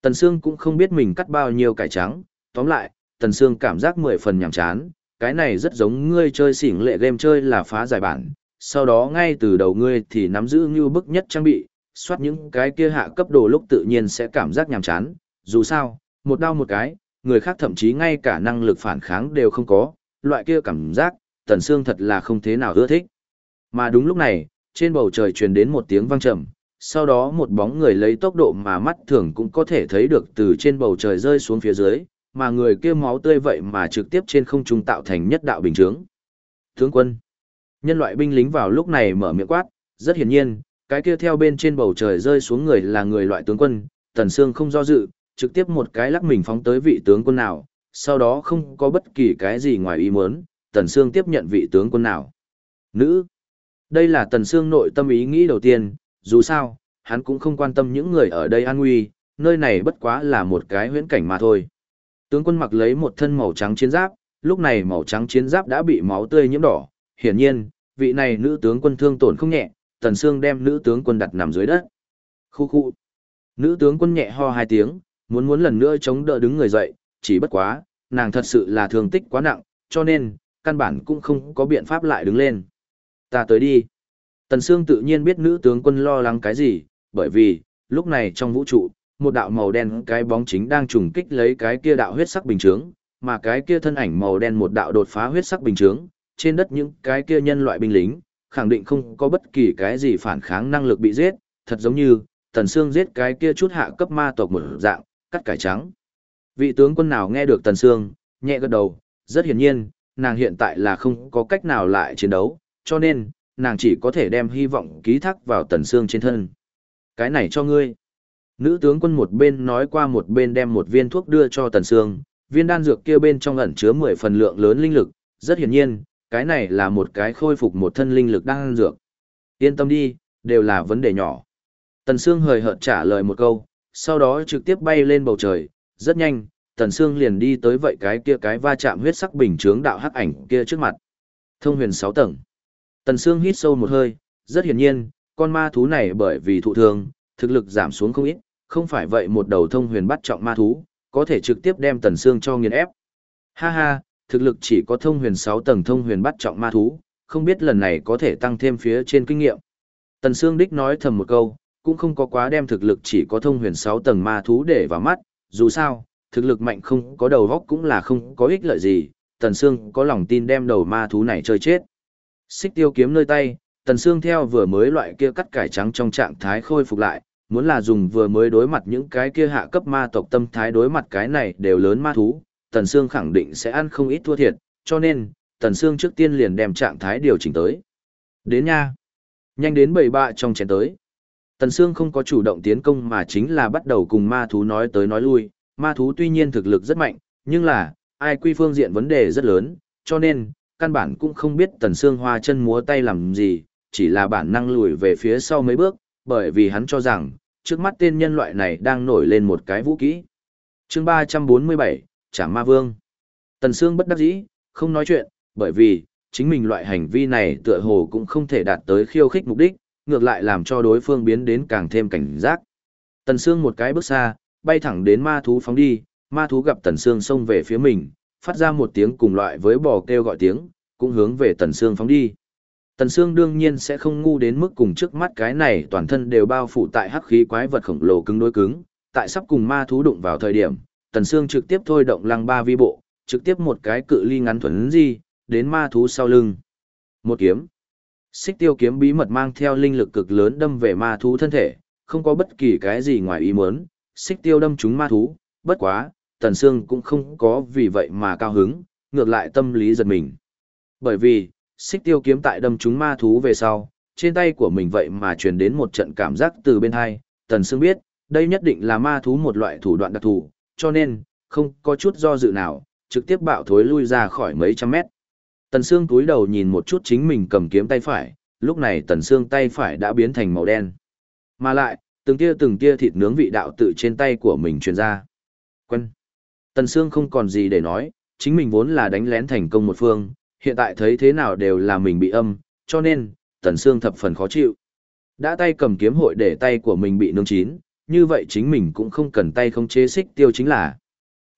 Tần Sương cũng không biết mình cắt bao nhiêu cải trắng, tóm lại, tần Sương cảm giác mười phần nhàm chán, cái này rất giống ngươi chơi xỉn lệ game chơi là phá giải bản, sau đó ngay từ đầu ngươi thì nắm giữ như bức nhất trang bị, soát những cái kia hạ cấp đồ lúc tự nhiên sẽ cảm giác nhàm chán, dù sao, một đau một cái, người khác thậm chí ngay cả năng lực phản kháng đều không có, loại kia cảm giác, Tần Sương thật là không thế nào ưa thích. Mà đúng lúc này, trên bầu trời truyền đến một tiếng vang trầm, sau đó một bóng người lấy tốc độ mà mắt thường cũng có thể thấy được từ trên bầu trời rơi xuống phía dưới, mà người kia máu tươi vậy mà trực tiếp trên không trung tạo thành nhất đạo bình chướng. Tướng quân, nhân loại binh lính vào lúc này mở miệng quát, rất hiển nhiên, cái kia theo bên trên bầu trời rơi xuống người là người loại tướng quân, Tần Sương không do dự, trực tiếp một cái lắc mình phóng tới vị tướng quân nào, sau đó không có bất kỳ cái gì ngoài ý muốn, Tần Sương tiếp nhận vị tướng quân nào. Nữ. Đây là Tần Sương nội tâm ý nghĩ đầu tiên, dù sao, hắn cũng không quan tâm những người ở đây an nguy, nơi này bất quá là một cái huyễn cảnh mà thôi. Tướng quân mặc lấy một thân màu trắng chiến giáp, lúc này màu trắng chiến giáp đã bị máu tươi nhiễm đỏ, hiển nhiên, vị này nữ tướng quân thương tổn không nhẹ, Tần Sương đem nữ tướng quân đặt nằm dưới đất. Khu khu. Nữ tướng quân nhẹ ho hai tiếng, muốn muốn lần nữa chống đỡ đứng người dậy, chỉ bất quá, nàng thật sự là thương tích quá nặng, cho nên, căn bản cũng không có biện pháp lại đứng lên. Ta tới đi. Tần Sương tự nhiên biết nữ tướng quân lo lắng cái gì, bởi vì, lúc này trong vũ trụ, một đạo màu đen cái bóng chính đang trùng kích lấy cái kia đạo huyết sắc bình trướng, mà cái kia thân ảnh màu đen một đạo đột phá huyết sắc bình trướng, trên đất những cái kia nhân loại binh lính, khẳng định không có bất kỳ cái gì phản kháng năng lực bị giết, thật giống như, Tần Sương giết cái kia chút hạ cấp ma tộc một dạng, cắt cải trắng. Vị tướng quân nào nghe được Tần Sương, nhẹ gật đầu, rất hiển nhiên, nàng hiện tại là không có cách nào lại chiến đấu, cho nên, nàng chỉ có thể đem hy vọng ký thác vào Tần xương trên thân. Cái này cho ngươi. Nữ tướng quân một bên nói qua một bên đem một viên thuốc đưa cho Tần xương. viên đan dược kia bên trong ẩn chứa 10 phần lượng lớn linh lực, rất hiển nhiên, cái này là một cái khôi phục một thân linh lực đan dược. Yên tâm đi, đều là vấn đề nhỏ. Tần Sương hời hợt trả lời một câu, sau đó trực tiếp bay lên bầu trời, rất nhanh, Tần Sương liền đi tới vậy cái kia cái va chạm huyết sắc bình chướng đạo hắc ảnh kia trước mặt. Thông huyền 6 tầng. Tần Sương hít sâu một hơi, rất hiển nhiên, con ma thú này bởi vì thụ thương, thực lực giảm xuống không ít, không phải vậy một đầu thông huyền bắt trọng ma thú, có thể trực tiếp đem Tần Sương cho nghiền ép. Ha ha, thực lực chỉ có thông huyền 6 tầng thông huyền bắt trọng ma thú, không biết lần này có thể tăng thêm phía trên kinh nghiệm. Tần Sương Đích nói thầm một câu, cũng không có quá đem thực lực chỉ có thông huyền 6 tầng ma thú để vào mắt, dù sao, thực lực mạnh không có đầu góc cũng là không có ích lợi gì, Tần Sương có lòng tin đem đầu ma thú này chơi chết. Xích tiêu kiếm nơi tay, Tần Sương theo vừa mới loại kia cắt cải trắng trong trạng thái khôi phục lại, muốn là dùng vừa mới đối mặt những cái kia hạ cấp ma tộc tâm thái đối mặt cái này đều lớn ma thú, Tần Sương khẳng định sẽ ăn không ít thua thiệt, cho nên, Tần Sương trước tiên liền đem trạng thái điều chỉnh tới. Đến nha! Nhanh đến bầy bạ trong chén tới. Tần Sương không có chủ động tiến công mà chính là bắt đầu cùng ma thú nói tới nói lui, ma thú tuy nhiên thực lực rất mạnh, nhưng là, ai quy phương diện vấn đề rất lớn, cho nên, căn bản cũng không biết Tần Sương hoa chân múa tay làm gì, chỉ là bản năng lùi về phía sau mấy bước, bởi vì hắn cho rằng, trước mắt tên nhân loại này đang nổi lên một cái vũ kỹ. chương 347, Trả Ma Vương. Tần Sương bất đắc dĩ, không nói chuyện, bởi vì, chính mình loại hành vi này tựa hồ cũng không thể đạt tới khiêu khích mục đích, ngược lại làm cho đối phương biến đến càng thêm cảnh giác. Tần Sương một cái bước xa, bay thẳng đến ma thú phóng đi, ma thú gặp Tần Sương xông về phía mình, phát ra một tiếng cùng loại với bò kêu gọi tiếng, cũng hướng về Tần Sương phóng đi. Tần Sương đương nhiên sẽ không ngu đến mức cùng trước mắt cái này toàn thân đều bao phủ tại hắc khí quái vật khổng lồ cứng đối cứng, tại sắp cùng ma thú đụng vào thời điểm, Tần Sương trực tiếp thôi động lăng ba vi bộ, trực tiếp một cái cự ly ngắn thuần di, đến ma thú sau lưng. Một kiếm. Xích tiêu kiếm bí mật mang theo linh lực cực lớn đâm về ma thú thân thể, không có bất kỳ cái gì ngoài ý muốn, xích tiêu đâm trúng ma thú, bất quá, Tần Sương cũng không có vì vậy mà cao hứng, ngược lại tâm lý giật mình. Bởi vì, xích tiêu kiếm tại đâm chúng ma thú về sau, trên tay của mình vậy mà truyền đến một trận cảm giác từ bên hai, Tần Sương biết, đây nhất định là ma thú một loại thủ đoạn đặc thù, cho nên, không có chút do dự nào, trực tiếp bạo thối lui ra khỏi mấy trăm mét. Tần Sương túi đầu nhìn một chút chính mình cầm kiếm tay phải, lúc này Tần Sương tay phải đã biến thành màu đen. Mà lại, từng tia từng tia thịt nướng vị đạo tự trên tay của mình truyền ra. Quân. Tần Sương không còn gì để nói, chính mình vốn là đánh lén thành công một phương, hiện tại thấy thế nào đều là mình bị âm, cho nên, Tần Sương thập phần khó chịu. Đã tay cầm kiếm hội để tay của mình bị nung chín, như vậy chính mình cũng không cần tay không chế xích tiêu chính là.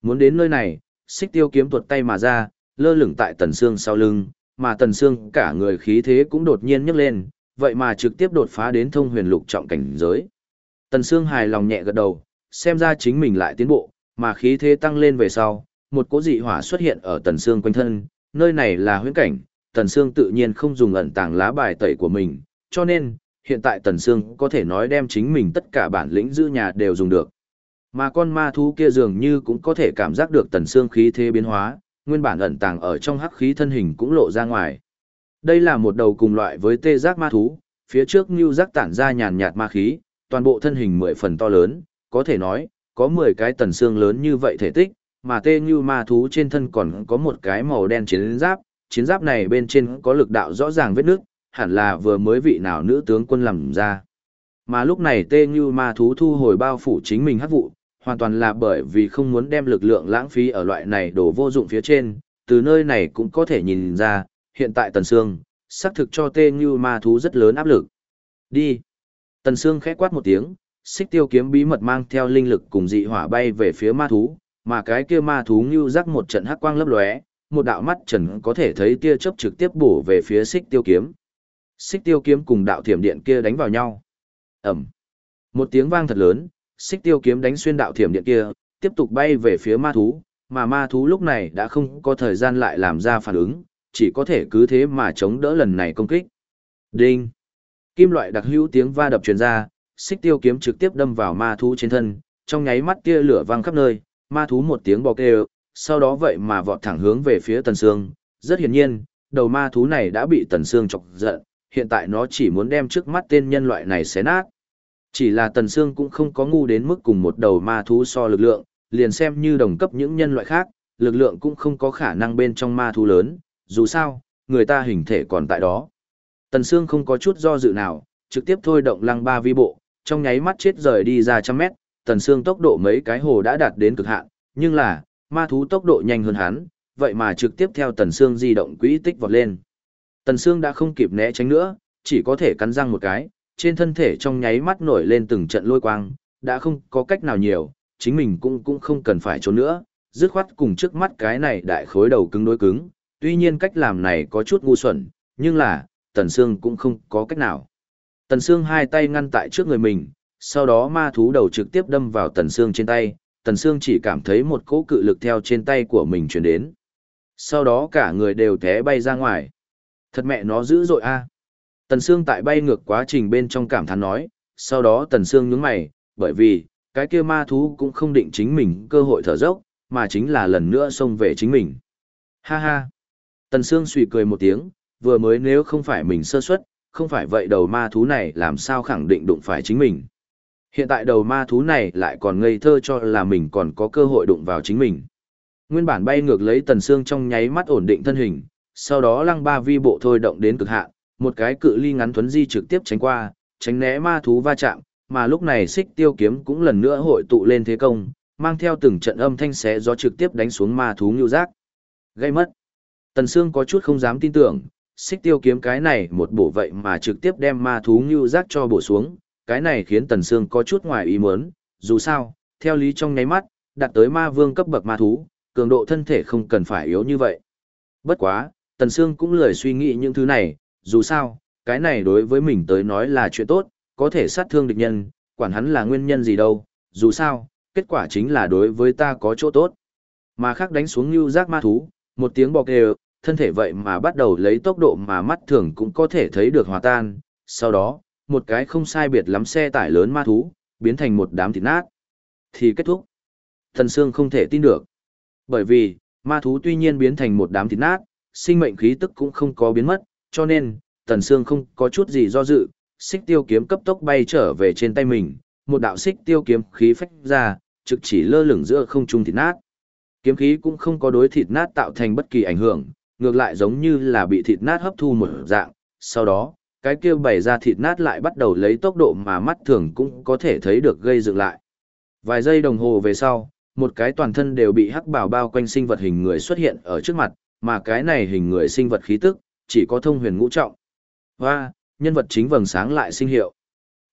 Muốn đến nơi này, xích tiêu kiếm tuột tay mà ra, lơ lửng tại Tần Sương sau lưng, mà Tần Sương cả người khí thế cũng đột nhiên nhấc lên, vậy mà trực tiếp đột phá đến thông huyền lục trọng cảnh giới. Tần Sương hài lòng nhẹ gật đầu, xem ra chính mình lại tiến bộ, mà khí thế tăng lên về sau, một cỗ dị hỏa xuất hiện ở Tần xương quanh thân, nơi này là huyễn cảnh, Tần xương tự nhiên không dùng ẩn tàng lá bài tẩy của mình, cho nên, hiện tại Tần xương có thể nói đem chính mình tất cả bản lĩnh giữ nhà đều dùng được. Mà con ma thú kia dường như cũng có thể cảm giác được Tần xương khí thế biến hóa, nguyên bản ẩn tàng ở trong hắc khí thân hình cũng lộ ra ngoài. Đây là một đầu cùng loại với tê giác ma thú, phía trước như giác tản ra nhàn nhạt ma khí, toàn bộ thân hình mười phần to lớn, có thể nói, có 10 cái tần xương lớn như vậy thể tích, mà tê như ma thú trên thân còn có một cái màu đen chiến giáp, chiến giáp này bên trên có lực đạo rõ ràng vết nước, hẳn là vừa mới vị nào nữ tướng quân làm ra. Mà lúc này tê như ma thú thu hồi bao phủ chính mình hắc vụ, hoàn toàn là bởi vì không muốn đem lực lượng lãng phí ở loại này đổ vô dụng phía trên, từ nơi này cũng có thể nhìn ra, hiện tại Tần Sương, xác thực cho tê như ma thú rất lớn áp lực. Đi. Tần Sương khẽ quát một tiếng, xích tiêu kiếm bí mật mang theo linh lực cùng dị hỏa bay về phía ma thú, mà cái kia ma thú như rắc một trận hắc quang lấp lóe, một đạo mắt trần có thể thấy tia chớp trực tiếp bổ về phía xích tiêu kiếm. Xích tiêu kiếm cùng đạo thiểm điện kia đánh vào nhau. Ẩm. Một tiếng vang thật lớn, xích tiêu kiếm đánh xuyên đạo thiểm điện kia, tiếp tục bay về phía ma thú, mà ma thú lúc này đã không có thời gian lại làm ra phản ứng, chỉ có thể cứ thế mà chống đỡ lần này công kích. Đinh! Kim loại đặc hữu tiếng va đập truyền ra, xích tiêu kiếm trực tiếp đâm vào ma thú trên thân, trong nháy mắt tia lửa vang khắp nơi, ma thú một tiếng bò kêu, sau đó vậy mà vọt thẳng hướng về phía tần sương. Rất hiển nhiên, đầu ma thú này đã bị tần sương chọc giận, hiện tại nó chỉ muốn đem trước mắt tên nhân loại này xé nát. Chỉ là Tần Sương cũng không có ngu đến mức cùng một đầu ma thú so lực lượng, liền xem như đồng cấp những nhân loại khác, lực lượng cũng không có khả năng bên trong ma thú lớn, dù sao, người ta hình thể còn tại đó. Tần Sương không có chút do dự nào, trực tiếp thôi động lăng ba vi bộ, trong nháy mắt chết rời đi ra trăm mét, Tần xương tốc độ mấy cái hồ đã đạt đến cực hạn, nhưng là, ma thú tốc độ nhanh hơn hắn, vậy mà trực tiếp theo Tần xương di động quỹ tích vọt lên. Tần xương đã không kịp né tránh nữa, chỉ có thể cắn răng một cái, trên thân thể trong nháy mắt nổi lên từng trận lôi quang, đã không có cách nào nhiều, chính mình cũng cũng không cần phải trốn nữa, dứt khoát cùng trước mắt cái này đại khối đầu cứng đối cứng, tuy nhiên cách làm này có chút ngu xuẩn, nhưng là, Tần xương cũng không có cách nào. Tần Sương hai tay ngăn tại trước người mình, sau đó ma thú đầu trực tiếp đâm vào Tần Sương trên tay, Tần Sương chỉ cảm thấy một cỗ cự lực theo trên tay của mình truyền đến. Sau đó cả người đều té bay ra ngoài. Thật mẹ nó dữ dội a. Tần Sương tại bay ngược quá trình bên trong cảm thán nói, sau đó Tần Sương nhướng mày, bởi vì, cái kia ma thú cũng không định chính mình cơ hội thở dốc, mà chính là lần nữa xông về chính mình. Ha ha. Tần Sương suy cười một tiếng, vừa mới nếu không phải mình sơ suất, không phải vậy đầu ma thú này làm sao khẳng định đụng phải chính mình. Hiện tại đầu ma thú này lại còn ngây thơ cho là mình còn có cơ hội đụng vào chính mình. Nguyên bản bay ngược lấy tần xương trong nháy mắt ổn định thân hình, sau đó lăng ba vi bộ thôi động đến cực hạn, một cái cự ly ngắn thuấn di trực tiếp tránh qua, tránh né ma thú va chạm, mà lúc này xích tiêu kiếm cũng lần nữa hội tụ lên thế công, mang theo từng trận âm thanh xé gió trực tiếp đánh xuống ma thú ngưu giác. Gây mất. Tần Sương có chút không dám tin tưởng, xích tiêu kiếm cái này một bổ vậy mà trực tiếp đem ma thú ngưu giác cho bổ xuống, cái này khiến Tần Sương có chút ngoài ý muốn, dù sao, theo lý trong nháy mắt, đạt tới ma vương cấp bậc ma thú, cường độ thân thể không cần phải yếu như vậy. Bất quá, Tần Sương cũng lười suy nghĩ những thứ này, dù sao, cái này đối với mình tới nói là chuyện tốt, có thể sát thương địch nhân, quản hắn là nguyên nhân gì đâu, dù sao, kết quả chính là đối với ta có chỗ tốt. Mà khác đánh xuống như giác ma thú, một tiếng bọc đều, thân thể vậy mà bắt đầu lấy tốc độ mà mắt thường cũng có thể thấy được hòa tan, sau đó, một cái không sai biệt lắm xe tải lớn ma thú, biến thành một đám thịt nát. Thì kết thúc. Thần Sương không thể tin được. Bởi vì, ma thú tuy nhiên biến thành một đám thịt nát, sinh mệnh khí tức cũng không có biến mất, cho nên, Thần Sương không có chút gì do dự, xích tiêu kiếm cấp tốc bay trở về trên tay mình, một đạo xích tiêu kiếm khí phách ra, trực chỉ lơ lửng giữa không trung thịt nát. Kiếm khí cũng không có đối thịt nát tạo thành bất kỳ ảnh hưởng, ngược lại giống như là bị thịt nát hấp thu một dạng, sau đó, cái kia bày ra thịt nát lại bắt đầu lấy tốc độ mà mắt thường cũng có thể thấy được gây dựng lại. Vài giây đồng hồ về sau, một cái toàn thân đều bị hắc bảo bao quanh sinh vật hình người xuất hiện ở trước mặt, mà cái này hình người sinh vật khí tức, chỉ có thông huyền ngũ trọng. Và, nhân vật chính vầng sáng lại sinh hiệu.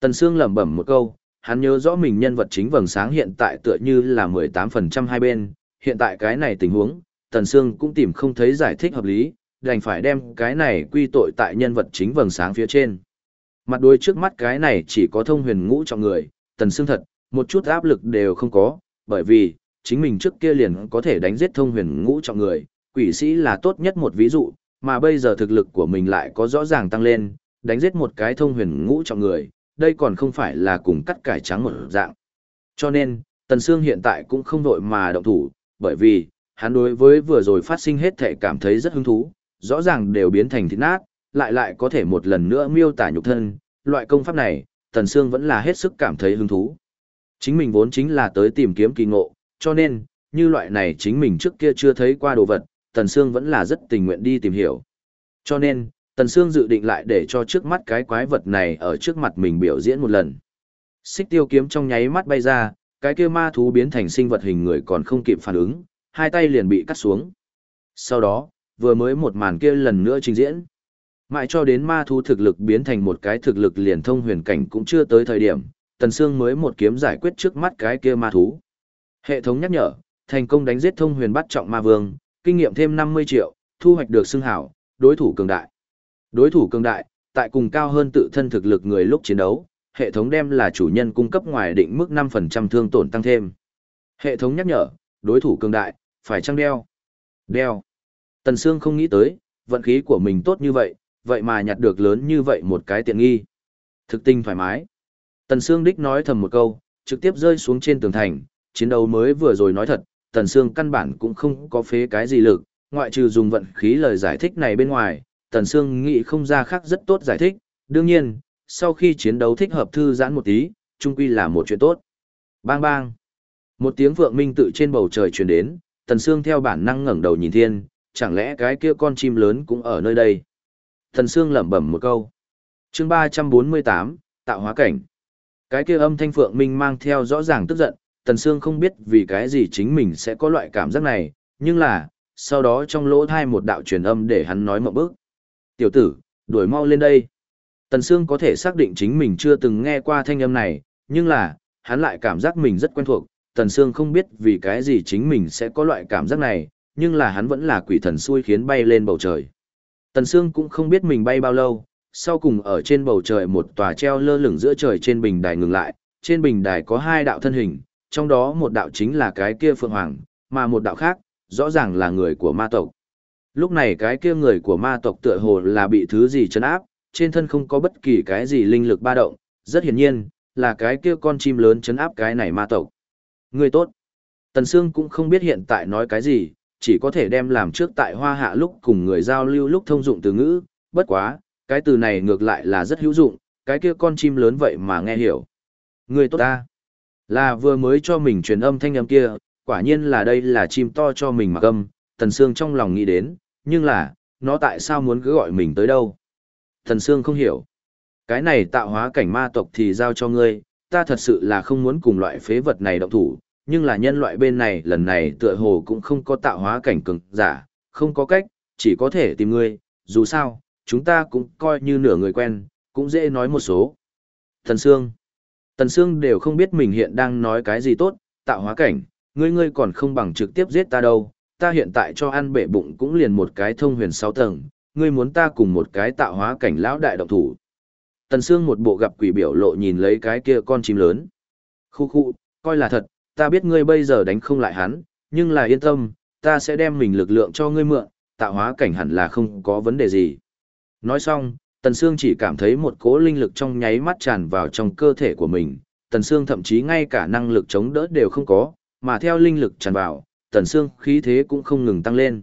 Tần Sương lẩm bẩm một câu, hắn nhớ rõ mình nhân vật chính vầng sáng hiện tại tựa như là 18% hai bên, hiện tại cái này tình huống, Tần Sương cũng tìm không thấy giải thích hợp lý, đành phải đem cái này quy tội tại nhân vật chính vầng sáng phía trên. Mặt đuôi trước mắt cái này chỉ có thông huyền ngũ trọng người, Tần Sương thật, một chút áp lực đều không có, bởi vì, chính mình trước kia liền có thể đánh giết thông huyền ngũ trọng người, quỷ sĩ là tốt nhất một ví dụ, mà bây giờ thực lực của mình lại có rõ ràng tăng lên, đánh giết một cái thông huyền ngũ trọng người, đây còn không phải là cùng cắt cải trắng một dạng. Cho nên, Tần Sương hiện tại cũng không vội mà động thủ, bởi vì, hắn đối với vừa rồi phát sinh hết thể cảm thấy rất hứng thú, rõ ràng đều biến thành thịt nát, lại lại có thể một lần nữa miêu tả nhục thân, loại công pháp này, Tần Sương vẫn là hết sức cảm thấy hứng thú. Chính mình vốn chính là tới tìm kiếm kỳ ngộ, cho nên, như loại này chính mình trước kia chưa thấy qua đồ vật, Tần Sương vẫn là rất tình nguyện đi tìm hiểu. Cho nên, Tần Sương dự định lại để cho trước mắt cái quái vật này ở trước mặt mình biểu diễn một lần. Xích tiêu kiếm trong nháy mắt bay ra, cái kia ma thú biến thành sinh vật hình người còn không kịp phản ứng, hai tay liền bị cắt xuống. Sau đó, vừa mới một màn kia lần nữa trình diễn. Mãi cho đến ma thú thực lực biến thành một cái thực lực liền thông huyền cảnh cũng chưa tới thời điểm, Tần Sương mới một kiếm giải quyết trước mắt cái kia ma thú. Hệ thống nhắc nhở, thành công đánh giết thông huyền bắt trọng ma vương, kinh nghiệm thêm 50 triệu, thu hoạch được xưng hảo, đối thủ cường đại. Đối thủ cường đại, tại cùng cao hơn tự thân thực lực người lúc chiến đấu, hệ thống đem là chủ nhân cung cấp ngoài định mức 5% thương tổn tăng thêm. Hệ thống nhắc nhở, đối thủ cường đại, phải chăng đeo. Đeo. Tần Sương không nghĩ tới, vận khí của mình tốt như vậy, vậy mà nhặt được lớn như vậy một cái tiện nghi. Thực tinh thoải mái. Tần Sương đích nói thầm một câu, trực tiếp rơi xuống trên tường thành, chiến đấu mới vừa rồi nói thật, Tần Sương căn bản cũng không có phế cái gì lực, ngoại trừ dùng vận khí lời giải thích này bên ngoài, Tần Sương nghĩ không ra khác rất tốt giải thích, đương nhiên, sau khi chiến đấu thích hợp thư giãn một tí, chung quy là một chuyện tốt. Bang bang. Một tiếng vượng minh tự trên bầu trời truyền đến, Tần Sương theo bản năng ngẩng đầu nhìn thiên, chẳng lẽ cái kia con chim lớn cũng ở nơi đây. Tần Sương lẩm bẩm một câu. Chương 348, tạo hóa cảnh. Cái kia âm thanh phượng minh mang theo rõ ràng tức giận, Tần Sương không biết vì cái gì chính mình sẽ có loại cảm giác này, nhưng là, sau đó trong lỗ thai một đạo truyền âm để hắn nói một bước. Tiểu tử, đuổi mau lên đây. Tần Sương có thể xác định chính mình chưa từng nghe qua thanh âm này, nhưng là, hắn lại cảm giác mình rất quen thuộc. Tần Sương không biết vì cái gì chính mình sẽ có loại cảm giác này, nhưng là hắn vẫn là quỷ thần xui khiến bay lên bầu trời. Tần Sương cũng không biết mình bay bao lâu, sau cùng ở trên bầu trời một tòa treo lơ lửng giữa trời trên bình đài ngừng lại, trên bình đài có hai đạo thân hình, trong đó một đạo chính là cái kia Phượng Hoàng, mà một đạo khác, rõ ràng là người của ma tộc. Lúc này cái kia người của ma tộc tựa hồ là bị thứ gì chấn áp, trên thân không có bất kỳ cái gì linh lực ba động, rất hiển nhiên, là cái kia con chim lớn chấn áp cái này ma tộc. Người tốt. Tần Sương cũng không biết hiện tại nói cái gì, chỉ có thể đem làm trước tại hoa hạ lúc cùng người giao lưu lúc thông dụng từ ngữ, bất quá, cái từ này ngược lại là rất hữu dụng, cái kia con chim lớn vậy mà nghe hiểu. Người tốt ta. Là vừa mới cho mình truyền âm thanh âm kia, quả nhiên là đây là chim to cho mình mặc âm, Tần Sương trong lòng nghĩ đến, nhưng là, nó tại sao muốn cứ gọi mình tới đâu? Tần Sương không hiểu. Cái này tạo hóa cảnh ma tộc thì giao cho ngươi, ta thật sự là không muốn cùng loại phế vật này động thủ, nhưng là nhân loại bên này lần này tựa hồ cũng không có tạo hóa cảnh cường giả, không có cách, chỉ có thể tìm ngươi, dù sao, chúng ta cũng coi như nửa người quen, cũng dễ nói một số. Tần Sương Tần Sương đều không biết mình hiện đang nói cái gì tốt, tạo hóa cảnh, ngươi ngươi còn không bằng trực tiếp giết ta đâu, ta hiện tại cho ăn bể bụng cũng liền một cái thông huyền sáu tầng, ngươi muốn ta cùng một cái tạo hóa cảnh lão đại động thủ. Tần Sương một bộ gặp quỷ biểu lộ nhìn lấy cái kia con chim lớn. Khu khu, coi là thật, ta biết ngươi bây giờ đánh không lại hắn, nhưng là yên tâm, ta sẽ đem mình lực lượng cho ngươi mượn, tạo hóa cảnh hẳn là không có vấn đề gì. Nói xong, Tần Sương chỉ cảm thấy một cỗ linh lực trong nháy mắt tràn vào trong cơ thể của mình, Tần Sương thậm chí ngay cả năng lực chống đỡ đều không có, mà theo linh lực tràn vào, Tần Sương khí thế cũng không ngừng tăng lên.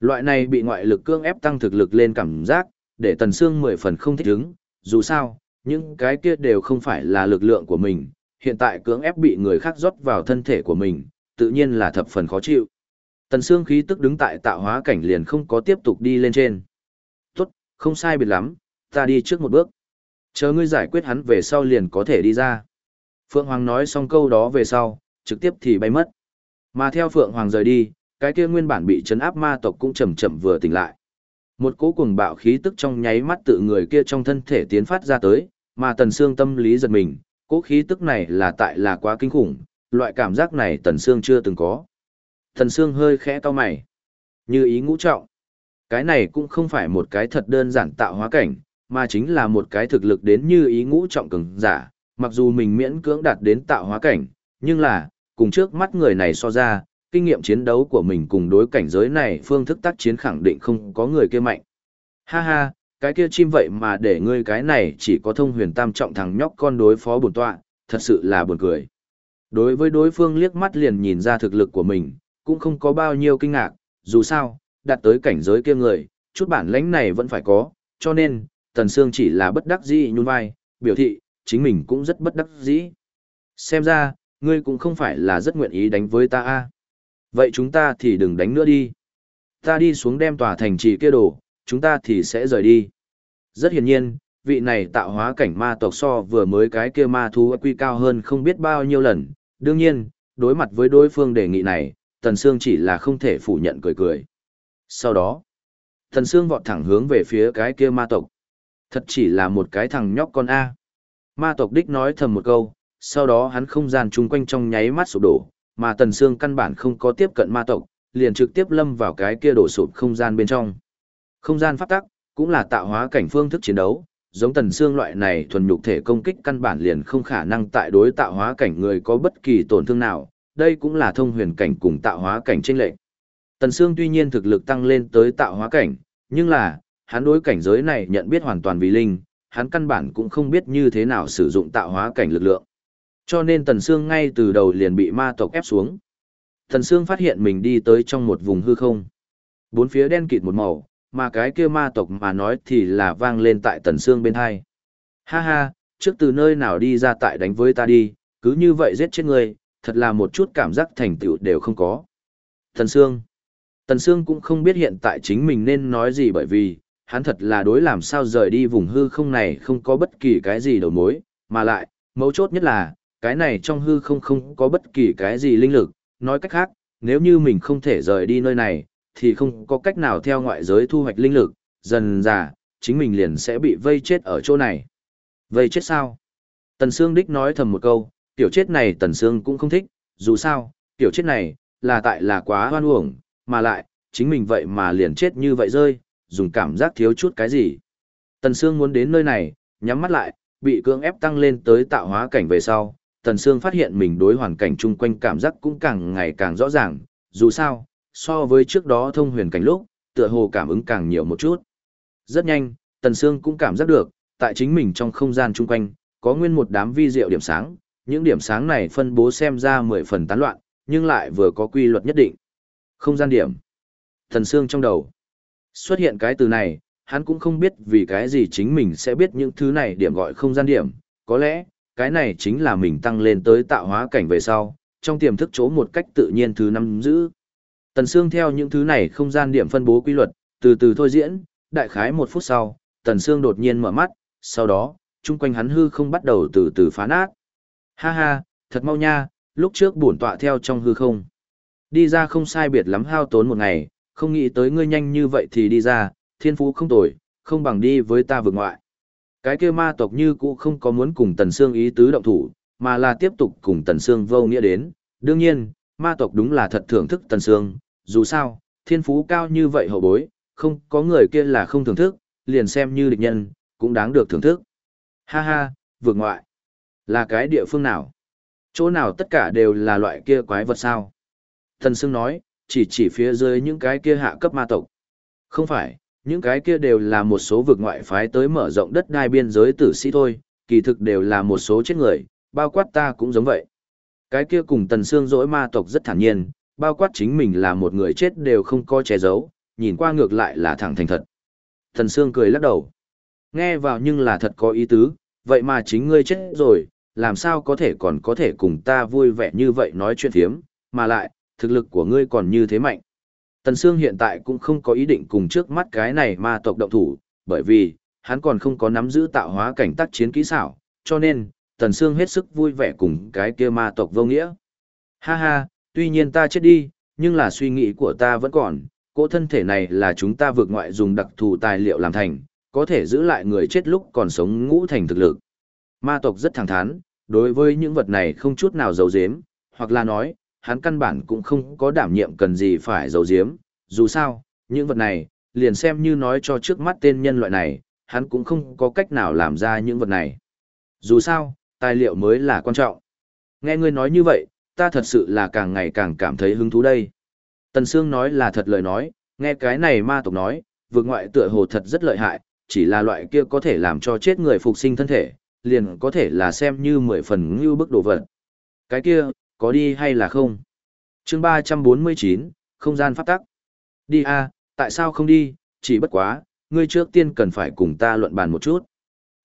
Loại này bị ngoại lực cương ép tăng thực lực lên cảm giác, để Tần Sương mười phần không thích ứng, dù sao, những cái kia đều không phải là lực lượng của mình, hiện tại cưỡng ép bị người khác rót vào thân thể của mình, tự nhiên là thập phần khó chịu. Tần Sương khí tức đứng tại tạo hóa cảnh liền không có tiếp tục đi lên trên. Tốt, không sai biệt lắm, ta đi trước một bước. Chờ ngươi giải quyết hắn về sau liền có thể đi ra. Phượng Hoàng nói xong câu đó về sau, trực tiếp thì bay mất. Mà theo Phượng Hoàng rời đi, cái kia nguyên bản bị chấn áp ma tộc cũng chậm chậm vừa tỉnh lại. Một cỗ cuồng bạo khí tức trong nháy mắt tự người kia trong thân thể tiến phát ra tới, mà Tần Sương tâm lý giật mình, cỗ khí tức này là tại là quá kinh khủng, loại cảm giác này Tần Sương chưa từng có. Tần Sương hơi khẽ cau mày, như ý ngũ trọng. Cái này cũng không phải một cái thật đơn giản tạo hóa cảnh, mà chính là một cái thực lực đến như ý ngũ trọng cường giả, mặc dù mình miễn cưỡng đạt đến tạo hóa cảnh, nhưng là, cùng trước mắt người này so ra, kinh nghiệm chiến đấu của mình cùng đối cảnh giới này phương thức tác chiến khẳng định không có người kia mạnh. Ha ha, cái kia chim vậy mà để ngươi cái này chỉ có thông huyền tam trọng thằng nhóc con đối phó bổn tọa, thật sự là buồn cười. Đối với đối phương liếc mắt liền nhìn ra thực lực của mình, cũng không có bao nhiêu kinh ngạc, dù sao, đạt tới cảnh giới kia người, chút bản lãnh này vẫn phải có, cho nên, Tần Sương chỉ là bất đắc dĩ nhún vai, biểu thị, chính mình cũng rất bất đắc dĩ. Xem ra, ngươi cũng không phải là rất nguyện ý đánh với ta a. Vậy chúng ta thì đừng đánh nữa đi. Ta đi xuống đem tòa thành trì kia đổ, chúng ta thì sẽ rời đi. Rất hiển nhiên, vị này tạo hóa cảnh ma tộc so vừa mới cái kia ma thú quy cao hơn không biết bao nhiêu lần. Đương nhiên, đối mặt với đối phương đề nghị này, Tần Sương chỉ là không thể phủ nhận cười cười. Sau đó, Tần Sương vọt thẳng hướng về phía cái kia ma tộc. Thật chỉ là một cái thằng nhóc con A. Ma tộc đích nói thầm một câu, sau đó hắn không gian chung quanh trong nháy mắt sụp đổ, mà Tần Sương căn bản không có tiếp cận ma tộc, liền trực tiếp lâm vào cái kia đổ sụp không gian bên trong. Không gian pháp tắc, cũng là tạo hóa cảnh phương thức chiến đấu, giống Tần Sương loại này thuần nhục thể công kích căn bản liền không khả năng tại đối tạo hóa cảnh người có bất kỳ tổn thương nào, đây cũng là thông huyền cảnh cùng tạo hóa cảnh chênh lệch. Tần Sương tuy nhiên thực lực tăng lên tới tạo hóa cảnh, nhưng là, hắn đối cảnh giới này nhận biết hoàn toàn vì linh, hắn căn bản cũng không biết như thế nào sử dụng tạo hóa cảnh lực lượng. Cho nên Tần Sương ngay từ đầu liền bị ma tộc ép xuống. Tần Sương phát hiện mình đi tới trong một vùng hư không. Bốn phía đen kịt một màu, mà cái kia ma tộc mà nói thì là vang lên tại Tần Sương bên hai. Ha ha, trước từ nơi nào đi ra tại đánh với ta đi, cứ như vậy giết chết ngươi, thật là một chút cảm giác thành tựu đều không có. Tần Sương Tần Sương cũng không biết hiện tại chính mình nên nói gì bởi vì, hắn thật là đối làm sao rời đi vùng hư không này không có bất kỳ cái gì đầu mối, mà lại, mấu chốt nhất là, cái này trong hư không không có bất kỳ cái gì linh lực, nói cách khác, nếu như mình không thể rời đi nơi này, thì không có cách nào theo ngoại giới thu hoạch linh lực, dần dà, chính mình liền sẽ bị vây chết ở chỗ này. Vây chết sao? Tần Sương Đích nói thầm một câu, tiểu chết này Tần Sương cũng không thích, dù sao, tiểu chết này, là tại là quá hoan uổng, mà lại, chính mình vậy mà liền chết như vậy rơi, dùng cảm giác thiếu chút cái gì. Tần Sương muốn đến nơi này, nhắm mắt lại, bị cưỡng ép tăng lên tới tạo hóa cảnh về sau, Tần Sương phát hiện mình đối hoàn cảnh chung quanh cảm giác cũng càng ngày càng rõ ràng, dù sao, so với trước đó thông huyền cảnh lúc, tựa hồ cảm ứng càng nhiều một chút. Rất nhanh, Tần Sương cũng cảm giác được, tại chính mình trong không gian chung quanh, có nguyên một đám vi diệu điểm sáng, những điểm sáng này phân bố xem ra mười phần tán loạn, nhưng lại vừa có quy luật nhất định. Không gian điểm. Tần Sương trong đầu. Xuất hiện cái từ này, hắn cũng không biết vì cái gì chính mình sẽ biết những thứ này điểm gọi không gian điểm, có lẽ, cái này chính là mình tăng lên tới tạo hóa cảnh về sau, trong tiềm thức chỗ một cách tự nhiên thứ năm giữ. Tần Sương theo những thứ này không gian điểm phân bố quy luật, từ từ thôi diễn, đại khái một phút sau, Tần Sương đột nhiên mở mắt, sau đó, chung quanh hắn hư không bắt đầu từ từ phá nát. Ha ha, thật mau nha, lúc trước bổn tọa theo trong hư không. Đi ra không sai biệt lắm hao tốn một ngày, không nghĩ tới ngươi nhanh như vậy thì đi ra, thiên phú không tồi, không bằng đi với ta vượt ngoại. Cái kia ma tộc như cũ không có muốn cùng Tần Sương ý tứ động thủ, mà là tiếp tục cùng Tần Sương vô nghĩa đến. Đương nhiên, ma tộc đúng là thật thưởng thức Tần Sương, dù sao, thiên phú cao như vậy hậu bối, không có người kia là không thưởng thức, liền xem như địch nhân, cũng đáng được thưởng thức. Ha ha, vượt ngoại. Là cái địa phương nào? Chỗ nào tất cả đều là loại kia quái vật sao? tần Sương nói, chỉ chỉ phía dưới những cái kia hạ cấp ma tộc. Không phải, những cái kia đều là một số vực ngoại phái tới mở rộng đất đai biên giới tử sĩ thôi, kỳ thực đều là một số chết người, bao quát ta cũng giống vậy. Cái kia cùng tần xương dỗi ma tộc rất thản nhiên, bao quát chính mình là một người chết đều không có che giấu, nhìn qua ngược lại là thẳng thành thật. Tần xương cười lắc đầu. Nghe vào nhưng là thật có ý tứ, vậy mà chính ngươi chết rồi, làm sao có thể còn có thể cùng ta vui vẻ như vậy nói chuyện thiếm, mà lại, thực lực của ngươi còn như thế mạnh. Tần Sương hiện tại cũng không có ý định cùng trước mắt cái này ma tộc động thủ, bởi vì, hắn còn không có nắm giữ tạo hóa cảnh tác chiến kỹ xảo, cho nên, Tần Sương hết sức vui vẻ cùng cái kia ma tộc vô nghĩa. Ha ha, tuy nhiên ta chết đi, nhưng là suy nghĩ của ta vẫn còn, cỗ thân thể này là chúng ta vượt ngoại dùng đặc thù tài liệu làm thành, có thể giữ lại người chết lúc còn sống ngũ thành thực lực. Ma tộc rất thẳng thắn, đối với những vật này không chút nào giấu giếm, hoặc là nói, hắn căn bản cũng không có đảm nhiệm cần gì phải giấu giếm, dù sao, những vật này, liền xem như nói cho trước mắt tên nhân loại này, hắn cũng không có cách nào làm ra những vật này. Dù sao, tài liệu mới là quan trọng. Nghe ngươi nói như vậy, ta thật sự là càng ngày càng cảm thấy hứng thú đây. Tần Sương nói là thật lời nói, nghe cái này ma tộc nói, vực ngoại tựa hồ thật rất lợi hại, chỉ là loại kia có thể làm cho chết người phục sinh thân thể, liền có thể là xem như mười phần như bức đồ vật. Cái kia, có đi hay là không? chương ba trăm bốn mươi chín không gian pháp tắc. Đi a à, tại sao không đi, chỉ bất quá, ngươi trước tiên cần phải cùng ta luận bàn một chút.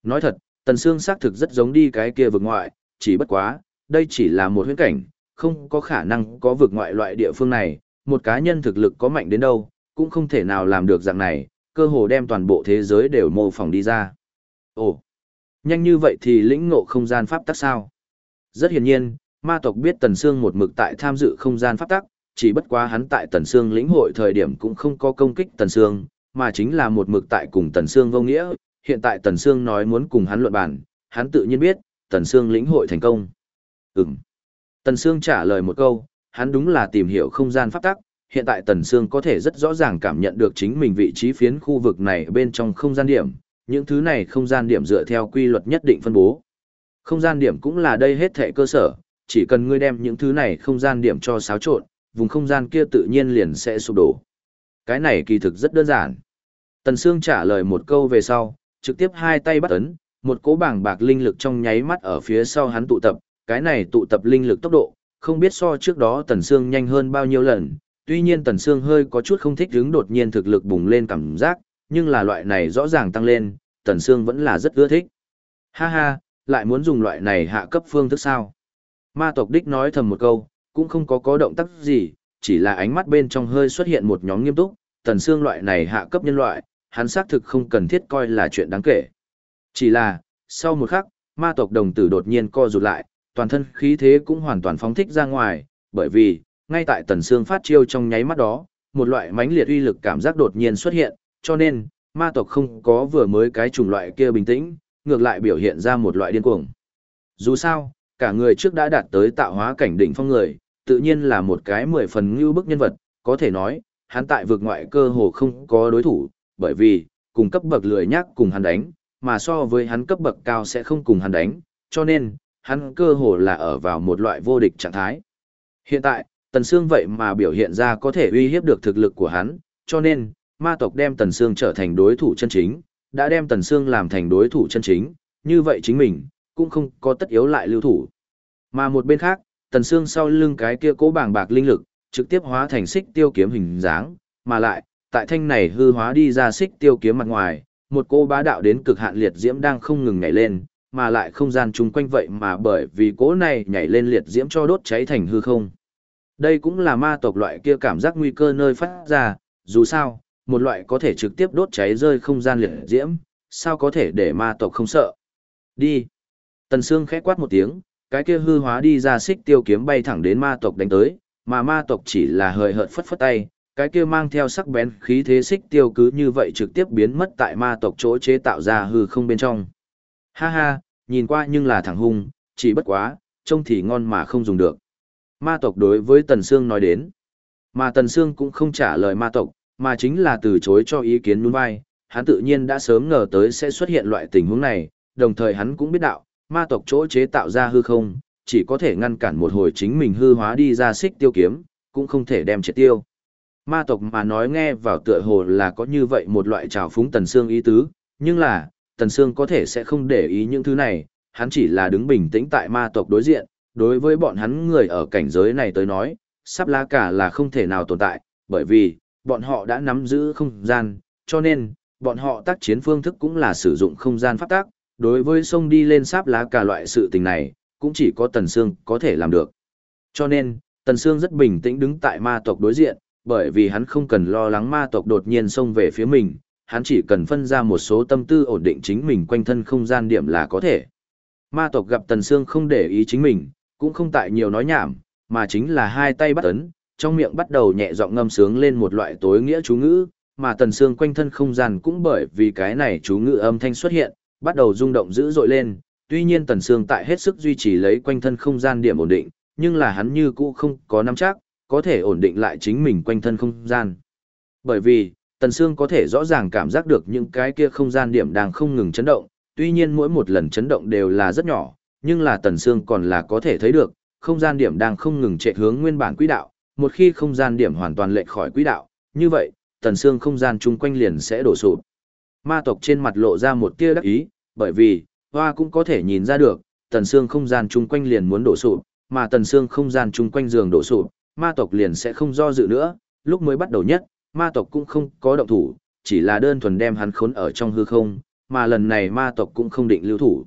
Nói thật, Tần Sương xác thực rất giống đi cái kia vực ngoại, chỉ bất quá, đây chỉ là một huyễn cảnh, không có khả năng có vực ngoại loại địa phương này, một cá nhân thực lực có mạnh đến đâu, cũng không thể nào làm được dạng này, cơ hồ đem toàn bộ thế giới đều mô phỏng đi ra. Ồ, nhanh như vậy thì lĩnh ngộ không gian pháp tắc sao? Rất hiển nhiên, ma tộc biết Tần Sương một mực tại tham dự không gian pháp tắc, chỉ bất quá hắn tại Tần Sương lĩnh hội thời điểm cũng không có công kích Tần Sương, mà chính là một mực tại cùng Tần Sương vô nghĩa, hiện tại Tần Sương nói muốn cùng hắn luận bàn, hắn tự nhiên biết, Tần Sương lĩnh hội thành công. Ừm. Tần Sương trả lời một câu, hắn đúng là tìm hiểu không gian pháp tắc, hiện tại Tần Sương có thể rất rõ ràng cảm nhận được chính mình vị trí phiến khu vực này bên trong không gian điểm, những thứ này không gian điểm dựa theo quy luật nhất định phân bố. Không gian điểm cũng là đây hết thể cơ sở, chỉ cần ngươi đem những thứ này không gian điểm cho xáo trộn, vùng không gian kia tự nhiên liền sẽ sụp đổ. Cái này kỳ thực rất đơn giản. Tần Sương trả lời một câu về sau, trực tiếp hai tay bắt ấn, một cỗ bảng bạc linh lực trong nháy mắt ở phía sau hắn tụ tập, cái này tụ tập linh lực tốc độ, không biết so trước đó Tần Sương nhanh hơn bao nhiêu lần, tuy nhiên Tần Sương hơi có chút không thích hứng đột nhiên thực lực bùng lên cảm giác, nhưng là loại này rõ ràng tăng lên, Tần Sương vẫn là rất ưa thích. Ha ha, lại muốn dùng loại này hạ cấp phương thức sao? Ma tộc đích nói thầm một câu, cũng không có có động tác gì, chỉ là ánh mắt bên trong hơi xuất hiện một nhóm nghiêm túc, tần xương loại này hạ cấp nhân loại, hắn xác thực không cần thiết coi là chuyện đáng kể. Chỉ là, sau một khắc, ma tộc đồng tử đột nhiên co rụt lại, toàn thân khí thế cũng hoàn toàn phóng thích ra ngoài, bởi vì, ngay tại tần xương phát chiêu trong nháy mắt đó, một loại mãnh liệt uy lực cảm giác đột nhiên xuất hiện, cho nên, ma tộc không có vừa mới cái chủng loại kia bình tĩnh, ngược lại biểu hiện ra một loại điên cuồng. Dù sao, cả người trước đã đạt tới tạo hóa cảnh đỉnh phong người, tự nhiên là một cái mười phần ngưu bức nhân vật, có thể nói, hắn tại vực ngoại cơ hồ không có đối thủ, bởi vì, cùng cấp bậc lười nhác cùng hắn đánh, mà so với hắn cấp bậc cao sẽ không cùng hắn đánh, cho nên, hắn cơ hồ là ở vào một loại vô địch trạng thái. Hiện tại, Tần Sương vậy mà biểu hiện ra có thể uy hiếp được thực lực của hắn, cho nên, ma tộc đem Tần Sương trở thành đối thủ chân chính, đã đem Tần Sương làm thành đối thủ chân chính, như vậy chính mình, cũng không có tất yếu lại lưu thủ. Mà một bên khác, Tần Sương sau lưng cái kia cố bảng bạc linh lực, trực tiếp hóa thành xích tiêu kiếm hình dáng, mà lại, tại thanh này hư hóa đi ra xích tiêu kiếm mặt ngoài, một cô bá đạo đến cực hạn liệt diễm đang không ngừng nhảy lên, mà lại không gian chung quanh vậy mà bởi vì cố này nhảy lên liệt diễm cho đốt cháy thành hư không. Đây cũng là ma tộc loại kia cảm giác nguy cơ nơi phát ra, dù sao, một loại có thể trực tiếp đốt cháy rơi không gian liệt diễm, sao có thể để ma tộc không sợ. Đi. Tần Sương khẽ quát một tiếng, cái kia hư hóa đi ra xích tiêu kiếm bay thẳng đến ma tộc đánh tới, mà ma tộc chỉ là hời hợt phất phất tay, cái kia mang theo sắc bén khí thế xích tiêu cứ như vậy trực tiếp biến mất tại ma tộc chỗ chế tạo ra hư không bên trong. Ha ha, nhìn qua nhưng là thẳng hung, chỉ bất quá, trông thì ngon mà không dùng được. Ma tộc đối với Tần Sương nói đến. Mà Tần Sương cũng không trả lời ma tộc, mà chính là từ chối cho ý kiến nhún vai, hắn tự nhiên đã sớm ngờ tới sẽ xuất hiện loại tình huống này, đồng thời hắn cũng biết đạo, ma tộc chỗ chế tạo ra hư không, chỉ có thể ngăn cản một hồi chính mình hư hóa đi ra xích tiêu kiếm, cũng không thể đem triệt tiêu. Ma tộc mà nói nghe vào tựa hồ là có như vậy một loại trào phúng Tần Sương ý tứ, nhưng là, Tần Sương có thể sẽ không để ý những thứ này, hắn chỉ là đứng bình tĩnh tại ma tộc đối diện, đối với bọn hắn người ở cảnh giới này tới nói, sắp lá cả là không thể nào tồn tại, bởi vì, bọn họ đã nắm giữ không gian, cho nên, bọn họ tác chiến phương thức cũng là sử dụng không gian pháp tác, đối với sông đi lên sáp lá cả loại sự tình này, cũng chỉ có Tần Sương có thể làm được. Cho nên, Tần Sương rất bình tĩnh đứng tại ma tộc đối diện, bởi vì hắn không cần lo lắng ma tộc đột nhiên xông về phía mình, hắn chỉ cần phân ra một số tâm tư ổn định chính mình quanh thân không gian điểm là có thể. Ma tộc gặp Tần Sương không để ý chính mình, cũng không tại nhiều nói nhảm, mà chính là hai tay bắt ấn, trong miệng bắt đầu nhẹ giọng ngâm sướng lên một loại tối nghĩa chú ngữ, mà Tần Sương quanh thân không gian cũng bởi vì cái này chú ngữ âm thanh xuất hiện, bắt đầu rung động dữ dội lên, tuy nhiên Tần Sương tại hết sức duy trì lấy quanh thân không gian điểm ổn định, nhưng là hắn như cũ không có nắm chắc, có thể ổn định lại chính mình quanh thân không gian. Bởi vì, Tần Sương có thể rõ ràng cảm giác được những cái kia không gian điểm đang không ngừng chấn động, tuy nhiên mỗi một lần chấn động đều là rất nhỏ, nhưng là Tần Sương còn là có thể thấy được, không gian điểm đang không ngừng chạy hướng nguyên bản quỹ đạo, một khi không gian điểm hoàn toàn lệch khỏi quỹ đạo, như vậy, Tần Sương không gian chung quanh liền sẽ đổ sụp. Ma tộc trên mặt lộ ra một tia đắc ý, bởi vì, hoa cũng có thể nhìn ra được, Tần xương không gian chung quanh liền muốn đổ sụp, mà Tần xương không gian chung quanh giường đổ sụp, ma tộc liền sẽ không do dự nữa, lúc mới bắt đầu nhất, ma tộc cũng không có động thủ, chỉ là đơn thuần đem hắn khốn ở trong hư không, mà lần này ma tộc cũng không định lưu thủ.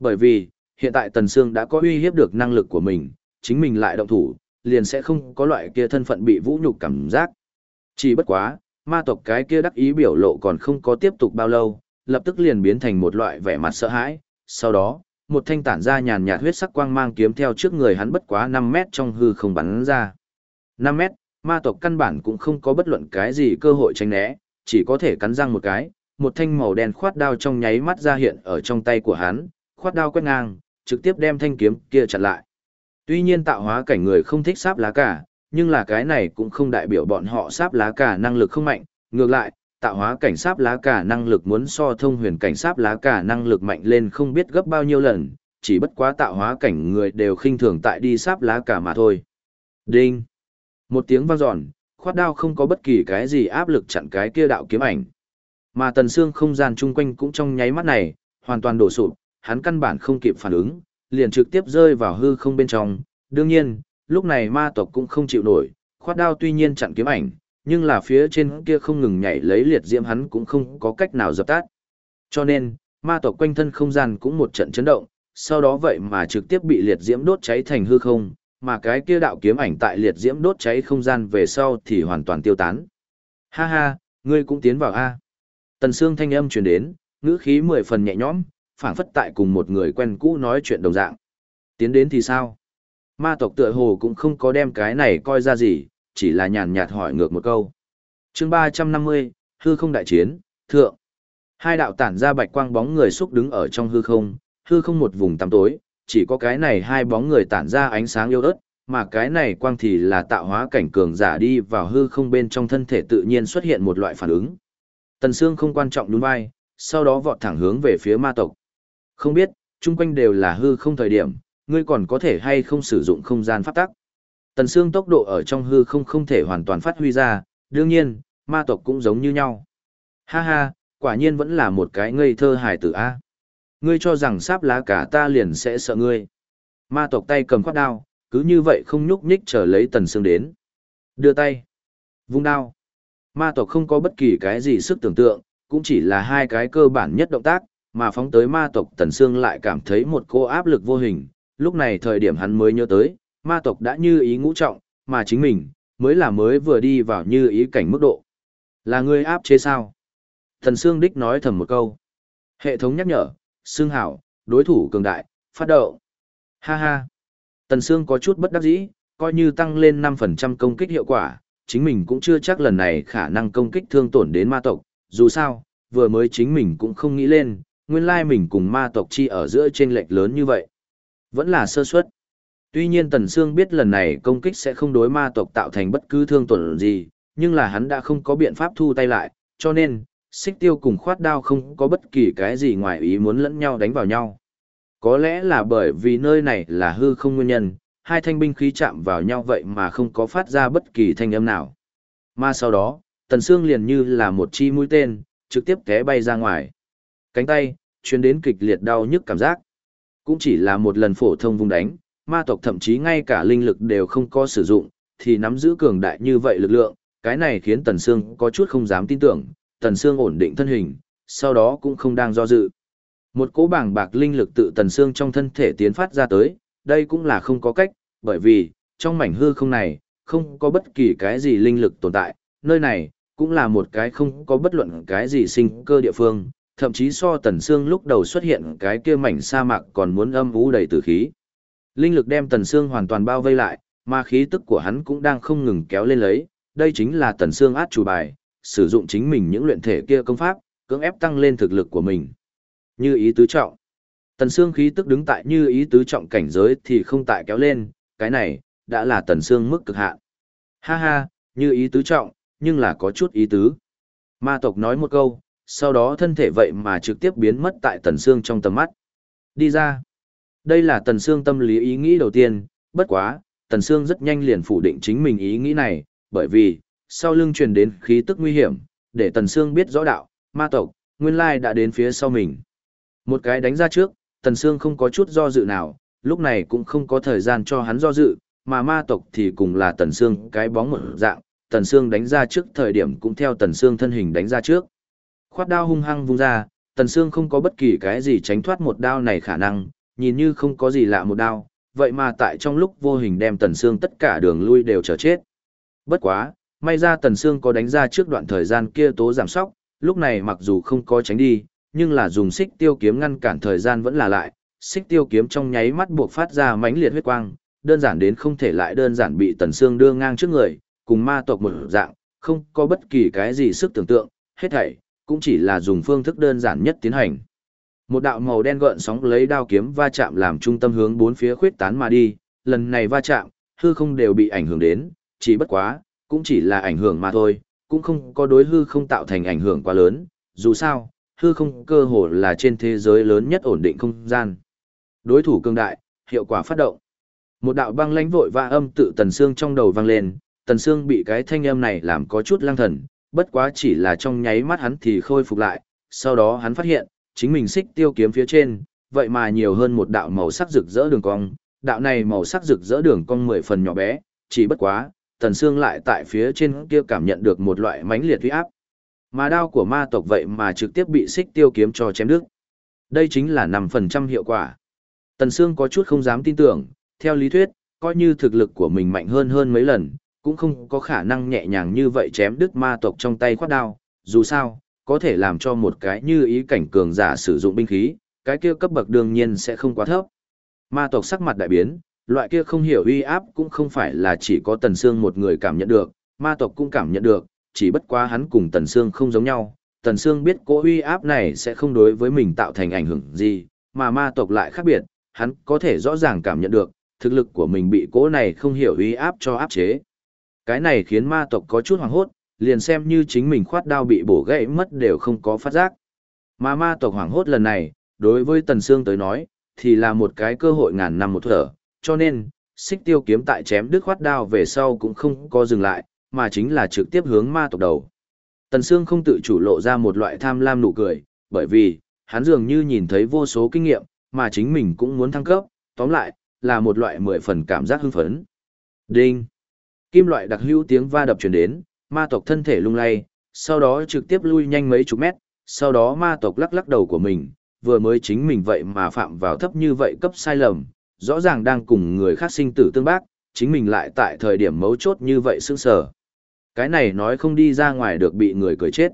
Bởi vì, hiện tại Tần Sương đã có uy hiếp được năng lực của mình, chính mình lại động thủ, liền sẽ không có loại kia thân phận bị vũ nhục cảm giác. Chỉ bất quá, ma tộc cái kia đắc ý biểu lộ còn không có tiếp tục bao lâu, lập tức liền biến thành một loại vẻ mặt sợ hãi, sau đó, một thanh tản ra nhàn nhạt huyết sắc quang mang kiếm theo trước người hắn bất quá 5 mét trong hư không bắn ra. 5 mét, ma tộc căn bản cũng không có bất luận cái gì cơ hội tránh né, chỉ có thể cắn răng một cái, một thanh màu đen khoát đao trong nháy mắt ra hiện ở trong tay của hắn, khoát đao quét ngang, trực tiếp đem thanh kiếm kia chặn lại. Tuy nhiên tạo hóa cảnh người không thích sáp lá cả, nhưng là cái này cũng không đại biểu bọn họ sáp lá cả năng lực không mạnh, ngược lại, tạo hóa cảnh sáp lá cả năng lực muốn so thông huyền cảnh sáp lá cả năng lực mạnh lên không biết gấp bao nhiêu lần, chỉ bất quá tạo hóa cảnh người đều khinh thường tại đi sáp lá cả mà thôi. Đinh! Một tiếng vang dọn, khoát đao không có bất kỳ cái gì áp lực chặn cái kia đạo kiếm ảnh. Mà tần xương không gian chung quanh cũng trong nháy mắt này, hoàn toàn đổ sụp, hắn căn bản không kịp phản ứng, liền trực tiếp rơi vào hư không bên trong. Đương nhiên, lúc này ma tộc cũng không chịu nổi, khoát đao tuy nhiên chặn kiếm ảnh, nhưng là phía trên kia không ngừng nhảy lấy liệt diễm hắn cũng không có cách nào dập tắt. Cho nên, ma tộc quanh thân không gian cũng một trận chấn động, sau đó vậy mà trực tiếp bị liệt diễm đốt cháy thành hư không, mà cái kia đạo kiếm ảnh tại liệt diễm đốt cháy không gian về sau thì hoàn toàn tiêu tán. Ha ha, ngươi cũng tiến vào a. Tần Sương thanh âm truyền đến, ngữ khí mười phần nhẹ nhõm, phảng phất tại cùng một người quen cũ nói chuyện đồng dạng. Tiến đến thì sao? Ma tộc tựa hồ cũng không có đem cái này coi ra gì, chỉ là nhàn nhạt hỏi ngược một câu. chương 350, hư không đại chiến, thượng. Hai đạo tản ra bạch quang bóng người xúc đứng ở trong hư không, hư không một vùng tăm tối, chỉ có cái này hai bóng người tản ra ánh sáng yếu ớt, mà cái này quang thì là tạo hóa cảnh cường giả đi vào hư không bên trong thân thể tự nhiên xuất hiện một loại phản ứng. Tần Sương không quan trọng đúng vai, sau đó vọt thẳng hướng về phía ma tộc. Không biết, chung quanh đều là hư không thời điểm, ngươi còn có thể hay không sử dụng không gian pháp tắc. Tần xương tốc độ ở trong hư không không thể hoàn toàn phát huy ra, đương nhiên, ma tộc cũng giống như nhau. Ha ha, quả nhiên vẫn là một cái ngây thơ hài tử A. Ngươi cho rằng sáp lá cả ta liền sẽ sợ ngươi. Ma tộc tay cầm khoát đao, cứ như vậy không nhúc nhích chờ lấy Tần xương đến. Đưa tay. Vung đao. Ma tộc không có bất kỳ cái gì sức tưởng tượng, cũng chỉ là hai cái cơ bản nhất động tác, mà phóng tới ma tộc Tần xương lại cảm thấy một cô áp lực vô hình. Lúc này thời điểm hắn mới nhớ tới, ma tộc đã như ý ngũ trọng, mà chính mình, mới là mới vừa đi vào như ý cảnh mức độ. Là ngươi áp chế sao? Thần Sương Đích nói thầm một câu. Hệ thống nhắc nhở, Sương Hảo, đối thủ cường đại, phát động. Ha ha. Tần Sương có chút bất đắc dĩ, coi như tăng lên 5% công kích hiệu quả, chính mình cũng chưa chắc lần này khả năng công kích thương tổn đến ma tộc, dù sao, vừa mới chính mình cũng không nghĩ lên, nguyên lai mình cùng ma tộc chi ở giữa trên lệch lớn như vậy. Vẫn là sơ suất. Tuy nhiên Tần Sương biết lần này công kích sẽ không đối ma tộc tạo thành bất cứ thương tổn gì, nhưng là hắn đã không có biện pháp thu tay lại, cho nên, xích tiêu cùng khoát đao không có bất kỳ cái gì ngoài ý muốn lẫn nhau đánh vào nhau. Có lẽ là bởi vì nơi này là hư không nguyên nhân, hai thanh binh khí chạm vào nhau vậy mà không có phát ra bất kỳ thanh âm nào. Mà sau đó, Tần Sương liền như là một chi mũi tên, trực tiếp té bay ra ngoài. Cánh tay, chuyến đến kịch liệt đau nhức cảm giác. Cũng chỉ là một lần phổ thông vùng đánh, ma tộc thậm chí ngay cả linh lực đều không có sử dụng, thì nắm giữ cường đại như vậy lực lượng, cái này khiến Tần Sương có chút không dám tin tưởng, Tần Sương ổn định thân hình, sau đó cũng không đang do dự. Một cỗ bảng bạc linh lực tự Tần Sương trong thân thể tiến phát ra tới, đây cũng là không có cách, bởi vì, trong mảnh hư không này, không có bất kỳ cái gì linh lực tồn tại, nơi này, cũng là một cái không có bất luận cái gì sinh cơ địa phương, thậm chí so Tần Sương lúc đầu xuất hiện cái kia mảnh sa mạc còn muốn âm u đầy tử khí. Linh lực đem Tần Sương hoàn toàn bao vây lại, mà khí tức của hắn cũng đang không ngừng kéo lên lấy, đây chính là Tần Sương át chủ bài, sử dụng chính mình những luyện thể kia công pháp, cưỡng ép tăng lên thực lực của mình. Như ý tứ trọng. Tần Sương khí tức đứng tại như ý tứ trọng cảnh giới thì không tại kéo lên, cái này, đã là Tần Sương mức cực hạn. Ha ha, như ý tứ trọng, nhưng là có chút ý tứ. Ma tộc nói một câu, sau đó thân thể vậy mà trực tiếp biến mất tại Tần Sương trong tầm mắt. Đi ra. Đây là Tần Sương tâm lý ý nghĩ đầu tiên, bất quá, Tần Sương rất nhanh liền phủ định chính mình ý nghĩ này, bởi vì, sau lưng truyền đến khí tức nguy hiểm, để Tần Sương biết rõ đạo, ma tộc, nguyên lai đã đến phía sau mình. Một cái đánh ra trước, Tần Sương không có chút do dự nào, lúc này cũng không có thời gian cho hắn do dự, mà ma tộc thì cùng là Tần Sương cái bóng một dạng, Tần Sương đánh ra trước thời điểm cũng theo Tần Sương thân hình đánh ra trước. Khoát đao hung hăng vung ra, Tần Sương không có bất kỳ cái gì tránh thoát một đao này khả năng, nhìn như không có gì lạ một đao, vậy mà tại trong lúc vô hình đem Tần Sương tất cả đường lui đều trở chết. Bất quá, may ra Tần Sương có đánh ra trước đoạn thời gian kia tố giảm sóc, lúc này mặc dù không có tránh đi, nhưng là dùng xích tiêu kiếm ngăn cản thời gian vẫn là lại, xích tiêu kiếm trong nháy mắt buộc phát ra mãnh liệt huyết quang, đơn giản đến không thể lại đơn giản bị Tần Sương đưa ngang trước người, cùng ma tộc một dạng, không có bất kỳ cái gì sức tưởng tượng, hết thảy, cũng chỉ là dùng phương thức đơn giản nhất tiến hành. Một đạo màu đen gợn sóng lấy đao kiếm va chạm làm trung tâm hướng bốn phía khuyết tán mà đi, lần này va chạm, hư không đều bị ảnh hưởng đến, chỉ bất quá, cũng chỉ là ảnh hưởng mà thôi, cũng không có đối hư không tạo thành ảnh hưởng quá lớn, dù sao, hư không cơ hồ là trên thế giới lớn nhất ổn định không gian. Đối thủ cường đại, hiệu quả phát động. Một đạo băng lãnh vội và âm tự tần xương trong đầu vang lên, tần xương bị cái thanh âm này làm có chút lang thần, bất quá chỉ là trong nháy mắt hắn thì khôi phục lại, sau đó hắn phát hiện, chính mình xích tiêu kiếm phía trên, vậy mà nhiều hơn một đạo màu sắc rực rỡ đường cong, đạo này màu sắc rực rỡ đường cong mười phần nhỏ bé, chỉ bất quá, tần xương lại tại phía trên kia cảm nhận được một loại mãnh liệt uy áp. Mà đao của ma tộc vậy mà trực tiếp bị xích tiêu kiếm cho chém đứt. Đây chính là 5% hiệu quả. Tần xương có chút không dám tin tưởng, theo lý thuyết, coi như thực lực của mình mạnh hơn hơn mấy lần, cũng không có khả năng nhẹ nhàng như vậy chém đứt ma tộc trong tay khoát đao, dù sao, có thể làm cho một cái như ý cảnh cường giả sử dụng binh khí, cái kia cấp bậc đương nhiên sẽ không quá thấp. Ma tộc sắc mặt đại biến, loại kia không hiểu uy áp cũng không phải là chỉ có Tần Sương một người cảm nhận được, ma tộc cũng cảm nhận được, chỉ bất quá hắn cùng Tần Sương không giống nhau. Tần Sương biết cỗ uy áp này sẽ không đối với mình tạo thành ảnh hưởng gì, mà ma tộc lại khác biệt, hắn có thể rõ ràng cảm nhận được, thực lực của mình bị cỗ này không hiểu uy áp cho áp chế. Cái này khiến ma tộc có chút hoảng hốt, liền xem như chính mình khoát đao bị bổ gãy mất đều không có phát giác. Mà ma tộc hoảng hốt lần này, đối với Tần Sương tới nói, thì là một cái cơ hội ngàn năm một thở, cho nên, xích tiêu kiếm tại chém đứt khoát đao về sau cũng không có dừng lại, mà chính là trực tiếp hướng ma tộc đầu. Tần Sương không tự chủ lộ ra một loại tham lam nụ cười, bởi vì, hắn dường như nhìn thấy vô số kinh nghiệm, mà chính mình cũng muốn thăng cấp, tóm lại, là một loại mười phần cảm giác hưng phấn. Đinh! Kim loại đặc hữu tiếng va đập truyền đến, ma tộc thân thể lung lay, sau đó trực tiếp lui nhanh mấy chục mét, sau đó ma tộc lắc lắc đầu của mình, vừa mới chính mình vậy mà phạm vào thấp như vậy cấp sai lầm, rõ ràng đang cùng người khác sinh tử tương bác, chính mình lại tại thời điểm mấu chốt như vậy sững sờ. Cái này nói không đi ra ngoài được bị người cười chết.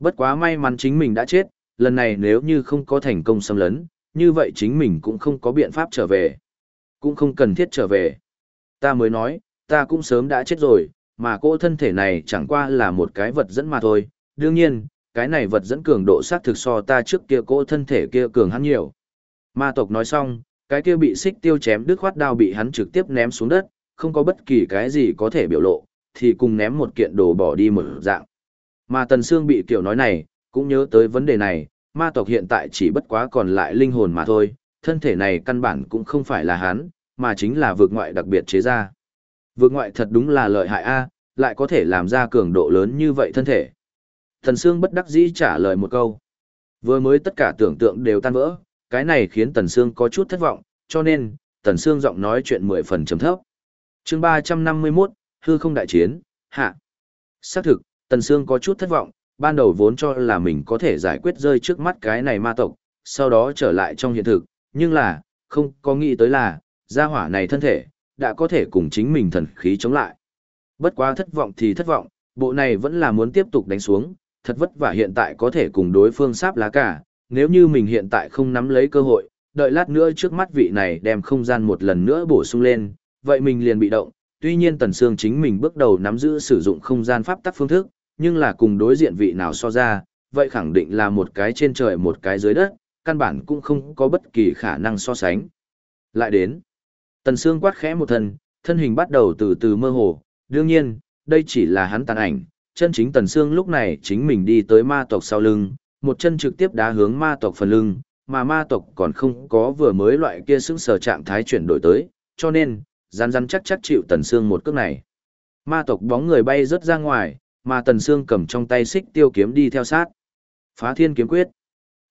Bất quá may mắn chính mình đã chết, lần này nếu như không có thành công xâm lấn, như vậy chính mình cũng không có biện pháp trở về. Cũng không cần thiết trở về. Ta mới nói, ta cũng sớm đã chết rồi, mà cỗ thân thể này chẳng qua là một cái vật dẫn mà thôi. Đương nhiên, cái này vật dẫn cường độ sát thực so ta trước kia cỗ thân thể kia cường hắn nhiều. Ma tộc nói xong, cái kia bị xích tiêu chém đứt khoát đao bị hắn trực tiếp ném xuống đất, không có bất kỳ cái gì có thể biểu lộ, thì cùng ném một kiện đồ bỏ đi một dạng. Mà Tần Sương bị kiểu nói này, cũng nhớ tới vấn đề này, ma tộc hiện tại chỉ bất quá còn lại linh hồn mà thôi, thân thể này căn bản cũng không phải là hắn, mà chính là vượt ngoại đặc biệt chế ra. Vượt ngoại thật đúng là lợi hại a, lại có thể làm ra cường độ lớn như vậy thân thể. thần Sương bất đắc dĩ trả lời một câu. Vừa mới tất cả tưởng tượng đều tan vỡ, cái này khiến Tần Sương có chút thất vọng, cho nên, Tần Sương giọng nói chuyện mười phần trầm thấp. chương ba trăm năm mươi 351, hư không đại chiến, hạ. Xác thực, Tần Sương có chút thất vọng, ban đầu vốn cho là mình có thể giải quyết rơi trước mắt cái này ma tộc, sau đó trở lại trong hiện thực, nhưng là, không có nghĩ tới là, gia hỏa này thân thể, đã có thể cùng chính mình thần khí chống lại. Bất quá thất vọng thì thất vọng, bộ này vẫn là muốn tiếp tục đánh xuống, thật vất vả hiện tại có thể cùng đối phương sáp lá cả, nếu như mình hiện tại không nắm lấy cơ hội, đợi lát nữa trước mắt vị này đem không gian một lần nữa bổ sung lên, vậy mình liền bị động. Tuy nhiên Tần Sương chính mình bước đầu nắm giữ sử dụng không gian pháp tắc phương thức, nhưng là cùng đối diện vị nào so ra, vậy khẳng định là một cái trên trời một cái dưới đất, căn bản cũng không có bất kỳ khả năng so sánh. Lại đến, Tần Sương quát khẽ một thân, thân hình bắt đầu từ từ mơ hồ, đương nhiên, đây chỉ là hắn tàn ảnh, chân chính Tần Sương lúc này chính mình đi tới ma tộc sau lưng, một chân trực tiếp đá hướng ma tộc phần lưng, mà ma tộc còn không có vừa mới loại kia xứng sở trạng thái chuyển đổi tới, cho nên, rắn rắn chắc chắc chịu Tần Sương một cước này. Ma tộc bóng người bay rớt ra ngoài, mà Tần Sương cầm trong tay xích tiêu kiếm đi theo sát. Phá thiên kiếm quyết.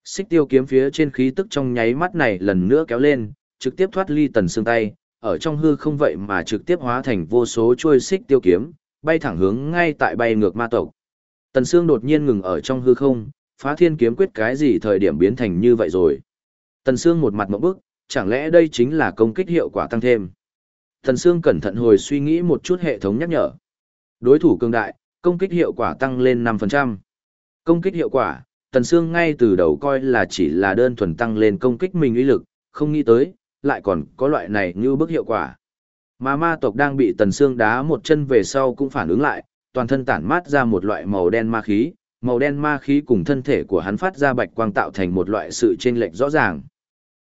Xích tiêu kiếm phía trên khí tức trong nháy mắt này lần nữa kéo lên, trực tiếp thoát ly Tần Sương tay, ở trong hư không vậy mà trực tiếp hóa thành vô số chuôi xích tiêu kiếm, bay thẳng hướng ngay tại bay ngược ma tộc. Tần Sương đột nhiên ngừng ở trong hư không, phá thiên kiếm quyết cái gì thời điểm biến thành như vậy rồi. Tần Sương một mặt mộng bức, chẳng lẽ đây chính là công kích hiệu quả tăng thêm. Tần Sương cẩn thận hồi suy nghĩ một chút hệ thống nhắc nhở. Đối thủ cường đại, công kích hiệu quả tăng lên 5%. Công kích hiệu quả, Tần Sương ngay từ đầu coi là chỉ là đơn thuần tăng lên công kích mình uy lực, không nghĩ tới, lại còn có loại này như bức hiệu quả. Mà ma tộc đang bị Tần xương đá một chân về sau cũng phản ứng lại, toàn thân tản mát ra một loại màu đen ma khí, màu đen ma khí cùng thân thể của hắn phát ra bạch quang tạo thành một loại sự chênh lệch rõ ràng.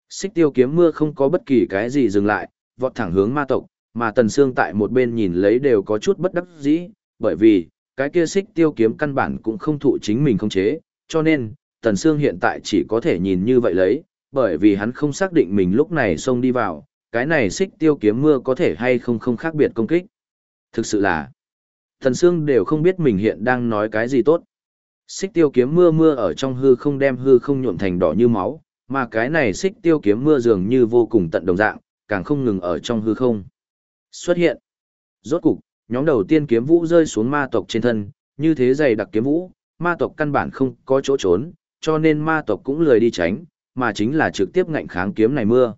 Xích tiêu kiếm mưa không có bất kỳ cái gì dừng lại, vọt thẳng hướng ma tộc, mà Tần xương tại một bên nhìn lấy đều có chút bất đắc dĩ, bởi vì, cái kia xích tiêu kiếm căn bản cũng không thụ chính mình không chế, cho nên, Tần xương hiện tại chỉ có thể nhìn như vậy lấy, bởi vì hắn không xác định mình lúc này xông đi vào, cái này xích tiêu kiếm mưa có thể hay không không khác biệt công kích. Thực sự là, thần xương đều không biết mình hiện đang nói cái gì tốt. Xích tiêu kiếm mưa mưa ở trong hư không đem hư không nhuộm thành đỏ như máu, mà cái này xích tiêu kiếm mưa dường như vô cùng tận đồng dạng, càng không ngừng ở trong hư không. Xuất hiện. Rốt cục, nhóm đầu tiên kiếm vũ rơi xuống ma tộc trên thân, như thế dày đặc kiếm vũ, ma tộc căn bản không có chỗ trốn, cho nên ma tộc cũng lười đi tránh, mà chính là trực tiếp ngạnh kháng kiếm này mưa.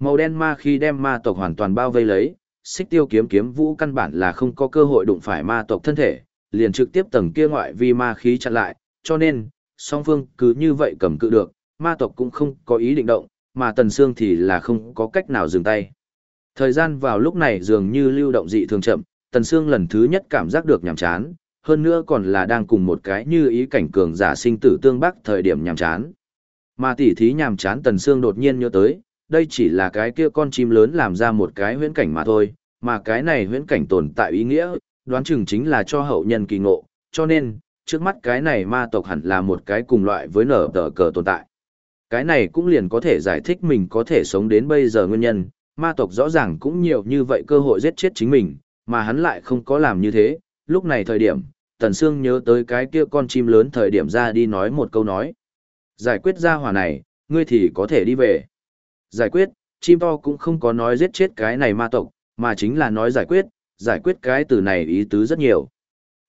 Màu đen ma khi đem ma tộc hoàn toàn bao vây lấy, xích tiêu kiếm kiếm vũ căn bản là không có cơ hội đụng phải ma tộc thân thể, liền trực tiếp tầng kia ngoại vi ma khí chặn lại, cho nên, song phương cứ như vậy cầm cự được, ma tộc cũng không có ý định động, mà tần xương thì là không có cách nào dừng tay. Thời gian vào lúc này dường như lưu động dị thường chậm, Tần xương lần thứ nhất cảm giác được nhàm chán, hơn nữa còn là đang cùng một cái như ý cảnh cường giả sinh tử tương bắc thời điểm nhàm chán. Mà tỉ thí nhàm chán Tần Sương đột nhiên nhớ tới, đây chỉ là cái kia con chim lớn làm ra một cái huyễn cảnh mà thôi, mà cái này huyễn cảnh tồn tại ý nghĩa, đoán chừng chính là cho hậu nhân kỳ ngộ, cho nên, trước mắt cái này ma tộc hẳn là một cái cùng loại với nở tờ cờ tồn tại. Cái này cũng liền có thể giải thích mình có thể sống đến bây giờ nguyên nhân, ma tộc rõ ràng cũng nhiều như vậy cơ hội giết chết chính mình, mà hắn lại không có làm như thế, lúc này thời điểm, Tần Sương nhớ tới cái kia con chim lớn thời điểm ra đi nói một câu nói. Giải quyết ra hỏa này, ngươi thì có thể đi về. Giải quyết, chim to cũng không có nói giết chết cái này ma tộc, mà chính là nói giải quyết, giải quyết cái từ này ý tứ rất nhiều.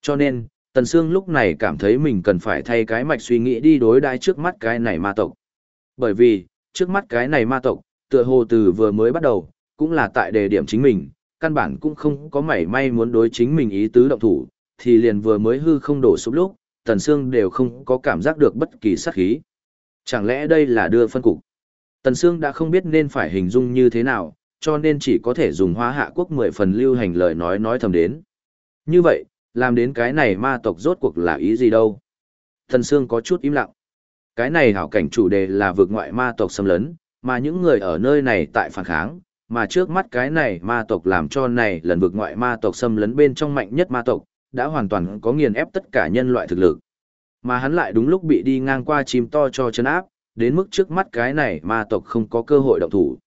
Cho nên, Tần Sương lúc này cảm thấy mình cần phải thay cái mạch suy nghĩ đi đối đãi trước mắt cái này ma tộc. Bởi vì, trước mắt cái này ma tộc, tựa hồ từ vừa mới bắt đầu, cũng là tại đề điểm chính mình, căn bản cũng không có mảy may muốn đối chính mình ý tứ động thủ, thì liền vừa mới hư không đổ sụp lúc, Tần Sương đều không có cảm giác được bất kỳ sát khí. Chẳng lẽ đây là đưa phân cục? Tần Sương đã không biết nên phải hình dung như thế nào, cho nên chỉ có thể dùng hóa hạ quốc mười phần lưu hành lời nói nói thầm đến. Như vậy, làm đến cái này ma tộc rốt cuộc là ý gì đâu? Tần Sương có chút im lặng. Cái này hảo cảnh chủ đề là vượt ngoại ma tộc xâm lấn, mà những người ở nơi này tại phản kháng, mà trước mắt cái này ma tộc làm cho này lần vượt ngoại ma tộc xâm lấn bên trong mạnh nhất ma tộc, đã hoàn toàn có nghiền ép tất cả nhân loại thực lực. Mà hắn lại đúng lúc bị đi ngang qua chim to cho chân áp, đến mức trước mắt cái này ma tộc không có cơ hội động thủ.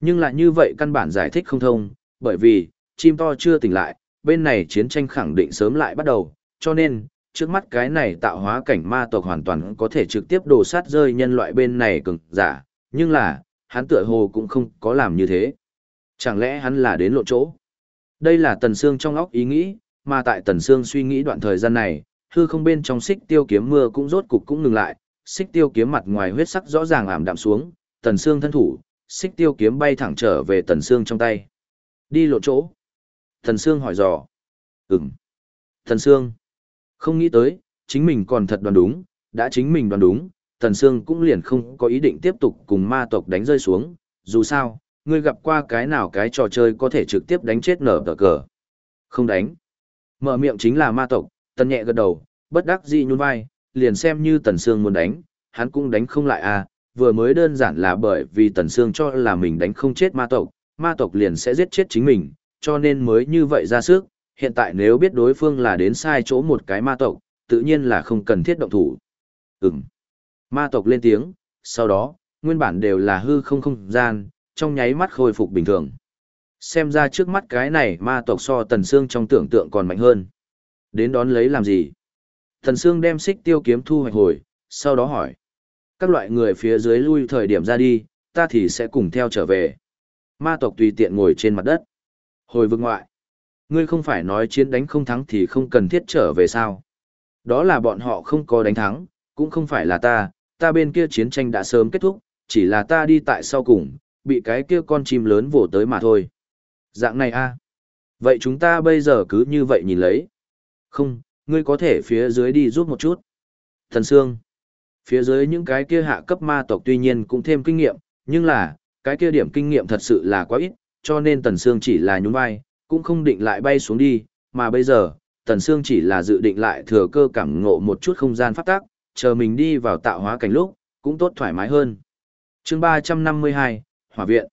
Nhưng lại như vậy căn bản giải thích không thông, bởi vì, chim to chưa tỉnh lại, bên này chiến tranh khẳng định sớm lại bắt đầu, cho nên, trước mắt cái này tạo hóa cảnh ma tộc hoàn toàn có thể trực tiếp đổ sát rơi nhân loại bên này cực giả, nhưng là, hắn tựa hồ cũng không có làm như thế. Chẳng lẽ hắn là đến lộ chỗ? Đây là Tần Sương trong óc ý nghĩ, mà tại Tần Sương suy nghĩ đoạn thời gian này, hư không bên trong xích tiêu kiếm mưa cũng rốt cục cũng ngừng lại, xích tiêu kiếm mặt ngoài huyết sắc rõ ràng ảm đạm xuống, Tần Sương thân thủ, xích tiêu kiếm bay thẳng trở về Tần Sương trong tay. Đi lộ chỗ. Tần Sương hỏi dò. Ừm. Tần Sương. Không nghĩ tới, chính mình còn thật đoán đúng, đã chính mình đoán đúng, Tần Sương cũng liền không có ý định tiếp tục cùng ma tộc đánh rơi xuống, dù sao, ngươi gặp qua cái nào cái trò chơi có thể trực tiếp đánh chết nở tờ cờ. Không đánh. Mở miệng chính là ma tộc, tần nhẹ gật đầu, bất đắc dĩ nhún vai, liền xem như tần sương muốn đánh, hắn cũng đánh không lại à, vừa mới đơn giản là bởi vì tần sương cho là mình đánh không chết ma tộc, ma tộc liền sẽ giết chết chính mình, cho nên mới như vậy ra sức, hiện tại nếu biết đối phương là đến sai chỗ một cái ma tộc, tự nhiên là không cần thiết động thủ. Ừm. Ma tộc lên tiếng, sau đó, nguyên bản đều là hư không không gian, trong nháy mắt khôi phục bình thường. Xem ra trước mắt cái này ma tộc so Tần Sương trong tưởng tượng còn mạnh hơn. Đến đón lấy làm gì? Thần Sương đem xích tiêu kiếm thu hoạch hồi, sau đó hỏi. Các loại người phía dưới lui thời điểm ra đi, ta thì sẽ cùng theo trở về. Ma tộc tùy tiện ngồi trên mặt đất. Hồi vương ngoại. Ngươi không phải nói chiến đánh không thắng thì không cần thiết trở về sao? Đó là bọn họ không có đánh thắng, cũng không phải là ta, ta bên kia chiến tranh đã sớm kết thúc, chỉ là ta đi tại sau cùng, bị cái kia con chim lớn vồ tới mà thôi. Dạng này a à? Vậy chúng ta bây giờ cứ như vậy nhìn lấy. Không, ngươi có thể phía dưới đi giúp một chút. Thần Sương. Phía dưới những cái kia hạ cấp ma tộc tuy nhiên cũng thêm kinh nghiệm, nhưng là, cái kia điểm kinh nghiệm thật sự là quá ít, cho nên Tần Sương chỉ là nhún vai, cũng không định lại bay xuống đi, mà bây giờ, Tần Sương chỉ là dự định lại thừa cơ cảm ngộ một chút không gian phát tác, chờ mình đi vào tạo hóa cảnh lúc, cũng tốt thoải mái hơn. chương 352, Hỏa viện.